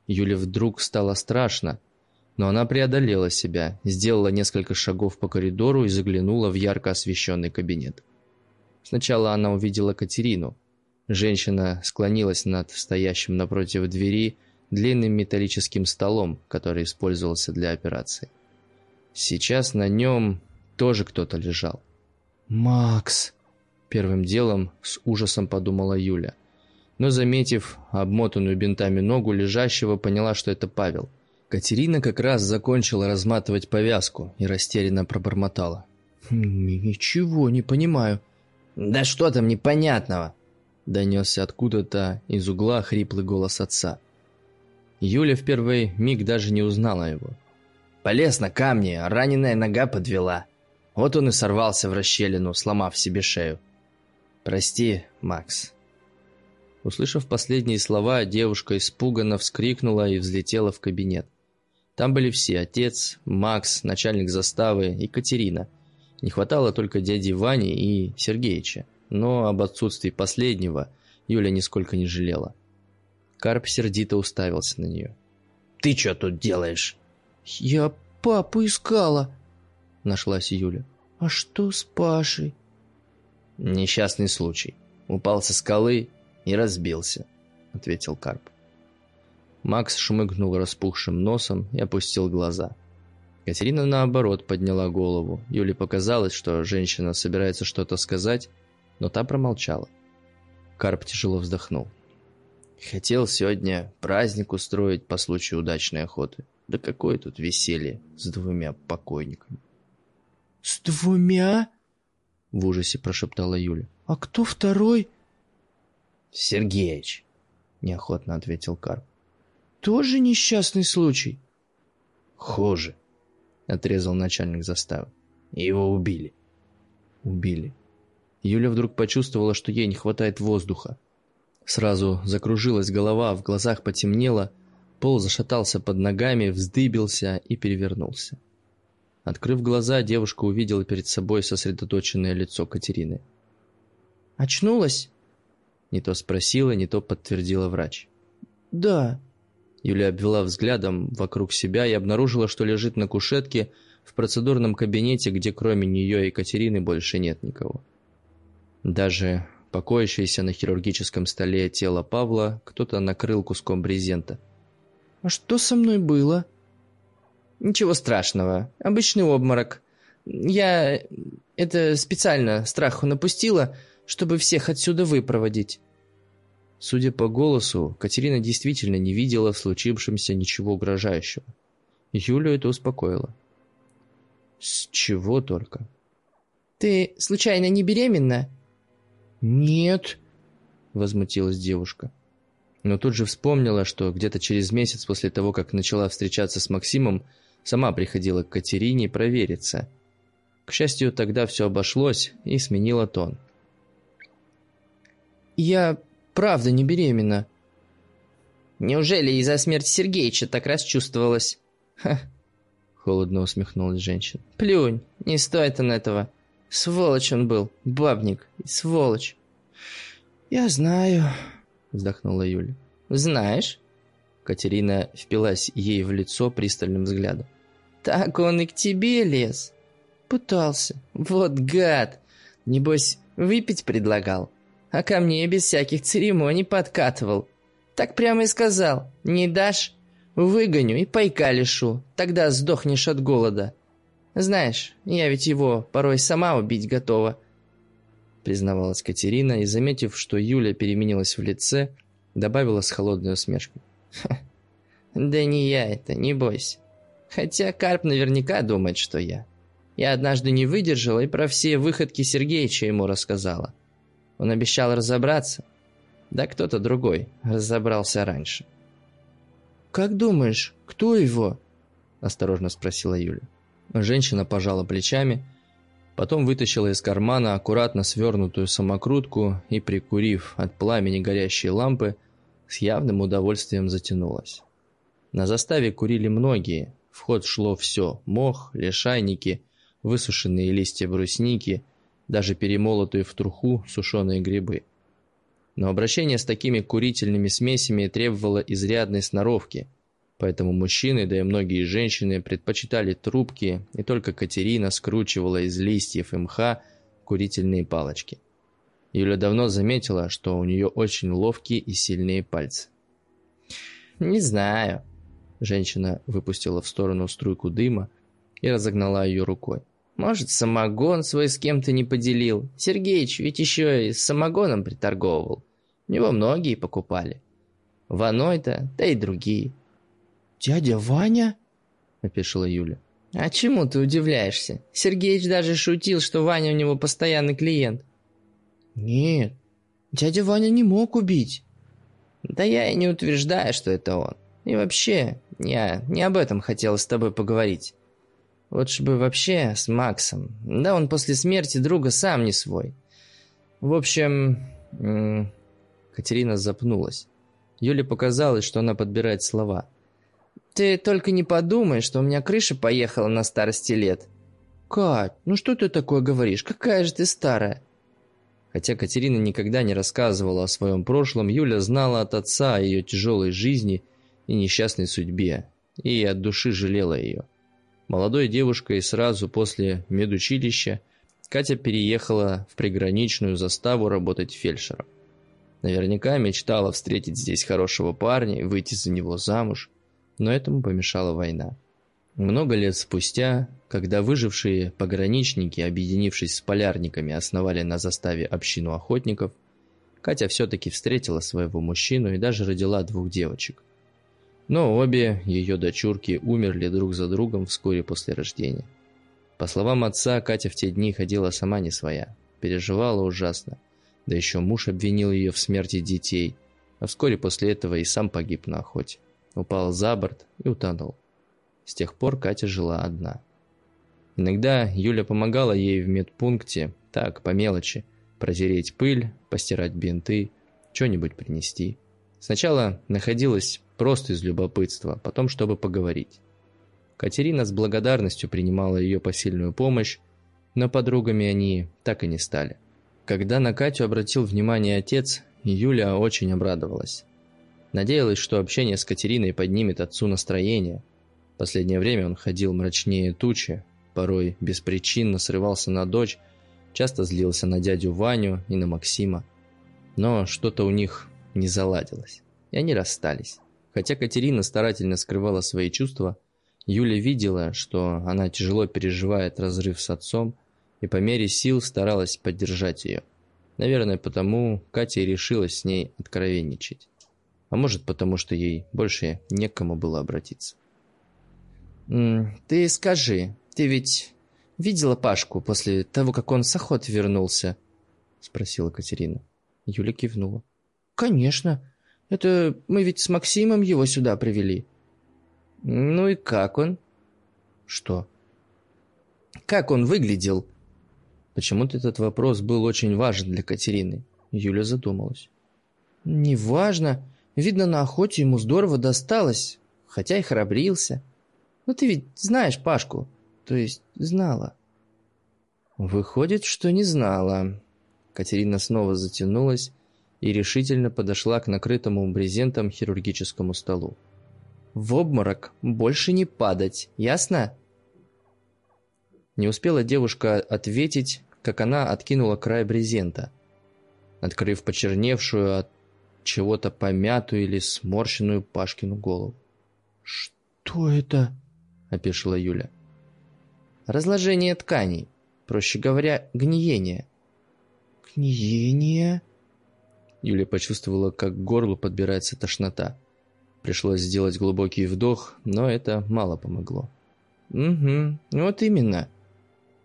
Speaker 2: Юле вдруг стало страшно, но она преодолела себя, сделала несколько шагов по коридору и заглянула в ярко освещенный кабинет. Сначала она увидела Катерину. Женщина склонилась над стоящим напротив двери длинным металлическим столом, который использовался для операции. Сейчас на нем тоже кто-то лежал. «Макс!» Первым делом с ужасом подумала Юля. Но, заметив обмотанную бинтами ногу лежащего, поняла, что это Павел. Катерина как раз закончила разматывать повязку и растерянно пробормотала. «Ничего не понимаю».
Speaker 3: «Да что там непонятного?»
Speaker 2: Донесся откуда-то из угла хриплый голос отца. Юля в первый миг даже не узнала его.
Speaker 3: Полез на камни, а раненая нога подвела. Вот он и сорвался в расщелину, сломав себе шею. «Прости, Макс».
Speaker 2: Услышав последние слова, девушка испуганно вскрикнула и взлетела в кабинет. Там были все – отец, Макс, начальник заставы и Катерина.
Speaker 1: Не хватало только дяди Вани и Сергеича, но об отсутствии последнего Юля нисколько не жалела. Карп сердито уставился на нее. «Ты что тут делаешь?»
Speaker 3: «Я папу искала», —
Speaker 1: нашлась Юля.
Speaker 3: «А что с Пашей?»
Speaker 1: «Несчастный случай. Упал со скалы и разбился», — ответил Карп. Макс шмыгнул распухшим носом и опустил глаза. Катерина, наоборот, подняла голову. Юле показалось, что женщина собирается что-то сказать, но та промолчала. Карп тяжело вздохнул. Хотел сегодня праздник устроить по случаю удачной охоты. Да какое тут веселье с двумя покойниками.
Speaker 3: «С двумя?»
Speaker 1: В ужасе прошептала Юля.
Speaker 3: «А кто второй?»
Speaker 1: «Сергеич», неохотно ответил Карп.
Speaker 3: «Тоже несчастный случай?»
Speaker 1: «Хуже», отрезал начальник заставы. Его убили. Убили. Юля вдруг почувствовала, что ей не хватает воздуха. Сразу закружилась голова, в глазах потемнело, пол зашатался под ногами, вздыбился и перевернулся. Открыв глаза, девушка увидела перед собой сосредоточенное лицо Катерины.
Speaker 3: «Очнулась?»
Speaker 1: Не то спросила, не то подтвердила врач.
Speaker 3: «Да»,
Speaker 1: Юля обвела взглядом вокруг себя и обнаружила, что лежит на кушетке в процедурном кабинете, где кроме нее и Катерины больше нет никого. Даже покоящееся на хирургическом столе тело Павла кто-то накрыл куском брезента.
Speaker 3: «А что со мной было?»
Speaker 2: «Ничего страшного. Обычный обморок. Я это специально страху напустила, чтобы всех отсюда выпроводить».
Speaker 1: Судя по голосу, Катерина действительно не видела в случившемся ничего угрожающего. Юлю это успокоило. С чего только?
Speaker 2: «Ты, случайно, не беременна?»
Speaker 3: «Нет», —
Speaker 1: возмутилась девушка. Но тут же вспомнила, что где-то через месяц после того, как начала встречаться с Максимом, сама приходила к Катерине провериться. К счастью, тогда все обошлось и сменила тон.
Speaker 2: «Я правда не беременна». «Неужели из-за смерти Сергеича так расчувствовалась?» «Ха!» — холодно усмехнулась женщина. «Плюнь, не стоит он этого. Сволочь он был, бабник, сволочь».
Speaker 3: «Я знаю», —
Speaker 1: вздохнула Юля.
Speaker 2: «Знаешь?»
Speaker 1: Катерина впилась ей в лицо пристальным взглядом.
Speaker 2: «Так он и к тебе лез». «Пытался. Вот гад. Небось, выпить предлагал» а ко мне без всяких церемоний подкатывал. Так прямо и сказал, не дашь, выгоню и пайка лишу, тогда сдохнешь от голода. Знаешь, я ведь его порой сама убить готова. Признавалась Катерина и, заметив, что Юля переменилась в лице, добавила с холодной усмешкой. «Да не я это, не бойся. Хотя Карп наверняка думает, что я. Я однажды не выдержала и про все выходки Сергеича ему рассказала. Он обещал разобраться. Да кто-то другой разобрался раньше.
Speaker 3: «Как думаешь, кто его?»
Speaker 1: – осторожно спросила Юля. Женщина пожала плечами, потом вытащила из кармана аккуратно свернутую самокрутку и, прикурив от пламени горящей лампы, с явным удовольствием затянулась. На заставе курили многие, в ход шло все – мох, лишайники, высушенные листья брусники, даже перемолотые в труху сушеные грибы. Но обращение с такими курительными смесями требовало изрядной сноровки, поэтому мужчины, да и многие женщины предпочитали трубки, и только Катерина скручивала из листьев и мха курительные палочки. Юля давно заметила, что у нее очень ловкие и сильные пальцы.
Speaker 2: «Не знаю», – женщина выпустила в сторону струйку дыма и разогнала ее рукой. Может, самогон свой с кем-то не поделил. Сергеич ведь еще и с самогоном приторговывал. У него многие покупали. Ваной-то, да и другие.
Speaker 3: «Дядя Ваня?»
Speaker 2: – опешила Юля. «А чему ты удивляешься? Сергеич даже шутил, что Ваня у него постоянный клиент».
Speaker 3: «Нет, дядя Ваня не мог убить».
Speaker 2: «Да я и не утверждаю, что это он. И вообще, я не об этом хотела с тобой поговорить. Лучше бы вообще с Максом. Да он после смерти друга сам не свой. В общем...
Speaker 1: Катерина запнулась. Юле показалось, что она подбирает слова.
Speaker 2: «Ты только не подумай, что у меня крыша поехала на старости лет». «Кать, ну что ты такое говоришь? Какая же ты старая!» Хотя Катерина никогда не рассказывала о своем прошлом, Юля знала от отца о ее тяжелой жизни и несчастной судьбе, и от души жалела ее. Молодой девушкой сразу после медучилища Катя переехала в приграничную заставу работать фельдшером. Наверняка мечтала встретить здесь хорошего парня и выйти за него замуж, но этому помешала война. Много лет спустя, когда выжившие пограничники, объединившись с полярниками, основали на заставе общину охотников, Катя все-таки встретила своего мужчину и даже родила двух девочек. Но обе ее дочурки умерли друг за другом вскоре после рождения. По словам отца, Катя в те дни ходила сама не своя, переживала ужасно, да еще муж обвинил ее в смерти детей, а вскоре после этого и сам погиб на охоте. Упал за борт и утонул. С тех пор Катя жила одна. Иногда Юля помогала ей в медпункте, так, по мелочи, протереть пыль, постирать бинты, что-нибудь принести. Сначала находилась просто из любопытства, потом чтобы поговорить. Катерина с благодарностью принимала ее посильную помощь, но подругами они так и не стали. Когда на Катю обратил внимание отец, Юля очень обрадовалась. Надеялась, что общение с Катериной поднимет отцу настроение. Последнее время он ходил мрачнее тучи, порой беспричинно срывался на дочь, часто злился на дядю Ваню и на Максима. Но что-то у них не заладилось, и они расстались. Хотя Катерина старательно скрывала свои чувства, Юля видела, что она тяжело переживает разрыв с отцом, и по мере сил старалась поддержать ее. Наверное, потому Катя и решилась с ней откровенничать. А может, потому что ей больше некому было обратиться. «Ты скажи, ты ведь видела Пашку после того, как он с охоты вернулся?» Спросила Катерина. Юля кивнула. «Конечно. Это мы ведь с Максимом его сюда привели». «Ну и как он?» «Что?» «Как он выглядел?» Почему-то этот вопрос был очень важен для Катерины. Юля задумалась. «Неважно. Видно, на охоте ему здорово досталось, хотя и храбрился. Но ты ведь знаешь Пашку, то есть знала». «Выходит, что не знала». Катерина снова затянулась и решительно подошла к накрытому брезентом хирургическому столу. «В обморок больше не падать, ясно?» Не успела девушка ответить, как она откинула край брезента, открыв почерневшую от чего-то помятую или сморщенную Пашкину голову. «Что это?» – опешила Юля. «Разложение тканей, проще говоря, гниение». «Гниение?» Юля почувствовала, как к горлу подбирается тошнота. Пришлось сделать глубокий вдох, но это мало помогло. «Угу, вот именно»,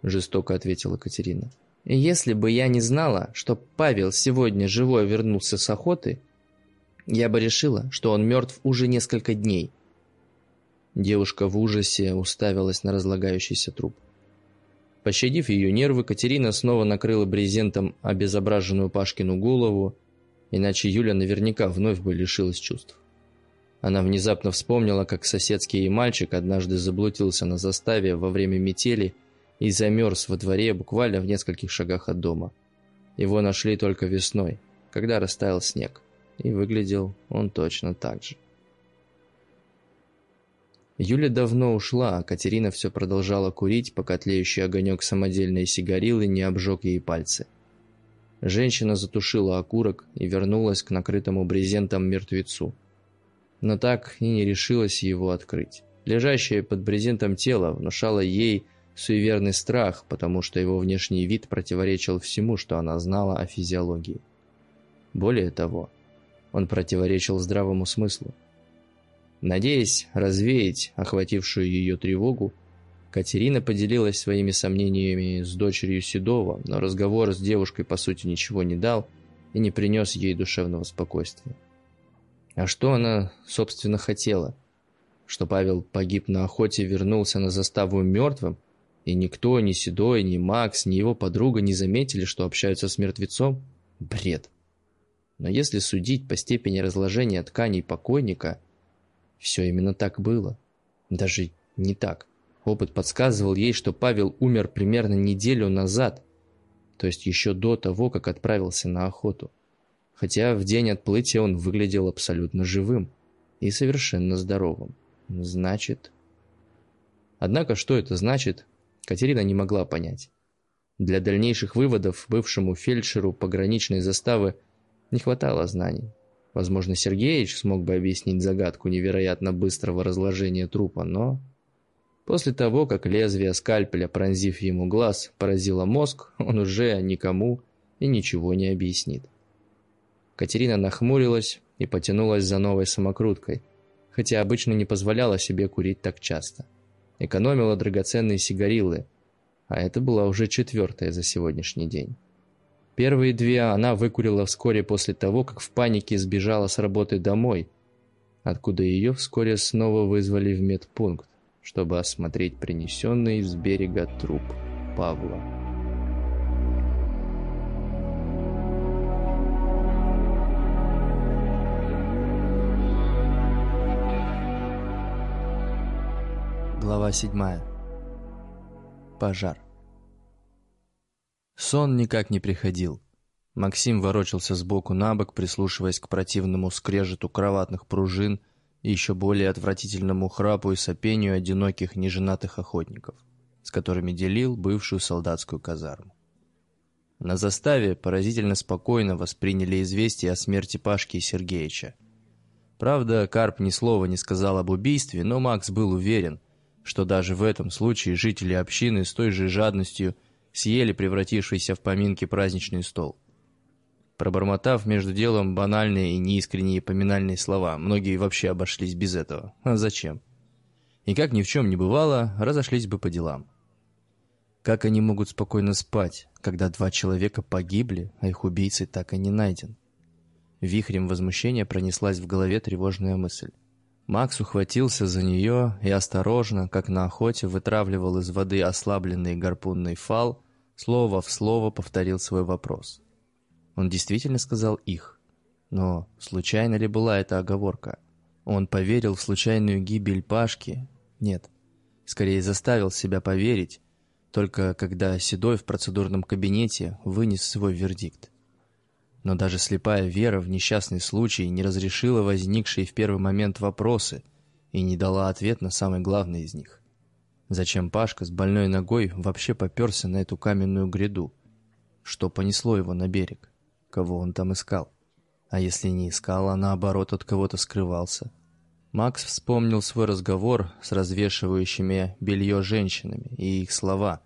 Speaker 2: жестоко ответила Катерина. «Если бы я не знала, что Павел сегодня живой вернулся с охоты, я бы решила, что он мертв уже несколько дней». Девушка в ужасе уставилась на разлагающийся труп. Пощадив ее нервы, Катерина снова накрыла брезентом обезображенную Пашкину голову, иначе Юля наверняка вновь бы лишилась чувств. Она внезапно вспомнила, как соседский ей мальчик однажды заблудился на заставе во время метели и замерз во дворе буквально в нескольких шагах от дома. Его нашли только весной, когда растаял снег, и выглядел он точно так же. Юля давно ушла, а Катерина все продолжала курить, пока тлеющий огонек самодельной сигарилы не обжег ей пальцы. Женщина затушила окурок и вернулась к накрытому брезентом мертвецу. Но так и не решилась его открыть. Лежащее под брезентом тело внушало ей суеверный страх, потому что его внешний вид противоречил всему, что она знала о физиологии. Более того, он противоречил здравому смыслу. Надеясь развеять охватившую ее тревогу, Катерина поделилась своими сомнениями с дочерью Седова, но разговор с девушкой по сути ничего не дал и не принес ей душевного спокойствия. А что она, собственно, хотела? Что Павел погиб на охоте вернулся на заставу мертвым? И никто, ни Седой, ни Макс, ни его подруга не заметили, что общаются с мертвецом? Бред. Но если судить по степени разложения тканей покойника, все именно так было. Даже не так.
Speaker 1: Опыт подсказывал ей, что Павел умер примерно неделю назад, то есть еще до того, как отправился на охоту. Хотя в день отплытия он выглядел абсолютно живым и совершенно здоровым. Значит... Однако, что это значит, Катерина не могла понять. Для дальнейших выводов бывшему фельдшеру пограничной заставы не хватало знаний. Возможно, Сергеевич смог бы объяснить загадку невероятно быстрого разложения трупа, но... После того, как лезвие скальпеля, пронзив ему глаз, поразило мозг, он уже никому и ничего не объяснит. Катерина нахмурилась и потянулась за новой самокруткой, хотя обычно не позволяла себе курить так часто. Экономила драгоценные сигарилы, а это была уже четвертая за сегодняшний день. Первые две она выкурила вскоре после того, как в панике сбежала с работы домой, откуда ее вскоре снова вызвали в медпункт, чтобы осмотреть принесенный с берега труп Павла.
Speaker 2: Глава 7. Пожар. Сон никак не приходил. Максим ворочался сбоку на бок, прислушиваясь к противному скрежету кроватных пружин и еще более отвратительному храпу и сопению одиноких неженатых охотников, с которыми делил бывшую солдатскую казарму. На заставе поразительно спокойно восприняли известие о смерти Пашки и Сергеича. Правда, Карп ни слова не сказал об убийстве, но Макс был уверен, что даже в этом случае жители общины с той же жадностью съели превратившийся в поминки праздничный стол. Пробормотав между делом банальные и неискренние поминальные слова, многие вообще обошлись без этого. А зачем? И как ни в чем не бывало, разошлись бы по делам. Как они могут спокойно спать, когда два человека погибли, а их убийцы так и не найден? Вихрем возмущения пронеслась в голове тревожная мысль. Макс ухватился за нее и осторожно, как на охоте, вытравливал из воды ослабленный гарпунный фал, слово в слово повторил свой вопрос. Он действительно сказал «их». Но случайно ли была эта оговорка? Он поверил в случайную гибель Пашки? Нет. Скорее заставил себя поверить, только когда Седой в процедурном кабинете вынес свой вердикт. Но даже слепая вера в несчастный случай не разрешила возникшие в первый момент вопросы и не дала ответ на самый главный из них. Зачем Пашка с больной ногой вообще поперся на эту каменную гряду? Что понесло его на берег? Кого он там искал? А если не искал, а наоборот от кого-то скрывался? Макс вспомнил свой разговор с развешивающими белье женщинами и их слова,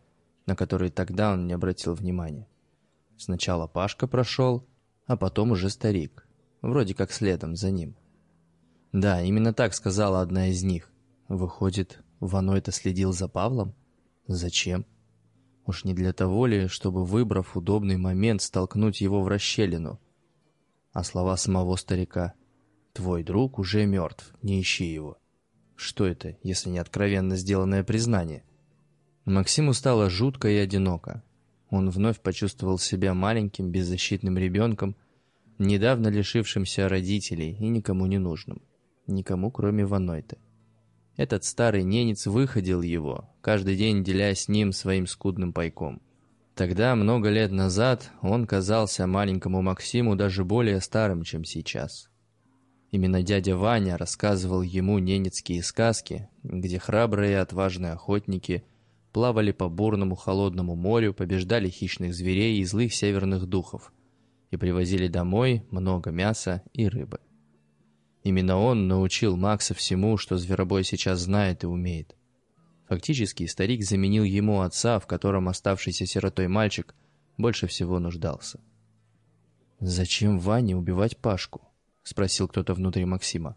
Speaker 2: на которые тогда он не обратил внимания. Сначала Пашка прошел, а потом уже старик, вроде как следом за ним. Да, именно так сказала одна из них. Выходит, Ваной-то следил за Павлом? Зачем? Уж не для того ли, чтобы, выбрав удобный момент, столкнуть его в расщелину? А слова самого старика «Твой друг уже мертв, не ищи его». Что это, если не откровенно сделанное признание? Максиму стало жутко и одиноко. Он вновь почувствовал себя маленьким, беззащитным ребенком, недавно лишившимся родителей и никому не нужным. Никому, кроме Ванойты. Этот старый ненец выходил его, каждый день деля с ним своим скудным пайком. Тогда, много лет назад, он казался маленькому Максиму даже более старым, чем сейчас. Именно дядя Ваня рассказывал ему ненецкие сказки, где храбрые и отважные охотники – плавали по бурному холодному морю, побеждали хищных зверей и злых северных духов и привозили домой много мяса и рыбы. Именно он научил Макса всему, что зверобой сейчас знает и умеет. Фактически старик заменил ему отца, в котором оставшийся сиротой мальчик больше всего нуждался. «Зачем Ване убивать Пашку?» — спросил кто-то внутри Максима.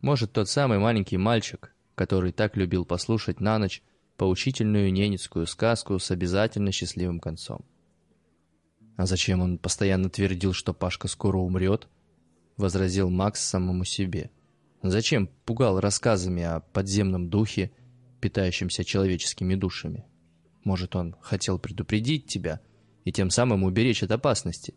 Speaker 2: «Может, тот самый маленький мальчик, который так любил послушать на ночь поучительную ненецкую сказку с обязательно счастливым концом. «А зачем он постоянно твердил, что Пашка скоро умрет?» — возразил Макс самому себе. «Зачем пугал рассказами о подземном духе, питающемся человеческими душами? Может, он хотел предупредить тебя и тем самым уберечь от опасности?»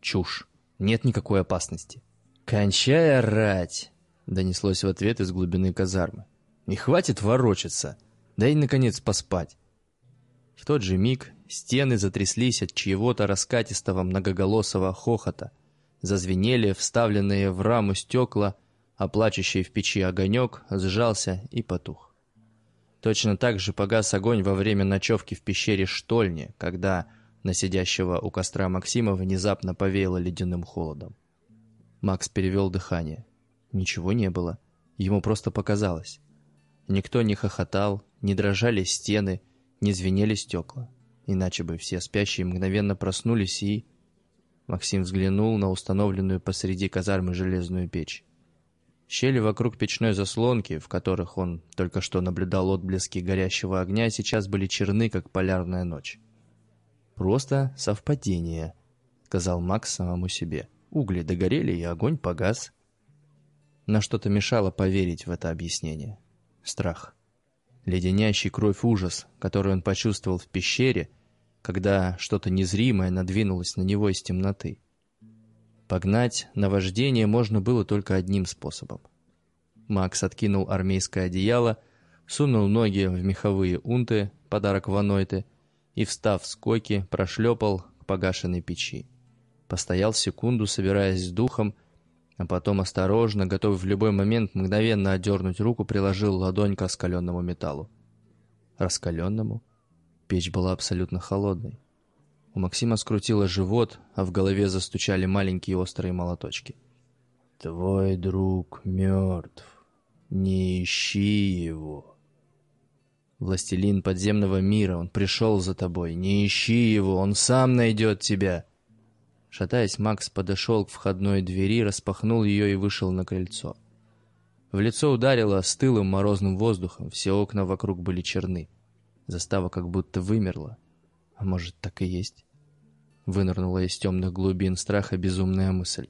Speaker 2: «Чушь! Нет никакой опасности!» «Кончай орать!» — донеслось в ответ из глубины казармы. «И хватит ворочаться!»
Speaker 1: Дай, наконец, поспать. В тот же миг стены затряслись от чьего-то раскатистого многоголосого хохота. Зазвенели вставленные в раму стекла, а плачущий в печи огонек сжался и потух. Точно так же погас огонь во время ночевки в пещере Штольни, когда на сидящего у костра Максима внезапно повеяло ледяным холодом. Макс перевел дыхание. Ничего не было. Ему просто показалось. Никто не хохотал, не дрожали стены, не звенели стекла. Иначе бы все спящие мгновенно проснулись и... Максим взглянул на установленную посреди казармы железную печь. Щели вокруг печной заслонки, в которых он только что наблюдал отблески горящего огня, сейчас были черны, как полярная ночь. «Просто совпадение», — сказал Макс самому себе. Угли догорели, и огонь погас. Но что-то мешало поверить в это объяснение. Страх леденящий кровь ужас, который он почувствовал в пещере, когда что-то незримое надвинулось на него из темноты. Погнать наваждение можно было только одним способом. Макс откинул армейское одеяло, сунул ноги в меховые унты, подарок Ванойты, и, встав с койки, прошлепал к погашенной печи. Постоял секунду, собираясь с духом, а потом осторожно, готовый в любой момент мгновенно отдернуть руку, приложил ладонь к раскаленному металлу. Раскаленному? Печь была абсолютно холодной. У Максима скрутило живот, а в голове застучали маленькие острые молоточки. «Твой друг мертв. Не ищи его». «Властелин подземного мира, он пришел за тобой. Не ищи его, он сам найдет тебя». Шатаясь, Макс подошел к входной двери, распахнул ее и вышел на крыльцо. В лицо ударило стылым морозным воздухом, все окна вокруг были черны. Застава как будто вымерла. А может, так и есть? Вынырнула из темных глубин страха безумная мысль.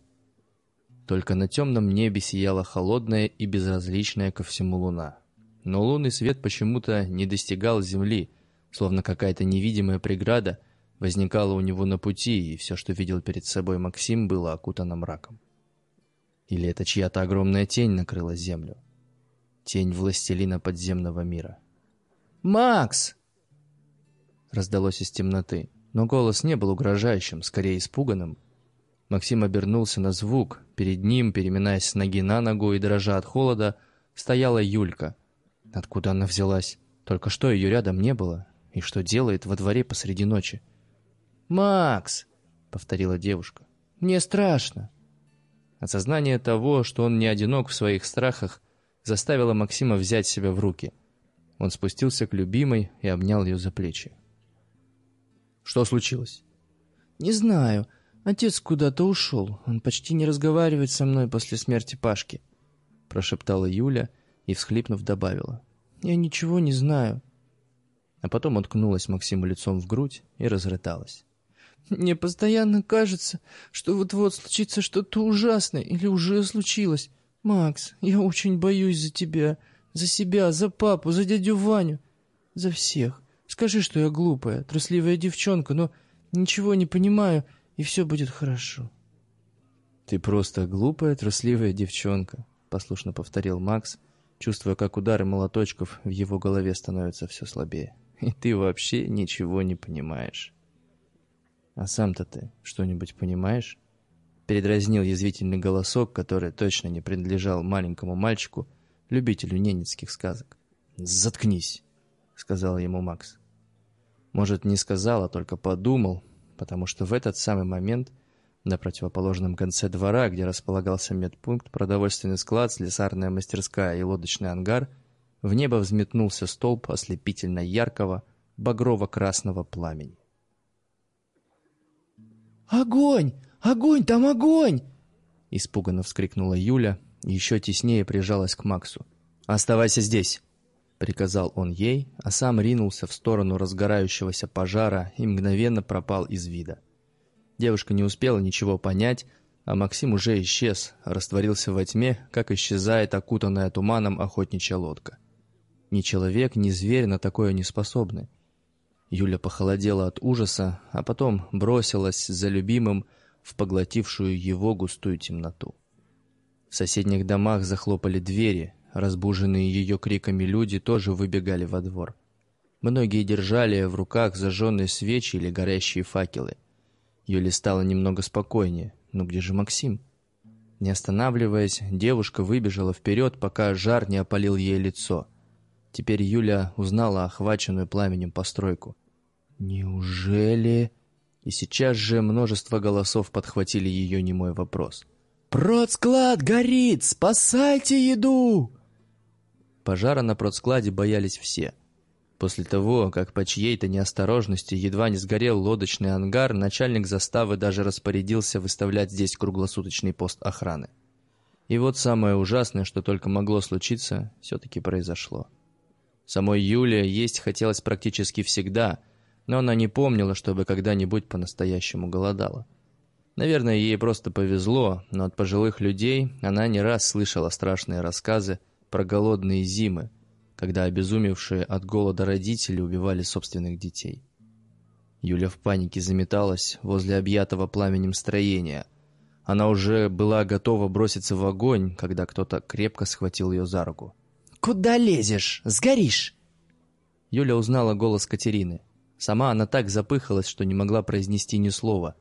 Speaker 1: Только на темном небе сияла холодная и безразличная ко всему луна. Но лунный свет почему-то не достигал земли, словно какая-то невидимая преграда возникало у него на пути, и все, что видел перед собой Максим, было окутано мраком. Или это чья-то огромная тень накрыла землю? Тень властелина подземного мира. «Макс!» Раздалось из темноты, но голос не был угрожающим, скорее испуганным. Максим обернулся на звук. Перед ним, переминаясь с ноги на ногу и дрожа от холода, стояла Юлька. Откуда она взялась? Только что ее рядом не было. И что делает во дворе посреди ночи? «Макс!» — повторила девушка. «Мне страшно!» Осознание того, что он не одинок в своих страхах, заставило Максима взять себя в руки. Он спустился к любимой и обнял ее за плечи. «Что случилось?» «Не знаю. Отец куда-то ушел. Он почти не разговаривает со мной после смерти Пашки», — прошептала Юля и, всхлипнув, добавила. «Я ничего не знаю». А потом уткнулась Максиму лицом в грудь и разрыдалась. Мне постоянно кажется, что вот-вот случится что-то ужасное или уже случилось. Макс, я очень боюсь за тебя, за себя, за папу, за дядю Ваню, за всех. Скажи, что я глупая, трусливая девчонка, но ничего не понимаю, и все будет хорошо. Ты просто глупая, трусливая девчонка, послушно повторил Макс, чувствуя, как удары молоточков в его голове становятся все слабее. И ты вообще ничего не понимаешь. «А сам-то ты что-нибудь понимаешь?» Передразнил язвительный голосок, который точно не принадлежал маленькому мальчику, любителю ненецких сказок. «Заткнись!» — сказал ему Макс. Может, не сказал, а только подумал, потому что в этот самый момент на противоположном конце двора, где располагался медпункт, продовольственный склад, слесарная мастерская и лодочный ангар, в небо взметнулся столб ослепительно яркого багрово-красного пламени.
Speaker 3: «Огонь! Огонь! Там огонь!»
Speaker 1: Испуганно вскрикнула Юля еще теснее прижалась к Максу. «Оставайся здесь!» Приказал он ей, а сам ринулся в сторону разгорающегося пожара и мгновенно пропал из вида. Девушка не успела ничего понять, а Максим уже исчез, растворился во тьме, как исчезает окутанная туманом охотничья лодка. Ни человек, ни зверь на такое не способны. Юля похолодела от ужаса, а потом бросилась за любимым в поглотившую его густую темноту. В соседних домах захлопали двери, разбуженные ее криками люди тоже выбегали во двор. Многие держали в руках зажженные свечи или горящие факелы. Юле стало немного спокойнее. Но где же Максим? Не останавливаясь, девушка выбежала вперед, пока жар не опалил ей лицо. Теперь Юля узнала охваченную пламенем постройку. «Неужели...» И сейчас же множество голосов подхватили ее немой вопрос. «Продсклад горит! Спасайте еду!» Пожара на продскладе боялись все. После того, как по чьей-то неосторожности едва не сгорел лодочный ангар, начальник заставы даже распорядился выставлять здесь круглосуточный пост охраны. И вот самое ужасное, что только могло случиться, все-таки произошло. Самой Юле есть хотелось практически всегда, но она не помнила, чтобы когда-нибудь по-настоящему голодала. Наверное, ей просто повезло, но от пожилых людей она не раз слышала страшные рассказы про голодные зимы, когда обезумевшие от голода родители убивали собственных детей. Юля в панике заметалась возле объятого пламенем строения. Она уже была готова броситься в огонь, когда кто-то крепко схватил ее за руку.
Speaker 3: «Куда лезешь? Сгоришь!»
Speaker 1: Юля узнала голос Катерины. Сама она так запыхалась, что не могла произнести ни слова.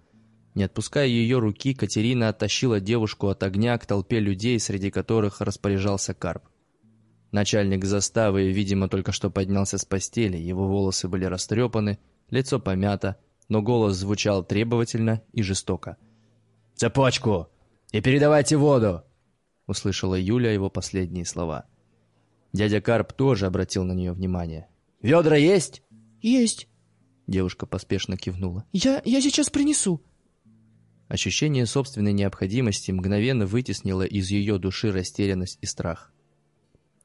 Speaker 1: Не отпуская ее руки, Катерина оттащила девушку от огня к толпе людей, среди которых распоряжался Карп. Начальник заставы, видимо, только что поднялся с постели, его волосы были растрепаны, лицо помято, но голос звучал требовательно и жестоко. «Цепочку! И передавайте воду!» Услышала Юля его последние слова. Дядя Карп тоже обратил на нее внимание. «Ведра есть?»
Speaker 3: «Есть!»
Speaker 1: Девушка поспешно кивнула.
Speaker 3: «Я, я сейчас принесу!»
Speaker 1: Ощущение собственной необходимости мгновенно вытеснило из ее души растерянность и страх.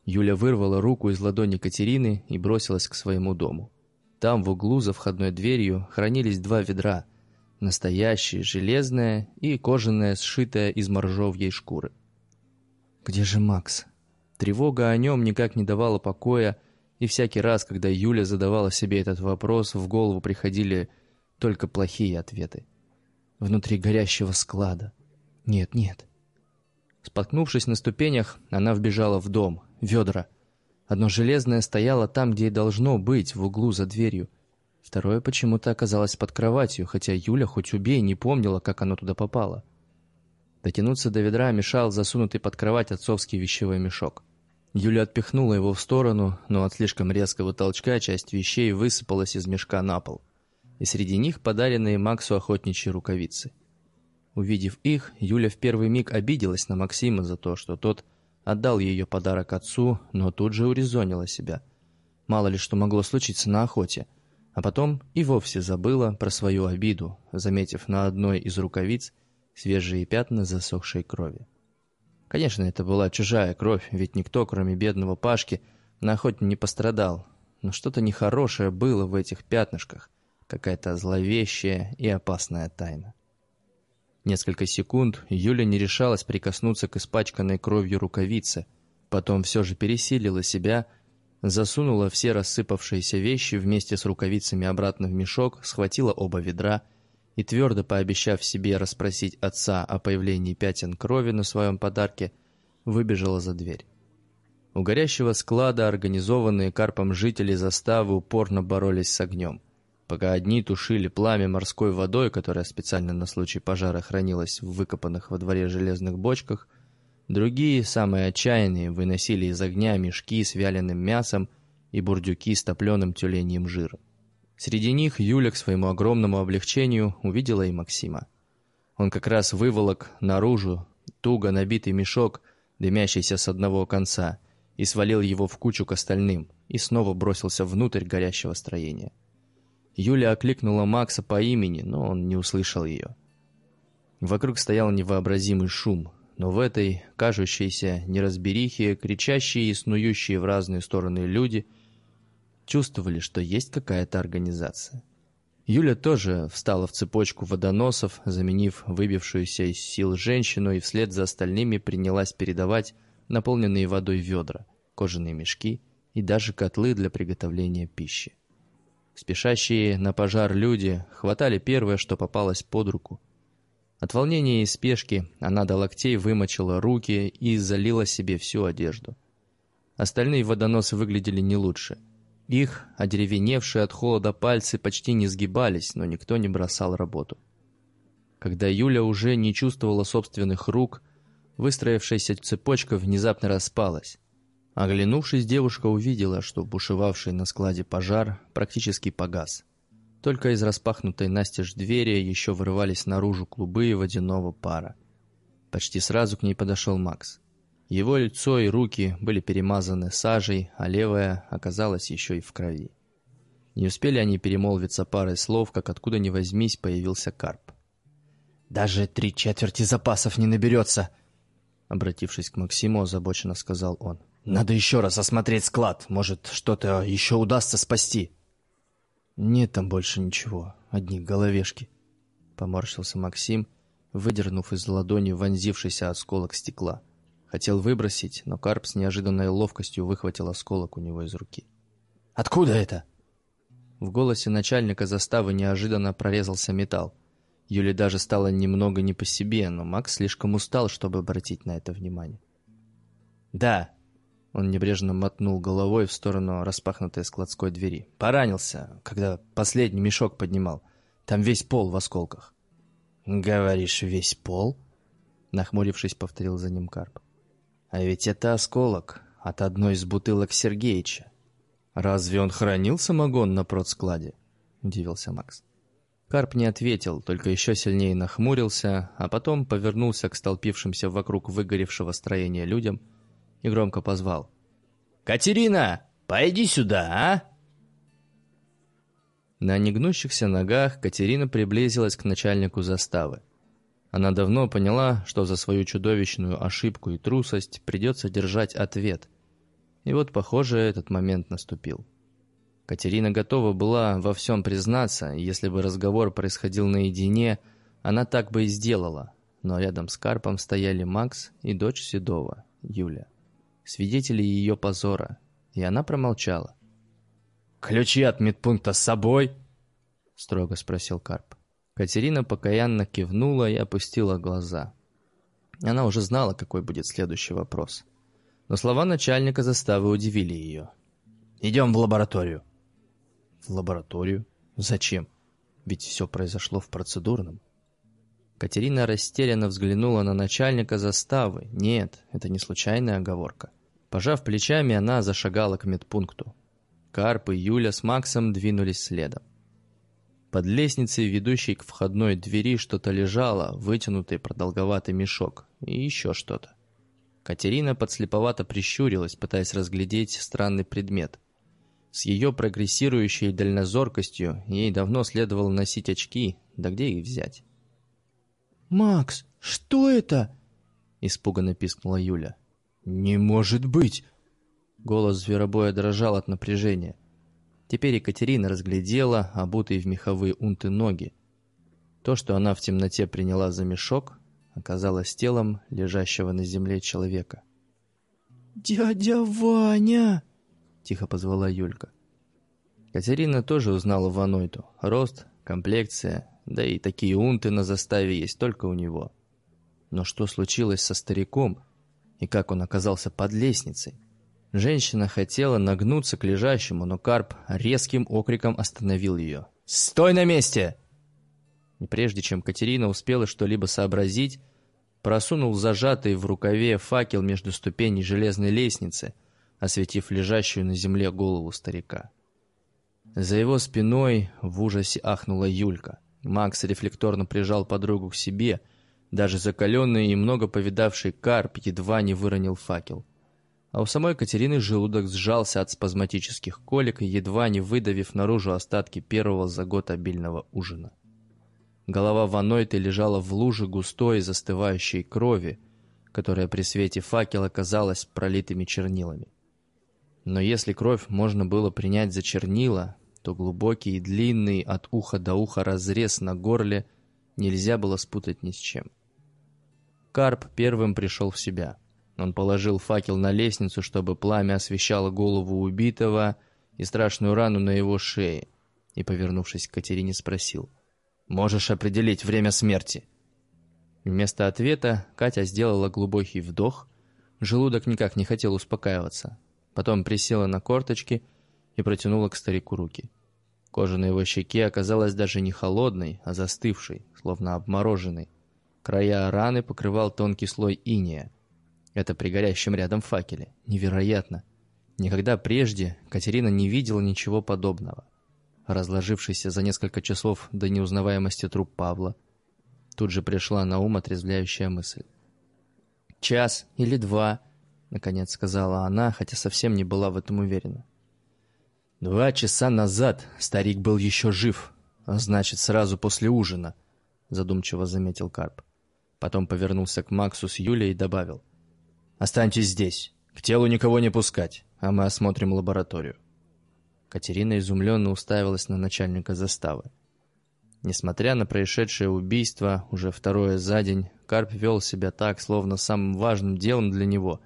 Speaker 1: Юля вырвала руку из ладони Катерины и бросилась к своему дому. Там, в углу за входной дверью, хранились два ведра. Настоящее, железное и кожаное, сшитое из моржовьей шкуры. Где же Макс? Тревога о нем никак не давала покоя, и всякий раз, когда Юля задавала себе этот вопрос, в голову приходили только плохие ответы. Внутри горящего склада. Нет, нет. Споткнувшись на ступенях, она вбежала в дом, ведра. Одно железное стояло там, где и должно быть, в углу за дверью. Второе почему-то оказалось под кроватью, хотя Юля, хоть убей, не помнила, как оно туда попало. Дотянуться до ведра мешал засунутый под кровать отцовский вещевой мешок. Юля отпихнула его в сторону, но от слишком резкого толчка часть вещей высыпалась из мешка на пол. И среди них подаренные Максу охотничьи рукавицы. Увидев их, Юля в первый миг обиделась на Максима за то, что тот отдал ее подарок отцу, но тут же урезонила себя. Мало ли что могло случиться на охоте. А потом и вовсе забыла про свою обиду, заметив на одной из рукавиц свежие пятна засохшей крови. Конечно, это была чужая кровь, ведь никто, кроме бедного Пашки, на охоте не пострадал. Но что-то нехорошее было в этих пятнышках, какая-то зловещая и опасная тайна. Несколько секунд Юля не решалась прикоснуться к испачканной кровью рукавице, потом все же пересилила себя, засунула все рассыпавшиеся вещи вместе с рукавицами обратно в мешок, схватила оба ведра и, твердо пообещав себе расспросить отца о появлении пятен крови на своем подарке, выбежала за дверь. У горящего склада организованные карпом жители заставы упорно боролись с огнем – Пока одни тушили пламя морской водой, которая специально на случай пожара хранилась в выкопанных во дворе железных бочках, другие, самые отчаянные, выносили из огня мешки с вяленым мясом и бурдюки с топленым тюленьем жиром. Среди них Юля к своему огромному облегчению увидела и Максима. Он как раз выволок наружу туго набитый мешок, дымящийся с одного конца, и свалил его в кучу к остальным, и снова бросился внутрь горящего строения. Юля окликнула Макса по имени, но он не услышал ее. Вокруг стоял невообразимый шум, но в этой кажущейся неразберихе, кричащие и снующие в разные стороны люди чувствовали, что есть какая-то организация. Юля тоже встала в цепочку водоносов, заменив выбившуюся из сил женщину, и вслед за остальными принялась передавать наполненные водой ведра, кожаные мешки и даже котлы для приготовления пищи. Спешащие на пожар люди хватали первое, что попалось под руку. От волнения и спешки она до локтей вымочила руки и залила себе всю одежду. Остальные водоносы выглядели не лучше. Их, одеревеневшие от холода пальцы, почти не сгибались, но никто не бросал работу. Когда Юля уже не чувствовала собственных рук, выстроившаяся цепочка внезапно распалась. Оглянувшись, девушка увидела, что бушевавший на складе пожар практически погас. Только из распахнутой настежь двери еще вырывались наружу клубы водяного пара. Почти сразу к ней подошел Макс. Его лицо и руки были перемазаны сажей, а левая оказалась еще и в крови. Не успели они перемолвиться парой слов, как откуда ни возьмись появился карп.
Speaker 2: «Даже три четверти запасов не наберется!»
Speaker 1: Обратившись к Максиму, озабоченно сказал он.
Speaker 2: «Надо еще раз осмотреть склад. Может, что-то еще удастся спасти?»
Speaker 1: «Нет там больше ничего. Одни головешки», — поморщился Максим, выдернув из ладони вонзившийся осколок стекла. Хотел выбросить, но Карп с неожиданной ловкостью выхватил осколок у него из руки.
Speaker 2: «Откуда это?»
Speaker 1: В голосе начальника заставы неожиданно прорезался металл. Юле даже стало немного не по себе, но Макс слишком устал, чтобы обратить на это внимание. «Да», — он небрежно мотнул головой в сторону распахнутой складской двери. «Поранился, когда последний мешок поднимал. Там весь пол в осколках».
Speaker 2: «Говоришь, весь пол?»
Speaker 1: Нахмурившись, повторил за ним Карп. «А ведь это осколок от одной из бутылок Сергеича. Разве он хранил самогон на продскладе?» Удивился Макс. Карп не ответил, только еще сильнее нахмурился, а потом повернулся к столпившимся вокруг выгоревшего строения людям и громко позвал. «Катерина, пойди сюда, а!» На негнущихся ногах Катерина приблизилась к начальнику заставы. Она давно поняла, что за свою чудовищную ошибку и трусость придется держать ответ. И вот, похоже, этот момент наступил. Катерина готова была во всем признаться, если бы разговор происходил наедине, она так бы и сделала. Но рядом с Карпом стояли Макс и дочь Седова, Юля. Свидетели ее позора, и она промолчала.
Speaker 2: «Ключи от медпункта с собой?» — строго спросил Карп.
Speaker 1: Катерина покаянно кивнула и опустила глаза. Она уже знала, какой будет следующий вопрос. Но слова начальника заставы удивили ее.
Speaker 2: «Идем в лабораторию».
Speaker 1: В лабораторию? Зачем? Ведь все произошло в процедурном. Катерина растерянно взглянула на начальника заставы. Нет, это не случайная оговорка. Пожав плечами, она зашагала к медпункту. Карп и Юля с Максом двинулись следом. Под лестницей, ведущей к входной двери, что-то лежало, вытянутый продолговатый мешок и еще что-то. Катерина подслеповато прищурилась, пытаясь разглядеть странный предмет – с ее прогрессирующей дальнозоркостью ей давно следовало носить очки, да где их взять?
Speaker 2: «Макс, что это?»
Speaker 1: – испуганно пискнула Юля.
Speaker 2: «Не может быть!»
Speaker 1: Голос зверобоя дрожал от напряжения. Теперь Екатерина разглядела обутые в меховые унты ноги. То, что она в темноте приняла за мешок, оказалось телом лежащего на земле человека.
Speaker 2: «Дядя Ваня!»
Speaker 1: — тихо позвала Юлька. Катерина тоже узнала Ванойту. Рост, комплекция, да и такие унты на заставе есть только у него. Но что случилось со стариком и как он оказался под лестницей? Женщина хотела нагнуться к лежащему, но Карп резким окриком остановил ее. «Стой на месте!» И прежде чем Катерина успела что-либо сообразить, просунул зажатый в рукаве факел между ступеней железной лестницы — осветив лежащую на земле голову старика. За его спиной в ужасе ахнула Юлька. Макс рефлекторно прижал подругу к себе. Даже закаленный и много повидавший карп едва не выронил факел. А у самой Катерины желудок сжался от спазматических колик, едва не выдавив наружу остатки первого за год обильного ужина. Голова Ванойты лежала в луже густой застывающей крови, которая при свете факела казалась пролитыми чернилами. Но если кровь можно было принять за чернила, то глубокий и длинный от уха до уха разрез на горле нельзя было спутать ни с чем. Карп первым пришел в себя. Он положил факел на лестницу, чтобы пламя освещало голову убитого и страшную рану на его шее, и, повернувшись к Катерине, спросил, «Можешь определить время смерти?» Вместо ответа Катя сделала глубокий вдох, желудок никак не хотел успокаиваться.
Speaker 2: Потом присела на корточки и протянула к старику руки. Кожа на его щеке оказалась даже не холодной, а застывшей, словно обмороженной. Края раны покрывал тонкий слой иния. Это при горящем рядом факеле. Невероятно. Никогда прежде Катерина не видела ничего подобного. Разложившийся за несколько часов до неузнаваемости труп Павла. Тут же пришла на ум отрезвляющая мысль. «Час или два», — наконец сказала она, хотя совсем не была в этом уверена. «Два часа назад старик был еще жив, а значит, сразу после ужина», — задумчиво заметил Карп. Потом повернулся к Максу с Юлей и добавил. «Останьтесь здесь, к телу никого не пускать, а мы осмотрим лабораторию». Катерина изумленно уставилась на начальника заставы. Несмотря на происшедшее убийство, уже второе за день, Карп вел себя так, словно самым важным делом для него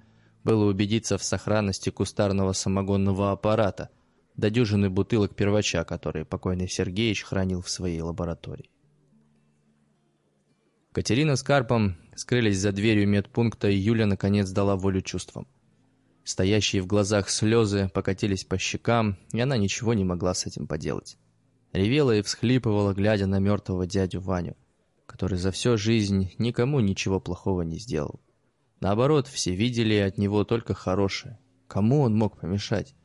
Speaker 2: было убедиться в сохранности кустарного самогонного аппарата, до дюжины бутылок первача, которые покойный Сергеич хранил в своей лаборатории. Катерина с Карпом скрылись за дверью медпункта, и Юля наконец дала волю чувствам. Стоящие в глазах слезы покатились по щекам, и она ничего не могла с этим поделать. Ревела и всхлипывала, глядя на мертвого дядю Ваню, который за всю жизнь никому ничего плохого не сделал. Наоборот, все видели от него только хорошее. Кому он мог помешать?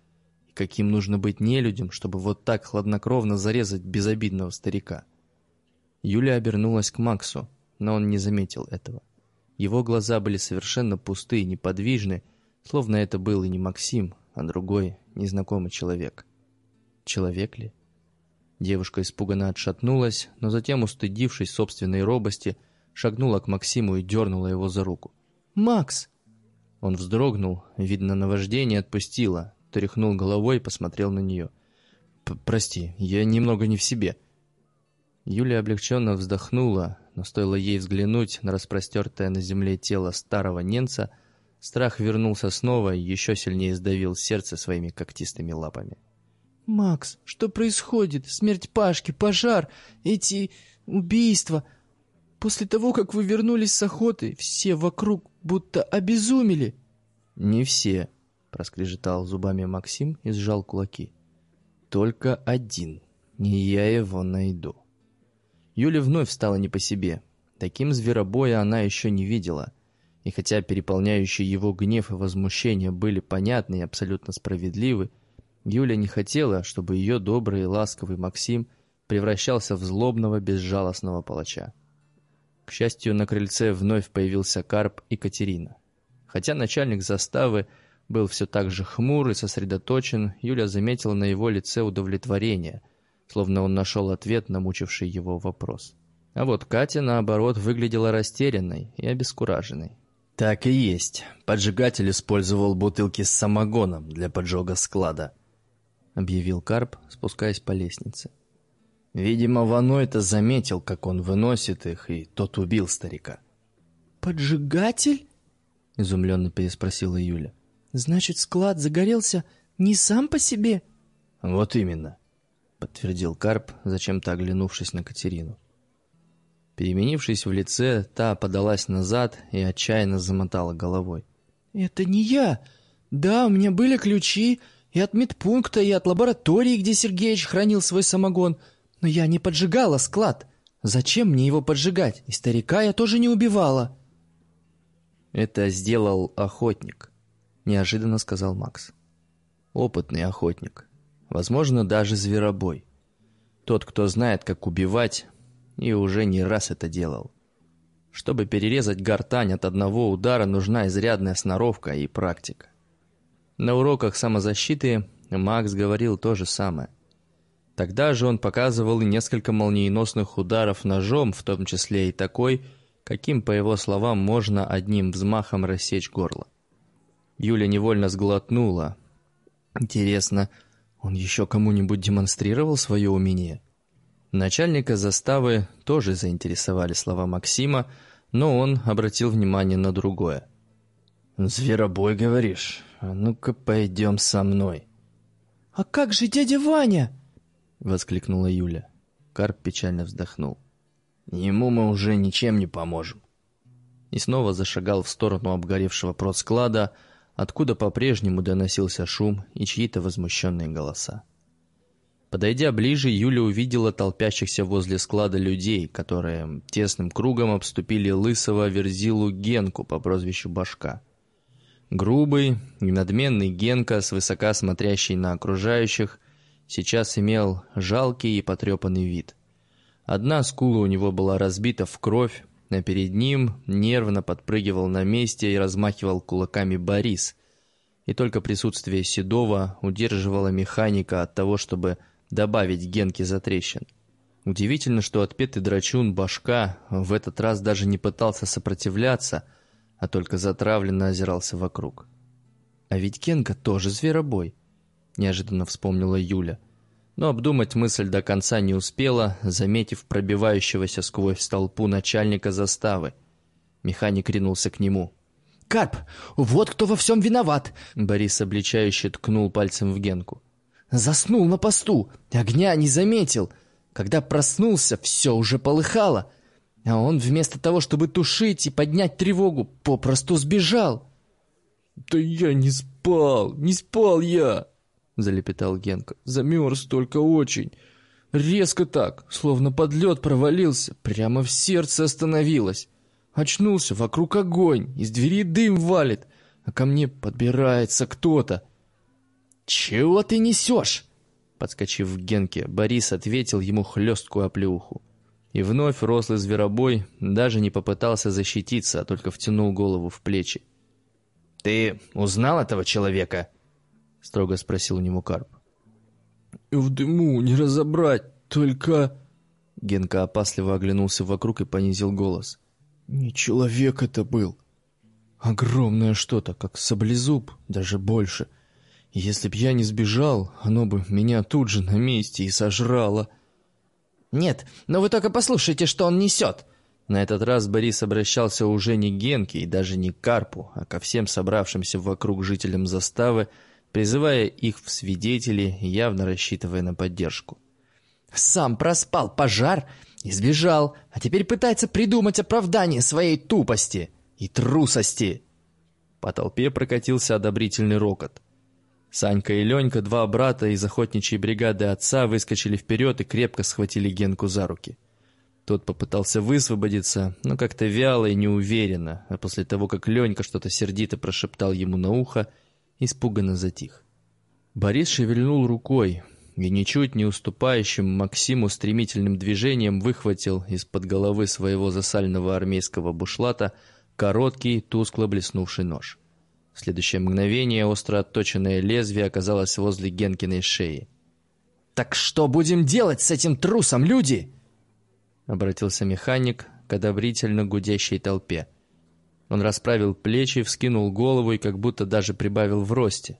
Speaker 2: И каким нужно быть нелюдям, чтобы вот так хладнокровно зарезать безобидного старика? Юля обернулась к Максу, но он не заметил этого. Его глаза были совершенно пустые, неподвижны, словно это был и не Максим, а другой, незнакомый человек. Человек ли? Девушка испуганно отшатнулась, но затем, устыдившись собственной робости, шагнула к Максиму и дернула его за руку. «Макс!» Он вздрогнул, видно, наваждение отпустило, тряхнул головой и посмотрел на нее. «Прости, я немного не в себе». Юлия облегченно вздохнула, но стоило ей взглянуть на распростертое на земле тело старого ненца, страх вернулся снова и еще сильнее сдавил сердце своими когтистыми лапами.
Speaker 3: «Макс, что происходит? Смерть Пашки, пожар, эти убийства. После того, как вы вернулись с охоты, все вокруг будто обезумели».
Speaker 2: «Не все», проскрежетал зубами Максим и сжал кулаки. Только один. Не я его найду. Юля вновь стала не по себе. Таким зверобоя она еще не видела. И хотя переполняющие его гнев и возмущение были понятны и абсолютно справедливы, Юля не хотела, чтобы ее добрый и ласковый Максим превращался в злобного, безжалостного палача. К счастью, на крыльце вновь появился Карп и Катерина. Хотя начальник заставы был все так же хмур и сосредоточен, Юля заметила на его лице удовлетворение, словно он нашел ответ на мучивший его вопрос. А вот Катя, наоборот, выглядела растерянной и обескураженной. «Так и есть. Поджигатель использовал бутылки с самогоном для поджога склада», — объявил Карп, спускаясь по лестнице. Видимо, Вано это заметил, как он выносит их, и тот убил старика.
Speaker 3: «Поджигатель?» — изумленно переспросила Юля. Значит, склад загорелся не сам по себе?
Speaker 2: Вот именно, подтвердил Карп, зачем-то оглянувшись на Катерину. Переменившись в лице, та подалась назад и отчаянно замотала головой.
Speaker 3: «Это не я. Да, у меня были ключи и от медпункта, и от лаборатории, где Сергеич хранил свой самогон. Но я не поджигала склад. Зачем мне его поджигать? И старика я тоже не убивала».
Speaker 2: «Это сделал охотник», — неожиданно сказал Макс. «Опытный охотник. Возможно, даже зверобой. Тот, кто знает, как убивать, и уже не раз это делал. Чтобы перерезать гортань от одного удара, нужна изрядная сноровка и практика. На уроках самозащиты Макс говорил то же самое. Тогда же он показывал и несколько молниеносных ударов ножом, в том числе и такой, каким, по его словам, можно одним взмахом рассечь горло. Юля невольно сглотнула. Интересно, он еще кому-нибудь демонстрировал свое умение? Начальника заставы тоже заинтересовали слова Максима, но он обратил внимание на другое. «Зверобой, говоришь? А ну-ка, пойдем со мной».
Speaker 3: «А как же дядя Ваня?»
Speaker 2: — воскликнула Юля. Карп печально вздохнул. «Ему мы уже ничем не поможем». И снова зашагал в сторону обгоревшего продсклада,
Speaker 1: откуда по-прежнему доносился шум и чьи-то возмущенные голоса. Подойдя ближе, Юля увидела толпящихся возле склада людей, которые тесным кругом обступили лысого верзилу Генку по прозвищу Башка. Грубый и надменный Генка, свысока смотрящий на окружающих, сейчас имел жалкий и потрепанный вид. Одна скула у него была разбита в кровь, а перед ним нервно подпрыгивал на месте и размахивал кулаками Борис. И только присутствие Седова удерживало механика от того, чтобы добавить Генке затрещин. Удивительно, что отпетый драчун Башка в этот раз даже не пытался сопротивляться, а только затравленно озирался вокруг. «А ведь Генка тоже зверобой», — неожиданно вспомнила Юля. Но обдумать мысль до конца не успела, заметив пробивающегося сквозь толпу начальника заставы. Механик ринулся к нему.
Speaker 3: «Карп, вот кто во всем виноват!»
Speaker 1: Борис обличающе ткнул пальцем в Генку.
Speaker 3: Заснул на посту, огня не заметил. Когда проснулся, все уже полыхало. А он вместо того, чтобы тушить и поднять тревогу, попросту сбежал.
Speaker 4: «Да я не спал, не спал я!» — залепетал Генка. «Замерз только очень. Резко так, словно под лед провалился, прямо в сердце остановилось. Очнулся, вокруг огонь, из двери дым валит, а ко мне подбирается кто-то.
Speaker 3: «Чего ты несешь?»
Speaker 1: Подскочив к Генке, Борис ответил ему хлесткую оплеуху. И вновь рослый зверобой даже не попытался защититься, а только втянул голову в плечи.
Speaker 3: «Ты узнал этого человека?» — строго спросил у него Карп.
Speaker 4: «В дыму не разобрать, только...»
Speaker 1: Генка опасливо оглянулся вокруг и понизил голос.
Speaker 4: «Не человек это был. Огромное что-то, как саблезуб, даже больше». Если б я не сбежал, оно бы меня тут же на месте и сожрало.
Speaker 3: Нет, но вы только послушайте, что он несет.
Speaker 1: На этот раз Борис обращался уже не к Генке и даже не к Карпу, а ко всем собравшимся вокруг жителям заставы, призывая их в свидетели, явно рассчитывая на поддержку.
Speaker 3: «Сам проспал пожар и сбежал, а теперь пытается придумать оправдание своей тупости и трусости!»
Speaker 1: По толпе прокатился одобрительный рокот. Санька и Ленька, два брата из охотничьей бригады отца, выскочили вперед и крепко схватили Генку за руки. Тот попытался высвободиться, но как-то вяло и неуверенно, а после того, как Ленька что-то сердито прошептал ему на ухо, испуганно затих. Борис шевельнул рукой и, ничуть не уступающим Максиму стремительным движением, выхватил из-под головы своего засального армейского бушлата короткий, тускло блеснувший нож. В следующее мгновение остро отточенное лезвие оказалось возле Генкиной шеи.
Speaker 3: «Так что будем делать с этим трусом, люди?»
Speaker 1: Обратился механик к одобрительно гудящей толпе. Он расправил плечи, вскинул голову и как будто даже прибавил в росте.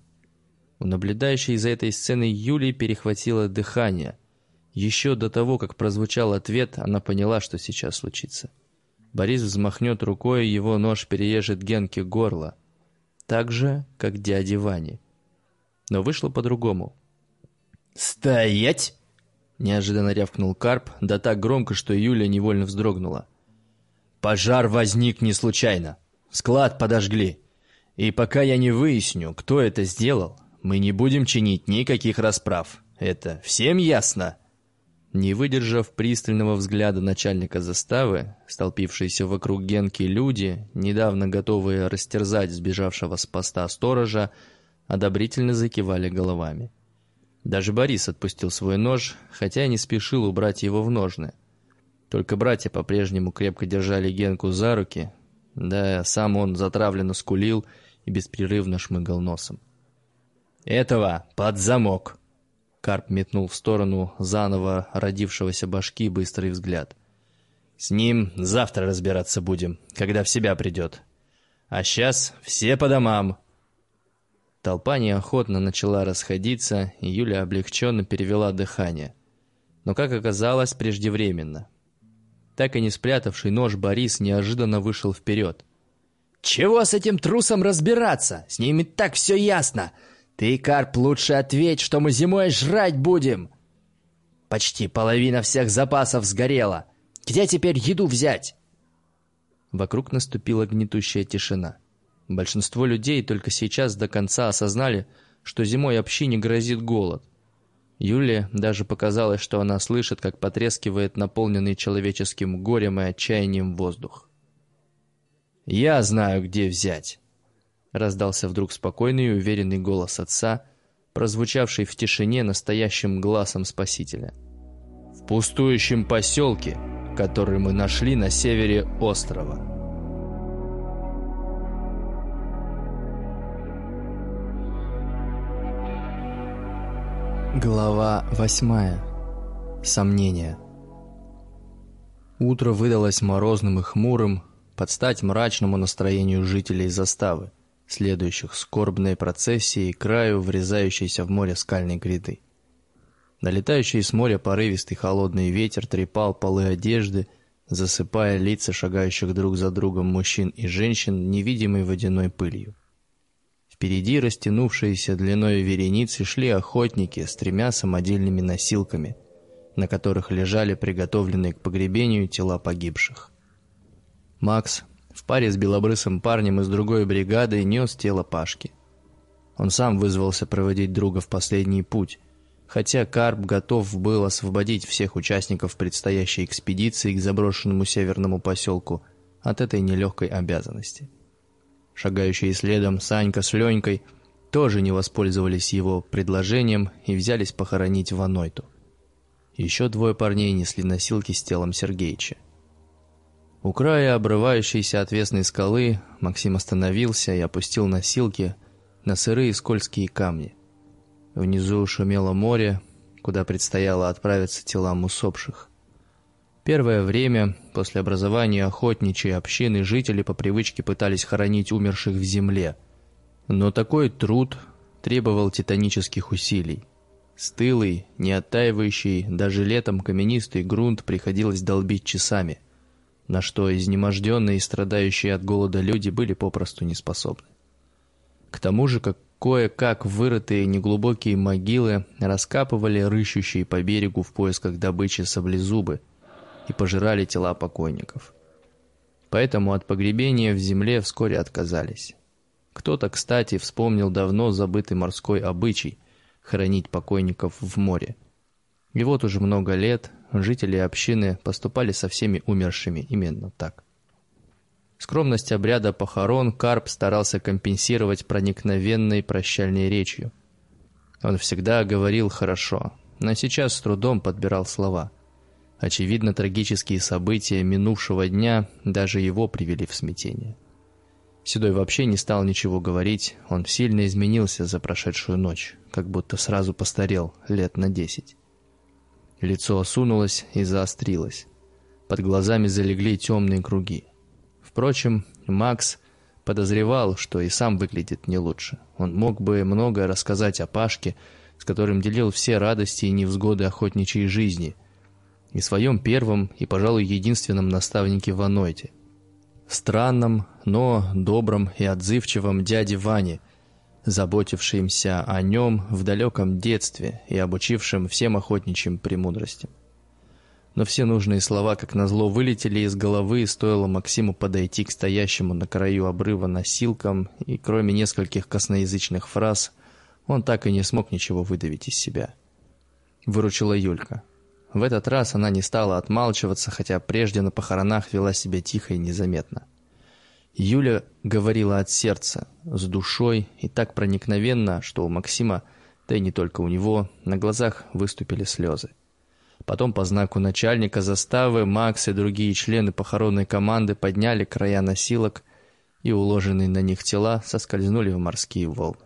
Speaker 1: У наблюдающей за этой сценой Юлии перехватило дыхание. Еще до того, как прозвучал ответ, она поняла, что сейчас случится. Борис взмахнет рукой, его нож перережет Генке горло так же, как дяде Ване. Но вышло по-другому.
Speaker 3: «Стоять!» — неожиданно рявкнул Карп, да так громко, что Юля невольно вздрогнула. «Пожар возник не случайно. Склад подожгли. И пока я не выясню, кто это сделал, мы не будем чинить никаких расправ. Это всем ясно?»
Speaker 1: Не выдержав пристального взгляда начальника заставы, столпившиеся вокруг Генки люди, недавно готовые растерзать сбежавшего с поста сторожа, одобрительно закивали головами. Даже Борис отпустил свой нож, хотя не спешил убрать его в ножны. Только братья по-прежнему крепко держали Генку за руки, да сам он затравленно скулил и беспрерывно шмыгал носом.
Speaker 3: «Этого под замок!»
Speaker 1: Карп метнул в сторону заново родившегося башки быстрый взгляд.
Speaker 3: «С ним завтра разбираться будем, когда в себя придет. А сейчас все по домам!»
Speaker 1: Толпа неохотно начала расходиться, и Юля облегченно перевела дыхание. Но, как оказалось, преждевременно. Так и не спрятавший нож Борис неожиданно вышел вперед.
Speaker 3: «Чего с этим трусом разбираться? С ними так все ясно! Ты, Карп, лучше ответь, что мы зимой жрать будем. Почти половина всех запасов сгорела. Где теперь еду взять?
Speaker 1: Вокруг наступила гнетущая тишина.
Speaker 2: Большинство людей только сейчас до конца осознали, что зимой общине грозит голод. Юле даже показалось, что она слышит, как потрескивает наполненный человеческим горем и отчаянием воздух. «Я знаю, где взять!» Раздался вдруг спокойный и уверенный голос отца, прозвучавший в тишине настоящим глазом спасителя. «В пустующем поселке, который мы нашли на севере острова».
Speaker 1: Глава восьмая. Сомнения. Утро выдалось морозным и хмурым, под стать мрачному настроению жителей заставы, следующих скорбной процессией к краю врезающейся в море скальной гряды. Налетающий с моря порывистый холодный ветер трепал полы одежды, засыпая лица шагающих друг за другом мужчин и женщин невидимой водяной пылью. Впереди, растянувшиеся длиной вереницы, шли охотники с тремя самодельными носилками, на которых лежали приготовленные к погребению тела погибших. Макс в паре с белобрысым парнем из другой бригады нес тело Пашки. Он сам вызвался проводить друга в последний путь, хотя Карп готов был освободить всех участников предстоящей экспедиции к заброшенному северному поселку от этой нелегкой обязанности. Шагающие следом Санька с Ленькой тоже не воспользовались его предложением и взялись похоронить Ванойту. Еще двое парней несли носилки с телом Сергеича. У края обрывающейся отвесной скалы Максим остановился и опустил носилки на сырые скользкие камни. Внизу шумело море, куда предстояло отправиться телам усопших. Первое время, после образования охотничьей общины, жители по привычке пытались хоронить умерших в земле. Но такой труд требовал титанических усилий. Стылый, не оттаивающий, даже летом каменистый грунт приходилось долбить часами, на что изнеможденные и страдающие от голода люди были попросту не способны. К тому же, как кое-как вырытые неглубокие могилы раскапывали рыщущие по берегу в поисках добычи саблезубы – и пожирали тела покойников. Поэтому от погребения в земле вскоре отказались. Кто-то, кстати, вспомнил давно забытый морской обычай – хоронить покойников в море. И вот уже много лет жители общины поступали со всеми умершими именно так. Скромность обряда похорон Карп старался компенсировать проникновенной прощальной речью. Он всегда говорил хорошо, но сейчас с трудом подбирал слова – Очевидно, трагические события минувшего дня даже его привели в смятение. Седой вообще не стал ничего говорить, он сильно изменился за прошедшую ночь, как будто сразу постарел лет на десять. Лицо осунулось и заострилось. Под глазами залегли темные круги. Впрочем, Макс подозревал, что и сам выглядит не лучше. Он мог бы многое рассказать о Пашке, с которым делил все радости и невзгоды охотничьей жизни – и своем первом и, пожалуй, единственном наставнике в Анойте. Странном, но добром и отзывчивом дяде Ване, заботившимся о нем в далеком детстве и обучившим всем охотничьим премудростям. Но все нужные слова, как назло, вылетели из головы, стоило Максиму подойти к стоящему на краю обрыва носилкам, и кроме нескольких косноязычных фраз, он так и не смог ничего выдавить из себя. Выручила Юлька. В этот раз она не стала отмалчиваться, хотя прежде на похоронах вела себя тихо и незаметно. Юля говорила от сердца, с душой и так проникновенно, что у Максима, да и не только у него, на глазах выступили слезы. Потом по знаку начальника заставы Макс и другие члены похоронной команды подняли края носилок, и уложенные на них тела соскользнули в морские волны.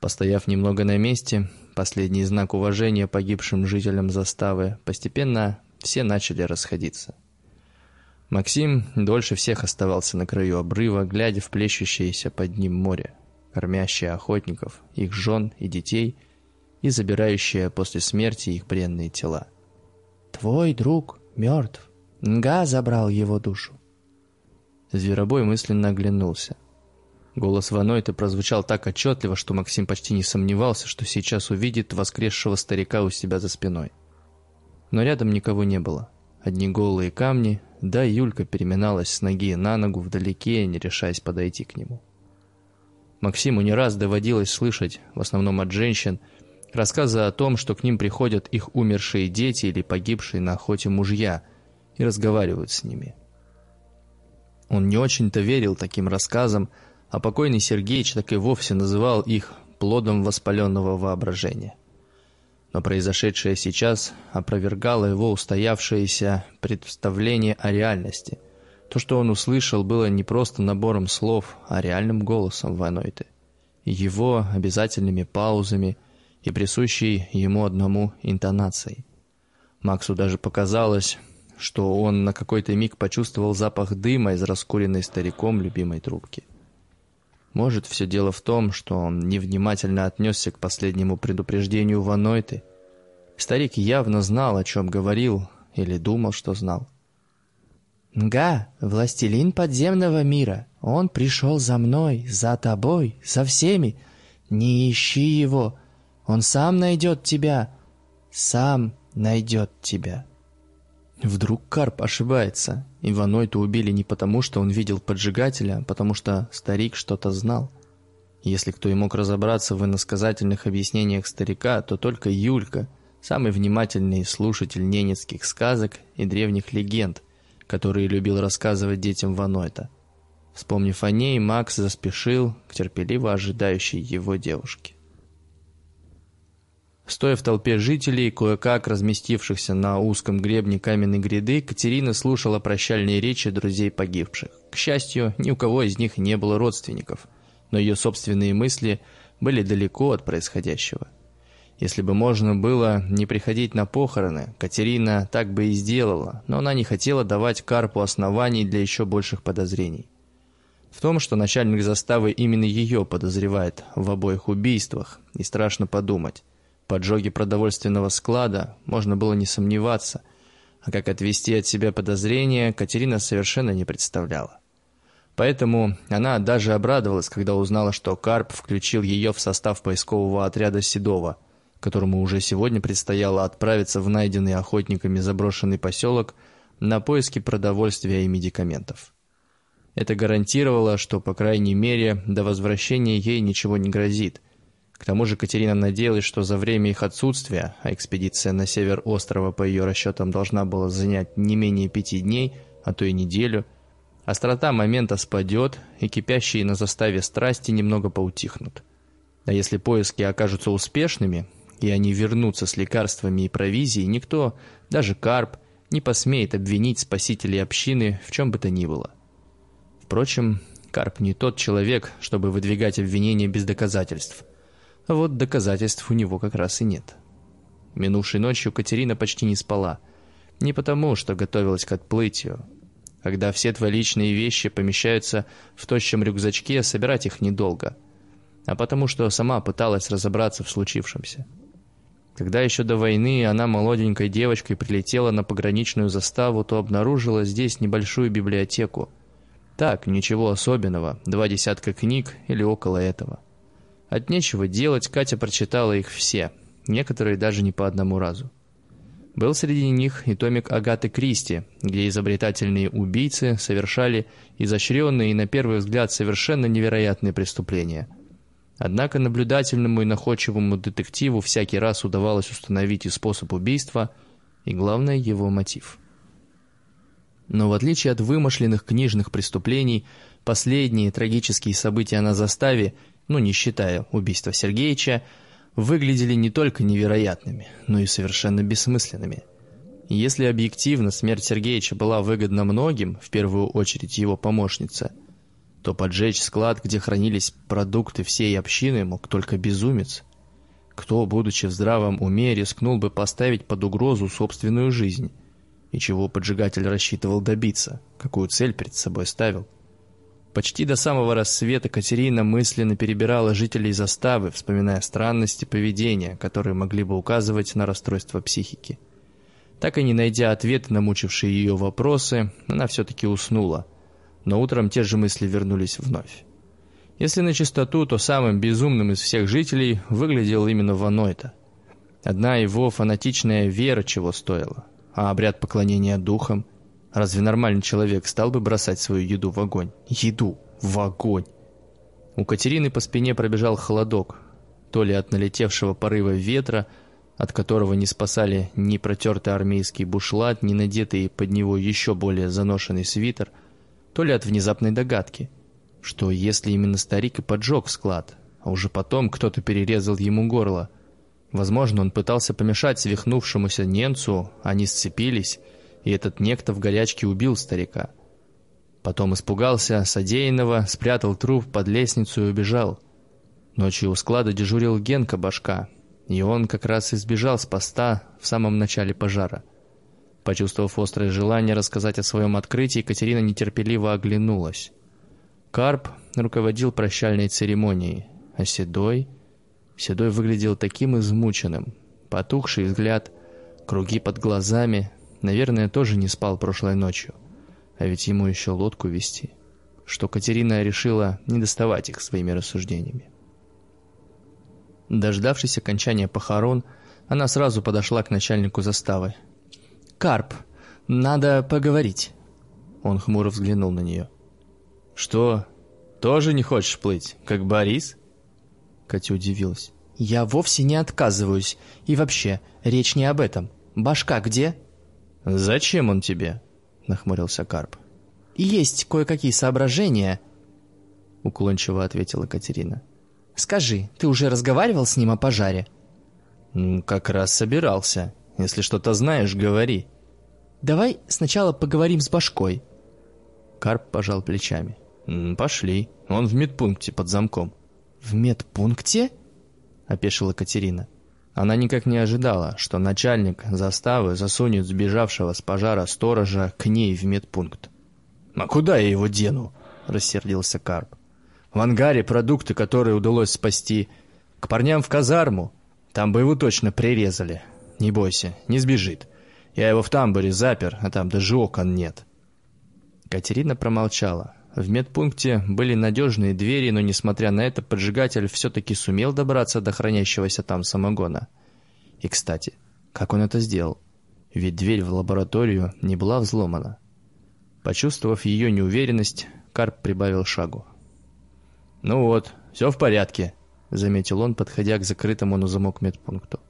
Speaker 1: Постояв немного на месте, последний знак уважения погибшим жителям заставы, постепенно все начали расходиться. Максим дольше всех оставался на краю обрыва, глядя в плещущееся под ним море, кормящее охотников, их жен и детей и забирающее после смерти их бренные тела. «Твой друг мертв. Нга забрал его душу». Зверобой мысленно оглянулся. Голос Ванойта прозвучал так отчетливо, что Максим почти не сомневался, что сейчас увидит воскресшего старика у себя за спиной. Но рядом никого не было. Одни голые камни, да Юлька переминалась с ноги на ногу вдалеке, не решаясь подойти к нему. Максиму не раз доводилось слышать, в основном от женщин, рассказы о том, что к ним приходят их умершие дети или погибшие на охоте мужья и разговаривают с ними. Он не очень-то верил таким рассказам, а покойный Сергеич так и вовсе называл их плодом воспаленного воображения. Но произошедшее сейчас опровергало его устоявшееся представление о реальности. То, что он услышал, было не просто набором слов, а реальным голосом Ванойты. Его обязательными паузами и присущей ему одному интонацией. Максу даже показалось, что он на какой-то миг почувствовал запах дыма из раскуренной стариком любимой трубки. Может, все дело в том, что он невнимательно отнесся к последнему предупреждению Ванойты. Старик явно знал, о чем говорил, или думал, что знал.
Speaker 3: «Га, властелин подземного мира, он пришел за мной, за тобой, за всеми. Не ищи его, он сам найдет тебя, сам найдет тебя».
Speaker 1: Вдруг Карп ошибается. Иванойта убили не потому, что он видел поджигателя, а потому что старик что-то знал. Если кто и мог разобраться в иносказательных объяснениях старика, то только Юлька, самый внимательный слушатель ненецких сказок и древних легенд, которые любил рассказывать детям Ванойта. Вспомнив о ней, Макс заспешил к терпеливо ожидающей его девушке. Стоя в толпе жителей, кое-как разместившихся на узком гребне каменной гряды, Катерина слушала прощальные речи друзей погибших. К счастью, ни у кого из них не было родственников, но ее собственные мысли были далеко от происходящего. Если бы можно было не приходить на похороны, Катерина так бы и сделала, но она не хотела давать Карпу оснований для еще больших подозрений. В том, что начальник заставы именно ее подозревает в обоих убийствах, и страшно подумать поджоге продовольственного склада можно было не сомневаться, а как отвести от себя подозрения, Катерина совершенно не представляла. Поэтому она даже обрадовалась, когда узнала, что Карп включил ее в состав поискового отряда Седова, которому уже сегодня предстояло отправиться в найденный охотниками заброшенный поселок на поиски продовольствия и медикаментов. Это гарантировало, что, по крайней мере, до возвращения ей ничего не грозит – к тому же Катерина надеялась, что за время их отсутствия, а экспедиция на север острова по ее расчетам должна была занять не менее пяти дней, а то и неделю, острота момента спадет, и кипящие на заставе страсти немного поутихнут. А если поиски окажутся успешными, и они вернутся с лекарствами и провизией, никто, даже Карп, не посмеет обвинить спасителей общины в чем бы то ни было. Впрочем, Карп не тот человек, чтобы выдвигать обвинения без доказательств – вот доказательств у него как раз и нет. Минувшей ночью Катерина почти не спала. Не потому, что готовилась к отплытию. Когда все твои личные вещи помещаются в тощем рюкзачке, собирать их недолго. А потому, что сама пыталась разобраться в случившемся. Когда еще до войны она молоденькой девочкой прилетела на пограничную заставу, то обнаружила здесь небольшую библиотеку. Так, ничего особенного, два десятка книг или около этого. От нечего делать Катя прочитала их все, некоторые даже не по одному разу. Был среди них и томик Агаты Кристи, где изобретательные убийцы совершали изощренные и на первый взгляд совершенно невероятные преступления. Однако наблюдательному и находчивому детективу всякий раз удавалось установить и способ убийства, и главное его мотив. Но в отличие от вымышленных книжных преступлений, последние трагические события на заставе ну не считая убийства Сергеича, выглядели не только невероятными, но и совершенно бессмысленными. Если объективно смерть Сергеича была выгодна многим, в первую очередь его помощнице, то поджечь склад, где хранились продукты всей общины, мог только безумец. Кто, будучи в здравом уме, рискнул бы поставить под угрозу собственную жизнь? И чего поджигатель рассчитывал добиться? Какую цель перед собой ставил? Почти до самого рассвета Катерина мысленно перебирала жителей заставы, вспоминая странности поведения, которые могли бы указывать на расстройство психики. Так и не найдя ответы на мучившие ее вопросы, она все-таки уснула. Но утром те же мысли вернулись вновь. Если на чистоту, то самым безумным из всех жителей выглядел именно Ванойта. Одна его фанатичная вера чего стоила, а обряд поклонения духам – Разве нормальный человек стал бы бросать свою еду в огонь? Еду в огонь! У Катерины по спине пробежал холодок, то ли от налетевшего порыва ветра, от которого не спасали ни протертый армейский бушлат, ни надетый под него еще более заношенный свитер, то ли от внезапной догадки, что если именно старик и поджег склад, а уже потом кто-то перерезал ему горло, возможно, он пытался помешать свихнувшемуся немцу, они сцепились, и этот некто в горячке убил старика. Потом испугался содеянного, спрятал труп под лестницу и убежал. Ночью у склада дежурил Генка Башка, и он как раз избежал с поста в самом начале пожара. Почувствовав острое желание рассказать о своем открытии, Екатерина нетерпеливо оглянулась. Карп руководил прощальной церемонией, а Седой... Седой выглядел таким измученным. Потухший взгляд, круги под глазами. Наверное, тоже не спал прошлой ночью. А ведь ему еще лодку вести. Что Катерина решила не доставать их своими рассуждениями. Дождавшись окончания похорон, она сразу подошла к начальнику заставы. «Карп, надо поговорить». Он хмуро взглянул на нее. «Что, тоже не хочешь плыть, как Борис?» Катя удивилась. «Я вовсе не отказываюсь. И вообще, речь не об этом. Башка где?» «Зачем он тебе?» — нахмурился Карп. «Есть кое-какие соображения», — уклончиво ответила Катерина. Скажи, ты уже разговаривал с ним о пожаре?» «Как раз собирался. Если что-то знаешь, говори». «Давай сначала поговорим с башкой». Карп пожал плечами. «Пошли. Он в медпункте под замком». «В медпункте?» — опешила Катерина. Она никак не ожидала, что начальник заставы засунет сбежавшего с пожара сторожа к ней в медпункт. «А куда я его дену?» — рассердился Карп. В ангаре продукты, которые удалось спасти. К парням в казарму. Там бы его точно прирезали. Не бойся, не сбежит. Я его в тамбуре запер, а там даже окон нет». Катерина промолчала. В медпункте были надежные двери, но, несмотря на это, поджигатель все-таки сумел добраться до хранящегося там самогона. И, кстати, как он это сделал? Ведь дверь в лабораторию не была взломана. Почувствовав ее неуверенность, Карп прибавил шагу. «Ну вот, все в порядке», — заметил он, подходя к закрытому на замок медпункту.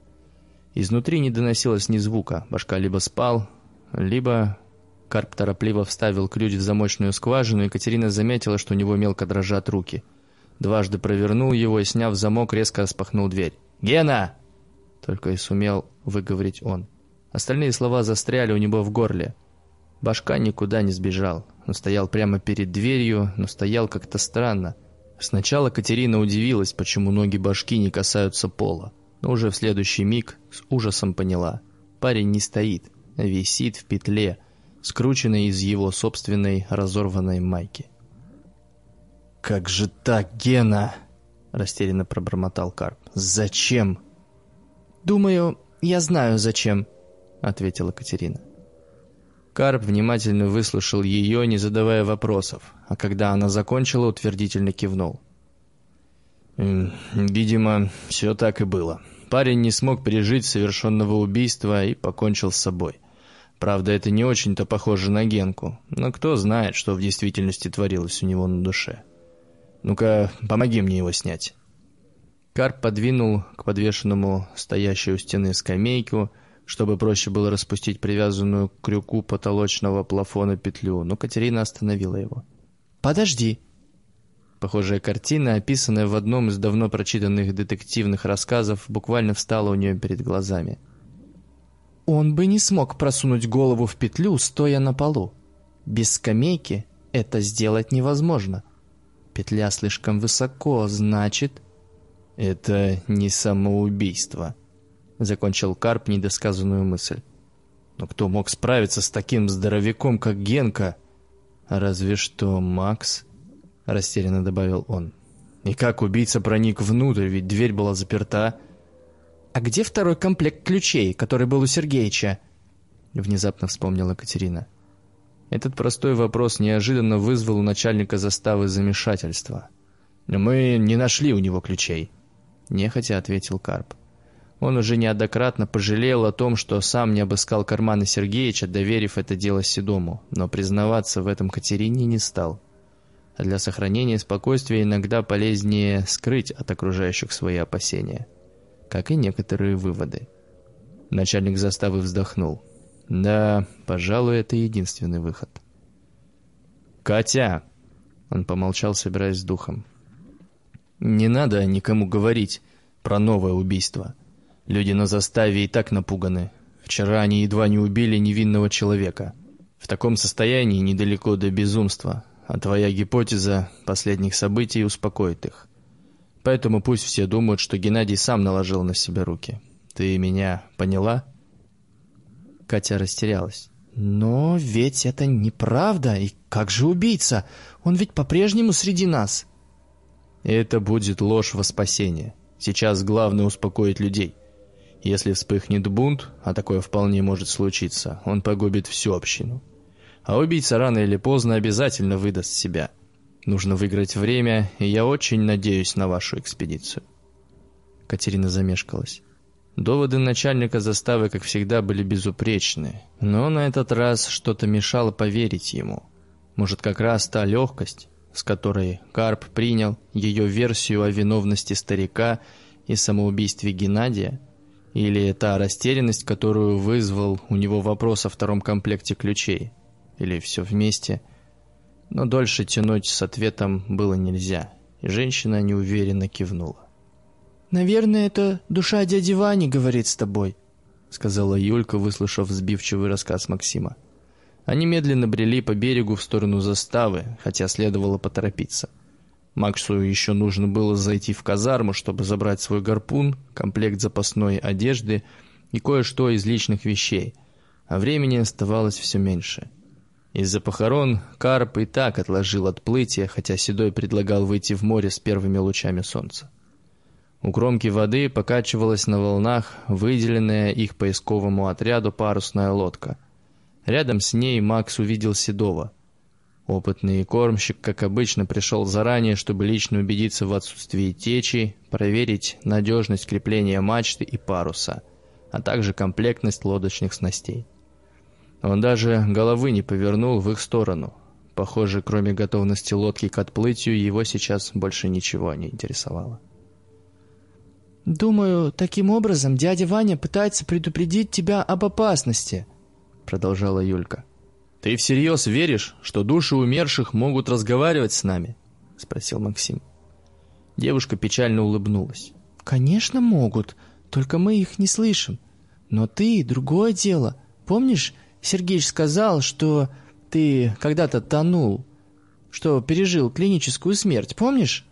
Speaker 1: Изнутри не доносилось ни звука, башка либо спал, либо... Карп торопливо вставил ключ в замочную скважину, и Катерина заметила, что у него мелко дрожат руки. Дважды провернул его и, сняв замок, резко распахнул дверь. «Гена!» Только и сумел выговорить он. Остальные слова застряли у него в горле. Башка никуда не сбежал. Он стоял прямо перед дверью, но стоял как-то странно. Сначала Катерина удивилась, почему ноги башки не касаются пола, но уже в следующий миг с ужасом поняла. Парень не стоит, а висит в петле, скрученной из его собственной разорванной майки. «Как же так, Гена?» – растерянно пробормотал Карп. «Зачем?» «Думаю, я знаю, зачем», – ответила Катерина. Карп внимательно выслушал ее, не задавая вопросов, а когда она закончила, утвердительно кивнул. «Видимо, все так и было. Парень не смог пережить совершенного убийства и покончил с собой. Правда, это не очень-то похоже на Генку, но кто знает, что в действительности творилось у него на душе. Ну-ка, помоги мне его снять». Карп подвинул к подвешенному стоящей у стены скамейку, чтобы проще было распустить привязанную к крюку потолочного плафона петлю, но Катерина остановила его. «Подожди!» Похожая картина, описанная в одном из давно прочитанных детективных рассказов, буквально встала у нее перед глазами. Он бы не смог просунуть голову в петлю, стоя на полу. Без скамейки это сделать невозможно. Петля слишком высоко, значит... Это не самоубийство. — закончил Карп недосказанную мысль. «Но кто мог справиться с таким здоровяком, как Генка?» «Разве что Макс», — растерянно добавил он. «И как убийца проник внутрь, ведь дверь была заперта?» «А где второй комплект ключей, который был у Сергеича?» Внезапно вспомнила Катерина. Этот простой вопрос неожиданно вызвал у начальника заставы замешательства. «Мы не нашли у него ключей», — нехотя ответил Карп. Он уже неоднократно пожалел о том, что сам не обыскал карманы Сергеича, доверив это дело Седому, но признаваться в этом Катерине не стал. а для сохранения спокойствия иногда полезнее скрыть от окружающих свои опасения, как и некоторые выводы. Начальник заставы вздохнул. Да, пожалуй, это единственный выход. «Катя!» Он помолчал, собираясь с духом. «Не надо никому говорить про новое убийство. Люди на заставе и так напуганы. Вчера они едва не убили невинного человека. В таком состоянии недалеко до безумства, а твоя гипотеза последних событий успокоит их. Поэтому пусть все думают, что Геннадий сам наложил на себя руки. Ты меня поняла?»
Speaker 3: Катя растерялась. «Но ведь это неправда, и как же убийца? Он ведь по-прежнему среди нас».
Speaker 1: «Это будет ложь во спасение. Сейчас главное успокоить людей. Если вспыхнет бунт, а такое вполне может случиться, он погубит всю общину. А убийца рано или поздно обязательно выдаст себя. Нужно выиграть время, и я очень надеюсь на вашу экспедицию».
Speaker 2: Катерина замешкалась. Доводы начальника заставы, как всегда, были безупречны, но на этот раз что-то мешало поверить ему. Может, как раз та легкость, с которой Карп принял ее версию о виновности старика и самоубийстве Геннадия, или та растерянность, которую вызвал у него вопрос о втором комплекте ключей, или все вместе. Но дольше тянуть с ответом было нельзя, и женщина неуверенно кивнула.
Speaker 3: «Наверное, это душа дяди Вани говорит с тобой», —
Speaker 2: сказала Юлька, выслушав сбивчивый рассказ Максима. Они медленно брели по берегу в сторону заставы, хотя следовало поторопиться. Максу еще нужно было зайти в казарму, чтобы забрать свой гарпун, комплект запасной одежды и кое-что из личных вещей, а времени оставалось все меньше. Из-за похорон Карп и так отложил отплытие, хотя Седой предлагал выйти в море с первыми лучами солнца. У кромки воды покачивалась на волнах выделенная их поисковому отряду парусная лодка. Рядом с ней Макс увидел Седова. Опытный кормщик, как обычно, пришел заранее, чтобы лично убедиться в отсутствии течи, проверить надежность крепления мачты и паруса, а также комплектность лодочных снастей. Он даже головы не повернул в их сторону. Похоже, кроме готовности лодки к отплытию, его сейчас больше ничего не интересовало.
Speaker 3: «Думаю, таким образом дядя Ваня пытается предупредить тебя об опасности», — продолжала Юлька.
Speaker 2: «Ты всерьез веришь, что души умерших могут разговаривать с нами?» — спросил Максим. Девушка печально улыбнулась.
Speaker 3: «Конечно могут, только мы их не слышим. Но ты — другое дело. Помнишь, Сергеич сказал, что ты когда-то тонул, что пережил клиническую смерть, помнишь?»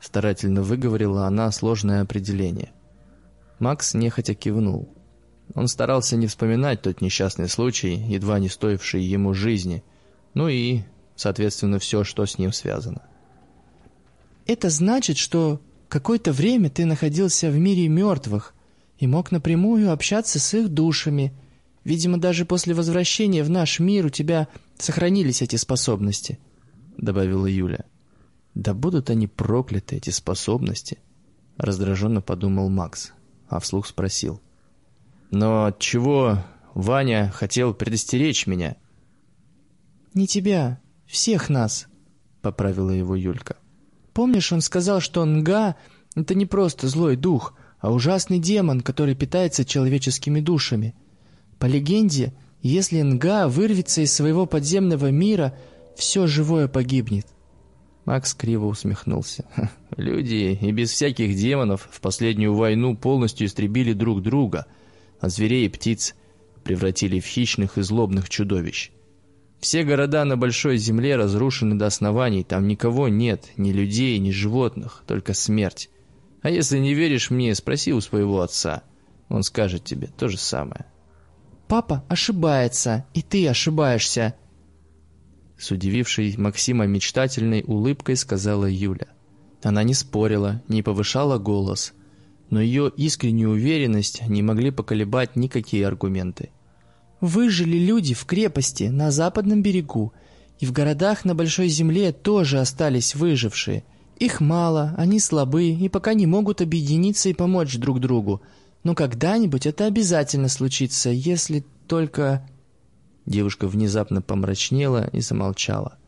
Speaker 2: Старательно выговорила она сложное определение. Макс нехотя кивнул. Он старался не вспоминать тот несчастный случай, едва не стоивший ему жизни, ну и, соответственно, все, что с ним связано.
Speaker 3: «Это значит, что какое-то время ты находился в мире мертвых и мог напрямую общаться с их душами. Видимо, даже после возвращения в наш мир у тебя сохранились эти способности», — добавила Юля.
Speaker 2: Да будут они прокляты, эти способности, раздраженно подумал Макс, а вслух спросил. Но от чего Ваня хотел предостеречь меня?
Speaker 3: Не тебя, всех нас, поправила его Юлька. Помнишь, он сказал, что Нга — это не просто злой дух, а ужасный демон, который питается человеческими душами. По легенде, если Нга вырвется из своего подземного мира, все живое погибнет.
Speaker 2: Макс криво усмехнулся. Люди и без всяких демонов в последнюю войну полностью истребили друг друга, а зверей и птиц превратили в хищных и злобных чудовищ. Все города на большой земле разрушены до оснований, там никого нет, ни людей, ни животных, только смерть. А если не веришь мне, спроси у своего отца. Он скажет тебе то же самое.
Speaker 3: «Папа ошибается, и ты ошибаешься»,
Speaker 2: с удивившей Максима мечтательной улыбкой сказала Юля. Она не спорила, не повышала голос, но ее искреннюю уверенность не могли поколебать никакие аргументы.
Speaker 3: «Выжили люди в крепости на западном берегу, и в городах на Большой Земле тоже остались выжившие. Их мало, они слабы и пока не могут объединиться и помочь друг другу. Но когда-нибудь это обязательно случится, если только...»
Speaker 2: Девушка внезапно помрачнела и замолчала.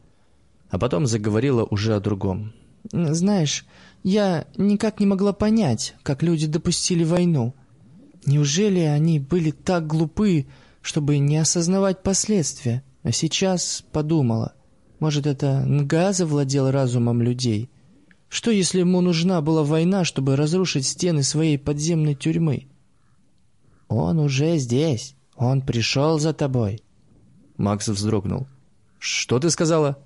Speaker 1: а потом заговорила уже о другом.
Speaker 3: «Знаешь, я никак не могла понять, как люди допустили войну. Неужели они были так глупы, чтобы не осознавать последствия? А сейчас подумала, может, это Нга завладел разумом людей? Что, если ему нужна была война, чтобы разрушить стены своей подземной тюрьмы? Он уже здесь. Он пришел за тобой.
Speaker 1: Макс вздрогнул. «Что ты сказала?»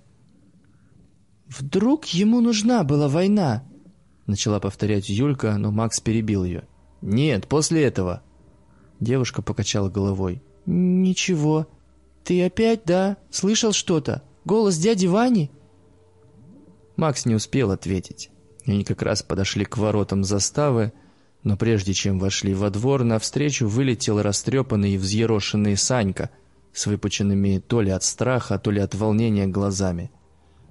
Speaker 3: «Вдруг ему нужна была война?»
Speaker 1: Начала повторять Юлька, но Макс перебил ее. «Нет, после этого». Девушка покачала головой.
Speaker 3: «Ничего. Ты опять, да? Слышал что-то? Голос дяди Вани?»
Speaker 1: Макс не успел ответить. Они как раз подошли к воротам заставы, но прежде чем вошли во двор, навстречу вылетел растрепанный и взъерошенный Санька с выпученными то ли от страха, то ли от волнения глазами.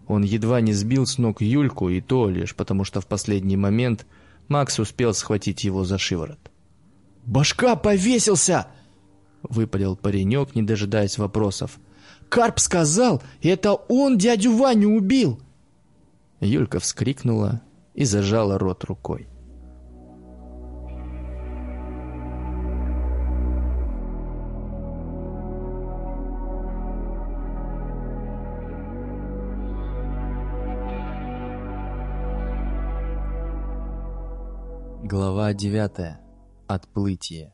Speaker 1: Он едва не сбил с ног Юльку, и то лишь потому, что в последний момент Макс успел схватить его за шиворот.
Speaker 2: «Башка повесился!» — выпалил паренек, не дожидаясь вопросов. «Карп сказал, это он дядю Ваню убил!»
Speaker 1: Юлька вскрикнула и зажала рот рукой. Глава 9. Отплытие.